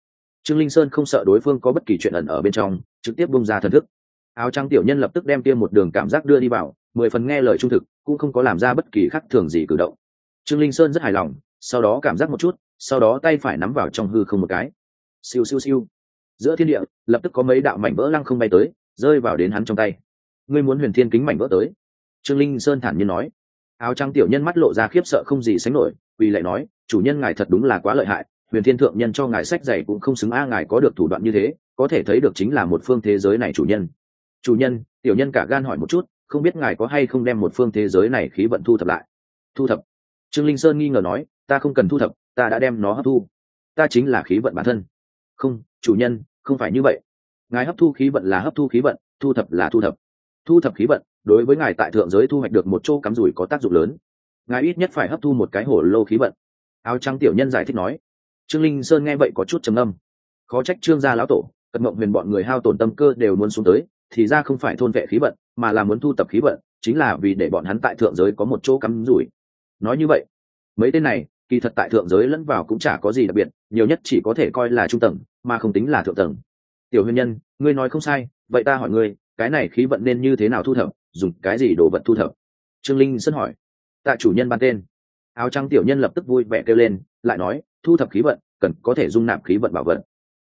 Trương linh sơn không sợ đối phương có bất kỳ chuyện ẩn ở bên trong, trực tiếp bung ra thần thức. Áo trắng tiểu nhân lập tức đem tiêm một đường cảm giác đưa đi vào, mười phần nghe lời trung thực, cũng không có làm ra bất kỳ khác thường gì cử động. Trương linh sơn rất hài lòng, sau đó cảm giác một chút, sau đó tay phải nắm vào trong hư không một cái. Siêu siêu siêu. Giữa thiên địa, lập tức có mấy đạo mảnh vỡ lăng không bay tới, rơi vào đến hắn trong tay. Ngươi muốn huyền thiên kính mảnh vỡ tới? Trương linh sơn thản nhiên nói. Áo trắng tiểu nhân mắt lộ ra khiếp sợ không gì sánh nổi vì lại nói, chủ nhân ngài thật đúng là quá lợi hại, huyền thiên thượng nhân cho ngài sách dày cũng không xứng a, ngài có được thủ đoạn như thế, có thể thấy được chính là một phương thế giới này chủ nhân. Chủ nhân, tiểu nhân cả gan hỏi một chút, không biết ngài có hay không đem một phương thế giới này khí vận thu thập lại? Thu thập? Trương linh sơn nghi ngờ nói, ta không cần thu thập, ta đã đem nó hấp thu. Ta chính là khí vận bản thân. Không, chủ nhân, không phải như vậy. Ngài hấp thu khí vận là hấp thu khí vận, thu thập là thu thập. Thu thập khí vận, đối với ngài tại thượng giới thu hoạch được một chỗ cắm rủi có tác dụng lớn ngài ít nhất phải hấp thu một cái hổ lô khí vận. Áo trắng tiểu nhân giải thích nói. Trương linh sơn nghe vậy có chút trầm âm khó trách trương gia lão tổ cận mộng huyền bọn người hao tổn tâm cơ đều muốn xuống tới, thì ra không phải thôn vệ khí vận, mà là muốn thu tập khí vận, chính là vì để bọn hắn tại thượng giới có một chỗ cắm rủi. Nói như vậy, mấy tên này, kỳ thật tại thượng giới lẫn vào cũng chả có gì đặc biệt, nhiều nhất chỉ có thể coi là trung tầng, mà không tính là thượng tầng. Tiểu huyền nhân, ngươi nói không sai, vậy ta hỏi ngươi, cái này khí vận nên như thế nào thu thập, dùng cái gì đồ vật thu thập? Trương linh sân hỏi tạ chủ nhân ban tên. Áo trắng tiểu nhân lập tức vui vẻ kêu lên, lại nói, thu thập khí vận, cần có thể dung nạp khí vận bảo vật.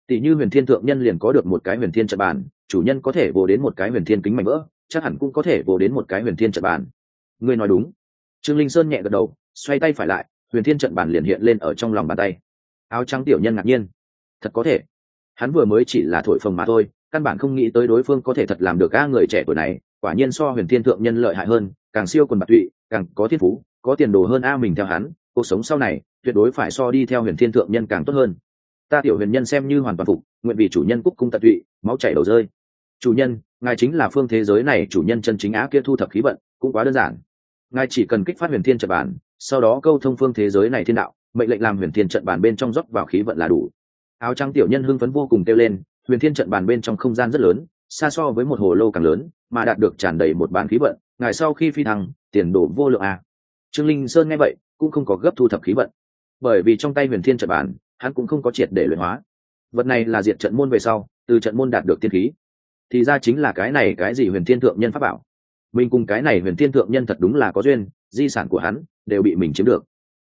Tỷ như huyền thiên thượng nhân liền có được một cái huyền thiên trận bàn, chủ nhân có thể vô đến một cái huyền thiên kính mảnh vỡ, chắc hẳn cũng có thể vô đến một cái huyền thiên trận bàn. Ngươi nói đúng. Trương linh sơn nhẹ gật đầu, xoay tay phải lại, huyền thiên trận bàn liền hiện lên ở trong lòng bàn tay. Áo trắng tiểu nhân ngạc nhiên. Thật có thể. Hắn vừa mới chỉ là thổi phồng mà thôi, căn bản không nghĩ tới đối phương có thể thật làm được a người trẻ tuổi này quả nhiên so huyền thiên thượng nhân lợi hại hơn, càng siêu quần bạc tụy, càng có thiên phú, có tiền đồ hơn a mình theo hắn, cuộc sống sau này, tuyệt đối phải so đi theo huyền thiên thượng nhân càng tốt hơn. Ta tiểu huyền nhân xem như hoàn toàn phục, nguyện vì chủ nhân cúc cung tận tụy, máu chảy đầu rơi. Chủ nhân, ngài chính là phương thế giới này chủ nhân chân chính á kia thu thập khí vận, cũng quá đơn giản. Ngài chỉ cần kích phát huyền thiên trận bản, sau đó câu thông phương thế giới này thiên đạo, mệnh lệnh làm huyền thiên trận bản bên trong rót vào khí vận là đủ. Áo trắng tiểu nhân hưng phấn vô cùng kêu lên, huyền thiên trận bàn bên trong không gian rất lớn, xa so với một hồ lô càng lớn mà đạt được tràn đầy một bản khí vận ngài sau khi phi thăng tiền đổ vô lượng a trương linh sơn nghe vậy cũng không có gấp thu thập khí vận. Bởi vì trong tay huyền thiên trận bản, hắn cũng không có triệt để luyện hóa. Vật này là diệt trận môn về sau từ trận môn đạt được tiên khí. Thì ra chính là cái này cái gì huyền thiên thượng nhân pháp bảo. Mình cùng cái này huyền thiên thượng nhân thật đúng là có duyên di sản của hắn đều bị mình chiếm được.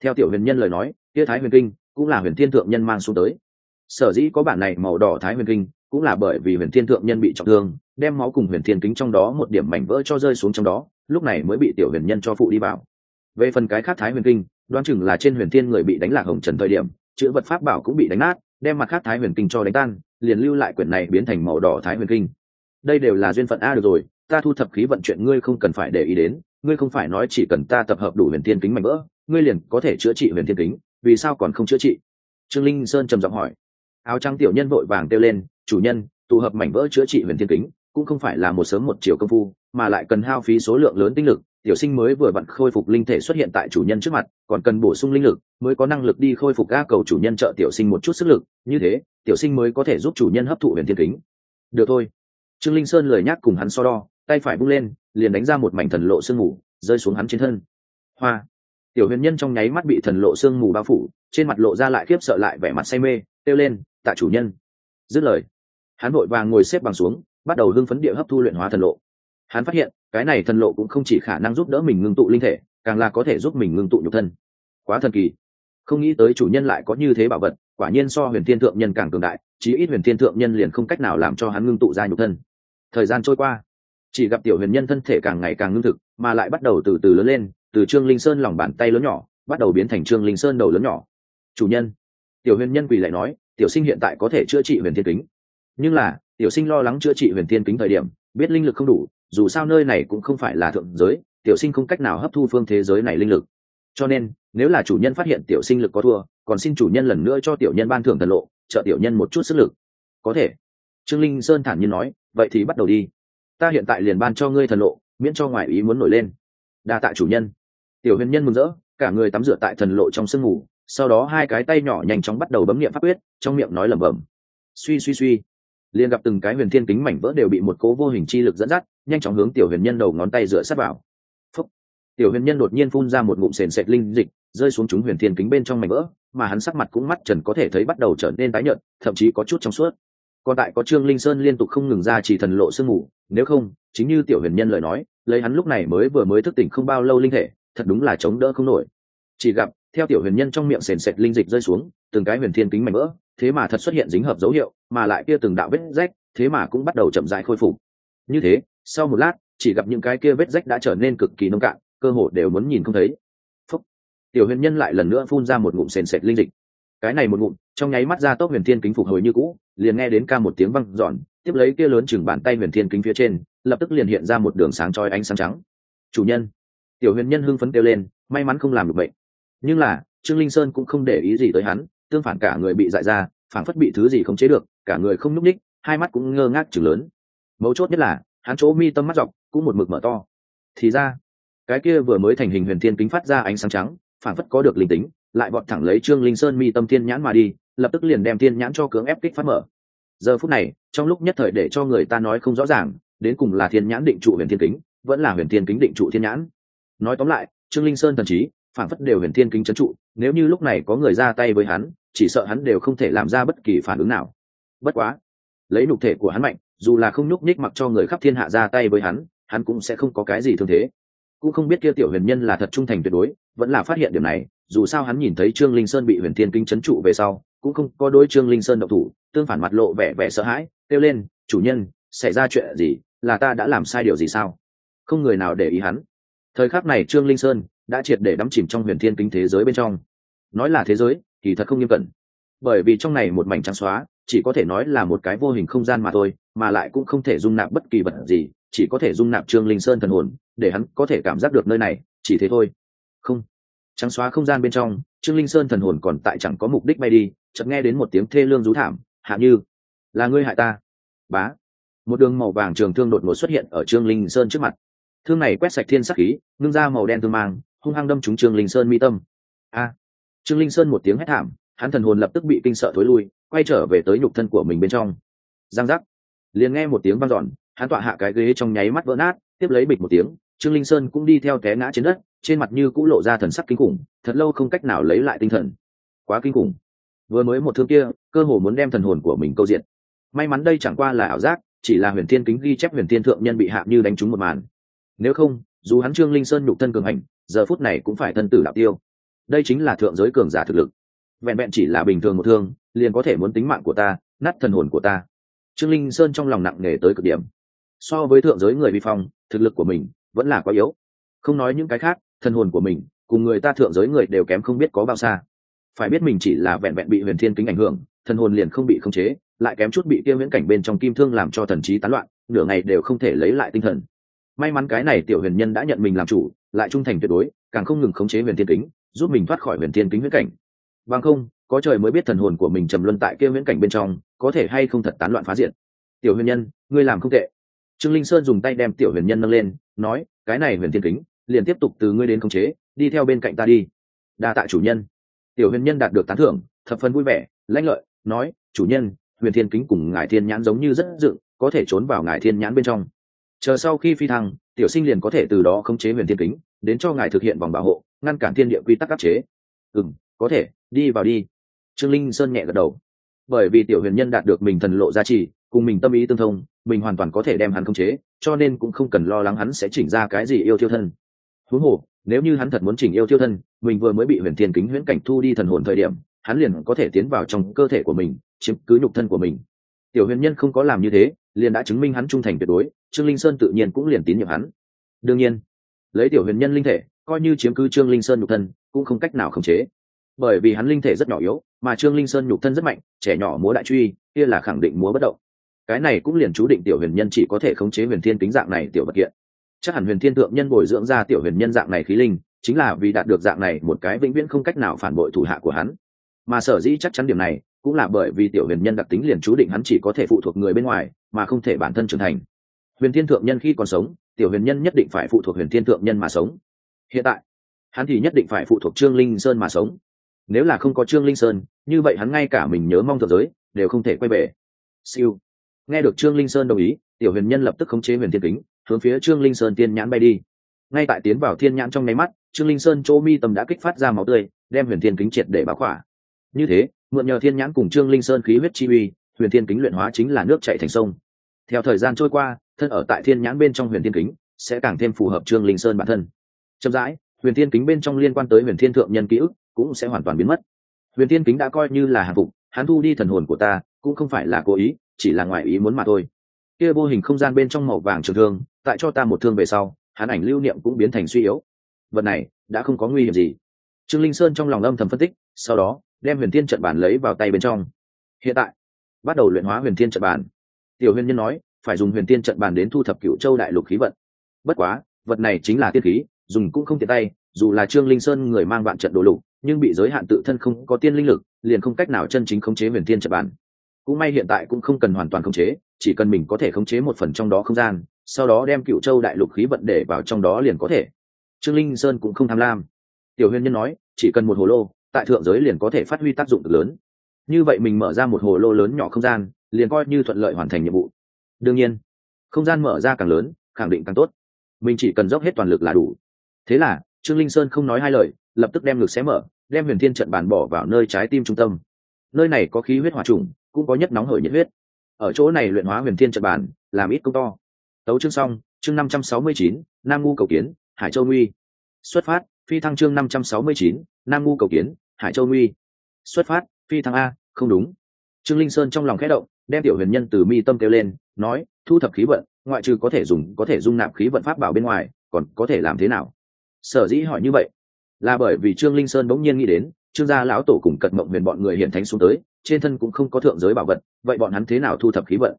Theo tiểu huyền nhân lời nói kia thái huyền kinh cũng là huyền thiên thượng nhân mang xuống tới. Sở dĩ có bản này màu đỏ thái huyền kinh cũng là bởi vì huyền thiên thượng nhân bị trọng thương đem máu cùng huyền thiên kính trong đó một điểm mảnh vỡ cho rơi xuống trong đó, lúc này mới bị tiểu huyền nhân cho phụ đi vào. Về phần cái khác thái huyền kinh, đoán chừng là trên huyền thiên người bị đánh lạc hồng trần thời điểm, chữ vật pháp bảo cũng bị đánh nát, đem mặt khác thái huyền kinh cho đánh tan, liền lưu lại quyển này biến thành màu đỏ thái huyền kinh. Đây đều là duyên phận a được rồi, ta thu thập khí vận chuyện ngươi không cần phải để ý đến, ngươi không phải nói chỉ cần ta tập hợp đủ huyền thiên kính mảnh vỡ, ngươi liền có thể chữa trị huyền thiên kính, vì sao còn không chữa trị? Trương linh sơn trầm giọng hỏi. Áo trắng tiểu nhân vội vàng kêu lên, chủ nhân, tụ hợp mảnh vỡ chữa trị huyền thiên kính cũng không phải là một sớm một chiều công phu, mà lại cần hao phí số lượng lớn tinh lực, tiểu sinh mới vừa vặn khôi phục linh thể xuất hiện tại chủ nhân trước mặt, còn cần bổ sung linh lực, mới có năng lực đi khôi phục ga cầu chủ nhân trợ tiểu sinh một chút sức lực, như thế, tiểu sinh mới có thể giúp chủ nhân hấp thụ huyền thiên kính. Được thôi. Trương linh sơn lời nhắc cùng hắn so đo, tay phải bung lên, liền đánh ra một mảnh thần lộ sương mù, rơi xuống hắn trên thân. Hoa. Tiểu huyền nhân trong nháy mắt bị thần lộ sương mù bao phủ, trên mặt lộ ra lại khiếp sợ lại vẻ mặt say mê, kêu lên, tạ chủ nhân. Dứt lời, hắn vội vàng ngồi xếp bằng xuống bắt đầu hưng phấn địa hấp thu luyện hóa thần lộ. Hắn phát hiện, cái này thần lộ cũng không chỉ khả năng giúp đỡ mình ngưng tụ linh thể, càng là có thể giúp mình ngưng tụ nhục thân. Quá thần kỳ. Không nghĩ tới chủ nhân lại có như thế bảo vật, quả nhiên so huyền thiên thượng nhân càng cường đại, chí ít huyền thiên thượng nhân liền không cách nào làm cho hắn ngưng tụ ra nhục thân. Thời gian trôi qua, chỉ gặp tiểu huyền nhân thân thể càng ngày càng ngưng thực, mà lại bắt đầu từ từ lớn lên, từ trương linh sơn lòng bàn tay lớn nhỏ, bắt đầu biến thành trương linh sơn đầu lớn nhỏ. Chủ nhân. Tiểu huyền nhân quỳ lại nói, tiểu sinh hiện tại có thể chữa trị huyền thiên kính. Nhưng là tiểu sinh lo lắng chữa trị huyền thiên kính thời điểm, biết linh lực không đủ, dù sao nơi này cũng không phải là thượng giới, tiểu sinh không cách nào hấp thu phương thế giới này linh lực. Cho nên, nếu là chủ nhân phát hiện tiểu sinh lực có thua, còn xin chủ nhân lần nữa cho tiểu nhân ban thưởng thần lộ, trợ tiểu nhân một chút sức lực. Có thể. Trương linh sơn thản nhiên nói, vậy thì bắt đầu đi. Ta hiện tại liền ban cho ngươi thần lộ, miễn cho ngoại ý muốn nổi lên. Đa tạ chủ nhân. Tiểu huyền nhân mừng rỡ, cả người tắm rửa tại thần lộ trong sương mù sau đó hai cái tay nhỏ nhanh chóng bắt đầu bấm nghiệm pháp quyết, trong miệng nói lẩm bẩm. Suy suy suy liền gặp từng cái huyền thiên kính mảnh vỡ đều bị một cố vô hình chi lực dẫn dắt, nhanh chóng hướng tiểu huyền nhân đầu ngón tay rửa sát vào. Phúc. tiểu huyền nhân đột nhiên phun ra một ngụm sền sệt linh dịch, rơi xuống chúng huyền thiên kính bên trong mảnh vỡ, mà hắn sắc mặt cũng mắt trần có thể thấy bắt đầu trở nên tái nhợt, thậm chí có chút trong suốt. Còn tại có trương linh sơn liên tục không ngừng ra chỉ thần lộ sương mù, nếu không, chính như tiểu huyền nhân lời nói, lấy hắn lúc này mới vừa mới thức tỉnh không bao lâu linh thể, thật đúng là chống đỡ không nổi. Chỉ gặp, theo tiểu huyền nhân trong miệng sền sệt linh dịch rơi xuống, từng cái huyền thiên kính mảnh vỡ thế mà thật xuất hiện dính hợp dấu hiệu, mà lại kia từng đạo vết rách, thế mà cũng bắt đầu chậm dại khôi phục. Như thế, sau một lát, chỉ gặp những cái kia vết rách đã trở nên cực kỳ nông cạn, cơ hồ đều muốn nhìn không thấy. Phúc. tiểu huyền nhân lại lần nữa phun ra một ngụm sền sệt linh dịch. Cái này một ngụm, trong nháy mắt ra tốc huyền thiên kính phục hồi như cũ, liền nghe đến ca một tiếng văng giòn tiếp lấy kia lớn chừng bàn tay huyền thiên kính phía trên, lập tức liền hiện ra một đường sáng trói ánh sáng trắng. Chủ nhân! Tiểu huyền nhân hưng phấn kêu lên, may mắn không làm được bệnh. Nhưng là, trương linh sơn cũng không để ý gì tới hắn tương phản cả người bị dại ra phản phất bị thứ gì không chế được, cả người không nhúc ních hai mắt cũng ngơ ngác chừng lớn. Mấu chốt nhất là, hắn chỗ mi tâm mắt dọc cũng một mực mở to. Thì ra, cái kia vừa mới thành hình huyền thiên kính phát ra ánh sáng trắng phản phất có được linh tính, lại vọt thẳng lấy trương linh sơn mi tâm thiên nhãn mà đi, lập tức liền đem thiên nhãn cho cưỡng ép kích phát mở. Giờ phút này, trong lúc nhất thời để cho người ta nói không rõ ràng, đến cùng là thiên nhãn định trụ huyền thiên kính, vẫn là huyền thiên kính định trụ thiên nhãn. Nói tóm lại, trương linh sơn thần trí phản phất đều huyền thiên kính trấn trụ, nếu như lúc này có người ra tay với hắn chỉ sợ hắn đều không thể làm ra bất kỳ phản ứng nào. Bất quá, lấy nhục thể của hắn mạnh, dù là không nhúc nhích mặc cho người khắp thiên hạ ra tay với hắn hắn cũng sẽ không có cái gì thương thế. Cũng không biết kia tiểu huyền nhân là thật trung thành tuyệt đối, vẫn là phát hiện điểm này, dù sao hắn nhìn thấy trương linh sơn bị huyền thiên kinh trấn trụ về sau, cũng không có đối trương linh sơn độc thủ, tương phản mặt lộ vẻ vẻ sợ hãi, kêu lên, chủ nhân, xảy ra chuyện gì? Là ta đã làm sai điều gì sao? Không người nào để ý hắn. Thời khắc này trương linh sơn đã triệt để đắm chìm trong huyền thiên kinh thế giới bên trong. Nói là thế giới thì thật không nghiêm cẩn. Bởi vì trong này một mảnh trắng xóa, chỉ có thể nói là một cái vô hình không gian mà thôi, mà lại cũng không thể dung nạp bất kỳ vật gì, chỉ có thể dung nạp trương linh sơn thần hồn, để hắn có thể cảm giác được nơi này, chỉ thế thôi. Không. Trắng xóa không gian bên trong, trương linh sơn thần hồn còn tại chẳng có mục đích bay đi, chợt nghe đến một tiếng thê lương rú thảm, hạ như, là ngươi hại ta? Bá. Một đường màu vàng trường thương đột ngột xuất hiện ở trương linh sơn trước mặt. Thương này quét sạch thiên sắc khí, ngưng ra màu đen thương mang, hung hăng đâm trúng trương linh sơn mi tâm. A trương linh sơn một tiếng hét thảm, hắn thần hồn lập tức bị kinh sợ thối lui, quay trở về tới nhục thân của mình bên trong. Giang giác. Liền nghe một tiếng vang dọn, hắn tọa hạ cái ghế trong nháy mắt vỡ nát, tiếp lấy bịch một tiếng, trương linh sơn cũng đi theo té ngã trên đất, trên mặt như cũng lộ ra thần sắc kinh khủng, thật lâu không cách nào lấy lại tinh thần. Quá kinh khủng. Vừa mới một thương kia, cơ hồ muốn đem thần hồn của mình câu diện. May mắn đây chẳng qua là ảo giác, chỉ là huyền thiên kính ghi chép huyền thiên thượng nhân bị hạ như đánh trúng một màn. Nếu không, dù hắn trương linh sơn nhục thân cường hành, giờ phút này cũng phải thân tử đạo tiêu đây chính là thượng giới cường giả thực lực. Vẹn vẹn chỉ là bình thường một thương, liền có thể muốn tính mạng của ta, nát thần hồn của ta. Trương linh sơn trong lòng nặng nề tới cực điểm. So với thượng giới người vi phong, thực lực của mình vẫn là quá yếu. Không nói những cái khác, thần hồn của mình cùng người ta thượng giới người đều kém không biết có bao xa. Phải biết mình chỉ là vẹn vẹn bị huyền thiên kính ảnh hưởng, thần hồn liền không bị khống chế, lại kém chút bị tiêu viễn cảnh bên trong kim thương làm cho thần trí tán loạn, nửa ngày đều không thể lấy lại tinh thần. May mắn cái này tiểu huyền nhân đã nhận mình làm chủ, lại trung thành tuyệt đối, càng không ngừng khống chế huyền thiên kính giúp mình thoát khỏi huyền thiên kính huyễn cảnh. Bằng không, có trời mới biết thần hồn của mình trầm luân tại kia huyễn cảnh bên trong, có thể hay không thật tán loạn phá diện. Tiểu huyền nhân, ngươi làm không tệ. Trương linh sơn dùng tay đem tiểu huyền nhân nâng lên, nói, cái này huyền thiên kính, liền tiếp tục từ ngươi đến khống chế, đi theo bên cạnh ta đi. Đa tạ chủ nhân. Tiểu huyền nhân đạt được tán thưởng, thập phần vui vẻ, lãnh lợi, nói, chủ nhân, huyền thiên kính cùng ngài thiên nhãn giống như rất dựng, có thể trốn vào ngài thiên nhãn bên trong. Chờ sau khi phi thăng, tiểu sinh liền có thể từ đó khống chế huyền thiên kính, đến cho ngài thực hiện vòng bảo hộ ngăn cản thiên địa quy tắc áp chế. Ừ m có thể, đi vào đi. Trương linh sơn nhẹ gật đầu. Bởi vì tiểu huyền nhân đạt được mình thần lộ giá trị cùng mình tâm ý tương thông, mình hoàn toàn có thể đem hắn khống chế, cho nên cũng không cần lo lắng hắn sẽ chỉnh ra cái gì yêu thiêu thân. Huống hồ, nếu như hắn thật muốn chỉnh yêu thiêu thân, mình vừa mới bị huyền thiên kính huyễn cảnh thu đi thần hồn thời điểm, hắn liền có thể tiến vào trong cơ thể của mình, chiếm cứ nhục thân của mình. Tiểu huyền nhân không có làm như thế, liền đã chứng minh hắn trung thành tuyệt đối, trương linh sơn tự nhiên cũng liền tín nhiệm hắn. Đương nhiên, lấy tiểu huyền nhân linh thể coi như chiếm cứ trương linh sơn nhục thân, cũng không cách nào khống chế. Bởi vì hắn linh thể rất nhỏ yếu, mà trương linh sơn nhục thân rất mạnh, trẻ nhỏ múa đại truy, kia là khẳng định múa bất động. Cái này cũng liền chú định tiểu huyền nhân chỉ có thể khống chế huyền thiên kính dạng này tiểu vật kiện. Chắc hẳn huyền thiên thượng nhân bồi dưỡng ra tiểu huyền nhân dạng này khí linh, chính là vì đạt được dạng này một cái vĩnh viễn không cách nào phản bội thủ hạ của hắn. Mà sở dĩ chắc chắn điểm này, cũng là bởi vì tiểu huyền nhân đặc tính liền chú định hắn chỉ có thể phụ thuộc người bên ngoài, mà không thể bản thân trưởng thành. Huyền thiên thượng nhân khi còn sống, tiểu huyền nhân nhất định phải phụ thuộc huyền thiên thượng nhân mà sống hiện tại, hắn thì nhất định phải phụ thuộc trương linh sơn mà sống. Nếu là không có trương linh sơn, như vậy hắn ngay cả mình nhớ mong thượng giới, đều không thể quay về. Siêu. Nghe được trương linh sơn đồng ý, tiểu huyền nhân lập tức khống chế huyền thiên kính, hướng phía trương linh sơn tiên nhãn bay đi. Ngay tại tiến vào thiên nhãn trong nháy mắt, trương linh sơn chỗ mi tâm đã kích phát ra máu tươi, đem huyền thiên kính triệt để báo khỏa. Như thế, mượn nhờ thiên nhãn cùng trương linh sơn khí huyết chi uy, huyền thiên kính luyện hóa chính là nước chạy thành sông. Theo thời gian trôi qua, thân ở tại thiên nhãn bên trong huyền thiên kính, sẽ càng thêm phù hợp trương linh sơn bản thân chậm rãi, huyền thiên kính bên trong liên quan tới huyền thiên thượng nhân ký ức cũng sẽ hoàn toàn biến mất. Huyền thiên kính đã coi như là hàng phục, hắn thu đi thần hồn của ta cũng không phải là cố ý, chỉ là ngoài ý muốn mà thôi. Kia vô hình không gian bên trong màu vàng trường thương, tại cho ta một thương về sau, hắn ảnh lưu niệm cũng biến thành suy yếu. Vật này đã không có nguy hiểm gì. Trương linh sơn trong lòng âm thầm phân tích, sau đó, đem huyền thiên trận bản lấy vào tay bên trong. Hiện tại, bắt đầu luyện hóa huyền thiên trận bản. Tiểu huyền nhân nói, phải dùng huyền thiên trận bản đến thu thập cựu châu đại lục khí vận. Bất quá, vật này chính là tiên khí dùng cũng không tiện tay, dù là trương linh sơn người mang vạn trận đồ lục, nhưng bị giới hạn tự thân không có tiên linh lực, liền không cách nào chân chính khống chế huyền thiên trận bản. Cũng may hiện tại cũng không cần hoàn toàn khống chế, chỉ cần mình có thể khống chế một phần trong đó không gian, sau đó đem cựu châu đại lục khí vận để vào trong đó liền có thể. Trương linh sơn cũng không tham lam. Tiểu huyền nhân nói, chỉ cần một hồ lô, tại thượng giới liền có thể phát huy tác dụng cực lớn. Như vậy mình mở ra một hồ lô lớn nhỏ không gian, liền coi như thuận lợi hoàn thành nhiệm vụ. Đương nhiên, không gian mở ra càng lớn, khẳng định càng tốt. Mình chỉ cần dốc hết toàn lực là đủ thế là, trương linh sơn không nói hai lời, lập tức đem ngực xé mở, đem huyền thiên trận bàn bỏ vào nơi trái tim trung tâm. Nơi này có khí huyết hỏa trùng, cũng có nhất nóng hởi nhiệt huyết. Ở chỗ này luyện hóa huyền thiên trận bàn, làm ít công to. Tấu chương xong, chương năm trăm sáu mươi chín, nam ngu cầu kiến, hải châu nguy. Xuất phát, phi thăng chương năm trăm sáu mươi chín, nam ngu cầu kiến, hải châu nguy. Xuất phát, phi thăng a, không đúng. Trương linh sơn trong lòng khẽ động, đem tiểu huyền nhân từ mi tâm kêu lên, nói, thu thập khí vận, ngoại trừ có thể dùng, có thể dung nạp khí vận pháp bảo bên ngoài, còn có thể làm thế nào? Sở dĩ hỏi như vậy là bởi vì trương linh sơn bỗng nhiên nghĩ đến, trương gia lão tổ cùng cật mộng huyền bọn người hiện thánh xuống tới, trên thân cũng không có thượng giới bảo vật, vậy bọn hắn thế nào thu thập khí vận?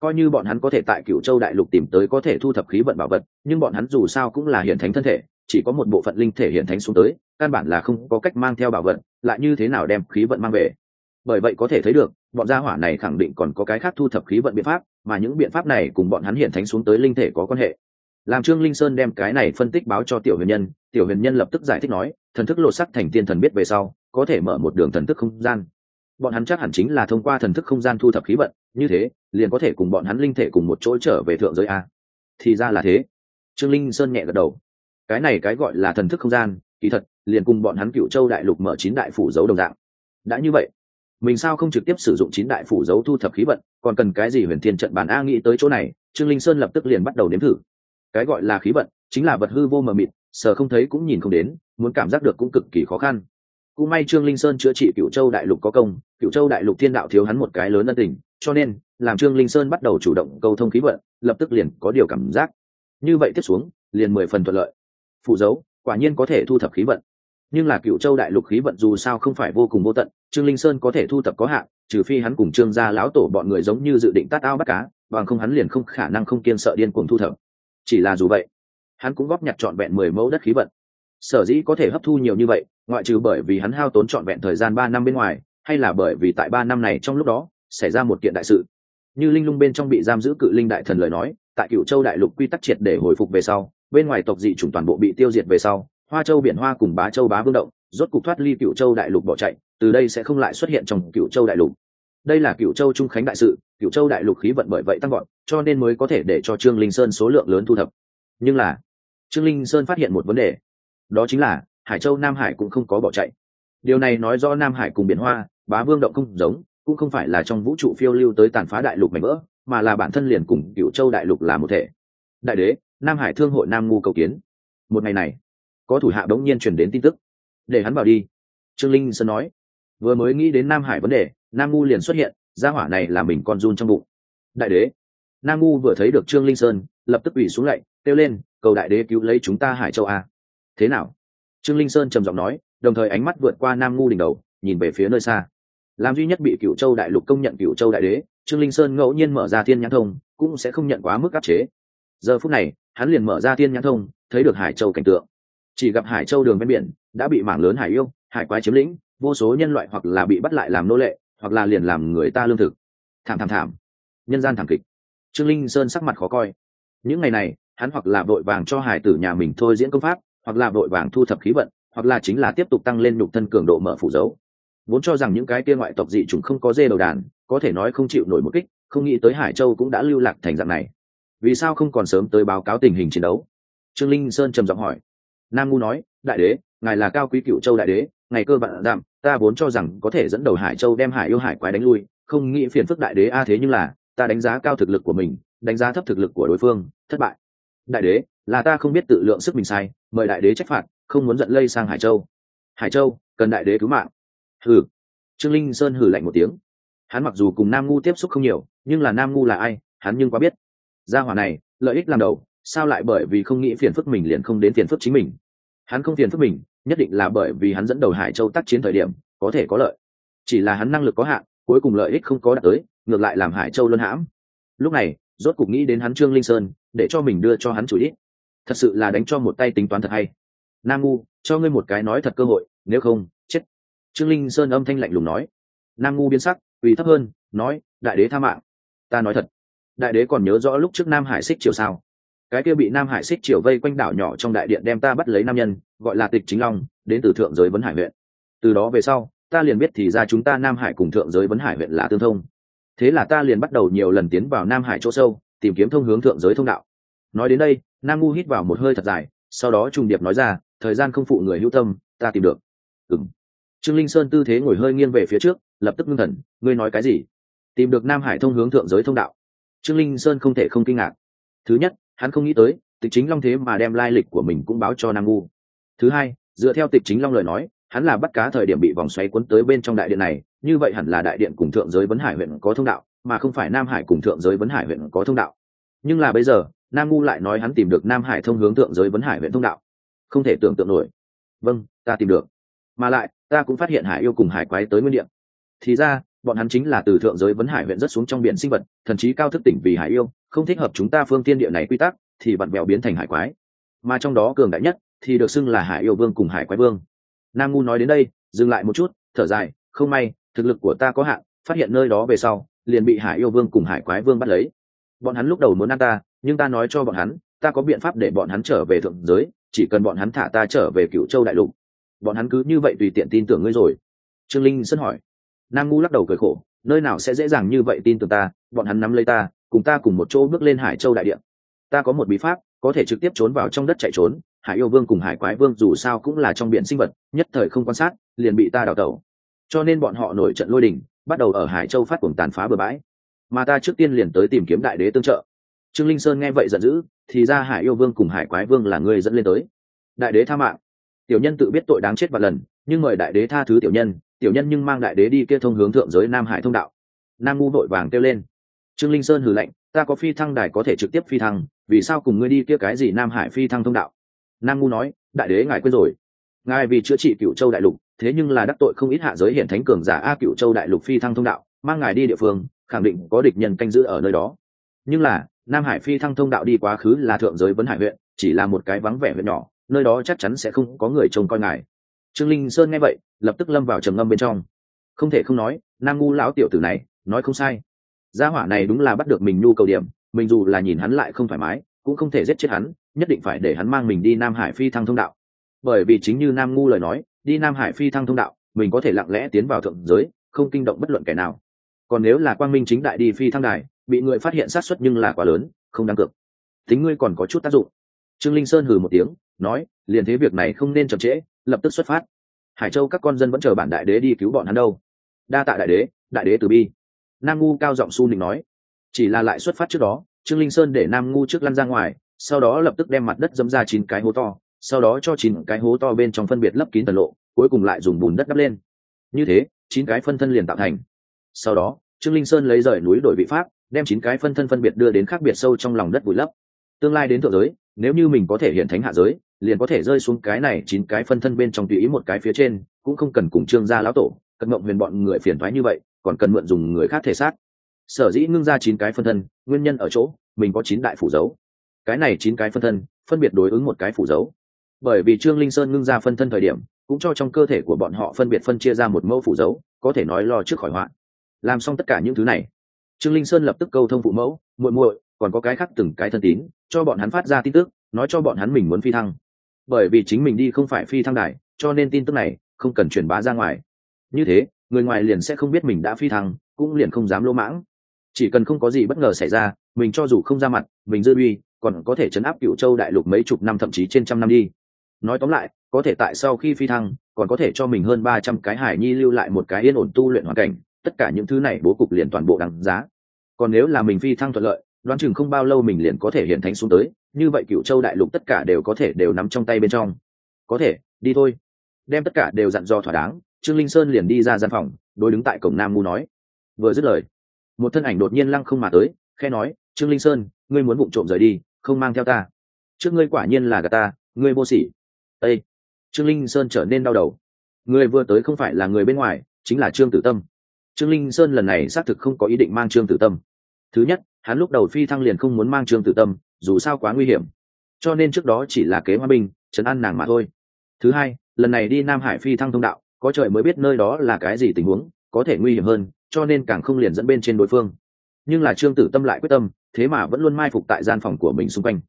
Coi như bọn hắn có thể tại cựu châu đại lục tìm tới có thể thu thập khí vận bảo vật, nhưng bọn hắn dù sao cũng là hiện thánh thân thể, chỉ có một bộ phận linh thể hiện thánh xuống tới, căn bản là không có cách mang theo bảo vật, lại như thế nào đem khí vận mang về? Bởi vậy có thể thấy được, bọn gia hỏa này khẳng định còn có cái khác thu thập khí vận biện pháp, mà những biện pháp này cùng bọn hắn hiện thánh xuống tới linh thể có quan hệ làm trương linh sơn đem cái này phân tích báo cho tiểu huyền nhân, tiểu huyền nhân lập tức giải thích nói, thần thức lột sắc thành tiên thần biết về sau, có thể mở một đường thần thức không gian. Bọn hắn chắc hẳn chính là thông qua thần thức không gian thu thập khí vận, như thế, liền có thể cùng bọn hắn linh thể cùng một chỗ trở về thượng giới a. Thì ra là thế. Trương linh sơn nhẹ gật đầu. Cái này cái gọi là thần thức không gian, kỳ thật, liền cùng bọn hắn cựu châu đại lục mở chín đại phủ dấu đồng dạng. Đã như vậy, mình sao không trực tiếp sử dụng chín đại phủ dấu thu thập khí vận, còn cần cái gì huyền thiên trận bản a nghĩ tới chỗ này, trương linh sơn lập tức liền bắt đầu nếm thử cái gọi là khí vận chính là vật hư vô mờ mịt, sờ không thấy cũng nhìn không đến, muốn cảm giác được cũng cực kỳ khó khăn. Cũng may trương linh sơn chữa trị cựu châu đại lục có công cựu châu đại lục thiên đạo thiếu hắn một cái lớn ân tình, cho nên, làm trương linh sơn bắt đầu chủ động câu thông khí vận, lập tức liền có điều cảm giác. Như vậy tiếp xuống, liền mười phần thuận lợi. Phụ dấu, quả nhiên có thể thu thập khí vận. Nhưng là cựu châu đại lục khí vận dù sao không phải vô cùng vô tận, trương linh sơn có thể thu thập có hạn, trừ phi hắn cùng trương gia lão tổ bọn người giống như dự định tát ao bắt cá, bằng không hắn liền không khả năng không kiên sợ điên cuồng thu thập chỉ là dù vậy, hắn cũng góp nhặt trọn vẹn mười mẫu đất khí vận. Sở dĩ có thể hấp thu nhiều như vậy, ngoại trừ bởi vì hắn hao tốn trọn vẹn thời gian ba năm bên ngoài, hay là bởi vì tại ba năm này trong lúc đó, xảy ra một kiện đại sự. Như linh lung bên trong bị giam giữ cự linh đại thần lời nói, tại cựu châu đại lục quy tắc triệt để hồi phục về sau, bên ngoài tộc dị chủng toàn bộ bị tiêu diệt về sau, hoa châu biển hoa cùng bá châu bá vương động, rốt cục thoát ly cựu châu đại lục bỏ chạy, từ đây sẽ không lại xuất hiện trong cựu châu đại lục. Đây là cựu châu trung khánh đại sự cựu châu đại lục khí vận bởi vậy tăng gọn cho nên mới có thể để cho trương linh sơn số lượng lớn thu thập. Nhưng là, trương linh sơn phát hiện một vấn đề. Đó chính là, hải châu nam hải cũng không có bỏ chạy. Điều này nói do nam hải cùng biển hoa, bá vương động không giống, cũng không phải là trong vũ trụ phiêu lưu tới tàn phá đại lục mảnh vỡ, mà là bản thân liền cùng cựu châu đại lục là một thể. Đại đế, nam hải thương hội nam ngu cầu kiến. Một ngày này, có thủ hạ đống nhiên truyền đến tin tức. Để hắn vào đi. Trương linh sơn nói. Vừa mới nghĩ đến nam hải vấn đề, nam ngu liền xuất hiện gia hỏa này là mình con run trong bụng. Đại đế. Nam ngu vừa thấy được trương linh sơn, lập tức ủy xuống lạy, kêu lên, cầu đại đế cứu lấy chúng ta hải châu a. Thế nào? Trương linh sơn trầm giọng nói, đồng thời ánh mắt vượt qua nam ngu đỉnh đầu, nhìn về phía nơi xa. Làm duy nhất bị cựu châu đại lục công nhận cựu châu đại đế, trương linh sơn ngẫu nhiên mở ra thiên nhãn thông, cũng sẽ không nhận quá mức áp chế. Giờ phút này, hắn liền mở ra thiên nhãn thông, thấy được hải châu cảnh tượng. Chỉ gặp hải châu đường ven biển, đã bị mảng lớn hải yêu, hải quái chiếm lĩnh, vô số nhân loại hoặc là bị bắt lại làm nô lệ hoặc là liền làm người ta lương thực. Thảm thảm thảm. Nhân gian thảm kịch. Trương linh sơn sắc mặt khó coi. Những ngày này, hắn hoặc là vội vàng cho hải tử nhà mình thôi diễn công pháp, hoặc là vội vàng thu thập khí vận, hoặc là chính là tiếp tục tăng lên nhục thân cường độ mở phủ dấu. Vốn cho rằng những cái kia ngoại tộc dị chúng không có dê đầu đàn, có thể nói không chịu nổi một kích, không nghĩ tới hải châu cũng đã lưu lạc thành dạng này. Vì sao không còn sớm tới báo cáo tình hình chiến đấu? Trương linh sơn trầm giọng hỏi. Nam ngu nói, đại đế ngài là cao quý cựu châu đại đế, ngày cơ vạn đạm ta vốn cho rằng có thể dẫn đầu hải châu đem hải yêu hải quái đánh lui, không nghĩ phiền phức đại đế a thế nhưng là, ta đánh giá cao thực lực của mình, đánh giá thấp thực lực của đối phương, thất bại. Đại đế, là ta không biết tự lượng sức mình sai, mời đại đế trách phạt, không muốn giận lây sang hải châu. Hải châu, cần đại đế cứu mạng. Hừ. Trương linh sơn hừ lạnh một tiếng. Hắn mặc dù cùng nam ngu tiếp xúc không nhiều, nhưng là nam ngu là ai, hắn nhưng quá biết. Gia hỏa này, lợi ích làm đầu, sao lại bởi vì không nghĩ phiền phức mình liền không đến phiền phức chính mình? Hắn không phiền phức mình nhất định là bởi vì hắn dẫn đầu hải châu tác chiến thời điểm, có thể có lợi. Chỉ là hắn năng lực có hạn, cuối cùng lợi ích không có đạt tới, ngược lại làm hải châu luân hãm. Lúc này, rốt cục nghĩ đến hắn trương linh sơn, để cho mình đưa cho hắn chủ ít thật sự là đánh cho một tay tính toán thật hay. Nam ngu, cho ngươi một cái nói thật cơ hội, nếu không, chết. Trương linh sơn âm thanh lạnh lùng nói. Nam ngu biến sắc vì thấp hơn, nói, đại đế tha mạng. Ta nói thật. Đại đế còn nhớ rõ lúc trước nam hải xích triều sao? Cái kia bị nam hải xích triều vây quanh đảo nhỏ trong đại điện đem ta bắt lấy nam nhân, gọi là tịch chính long, đến từ thượng giới vấn hải huyện. Từ đó về sau, ta liền biết thì ra chúng ta nam hải cùng thượng giới vấn hải huyện là tương thông. Thế là ta liền bắt đầu nhiều lần tiến vào nam hải chỗ sâu, tìm kiếm thông hướng thượng giới thông đạo. Nói đến đây, nam ngu hít vào một hơi thật dài, sau đó trùng điệp nói ra, thời gian không phụ người hữu tâm, ta tìm được. Ừng trương linh sơn tư thế ngồi hơi nghiêng về phía trước, lập tức ngưng thần, ngươi nói cái gì? Tìm được nam hải thông hướng thượng giới thông đạo. Trương linh sơn không thể không kinh ngạc. Thứ nhất hắn không nghĩ tới, tịch chính long thế mà đem lai lịch của mình cũng báo cho nam ngu. Thứ hai, dựa theo tịch chính long lời nói, hắn là bắt cá thời điểm bị vòng xoáy cuốn tới bên trong đại điện này, như vậy hẳn là đại điện cùng thượng giới vấn hải huyện có thông đạo, mà không phải nam hải cùng thượng giới vấn hải huyện có thông đạo. Nhưng là bây giờ, nam ngu lại nói hắn tìm được nam hải thông hướng thượng giới vấn hải huyện thông đạo. Không thể tưởng tượng nổi. Vâng ta tìm được. Mà lại, ta cũng phát hiện hải yêu cùng hải quái tới nguyên điện thì ra bọn hắn chính là từ thượng giới vấn hải huyện rất xuống trong biển sinh vật, thần chí cao thức tỉnh vì hải yêu, không thích hợp chúng ta phương tiên địa này quy tắc, thì vặn vẹo biến thành hải quái. Mà trong đó cường đại nhất thì được xưng là hải yêu vương cùng hải quái vương. Nam ngu nói đến đây, dừng lại một chút, thở dài, không may, thực lực của ta có hạn, phát hiện nơi đó về sau, liền bị hải yêu vương cùng hải quái vương bắt lấy. Bọn hắn lúc đầu muốn ăn ta, nhưng ta nói cho bọn hắn, ta có biện pháp để bọn hắn trở về thượng giới, chỉ cần bọn hắn thả ta trở về cựu châu đại lục. Bọn hắn cứ như vậy tùy tiện tin tưởng ngươi rồi. Trương linh sân hỏi nam ngu lắc đầu cười khổ, nơi nào sẽ dễ dàng như vậy tin tưởng ta, bọn hắn nắm lấy ta, cùng ta cùng một chỗ bước lên hải châu đại điện ta có một bí pháp, có thể trực tiếp trốn vào trong đất chạy trốn, hải yêu vương cùng hải quái vương dù sao cũng là trong biển sinh vật, nhất thời không quan sát, liền bị ta đào tẩu. Cho nên bọn họ nổi trận lôi đình, bắt đầu ở hải châu phát cuồng tàn phá bừa bãi. Mà ta trước tiên liền tới tìm kiếm đại đế tương trợ. Trương linh sơn nghe vậy giận dữ, thì ra hải yêu vương cùng hải quái vương là người dẫn lên tới. Đại đế tha mạng. Tiểu nhân tự biết tội đáng chết và lần, nhưng mời đại đế tha thứ tiểu nhân tiểu nhân nhưng mang đại đế đi kia thông hướng thượng giới nam hải thông đạo. Nam ngu vội vàng kêu lên. Trương linh sơn hừ lạnh, ta có phi thăng đài có thể trực tiếp phi thăng, vì sao cùng ngươi đi kia cái gì nam hải phi thăng thông đạo? Nam ngu nói, đại đế ngài quên rồi. Ngài vì chữa trị cựu châu đại lục, thế nhưng là đắc tội không ít hạ giới hiện thánh cường giả a cựu châu đại lục phi thăng thông đạo, mang ngài đi địa phương, khẳng định có địch nhân canh giữ ở nơi đó. Nhưng là, nam hải phi thăng thông đạo đi quá khứ là thượng giới vấn hải huyện, chỉ là một cái vắng vẻ huyện nhỏ, nơi đó chắc chắn sẽ không có người trông coi ngài trương linh sơn nghe vậy, lập tức lâm vào trầm ngâm bên trong. Không thể không nói, nam ngu lão tiểu tử này, nói không sai. Gia hỏa này đúng là bắt được mình nhu cầu điểm, mình dù là nhìn hắn lại không thoải mái, cũng không thể giết chết hắn, nhất định phải để hắn mang mình đi nam hải phi thăng thông đạo. Bởi vì chính như nam ngu lời nói, đi nam hải phi thăng thông đạo, mình có thể lặng lẽ tiến vào thượng giới, không kinh động bất luận kẻ nào. Còn nếu là quang minh chính đại đi phi thăng đài, bị người phát hiện sát xuất nhưng là quá lớn, không đáng cược. Tính ngươi còn có chút tác dụng. Trương linh sơn hừ một tiếng, nói, liền thế việc này không nên chậm trễ lập tức xuất phát. Hải châu các con dân vẫn chờ bản đại đế đi cứu bọn hắn đâu. Đa tạ đại đế đại đế từ bi. Nam ngu cao giọng su nịnh nói. Chỉ là lại xuất phát trước đó, trương linh sơn để nam ngu trước lăn ra ngoài, sau đó lập tức đem mặt đất dẫm ra chín cái hố to, sau đó cho chín cái hố to bên trong phân biệt lấp kín tần lộ, cuối cùng lại dùng bùn đất đắp lên. Như thế, chín cái phân thân liền tạo thành. Sau đó, trương linh sơn lấy rời núi đổi vị pháp, đem chín cái phân thân phân biệt đưa đến khác biệt sâu trong lòng đất vùi lấp. Tương lai đến thượng giới, nếu như mình có thể hiện thánh hạ giới liền có thể rơi xuống cái này chín cái phân thân bên trong tùy ý một cái phía trên, cũng không cần cùng trương gia lão tổ, cận mộng huyền bọn người phiền thoái như vậy, còn cần mượn dùng người khác thể xác. Sở dĩ ngưng ra chín cái phân thân, nguyên nhân ở chỗ, mình có chín đại phủ dấu. Cái này chín cái phân thân, phân biệt đối ứng một cái phủ dấu. Bởi vì trương linh sơn ngưng ra phân thân thời điểm, cũng cho trong cơ thể của bọn họ phân biệt phân chia ra một mẫu phủ dấu, có thể nói lo trước khỏi họa. Làm xong tất cả những thứ này, trương linh sơn lập tức câu thông phụ mẫu, muội muội, còn có cái khác từng cái thân tín, cho bọn hắn phát ra tin tức, nói cho bọn hắn mình muốn phi thăng bởi vì chính mình đi không phải phi thăng đài, cho nên tin tức này không cần truyền bá ra ngoài. Như thế, người ngoài liền sẽ không biết mình đã phi thăng, cũng liền không dám lỗ mãng. Chỉ cần không có gì bất ngờ xảy ra, mình cho dù không ra mặt, mình dư uy, còn có thể chấn áp cựu châu đại lục mấy chục năm thậm chí trên trăm năm đi. Nói tóm lại, có thể tại sau khi phi thăng, còn có thể cho mình hơn ba trăm cái hải nhi lưu lại một cái yên ổn tu luyện hoàn cảnh, tất cả những thứ này bố cục liền toàn bộ đằng giá. Còn nếu là mình phi thăng thuận lợi, đoán chừng không bao lâu mình liền có thể hiện thánh xuống tới như vậy cựu châu đại lục tất cả đều có thể đều nắm trong tay bên trong. Có thể, đi thôi. Đem tất cả đều dặn dò thỏa đáng, trương linh sơn liền đi ra gian phòng, đối đứng tại cổng nam ngu nói. Vừa dứt lời, một thân ảnh đột nhiên lăng không mà tới khe nói, trương linh sơn, ngươi muốn vụng trộm rời đi, không mang theo ta. Trước ngươi quả nhiên là gà ta, ngươi vô sỉ. Â trương linh sơn trở nên đau đầu. Người vừa tới không phải là người bên ngoài, chính là trương tử tâm. Trương linh sơn lần này xác thực không có ý định mang trương tử tâm. Thứ nhất hắn lúc đầu phi thăng liền không muốn mang trương tử tâm, dù sao quá nguy hiểm. Cho nên trước đó chỉ là kế hoa binh chấn an nàng mà thôi. Thứ hai, lần này đi nam hải phi thăng thông đạo, có trời mới biết nơi đó là cái gì tình huống, có thể nguy hiểm hơn, cho nên càng không liền dẫn bên trên đối phương. Nhưng là trương tử tâm lại quyết tâm, thế mà vẫn luôn mai phục tại gian phòng của mình xung quanh.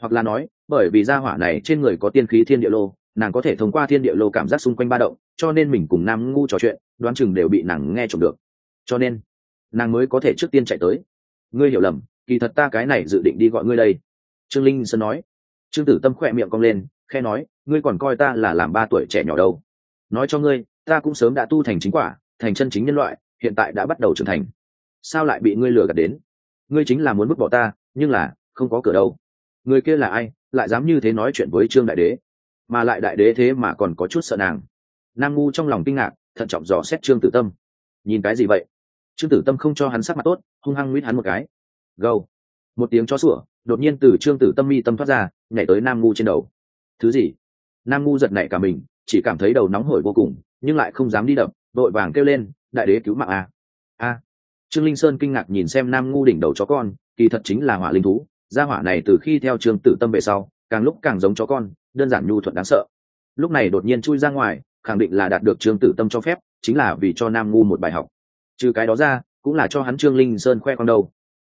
Hoặc là nói, bởi vì gia hỏa này trên người có tiên khí thiên địa lô, nàng có thể thông qua thiên địa lô cảm giác xung quanh ba động, cho nên mình cùng nam ngu trò chuyện, đoán chừng đều bị nàng nghe trộm được. Cho nên, nàng mới có thể trước tiên chạy tới ngươi hiểu lầm, kỳ thật ta cái này dự định đi gọi ngươi đây. Trương linh sơn nói. Trương tử tâm khỏe miệng cong lên khe nói, ngươi còn coi ta là làm ba tuổi trẻ nhỏ đâu. Nói cho ngươi, ta cũng sớm đã tu thành chính quả, thành chân chính nhân loại, hiện tại đã bắt đầu trưởng thành. Sao lại bị ngươi lừa gạt đến? Ngươi chính là muốn vứt bỏ ta, nhưng là, không có cửa đâu. Người kia là ai, lại dám như thế nói chuyện với trương đại đế? Mà lại đại đế thế mà còn có chút sợ nàng. Nam ngu trong lòng kinh ngạc, thận trọng dò xét trương tử tâm. Nhìn cái gì vậy? Trương tử tâm không cho hắn sắc mặt tốt, hung hăng nguyết hắn một cái. Gâu. Một tiếng chó sủa, đột nhiên từ trương tử tâm mi tâm thoát ra, nhảy tới nam ngu trên đầu. Thứ gì? Nam ngu giật nảy cả mình, chỉ cảm thấy đầu nóng hổi vô cùng, nhưng lại không dám đi đập vội vàng kêu lên, đại đế cứu mạng a. A. Trương linh sơn kinh ngạc nhìn xem nam ngu đỉnh đầu chó con, kỳ thật chính là hỏa linh thú, gia hỏa này từ khi theo trương tử tâm về sau, càng lúc càng giống chó con, đơn giản nhu thuận đáng sợ. Lúc này đột nhiên chui ra ngoài, khẳng định là đạt được trương tử tâm cho phép, chính là vì cho nam ngu một bài học trừ cái đó ra, cũng là cho hắn trương linh sơn khoe con đầu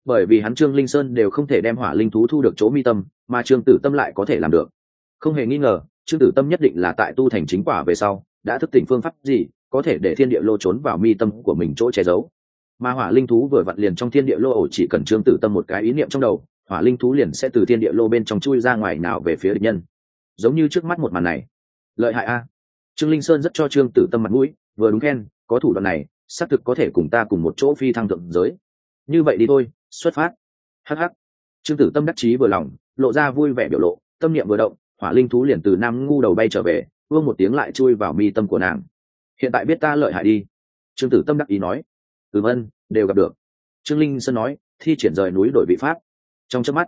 bởi vì hắn trương linh sơn đều không thể đem hỏa linh thú thu được chỗ mi tâm, mà trương tử tâm lại có thể làm được. Không hề nghi ngờ, trương tử tâm nhất định là tại tu thành chính quả về sau, đã thức tỉnh phương pháp gì, có thể để thiên địa lô trốn vào mi tâm của mình chỗ che giấu. Mà hỏa linh thú vừa vặn liền trong thiên địa lô ổ chỉ cần trương tử tâm một cái ý niệm trong đầu, hỏa linh thú liền sẽ từ thiên địa lô bên trong chui ra ngoài nào về phía địch nhân. Giống như trước mắt một màn này. Lợi hại a. Trương linh sơn rất cho trương tử tâm mặt mũi, vừa đúng khen, có thủ đoạn này xác thực có thể cùng ta cùng một chỗ phi thăng thượng giới. Như vậy đi thôi, xuất phát. Hh trương tử tâm đắc chí vừa lòng, lộ ra vui vẻ biểu lộ, tâm niệm vừa động, hỏa linh thú liền từ nam ngu đầu bay trở về, vương một tiếng lại chui vào mi tâm của nàng. Hiện tại biết ta lợi hại đi. Trương tử tâm đắc ý nói. Ừm ân, đều gặp được. Trương linh sơn nói, thi triển rời núi đổi vị pháp. Trong trước mắt,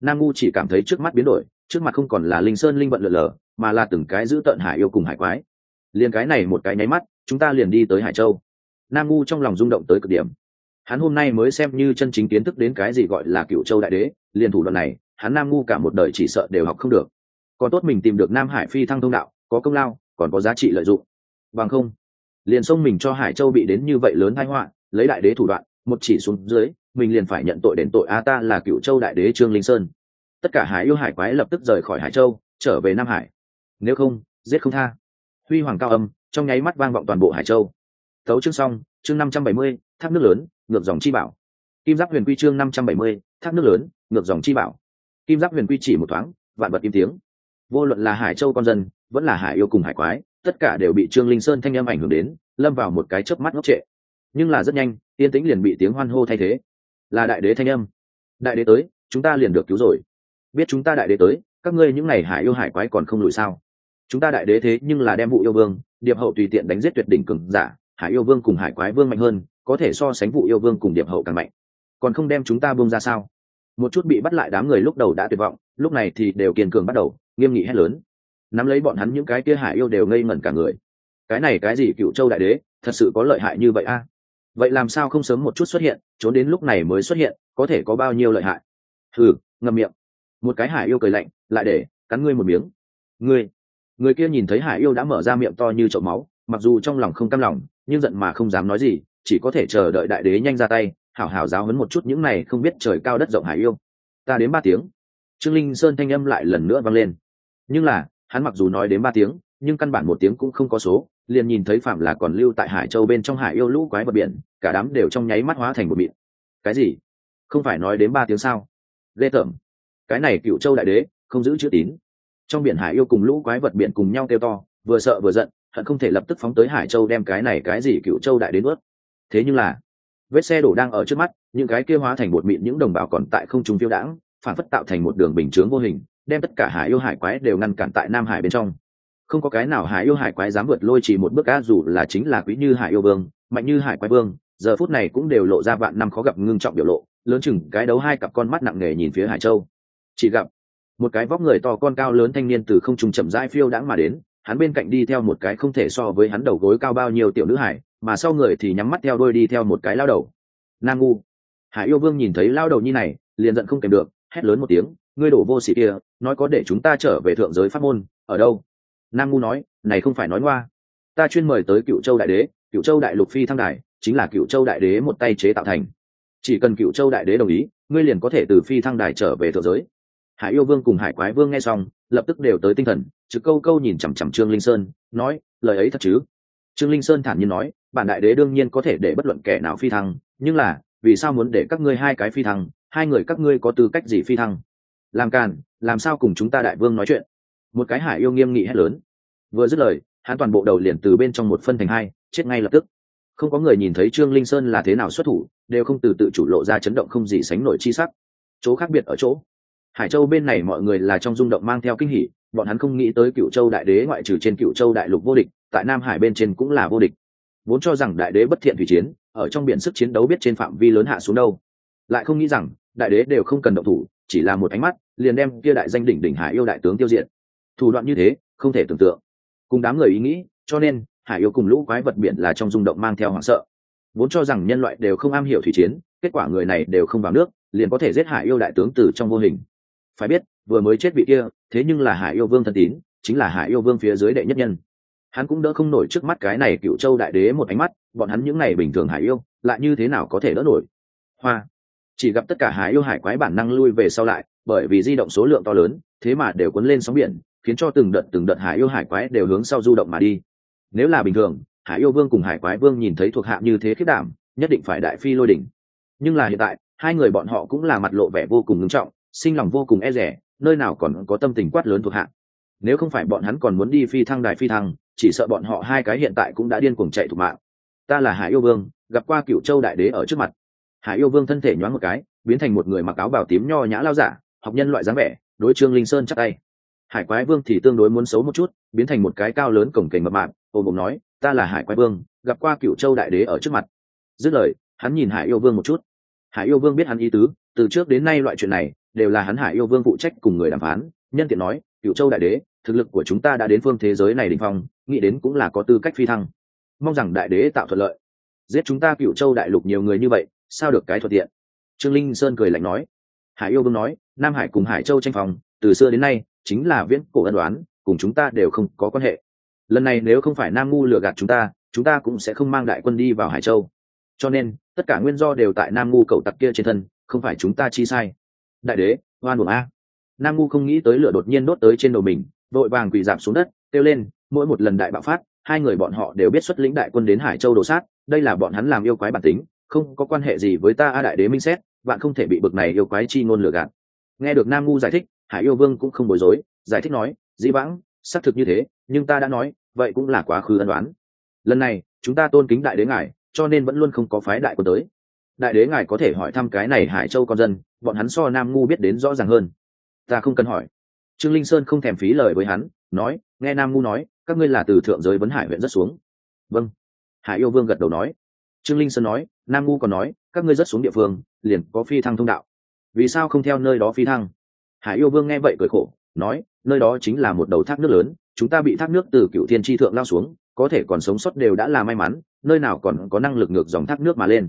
nam ngu chỉ cảm thấy trước mắt biến đổi, trước mặt không còn là linh sơn linh vận lượn lờ, mà là từng cái giữ tợn hải yêu cùng hải quái. Liền cái này một cái nháy mắt, chúng ta liền đi tới hải châu nam ngu trong lòng rung động tới cực điểm. Hắn hôm nay mới xem như chân chính kiến thức đến cái gì gọi là cựu châu đại đế, liền thủ đoạn này, hắn nam ngu cả một đời chỉ sợ đều học không được. Còn tốt mình tìm được nam hải phi thăng thông đạo, có công lao, còn có giá trị lợi dụng. Bằng không, liền xông mình cho hải châu bị đến như vậy lớn thái họa, lấy đại đế thủ đoạn, một chỉ xuống dưới, mình liền phải nhận tội đền tội a ta là cựu châu đại đế trương linh sơn. Tất cả hải yêu hải quái lập tức rời khỏi hải châu, trở về nam hải. Nếu không, giết không tha. Huy hoàng cao âm, trong nháy mắt vang vọng toàn bộ hải châu tấu chương xong, chương năm trăm bảy mươi, thác nước lớn, ngược dòng chi bảo. Kim giáp huyền quy chương năm trăm bảy mươi, thác nước lớn, ngược dòng chi bảo. Kim giáp huyền quy chỉ một thoáng, vạn vật im tiếng. Vô luận là hải châu con dân, vẫn là hải yêu cùng hải quái, tất cả đều bị trương linh sơn thanh âm ảnh hưởng đến, lâm vào một cái chớp mắt ngốc trệ. Nhưng là rất nhanh, yên tĩnh liền bị tiếng hoan hô thay thế. Là đại đế thanh âm. Đại đế tới, chúng ta liền được cứu rồi. Biết chúng ta đại đế tới, các ngươi những ngày hải yêu hải quái còn không lùi sao? Chúng ta đại đế thế nhưng là đem vụ yêu vương, điệp hậu tùy tiện đánh giết tuyệt đỉnh cường giả hải yêu vương cùng hải quái vương mạnh hơn, có thể so sánh vụ yêu vương cùng điệp hậu càng mạnh. Còn không đem chúng ta buông ra sao? Một chút bị bắt lại đám người lúc đầu đã tuyệt vọng, lúc này thì đều kiên cường bắt đầu, nghiêm nghị hét lớn. Nắm lấy bọn hắn những cái kia hải yêu đều ngây ngẩn cả người. Cái này cái gì cựu châu đại đế, thật sự có lợi hại như vậy a? Vậy làm sao không sớm một chút xuất hiện, trốn đến lúc này mới xuất hiện, có thể có bao nhiêu lợi hại? Thử ngậm miệng. Một cái hải yêu cười lạnh, lại để, cắn ngươi một miếng. Ngươi, người kia nhìn thấy hải yêu đã mở ra miệng to như chậu máu, mặc dù trong lòng không cam lòng nhưng giận mà không dám nói gì, chỉ có thể chờ đợi đại đế nhanh ra tay, hảo hảo giáo hấn một chút những này không biết trời cao đất rộng hải yêu. Ta đến ba tiếng. Trương linh sơn thanh âm lại lần nữa vang lên. Nhưng là, hắn mặc dù nói đến ba tiếng, nhưng căn bản một tiếng cũng không có số, liền nhìn thấy phạm là còn lưu tại hải châu bên trong hải yêu lũ quái vật biển, cả đám đều trong nháy mắt hóa thành một miệng cái gì? Không phải nói đến ba tiếng sao? Ghê tởm. Cái này cựu châu đại đế, không giữ chữ tín. Trong biển hải yêu cùng lũ quái vật biển cùng nhau kêu to, vừa sợ vừa giận hận không thể lập tức phóng tới hải châu đem cái này cái gì cựu châu đại đến ướt. Thế nhưng là, vết xe đổ đang ở trước mắt, những cái kia hóa thành bột mịn những đồng bào còn tại không trung phiêu đãng, phản phất tạo thành một đường bình chướng vô hình, đem tất cả hải yêu hải quái đều ngăn cản tại nam hải bên trong. Không có cái nào hải yêu hải quái dám vượt lôi chỉ một bước cá dù là chính là quý như hải yêu vương, mạnh như hải quái vương, giờ phút này cũng đều lộ ra vạn năm khó gặp ngưng trọng biểu lộ, lớn chừng cái đấu hai cặp con mắt nặng nề nhìn phía hải châu. Chỉ gặp, một cái vóc người to con cao lớn thanh niên từ không trung chậm rãi phiêu đãng mà đến hắn bên cạnh đi theo một cái không thể so với hắn đầu gối cao bao nhiêu tiểu nữ hải, mà sau người thì nhắm mắt theo đôi đi theo một cái lao đầu. Nam ngu. Hải yêu vương nhìn thấy lao đầu như này, liền giận không kèm được, hét lớn một tiếng, ngươi đổ vô sĩ kia, nói có để chúng ta trở về thượng giới pháp môn, ở đâu? Nam ngu nói, này không phải nói ngoa. Ta chuyên mời tới cựu châu đại đế, cựu châu đại lục phi thăng đài, chính là cựu châu đại đế một tay chế tạo thành. Chỉ cần cựu châu đại đế đồng ý, ngươi liền có thể từ phi thăng đài trở về thượng giới. Hải yêu vương cùng hải quái vương nghe xong lập tức đều tới tinh thần chứ câu câu nhìn chằm chằm trương linh sơn, nói, lời ấy thật chứ? Trương linh sơn thản nhiên nói, bản đại đế đương nhiên có thể để bất luận kẻ nào phi thăng, nhưng là, vì sao muốn để các ngươi hai cái phi thăng, hai người các ngươi có tư cách gì phi thăng? Làm càn, làm sao cùng chúng ta đại vương nói chuyện? Một cái hải yêu nghiêm nghị hét lớn. Vừa dứt lời, hắn toàn bộ đầu liền từ bên trong một phân thành hai, chết ngay lập tức. Không có người nhìn thấy trương linh sơn là thế nào xuất thủ, đều không từ tự chủ lộ ra chấn động không gì sánh nổi chi sắc. Chỗ khác biệt ở chỗ hải châu bên này mọi người là trong rung động mang theo kinh hỉ, bọn hắn không nghĩ tới cựu châu đại đế ngoại trừ trên cựu châu đại lục vô địch, tại nam hải bên trên cũng là vô địch. Vốn cho rằng đại đế bất thiện thủy chiến, ở trong biển sức chiến đấu biết trên phạm vi lớn hạ xuống đâu. Lại không nghĩ rằng, đại đế đều không cần động thủ, chỉ là một ánh mắt, liền đem kia đại danh đỉnh đỉnh hải yêu đại tướng tiêu diệt. Thủ đoạn như thế, không thể tưởng tượng. Cùng đám người ý nghĩ, cho nên, hải yêu cùng lũ quái vật biển là trong rung động mang theo hoảng sợ. Vốn cho rằng nhân loại đều không am hiểu thủy chiến, kết quả người này đều không vào nước, liền có thể giết hải yêu đại tướng từ trong vô hình phải biết, vừa mới chết vị kia, thế nhưng là hải yêu vương thân tín, chính là hải yêu vương phía dưới đệ nhất nhân. Hắn cũng đỡ không nổi trước mắt cái này cựu châu đại đế một ánh mắt, bọn hắn những ngày bình thường hải yêu, lại như thế nào có thể đỡ nổi? Hoa! Chỉ gặp tất cả hải yêu hải quái bản năng lui về sau lại, bởi vì di động số lượng to lớn, thế mà đều cuốn lên sóng biển, khiến cho từng đợt từng đợt hải yêu hải quái đều hướng sau du động mà đi. Nếu là bình thường, hải yêu vương cùng hải quái vương nhìn thấy thuộc hạ như thế khiết đảm, nhất định phải đại phi lôi đỉnh. Nhưng là hiện tại, hai người bọn họ cũng là mặt lộ vẻ vô cùng ngưng trọng sinh lòng vô cùng e rẻ, nơi nào còn có tâm tình quát lớn thuộc hạ. Nếu không phải bọn hắn còn muốn đi phi thăng đài phi thăng, chỉ sợ bọn họ hai cái hiện tại cũng đã điên cuồng chạy thục mạng. Ta là hải yêu vương, gặp qua cựu châu đại đế ở trước mặt. Hải yêu vương thân thể nhoáng một cái, biến thành một người mặc áo bào tím nho nhã lao giả, học nhân loại dáng vẻ, đối trương linh sơn chắc tay. Hải quái vương thì tương đối muốn xấu một chút, biến thành một cái cao lớn cổng kềnh mập mạp, ôm bụng nói, ta là hải quái vương, gặp qua cựu châu đại đế ở trước mặt. Dứt lời, hắn nhìn hải yêu vương một chút. Hải yêu vương biết hắn ý tứ, từ trước đến nay loại chuyện này đều là hắn hải yêu vương phụ trách cùng người đàm phán, nhân tiện nói cựu châu đại đế, thực lực của chúng ta đã đến phương thế giới này đình phong, nghĩ đến cũng là có tư cách phi thăng. Mong rằng đại đế tạo thuận lợi. Giết chúng ta cựu châu đại lục nhiều người như vậy, sao được cái thuận tiện? Trương linh sơn cười lạnh nói. Hải yêu vương nói, nam hải cùng hải châu tranh phòng, từ xưa đến nay, chính là viễn cổ ân đoán cùng chúng ta đều không có quan hệ. Lần này nếu không phải nam ngu lừa gạt chúng ta chúng ta cũng sẽ không mang đại quân đi vào hải châu. Cho nên, tất cả nguyên do đều tại nam ngu cậu tặc kia trên thân, không phải chúng ta chi sai đại đế, oan buồng a. Nam ngu không nghĩ tới lửa đột nhiên đốt tới trên đầu mình, vội vàng quỳ giảm xuống đất, kêu lên, mỗi một lần đại bạo phát, hai người bọn họ đều biết xuất lĩnh đại quân đến hải châu đổ sát, đây là bọn hắn làm yêu quái bản tính, không có quan hệ gì với ta a đại đế minh xét, bạn không thể bị bực này yêu quái chi ngôn lừa gạt. Nghe được nam ngu giải thích, hải yêu vương cũng không bối rối, giải thích nói, dĩ vãng, xác thực như thế, nhưng ta đã nói, vậy cũng là quá khứ ân đoán lần này, chúng ta tôn kính đại đế ngài, cho nên vẫn luôn không có phái đại quân tới đại đế ngài có thể hỏi thăm cái này hải châu con dân, bọn hắn so nam ngu biết đến rõ ràng hơn. Ta không cần hỏi. Trương linh sơn không thèm phí lời với hắn, nói, nghe nam ngu nói, các ngươi là từ thượng giới vấn hải huyện rất xuống. Vâng. Hải yêu vương gật đầu nói. Trương linh sơn nói, nam ngu còn nói, các ngươi rất xuống địa phương, liền có phi thăng thông đạo. Vì sao không theo nơi đó phi thăng? Hải yêu vương nghe vậy cười khổ, nói, nơi đó chính là một đầu thác nước lớn, chúng ta bị thác nước từ cựu thiên tri thượng lao xuống, có thể còn sống sót đều đã là may mắn, nơi nào còn có năng lực ngược dòng thác nước mà lên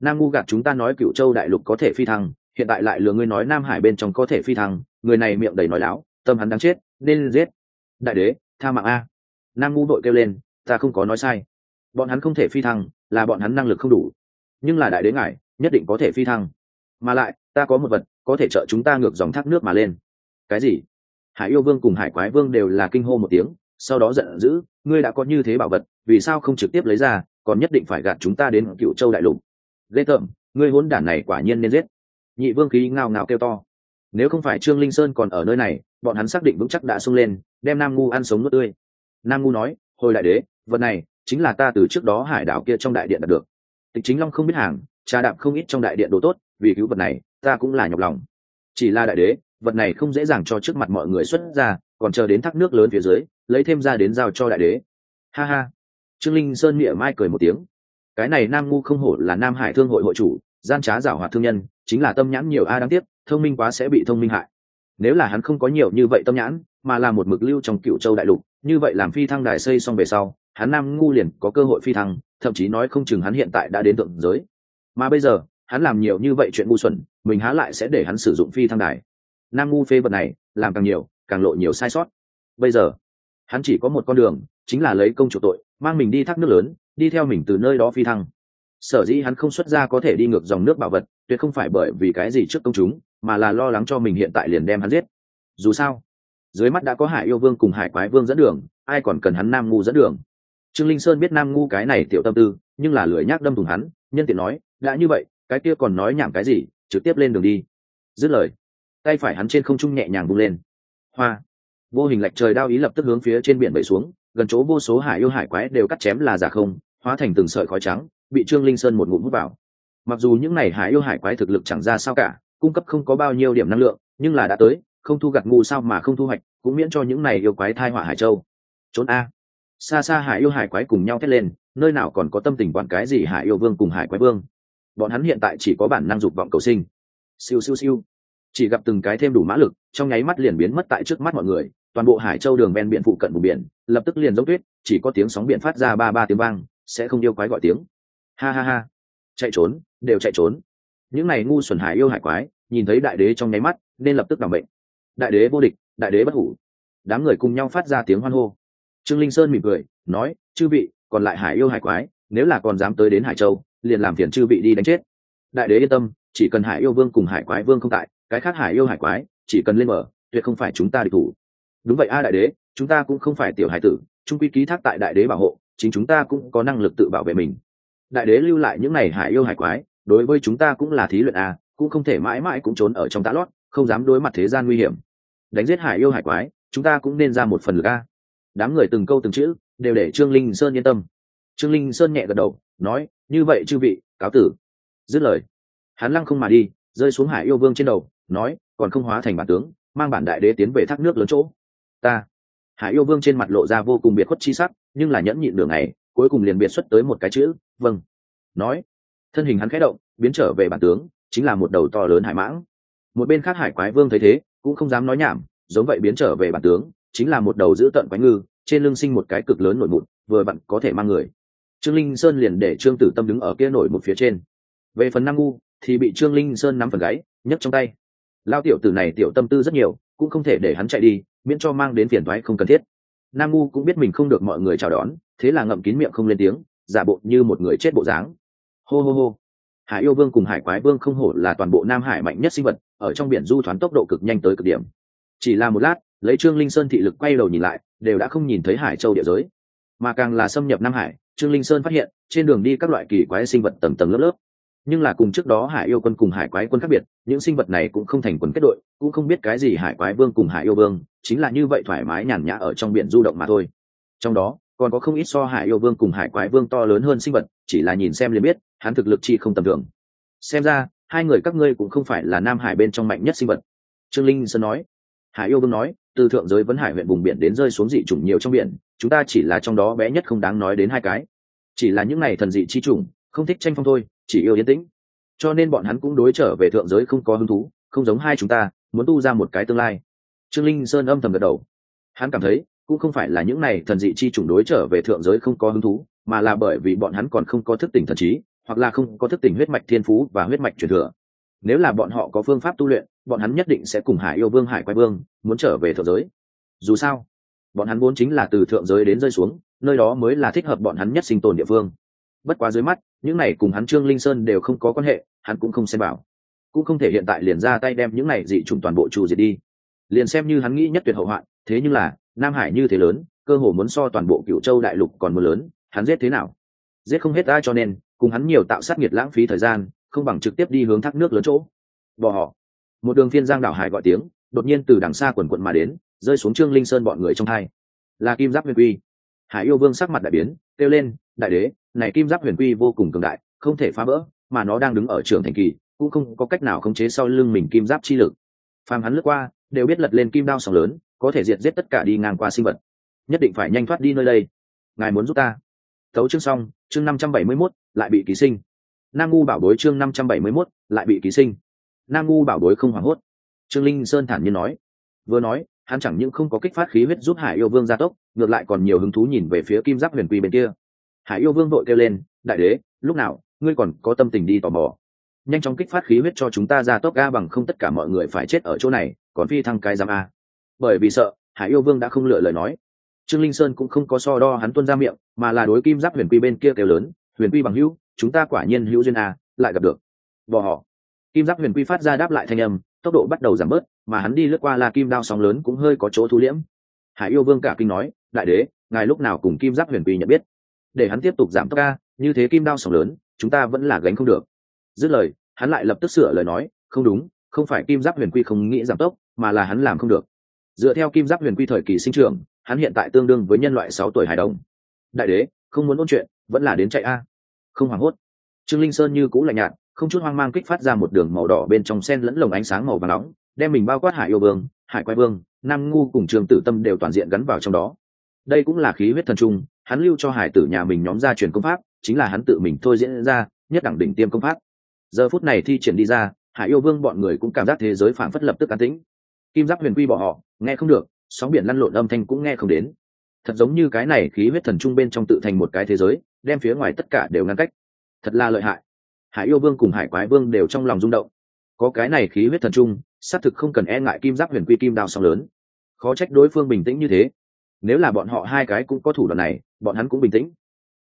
nam ngu gạt chúng ta nói cựu châu đại lục có thể phi thăng, hiện tại lại lừa ngươi nói nam hải bên trong có thể phi thăng, người này miệng đầy nói láo, tâm hắn đáng chết, nên giết. Đại đế, tha mạng a. Nam ngu đội kêu lên, ta không có nói sai. Bọn hắn không thể phi thăng, là bọn hắn năng lực không đủ. Nhưng là đại đế ngài, nhất định có thể phi thăng. Mà lại, ta có một vật, có thể trợ chúng ta ngược dòng thác nước mà lên. Cái gì? Hải yêu vương cùng hải quái vương đều là kinh hô một tiếng, sau đó giận dữ, ngươi đã có như thế bảo vật, vì sao không trực tiếp lấy ra, còn nhất định phải gạt chúng ta đến cựu châu đại lục ghê tởm, ngươi hỗn đản này quả nhiên nên giết. Nhị vương khí ngao ngao kêu to. Nếu không phải trương linh sơn còn ở nơi này, bọn hắn xác định vững chắc đã sung lên, đem nam ngu ăn sống nuốt tươi. Nam ngu nói, hồi đại đế, vật này chính là ta từ trước đó hải đảo kia trong đại điện đạt được. Tịch chính long không biết hàng, trà đạp không ít trong đại điện đồ tốt, vì cứu vật này, ta cũng là nhọc lòng. Chỉ là đại đế, vật này không dễ dàng cho trước mặt mọi người xuất ra, còn chờ đến thác nước lớn phía dưới, lấy thêm ra đến giao cho đại đế. Ha ha. Trương linh sơn miệng mai cười một tiếng cái này nam ngu không hổ là nam hải thương hội hội chủ, gian trá giảo hoạt thương nhân, chính là tâm nhãn nhiều a đáng tiếc, thông minh quá sẽ bị thông minh hại. Nếu là hắn không có nhiều như vậy tâm nhãn, mà là một mực lưu trong cựu châu đại lục, như vậy làm phi thăng đài xây xong về sau, hắn nam ngu liền có cơ hội phi thăng, thậm chí nói không chừng hắn hiện tại đã đến tượng giới. Mà bây giờ, hắn làm nhiều như vậy chuyện ngu xuẩn, mình há lại sẽ để hắn sử dụng phi thăng đài. Nam ngu phê vật này, làm càng nhiều, càng lộ nhiều sai sót. Bây giờ, hắn chỉ có một con đường, chính là lấy công chủ tội, mang mình đi thác nước lớn đi theo mình từ nơi đó phi thăng. Sở dĩ hắn không xuất ra có thể đi ngược dòng nước bảo vật, tuyệt không phải bởi vì cái gì trước công chúng, mà là lo lắng cho mình hiện tại liền đem hắn giết. Dù sao, dưới mắt đã có hải yêu vương cùng hải quái vương dẫn đường, ai còn cần hắn nam ngu dẫn đường? Trương linh sơn biết nam ngu cái này tiểu tâm tư, nhưng là lười nhác đâm thùng hắn, nhân tiện nói, đã như vậy, cái kia còn nói nhảm cái gì, trực tiếp lên đường đi. Dứt lời, tay phải hắn trên không trung nhẹ nhàng bung lên. Hoa! Vô hình lạch trời đao ý lập tức hướng phía trên biển bậy xuống, gần chỗ vô số hải yêu hải quái đều cắt chém là giả không hóa thành từng sợi khói trắng, bị trương linh sơn một ngụm hút vào. Mặc dù những này hải yêu hải quái thực lực chẳng ra sao cả, cung cấp không có bao nhiêu điểm năng lượng, nhưng là đã tới, không thu gặt ngu sao mà không thu hoạch, cũng miễn cho những này yêu quái thai họa hải châu. Trốn a. Xa xa hải yêu hải quái cùng nhau thét lên, nơi nào còn có tâm tình quản cái gì hải yêu vương cùng hải quái vương. Bọn hắn hiện tại chỉ có bản năng dục vọng cầu sinh. Siêu siêu siêu. Chỉ gặp từng cái thêm đủ mã lực, trong nháy mắt liền biến mất tại trước mắt mọi người, toàn bộ hải châu đường ven biển phụ cận vùng biển, lập tức liền dốc tuyết, chỉ có tiếng sóng biển phát ra ba ba tiếng vang sẽ không yêu quái gọi tiếng. Ha ha ha. Chạy trốn, đều chạy trốn. Những này ngu xuẩn hải yêu hải quái, nhìn thấy đại đế trong nháy mắt, nên lập tức đảm bệnh đại đế vô địch, đại đế bất hủ. Đám người cùng nhau phát ra tiếng hoan hô. Trương linh sơn mỉm cười, nói, chư vị, còn lại hải yêu hải quái, nếu là còn dám tới đến hải châu, liền làm phiền chư vị đi đánh chết. Đại đế yên tâm, chỉ cần hải yêu vương cùng hải quái vương không tại, cái khác hải yêu hải quái, chỉ cần lên mở tuyệt không phải chúng ta địch thủ. Đúng vậy a, đại đế, chúng ta cũng không phải tiểu hải tử, trung quy ký thác tại đại đế bảo hộ chính chúng ta cũng có năng lực tự bảo vệ mình. Đại đế lưu lại những này hải yêu hải quái, đối với chúng ta cũng là thí luyện à cũng không thể mãi mãi cũng trốn ở trong tã lót, không dám đối mặt thế gian nguy hiểm. Đánh giết hải yêu hải quái, chúng ta cũng nên ra một phần lực a. Đám người từng câu từng chữ, đều để trương linh sơn yên tâm. Trương linh sơn nhẹ gật đầu, nói, như vậy chư vị, cáo tử. Dứt lời, hắn lăng không mà đi, rơi xuống hải yêu vương trên đầu, nói, còn không hóa thành bản tướng, mang bản đại đế tiến về thác nước lớn chỗ. Ta hải yêu vương trên mặt lộ ra vô cùng biệt khuất chi sắc, nhưng là nhẫn nhịn đường này cuối cùng liền biệt xuất tới một cái chữ vâng. Nói, thân hình hắn khẽ động, biến trở về bản tướng, chính là một đầu to lớn hải mãng. Một bên khác hải quái vương thấy thế, cũng không dám nói nhảm, giống vậy biến trở về bản tướng, chính là một đầu giữ tận quái ngư, trên lưng sinh một cái cực lớn nổi mụn, vừa vặn có thể mang người. Trương linh sơn liền để trương tử tâm đứng ở kia nổi một phía trên. Về phần nam ngu, thì bị trương linh sơn nắm phần gáy, nhấc trong tay. Lao tiểu tử này tiểu tâm tư rất nhiều cũng không thể để hắn chạy đi, miễn cho mang đến phiền thoái không cần thiết. Nam ngu cũng biết mình không được mọi người chào đón, thế là ngậm kín miệng không lên tiếng, giả bộ như một người chết bộ dáng. Hô hô hô. Hải yêu vương cùng hải quái vương không hổ là toàn bộ nam hải mạnh nhất sinh vật, ở trong biển du thoán tốc độ cực nhanh tới cực điểm. Chỉ là một lát, lấy trương linh sơn thị lực quay đầu nhìn lại, đều đã không nhìn thấy hải châu địa giới. Mà càng là xâm nhập nam hải, trương linh sơn phát hiện, trên đường đi các loại kỳ quái sinh vật tầng tầng lớp lớp nhưng là cùng trước đó hải yêu quân cùng hải quái quân khác biệt, những sinh vật này cũng không thành quần kết đội, cũng không biết cái gì hải quái vương cùng hải yêu vương, chính là như vậy thoải mái nhàn nhã ở trong biển du động mà thôi. Trong đó, còn có không ít so hải yêu vương cùng hải quái vương to lớn hơn sinh vật, chỉ là nhìn xem liền biết, hắn thực lực chi không tầm thường. Xem ra, hai người các ngươi cũng không phải là nam hải bên trong mạnh nhất sinh vật. Trương linh sơn nói. Hải yêu vương nói, từ thượng giới vấn hải huyện vùng biển đến rơi xuống dị chủng nhiều trong biển, chúng ta chỉ là trong đó bé nhất không đáng nói đến hai cái. Chỉ là những này thần dị chi chủng, không thích tranh phong thôi chỉ yêu yên tĩnh. Cho nên bọn hắn cũng đối trở về thượng giới không có hứng thú, không giống hai chúng ta, muốn tu ra một cái tương lai. Trương linh sơn âm thầm gật đầu. Hắn cảm thấy, cũng không phải là những này thần dị chi chủng đối trở về thượng giới không có hứng thú, mà là bởi vì bọn hắn còn không có thức tỉnh thần trí, hoặc là không có thức tỉnh huyết mạch thiên phú và huyết mạch truyền thừa. Nếu là bọn họ có phương pháp tu luyện, bọn hắn nhất định sẽ cùng hải yêu vương, hải quay vương muốn trở về thượng giới. Dù sao, bọn hắn vốn chính là từ thượng giới đến rơi xuống, nơi đó mới là thích hợp bọn hắn nhất sinh tồn địa phương. Bất quá dưới mắt những này cùng hắn trương linh sơn đều không có quan hệ, hắn cũng không xem bảo cũng không thể hiện tại liền ra tay đem những này dị trùng toàn bộ trù diệt đi. Liền xem như hắn nghĩ nhất tuyệt hậu hoạn, thế nhưng là, nam hải như thế lớn, cơ hồ muốn so toàn bộ cựu châu đại lục còn mưa lớn, hắn giết thế nào? Giết không hết ai cho nên, cùng hắn nhiều tạo sát nghiệt lãng phí thời gian, không bằng trực tiếp đi hướng thác nước lớn chỗ. Bỏ họ. Một đường phiên giang đảo hải gọi tiếng, đột nhiên từ đằng xa quần quận mà đến, rơi xuống trương linh sơn bọn người trong hai. Là kim giáp nguyên quy. Hải yêu vương sắc mặt đại biến, kêu lên, đại đế này kim giáp huyền quy vô cùng cường đại, không thể phá vỡ, mà nó đang đứng ở trường thành kỳ, cũng không có cách nào khống chế sau lưng mình kim giáp chi lực. Phàm hắn lướt qua, đều biết lật lên kim đao sóng lớn, có thể diệt giết tất cả đi ngang qua sinh vật. Nhất định phải nhanh thoát đi nơi đây. Ngài muốn giúp ta? Tấu chương xong, chương năm trăm bảy mươi mốt, lại bị ký sinh. Nam ngu bảo bối chương năm trăm bảy mươi mốt, lại bị ký sinh. Nam ngu bảo bối không hoảng hốt. Trương linh sơn thản nhiên nói. Vừa nói, hắn chẳng những không có kích phát khí huyết giúp hải yêu vương gia tốc, ngược lại còn nhiều hứng thú nhìn về phía kim giáp huyền quy bên kia hải yêu vương vội kêu lên, đại đế, lúc nào, ngươi còn có tâm tình đi tò mò? Nhanh chóng kích phát khí huyết cho chúng ta ra tốc ga bằng không tất cả mọi người phải chết ở chỗ này, còn phi thăng cái giam a. Bởi vì sợ, hải yêu vương đã không lựa lời nói. Trương linh sơn cũng không có so đo hắn tuân ra miệng, mà là đối kim giáp huyền quy bên kia kêu lớn, huyền quy bằng hữu, chúng ta quả nhiên hữu duyên a, lại gặp được. Bỏ họ. Kim giáp huyền quy phát ra đáp lại thanh âm, tốc độ bắt đầu giảm bớt, mà hắn đi lướt qua là kim đao sóng lớn cũng hơi có chỗ thu liễm. Hải yêu vương cả kinh nói, đại đế, ngài lúc nào cùng kim giáp huyền quy nhận biết? Để hắn tiếp tục giảm tốc ca, như thế kim đao sóng lớn, chúng ta vẫn là gánh không được. Dứt lời, hắn lại lập tức sửa lời nói, không đúng, không phải kim giáp huyền quy không nghĩ giảm tốc, mà là hắn làm không được. Dựa theo kim giáp huyền quy thời kỳ sinh trưởng, hắn hiện tại tương đương với nhân loại sáu tuổi hài đồng. Đại đế, không muốn ôn chuyện, vẫn là đến chạy a. Không hoảng hốt. Trương linh sơn như cũ lạnh nhạt, không chút hoang mang kích phát ra một đường màu đỏ bên trong sen lẫn lồng ánh sáng màu và nóng, đem mình bao quát hải yêu vương, hải quay vương, nam ngu cùng trường tử tâm đều toàn diện gắn vào trong đó. Đây cũng là khí huyết thần trung hắn lưu cho hải tử nhà mình nhóm ra truyền công pháp, chính là hắn tự mình thôi diễn ra nhất đẳng đỉnh tiêm công pháp. Giờ phút này thi triển đi ra, hải yêu vương bọn người cũng cảm giác thế giới phản phất lập tức an tĩnh. Kim giáp huyền quy bỏ họ, nghe không được, sóng biển lăn lộn âm thanh cũng nghe không đến. Thật giống như cái này khí huyết thần trung bên trong tự thành một cái thế giới, đem phía ngoài tất cả đều ngăn cách. Thật là lợi hại. Hải yêu vương cùng hải quái vương đều trong lòng rung động. Có cái này khí huyết thần trung, xác thực không cần e ngại kim giáp huyền quy kim đao sóng lớn. Khó trách đối phương bình tĩnh như thế. Nếu là bọn họ hai cái cũng có thủ đoạn này bọn hắn cũng bình tĩnh.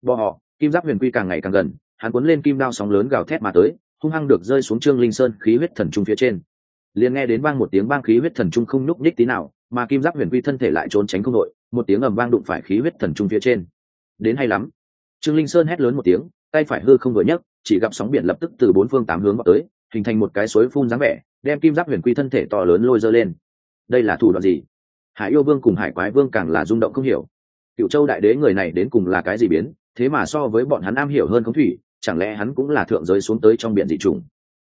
Bọn họ, kim giáp huyền quy càng ngày càng gần, hắn cuốn lên kim đao sóng lớn gào thét mà tới, hung hăng được rơi xuống trương linh sơn khí huyết thần trung phía trên. Liền nghe đến vang một tiếng vang khí huyết thần trung không nhúc nhích tí nào, mà kim giáp huyền quy thân thể lại trốn tránh không đội một tiếng ầm vang đụng phải khí huyết thần trung phía trên. Đến hay lắm. Trương linh sơn hét lớn một tiếng, tay phải hư không vừa nhấc, chỉ gặp sóng biển lập tức từ bốn phương tám hướng vào tới, hình thành một cái suối phun dáng vẻ, đem kim giáp huyền quy thân thể to lớn lôi dơ lên. Đây là thủ đoạn gì? Hải yêu vương cùng hải quái vương càng là rung động không hiểu cựu châu đại đế người này đến cùng là cái gì biến? Thế mà so với bọn hắn am hiểu hơn khống thủy, chẳng lẽ hắn cũng là thượng giới xuống tới trong biển dị trùng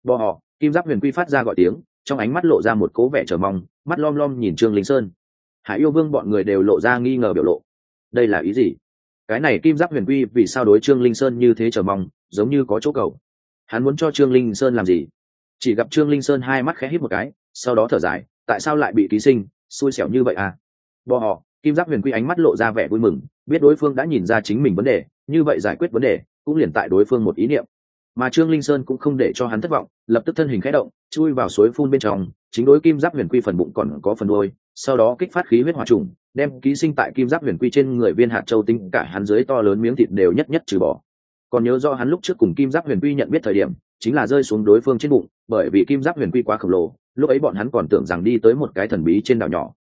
bò họ, kim giáp huyền quy phát ra gọi tiếng, trong ánh mắt lộ ra một cố vẻ chờ mong, mắt lom lom nhìn trương linh sơn. Hải yêu vương bọn người đều lộ ra nghi ngờ biểu lộ. Đây là ý gì? Cái này kim giáp huyền quy vì sao đối trương linh sơn như thế chờ mong, giống như có chỗ cầu? Hắn muốn cho trương linh sơn làm gì? Chỉ gặp trương linh sơn hai mắt khẽ hít một cái, sau đó thở dài, tại sao lại bị ký sinh, xui xẻo như vậy à? Bò họ kim giáp huyền quy ánh mắt lộ ra vẻ vui mừng, biết đối phương đã nhìn ra chính mình vấn đề, như vậy giải quyết vấn đề, cũng liền tại đối phương một ý niệm. Mà trương linh sơn cũng không để cho hắn thất vọng, lập tức thân hình khẽ động, chui vào suối phun bên trong, chính đối kim giáp huyền quy phần bụng còn có phần đôi sau đó kích phát khí huyết hòa trùng, đem ký sinh tại kim giáp huyền quy trên người viên hạt châu tinh, cả hắn dưới to lớn miếng thịt đều nhất nhất trừ bỏ. Còn nhớ do hắn lúc trước cùng kim giáp huyền quy nhận biết thời điểm, chính là rơi xuống đối phương trên bụng, bởi vì kim giáp huyền quy quá khổng lồ, lúc ấy bọn hắn còn tưởng rằng đi tới một cái thần bí trên đảo nhỏ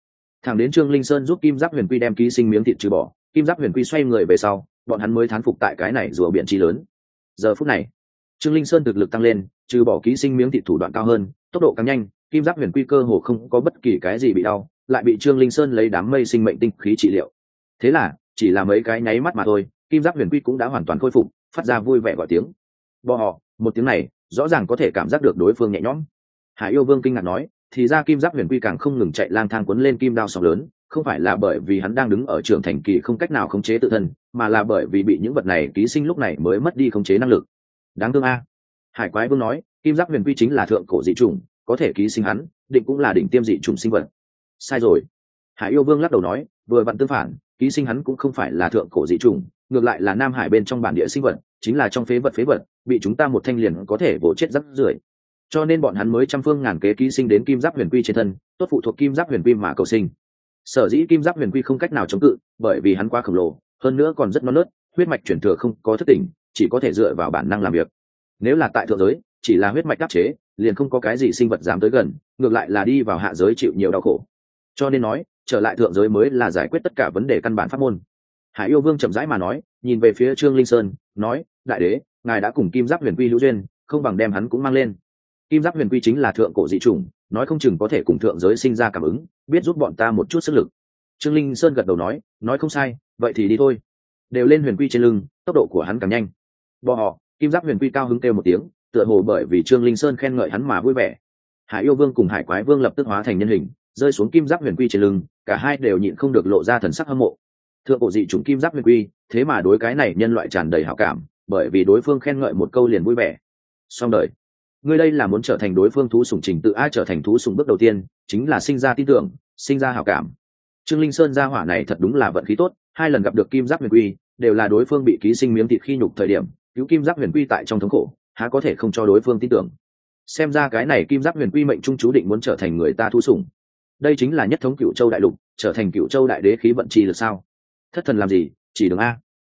thẳng đến trương linh sơn giúp kim giáp huyền quy đem ký sinh miếng thịt trừ bỏ, kim giáp huyền quy xoay người về sau, bọn hắn mới thán phục tại cái này rùa biển chi lớn. Giờ phút này, trương linh sơn thực lực tăng lên, trừ bỏ ký sinh miếng thịt thủ đoạn cao hơn, tốc độ càng nhanh, kim giáp huyền quy cơ hồ không có bất kỳ cái gì bị đau, lại bị trương linh sơn lấy đám mây sinh mệnh tinh khí trị liệu. Thế là, chỉ là mấy cái nháy mắt mà thôi, kim giáp huyền quy cũng đã hoàn toàn khôi phục, phát ra vui vẻ gọi tiếng. Bọ họ, một tiếng này, rõ ràng có thể cảm giác được đối phương nhẹ nhõm. Hải yêu vương kinh ngạc nói thì ra kim giáp huyền quy càng không ngừng chạy lang thang quấn lên kim đao sóng lớn, không phải là bởi vì hắn đang đứng ở trường thành kỳ không cách nào khống chế tự thân, mà là bởi vì bị những vật này ký sinh lúc này mới mất đi khống chế năng lực. Đáng thương a. Hải quái vương nói, kim giáp huyền quy chính là thượng cổ dị chủng, có thể ký sinh hắn, định cũng là đỉnh tiêm dị chủng sinh vật. Sai rồi. Hải yêu vương lắc đầu nói, vừa vặn tương phản, ký sinh hắn cũng không phải là thượng cổ dị chủng, ngược lại là nam hải bên trong bản địa sinh vật, chính là trong phế vật phế vật, bị chúng ta một thanh liền có thể vỗ chết rắc rưởi cho nên bọn hắn mới trăm phương ngàn kế ký sinh đến kim giáp huyền quy trên thân, tốt phụ thuộc kim giáp huyền quy mà cầu sinh. Sở dĩ kim giáp huyền quy không cách nào chống cự, bởi vì hắn quá khổng lồ, hơn nữa còn rất non nớt, huyết mạch chuyển thừa không có thất tỉnh, chỉ có thể dựa vào bản năng làm việc. Nếu là tại thượng giới, chỉ là huyết mạch đắc chế, liền không có cái gì sinh vật dám tới gần, ngược lại là đi vào hạ giới chịu nhiều đau khổ. Cho nên nói, trở lại thượng giới mới là giải quyết tất cả vấn đề căn bản pháp môn. Hải yêu vương chậm rãi mà nói, nhìn về phía trương linh sơn, nói, đại đế, ngài đã cùng kim giáp huyền quy hữu duyên, không bằng đem hắn cũng mang lên kim giáp huyền quy chính là thượng cổ dị chủng, nói không chừng có thể cùng thượng giới sinh ra cảm ứng, biết giúp bọn ta một chút sức lực. Trương linh sơn gật đầu nói nói không sai, vậy thì đi thôi. Đều lên huyền quy trên lưng, tốc độ của hắn càng nhanh. Bọ họ, kim giáp huyền quy cao hứng kêu một tiếng, tựa hồ bởi vì trương linh sơn khen ngợi hắn mà vui vẻ. Hải yêu vương cùng hải quái vương lập tức hóa thành nhân hình, rơi xuống kim giáp huyền quy trên lưng, cả hai đều nhịn không được lộ ra thần sắc hâm mộ. Thượng cổ dị chủng kim giáp huyền quy, thế mà đối cái này nhân loại tràn đầy hảo cảm, bởi vì đối phương khen ngợi một câu liền vui vẻ. Xong đời ngươi đây là muốn trở thành đối phương thú sùng trình tự ai trở thành thú sùng bước đầu tiên, chính là sinh ra tin tưởng, sinh ra hảo cảm. Trương linh sơn gia hỏa này thật đúng là vận khí tốt, hai lần gặp được kim giáp huyền quy, đều là đối phương bị ký sinh miếng thịt khi nhục thời điểm, cứu kim giáp huyền quy tại trong thống khổ, há có thể không cho đối phương tin tưởng. Xem ra cái này kim giáp huyền quy mệnh trung chú định muốn trở thành người ta thú sủng đây chính là nhất thống cựu châu đại lục, trở thành cựu châu đại đế khí vận chi được sao? Thất thần làm gì, chỉ đường a.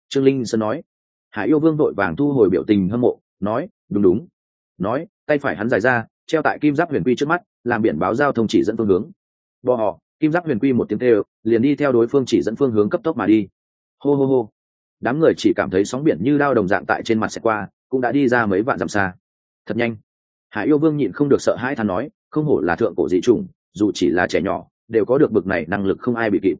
Trương linh sơn nói. Hải yêu vương đội vàng thu hồi biểu tình hâm mộ, nói, đúng đúng nói, tay phải hắn dài ra, treo tại kim giáp huyền quy trước mắt, làm biển báo giao thông chỉ dẫn phương hướng. Bò họ kim giáp huyền quy một tiếng kêu, liền đi theo đối phương chỉ dẫn phương hướng cấp tốc mà đi. Hô hô hô. Đám người chỉ cảm thấy sóng biển như đao đồng dạng tại trên mặt xe qua, cũng đã đi ra mấy vạn dặm xa. Thật nhanh. Hải yêu vương nhịn không được sợ hãi than nói, không hổ là thượng cổ dị chủng, dù chỉ là trẻ nhỏ, đều có được bực này năng lực không ai bị kịp.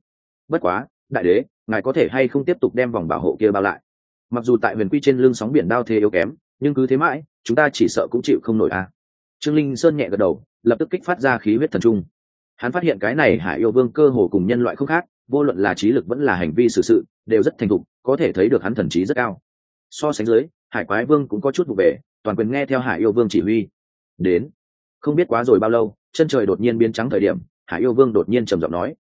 Bất quá, đại đế, ngài có thể hay không tiếp tục đem vòng bảo hộ kia bao lại? Mặc dù tại huyền quy trên lưng sóng biển đao thế yếu kém nhưng cứ thế mãi chúng ta chỉ sợ cũng chịu không nổi a à. trương linh sơn nhẹ gật đầu lập tức kích phát ra khí huyết thần trung. Hắn phát hiện cái này hải yêu vương cơ hồ cùng nhân loại không khác vô luận là trí lực vẫn là hành vi xử sự, đều rất thành thục có thể thấy được hắn thần trí rất cao. So sánh dưới hải quái vương cũng có chút vụ về toàn quyền nghe theo hải yêu vương chỉ huy. Đến. Không biết quá rồi bao lâu chân trời đột nhiên biến trắng thời điểm hải yêu vương đột nhiên trầm giọng nói.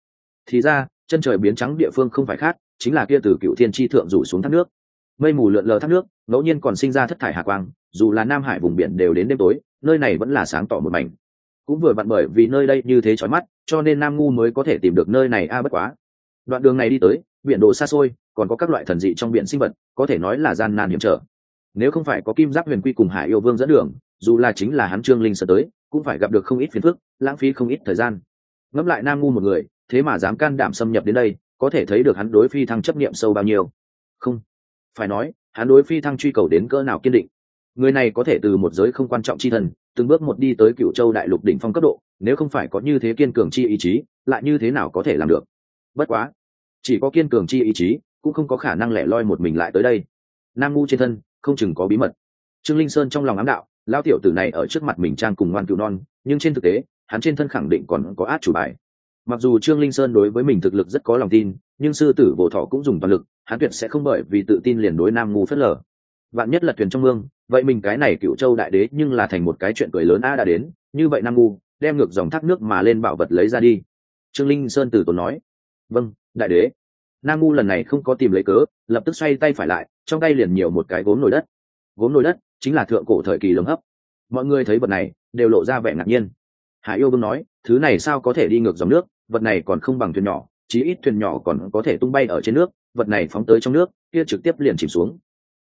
Thì ra chân trời biến trắng địa phương không phải khác chính là kia từ cựu thiên tri thượng rủ xuống thác nước mây mù lượn lờ thác nước, ngẫu nhiên còn sinh ra thất thải hạ quang, dù là nam hải vùng biển đều đến đêm tối, nơi này vẫn là sáng tỏ một mảnh. Cũng vừa vặn bởi vì nơi đây như thế chói mắt, cho nên nam ngu mới có thể tìm được nơi này a à bất quá. Đoạn đường này đi tới, biển đồ xa xôi, còn có các loại thần dị trong biển sinh vật, có thể nói là gian nan hiểm trở. Nếu không phải có kim giáp huyền quy cùng hải yêu vương dẫn đường, dù là chính là hắn trương linh sở tới, cũng phải gặp được không ít phiền phức, lãng phí không ít thời gian. Ngẫm lại nam ngu một người, thế mà dám can đảm xâm nhập đến đây, có thể thấy được hắn đối phi thăng chấp niệm sâu bao nhiêu phải nói, hắn đối phi thăng truy cầu đến cỡ nào kiên định. Người này có thể từ một giới không quan trọng chi thần, từng bước một đi tới cựu châu đại lục đỉnh phong cấp độ, nếu không phải có như thế kiên cường chi ý chí, lại như thế nào có thể làm được? Bất quá, chỉ có kiên cường chi ý chí, cũng không có khả năng lẻ loi một mình lại tới đây. Nam ngu trên thân, không chừng có bí mật. Trương linh sơn trong lòng ám đạo lao tiểu tử này ở trước mặt mình trang cùng ngoan cựu non, nhưng trên thực tế, hắn trên thân khẳng định còn có át chủ bài. Mặc dù trương linh sơn đối với mình thực lực rất có lòng tin nhưng sư tử bộ thọ cũng dùng toàn lực, hắn tuyệt sẽ không bởi vì tự tin liền đối nam ngu phớt lờ. Vạn nhất là thuyền trong mương, vậy mình cái này cựu châu đại đế nhưng là thành một cái chuyện cười lớn a đã đến, như vậy nam ngu, đem ngược dòng thác nước mà lên bảo vật lấy ra đi. Trương linh sơn từ tốn nói. Vâng đại đế. Nam ngu lần này không có tìm lấy cớ, lập tức xoay tay phải lại, trong tay liền nhiều một cái gốm nồi đất. Gốm nồi đất chính là thượng cổ thời kỳ lồng hấp. Mọi người thấy vật này, đều lộ ra vẻ ngạc nhiên. Hải yêu vương nói, thứ này sao có thể đi ngược dòng nước, vật này còn không bằng thuyền nhỏ chí ít thuyền nhỏ còn có thể tung bay ở trên nước, vật này phóng tới trong nước, kia trực tiếp liền chìm xuống.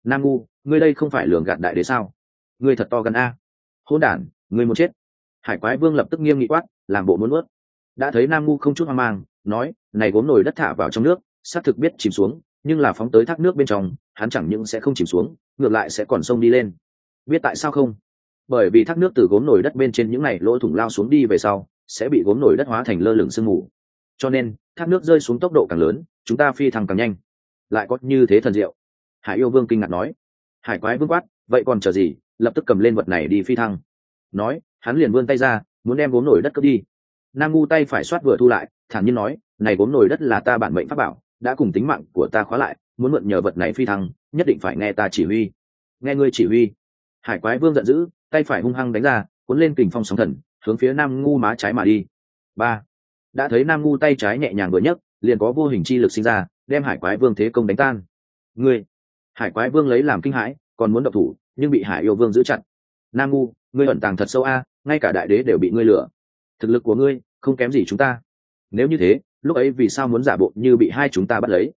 Nam ngu, ngươi đây không phải lường gạt đại đế sao? Ngươi thật to gần a. Hôn đản, ngươi muốn chết. Hải quái vương lập tức nghiêm nghị quát, làm bộ muốn ướt đã thấy nam ngu không chút hoang mang, nói, này gốm nồi đất thả vào trong nước, xác thực biết chìm xuống, nhưng là phóng tới thác nước bên trong, hắn chẳng những sẽ không chìm xuống, ngược lại sẽ còn sông đi lên. Biết tại sao không? Bởi vì thác nước từ gốm nồi đất bên trên những này lỗ thủng lao xuống đi về sau, sẽ bị gốm nồi đất hóa thành lơ lửng sương mù. Cho nên thác nước rơi xuống tốc độ càng lớn, chúng ta phi thăng càng nhanh. Lại có như thế thần diệu. Hải yêu vương kinh ngạc nói. Hải quái vương quát, vậy còn chờ gì, lập tức cầm lên vật này đi phi thăng. Nói, hắn liền vươn tay ra, muốn đem gốm nổi đất cướp đi. Nam ngu tay phải soát vừa thu lại, thản nhiên nói, này gốm nổi đất là ta bản mệnh pháp bảo, đã cùng tính mạng của ta khóa lại, muốn mượn nhờ vật này phi thăng, nhất định phải nghe ta chỉ huy. Nghe ngươi chỉ huy. Hải quái vương giận dữ, tay phải hung hăng đánh ra, cuốn lên kình phong sóng thần, hướng phía nam ngu má trái mà đi. Ba đã thấy nam ngu tay trái nhẹ nhàng vừa nhấc, liền có vô hình chi lực sinh ra, đem hải quái vương thế công đánh tan. Ngươi, hải quái vương lấy làm kinh hãi, còn muốn độc thủ, nhưng bị hải yêu vương giữ chặt. Nam ngu, ngươi ẩn tàng thật sâu a, ngay cả đại đế đều bị ngươi lừa. Thực lực của ngươi, không kém gì chúng ta. Nếu như thế, lúc ấy vì sao muốn giả bộ như bị hai chúng ta bắt lấy?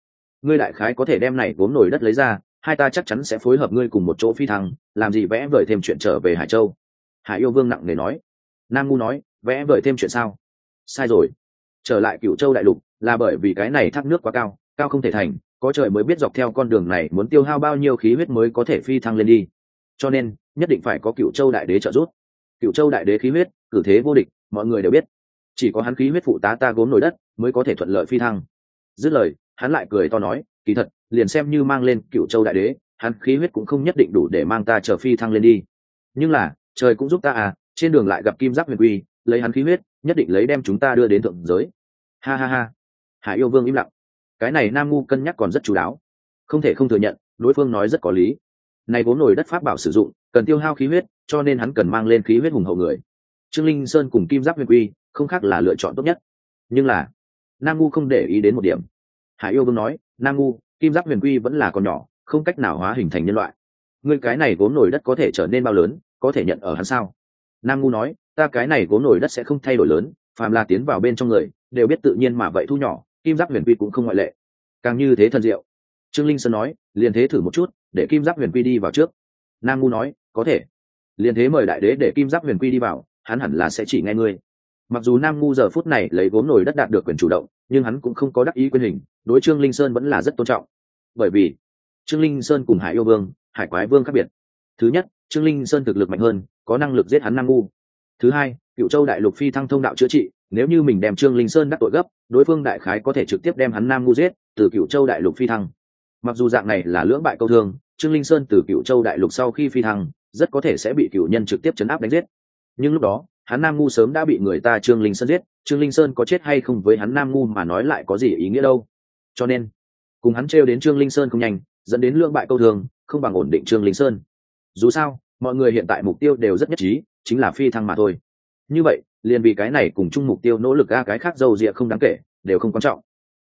Ngươi đại khái có thể đem này gốm nổi đất lấy ra, hai ta chắc chắn sẽ phối hợp ngươi cùng một chỗ phi thăng, làm gì vẽ vời thêm chuyện trở về hải châu. Hải yêu vương nặng nề nói. Nam ngu nói, vẽ vời thêm chuyện sao? Sai rồi trở lại cựu châu đại lục là bởi vì cái này thác nước quá cao cao không thể thành, có trời mới biết dọc theo con đường này muốn tiêu hao bao nhiêu khí huyết mới có thể phi thăng lên đi. Cho nên, nhất định phải có cựu châu đại đế trợ giúp. Cựu châu đại đế khí huyết, cử thế vô địch, mọi người đều biết. Chỉ có hắn khí huyết phụ tá ta gốm nổi đất mới có thể thuận lợi phi thăng. Dứt lời, hắn lại cười to nói, kỳ thật, liền xem như mang lên cựu châu đại đế, hắn khí huyết cũng không nhất định đủ để mang ta chờ phi thăng lên đi. Nhưng là, trời cũng giúp ta à trên đường lại gặp kim giáp huyền quy, lấy hắn khí huyết nhất định lấy đem chúng ta đưa đến thượng giới. Ha ha ha. Hải yêu vương im lặng. Cái này nam ngu cân nhắc còn rất chú đáo. Không thể không thừa nhận, đối phương nói rất có lý. Này vốn nổi đất pháp bảo sử dụng, cần tiêu hao khí huyết, cho nên hắn cần mang lên khí huyết hùng hậu người. Trương linh sơn cùng kim giáp huyền quy, không khác là lựa chọn tốt nhất. Nhưng là, nam ngu không để ý đến một điểm. Hải yêu vương nói, nam ngu, kim giáp huyền quy vẫn là con nhỏ, không cách nào hóa hình thành nhân loại. Người cái này vốn nổi đất có thể trở nên bao lớn, có thể nhận ở hắn sao? Nam ngu nói ta cái này vốn nổi đất sẽ không thay đổi lớn, phàm là tiến vào bên trong người, đều biết tự nhiên mà vậy thu nhỏ, kim giáp huyền quy cũng không ngoại lệ. Càng như thế thần diệu. Trương linh sơn nói, liền thế thử một chút, để kim giáp huyền quy đi vào trước. Nam ngu nói, có thể. Liền thế mời đại đế để kim giáp huyền quy đi vào, hắn hẳn là sẽ chỉ nghe ngươi. Mặc dù nam ngu giờ phút này lấy gốm nổi đất đạt được quyền chủ động, nhưng hắn cũng không có đắc ý quyền hình, đối trương linh sơn vẫn là rất tôn trọng. Bởi vì, trương linh sơn cùng hải yêu vương, hải quái vương khác biệt. Thứ nhất, trương linh sơn thực lực mạnh hơn, có năng lực giết hắn nam ngu thứ hai cựu châu đại lục phi thăng thông đạo chữa trị, nếu như mình đem trương linh sơn đắc tội gấp, đối phương đại khái có thể trực tiếp đem hắn nam ngu giết, từ cựu châu đại lục phi thăng. Mặc dù dạng này là lưỡng bại câu thương, trương linh sơn từ cựu châu đại lục sau khi phi thăng, rất có thể sẽ bị cựu nhân trực tiếp chấn áp đánh giết. Nhưng lúc đó, hắn nam ngu sớm đã bị người ta trương linh sơn giết, trương linh sơn có chết hay không với hắn nam ngu mà nói lại có gì ý nghĩa đâu. Cho nên, cùng hắn trêu đến trương linh sơn không nhanh, dẫn đến lưỡng bại câu thường không bằng ổn định trương linh sơn. Dù sao, mọi người hiện tại mục tiêu đều rất nhất trí chính là phi thăng mà thôi. Như vậy, liền vì cái này cùng chung mục tiêu nỗ lực ra cái khác dầu rịa không đáng kể, đều không quan trọng.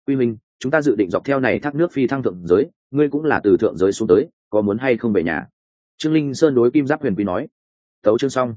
Quy minh, chúng ta dự định dọc theo này thác nước phi thăng thượng giới, ngươi cũng là từ thượng giới xuống tới, có muốn hay không về nhà? Trương linh sơn đối kim giáp huyền quy nói. Tấu chương xong.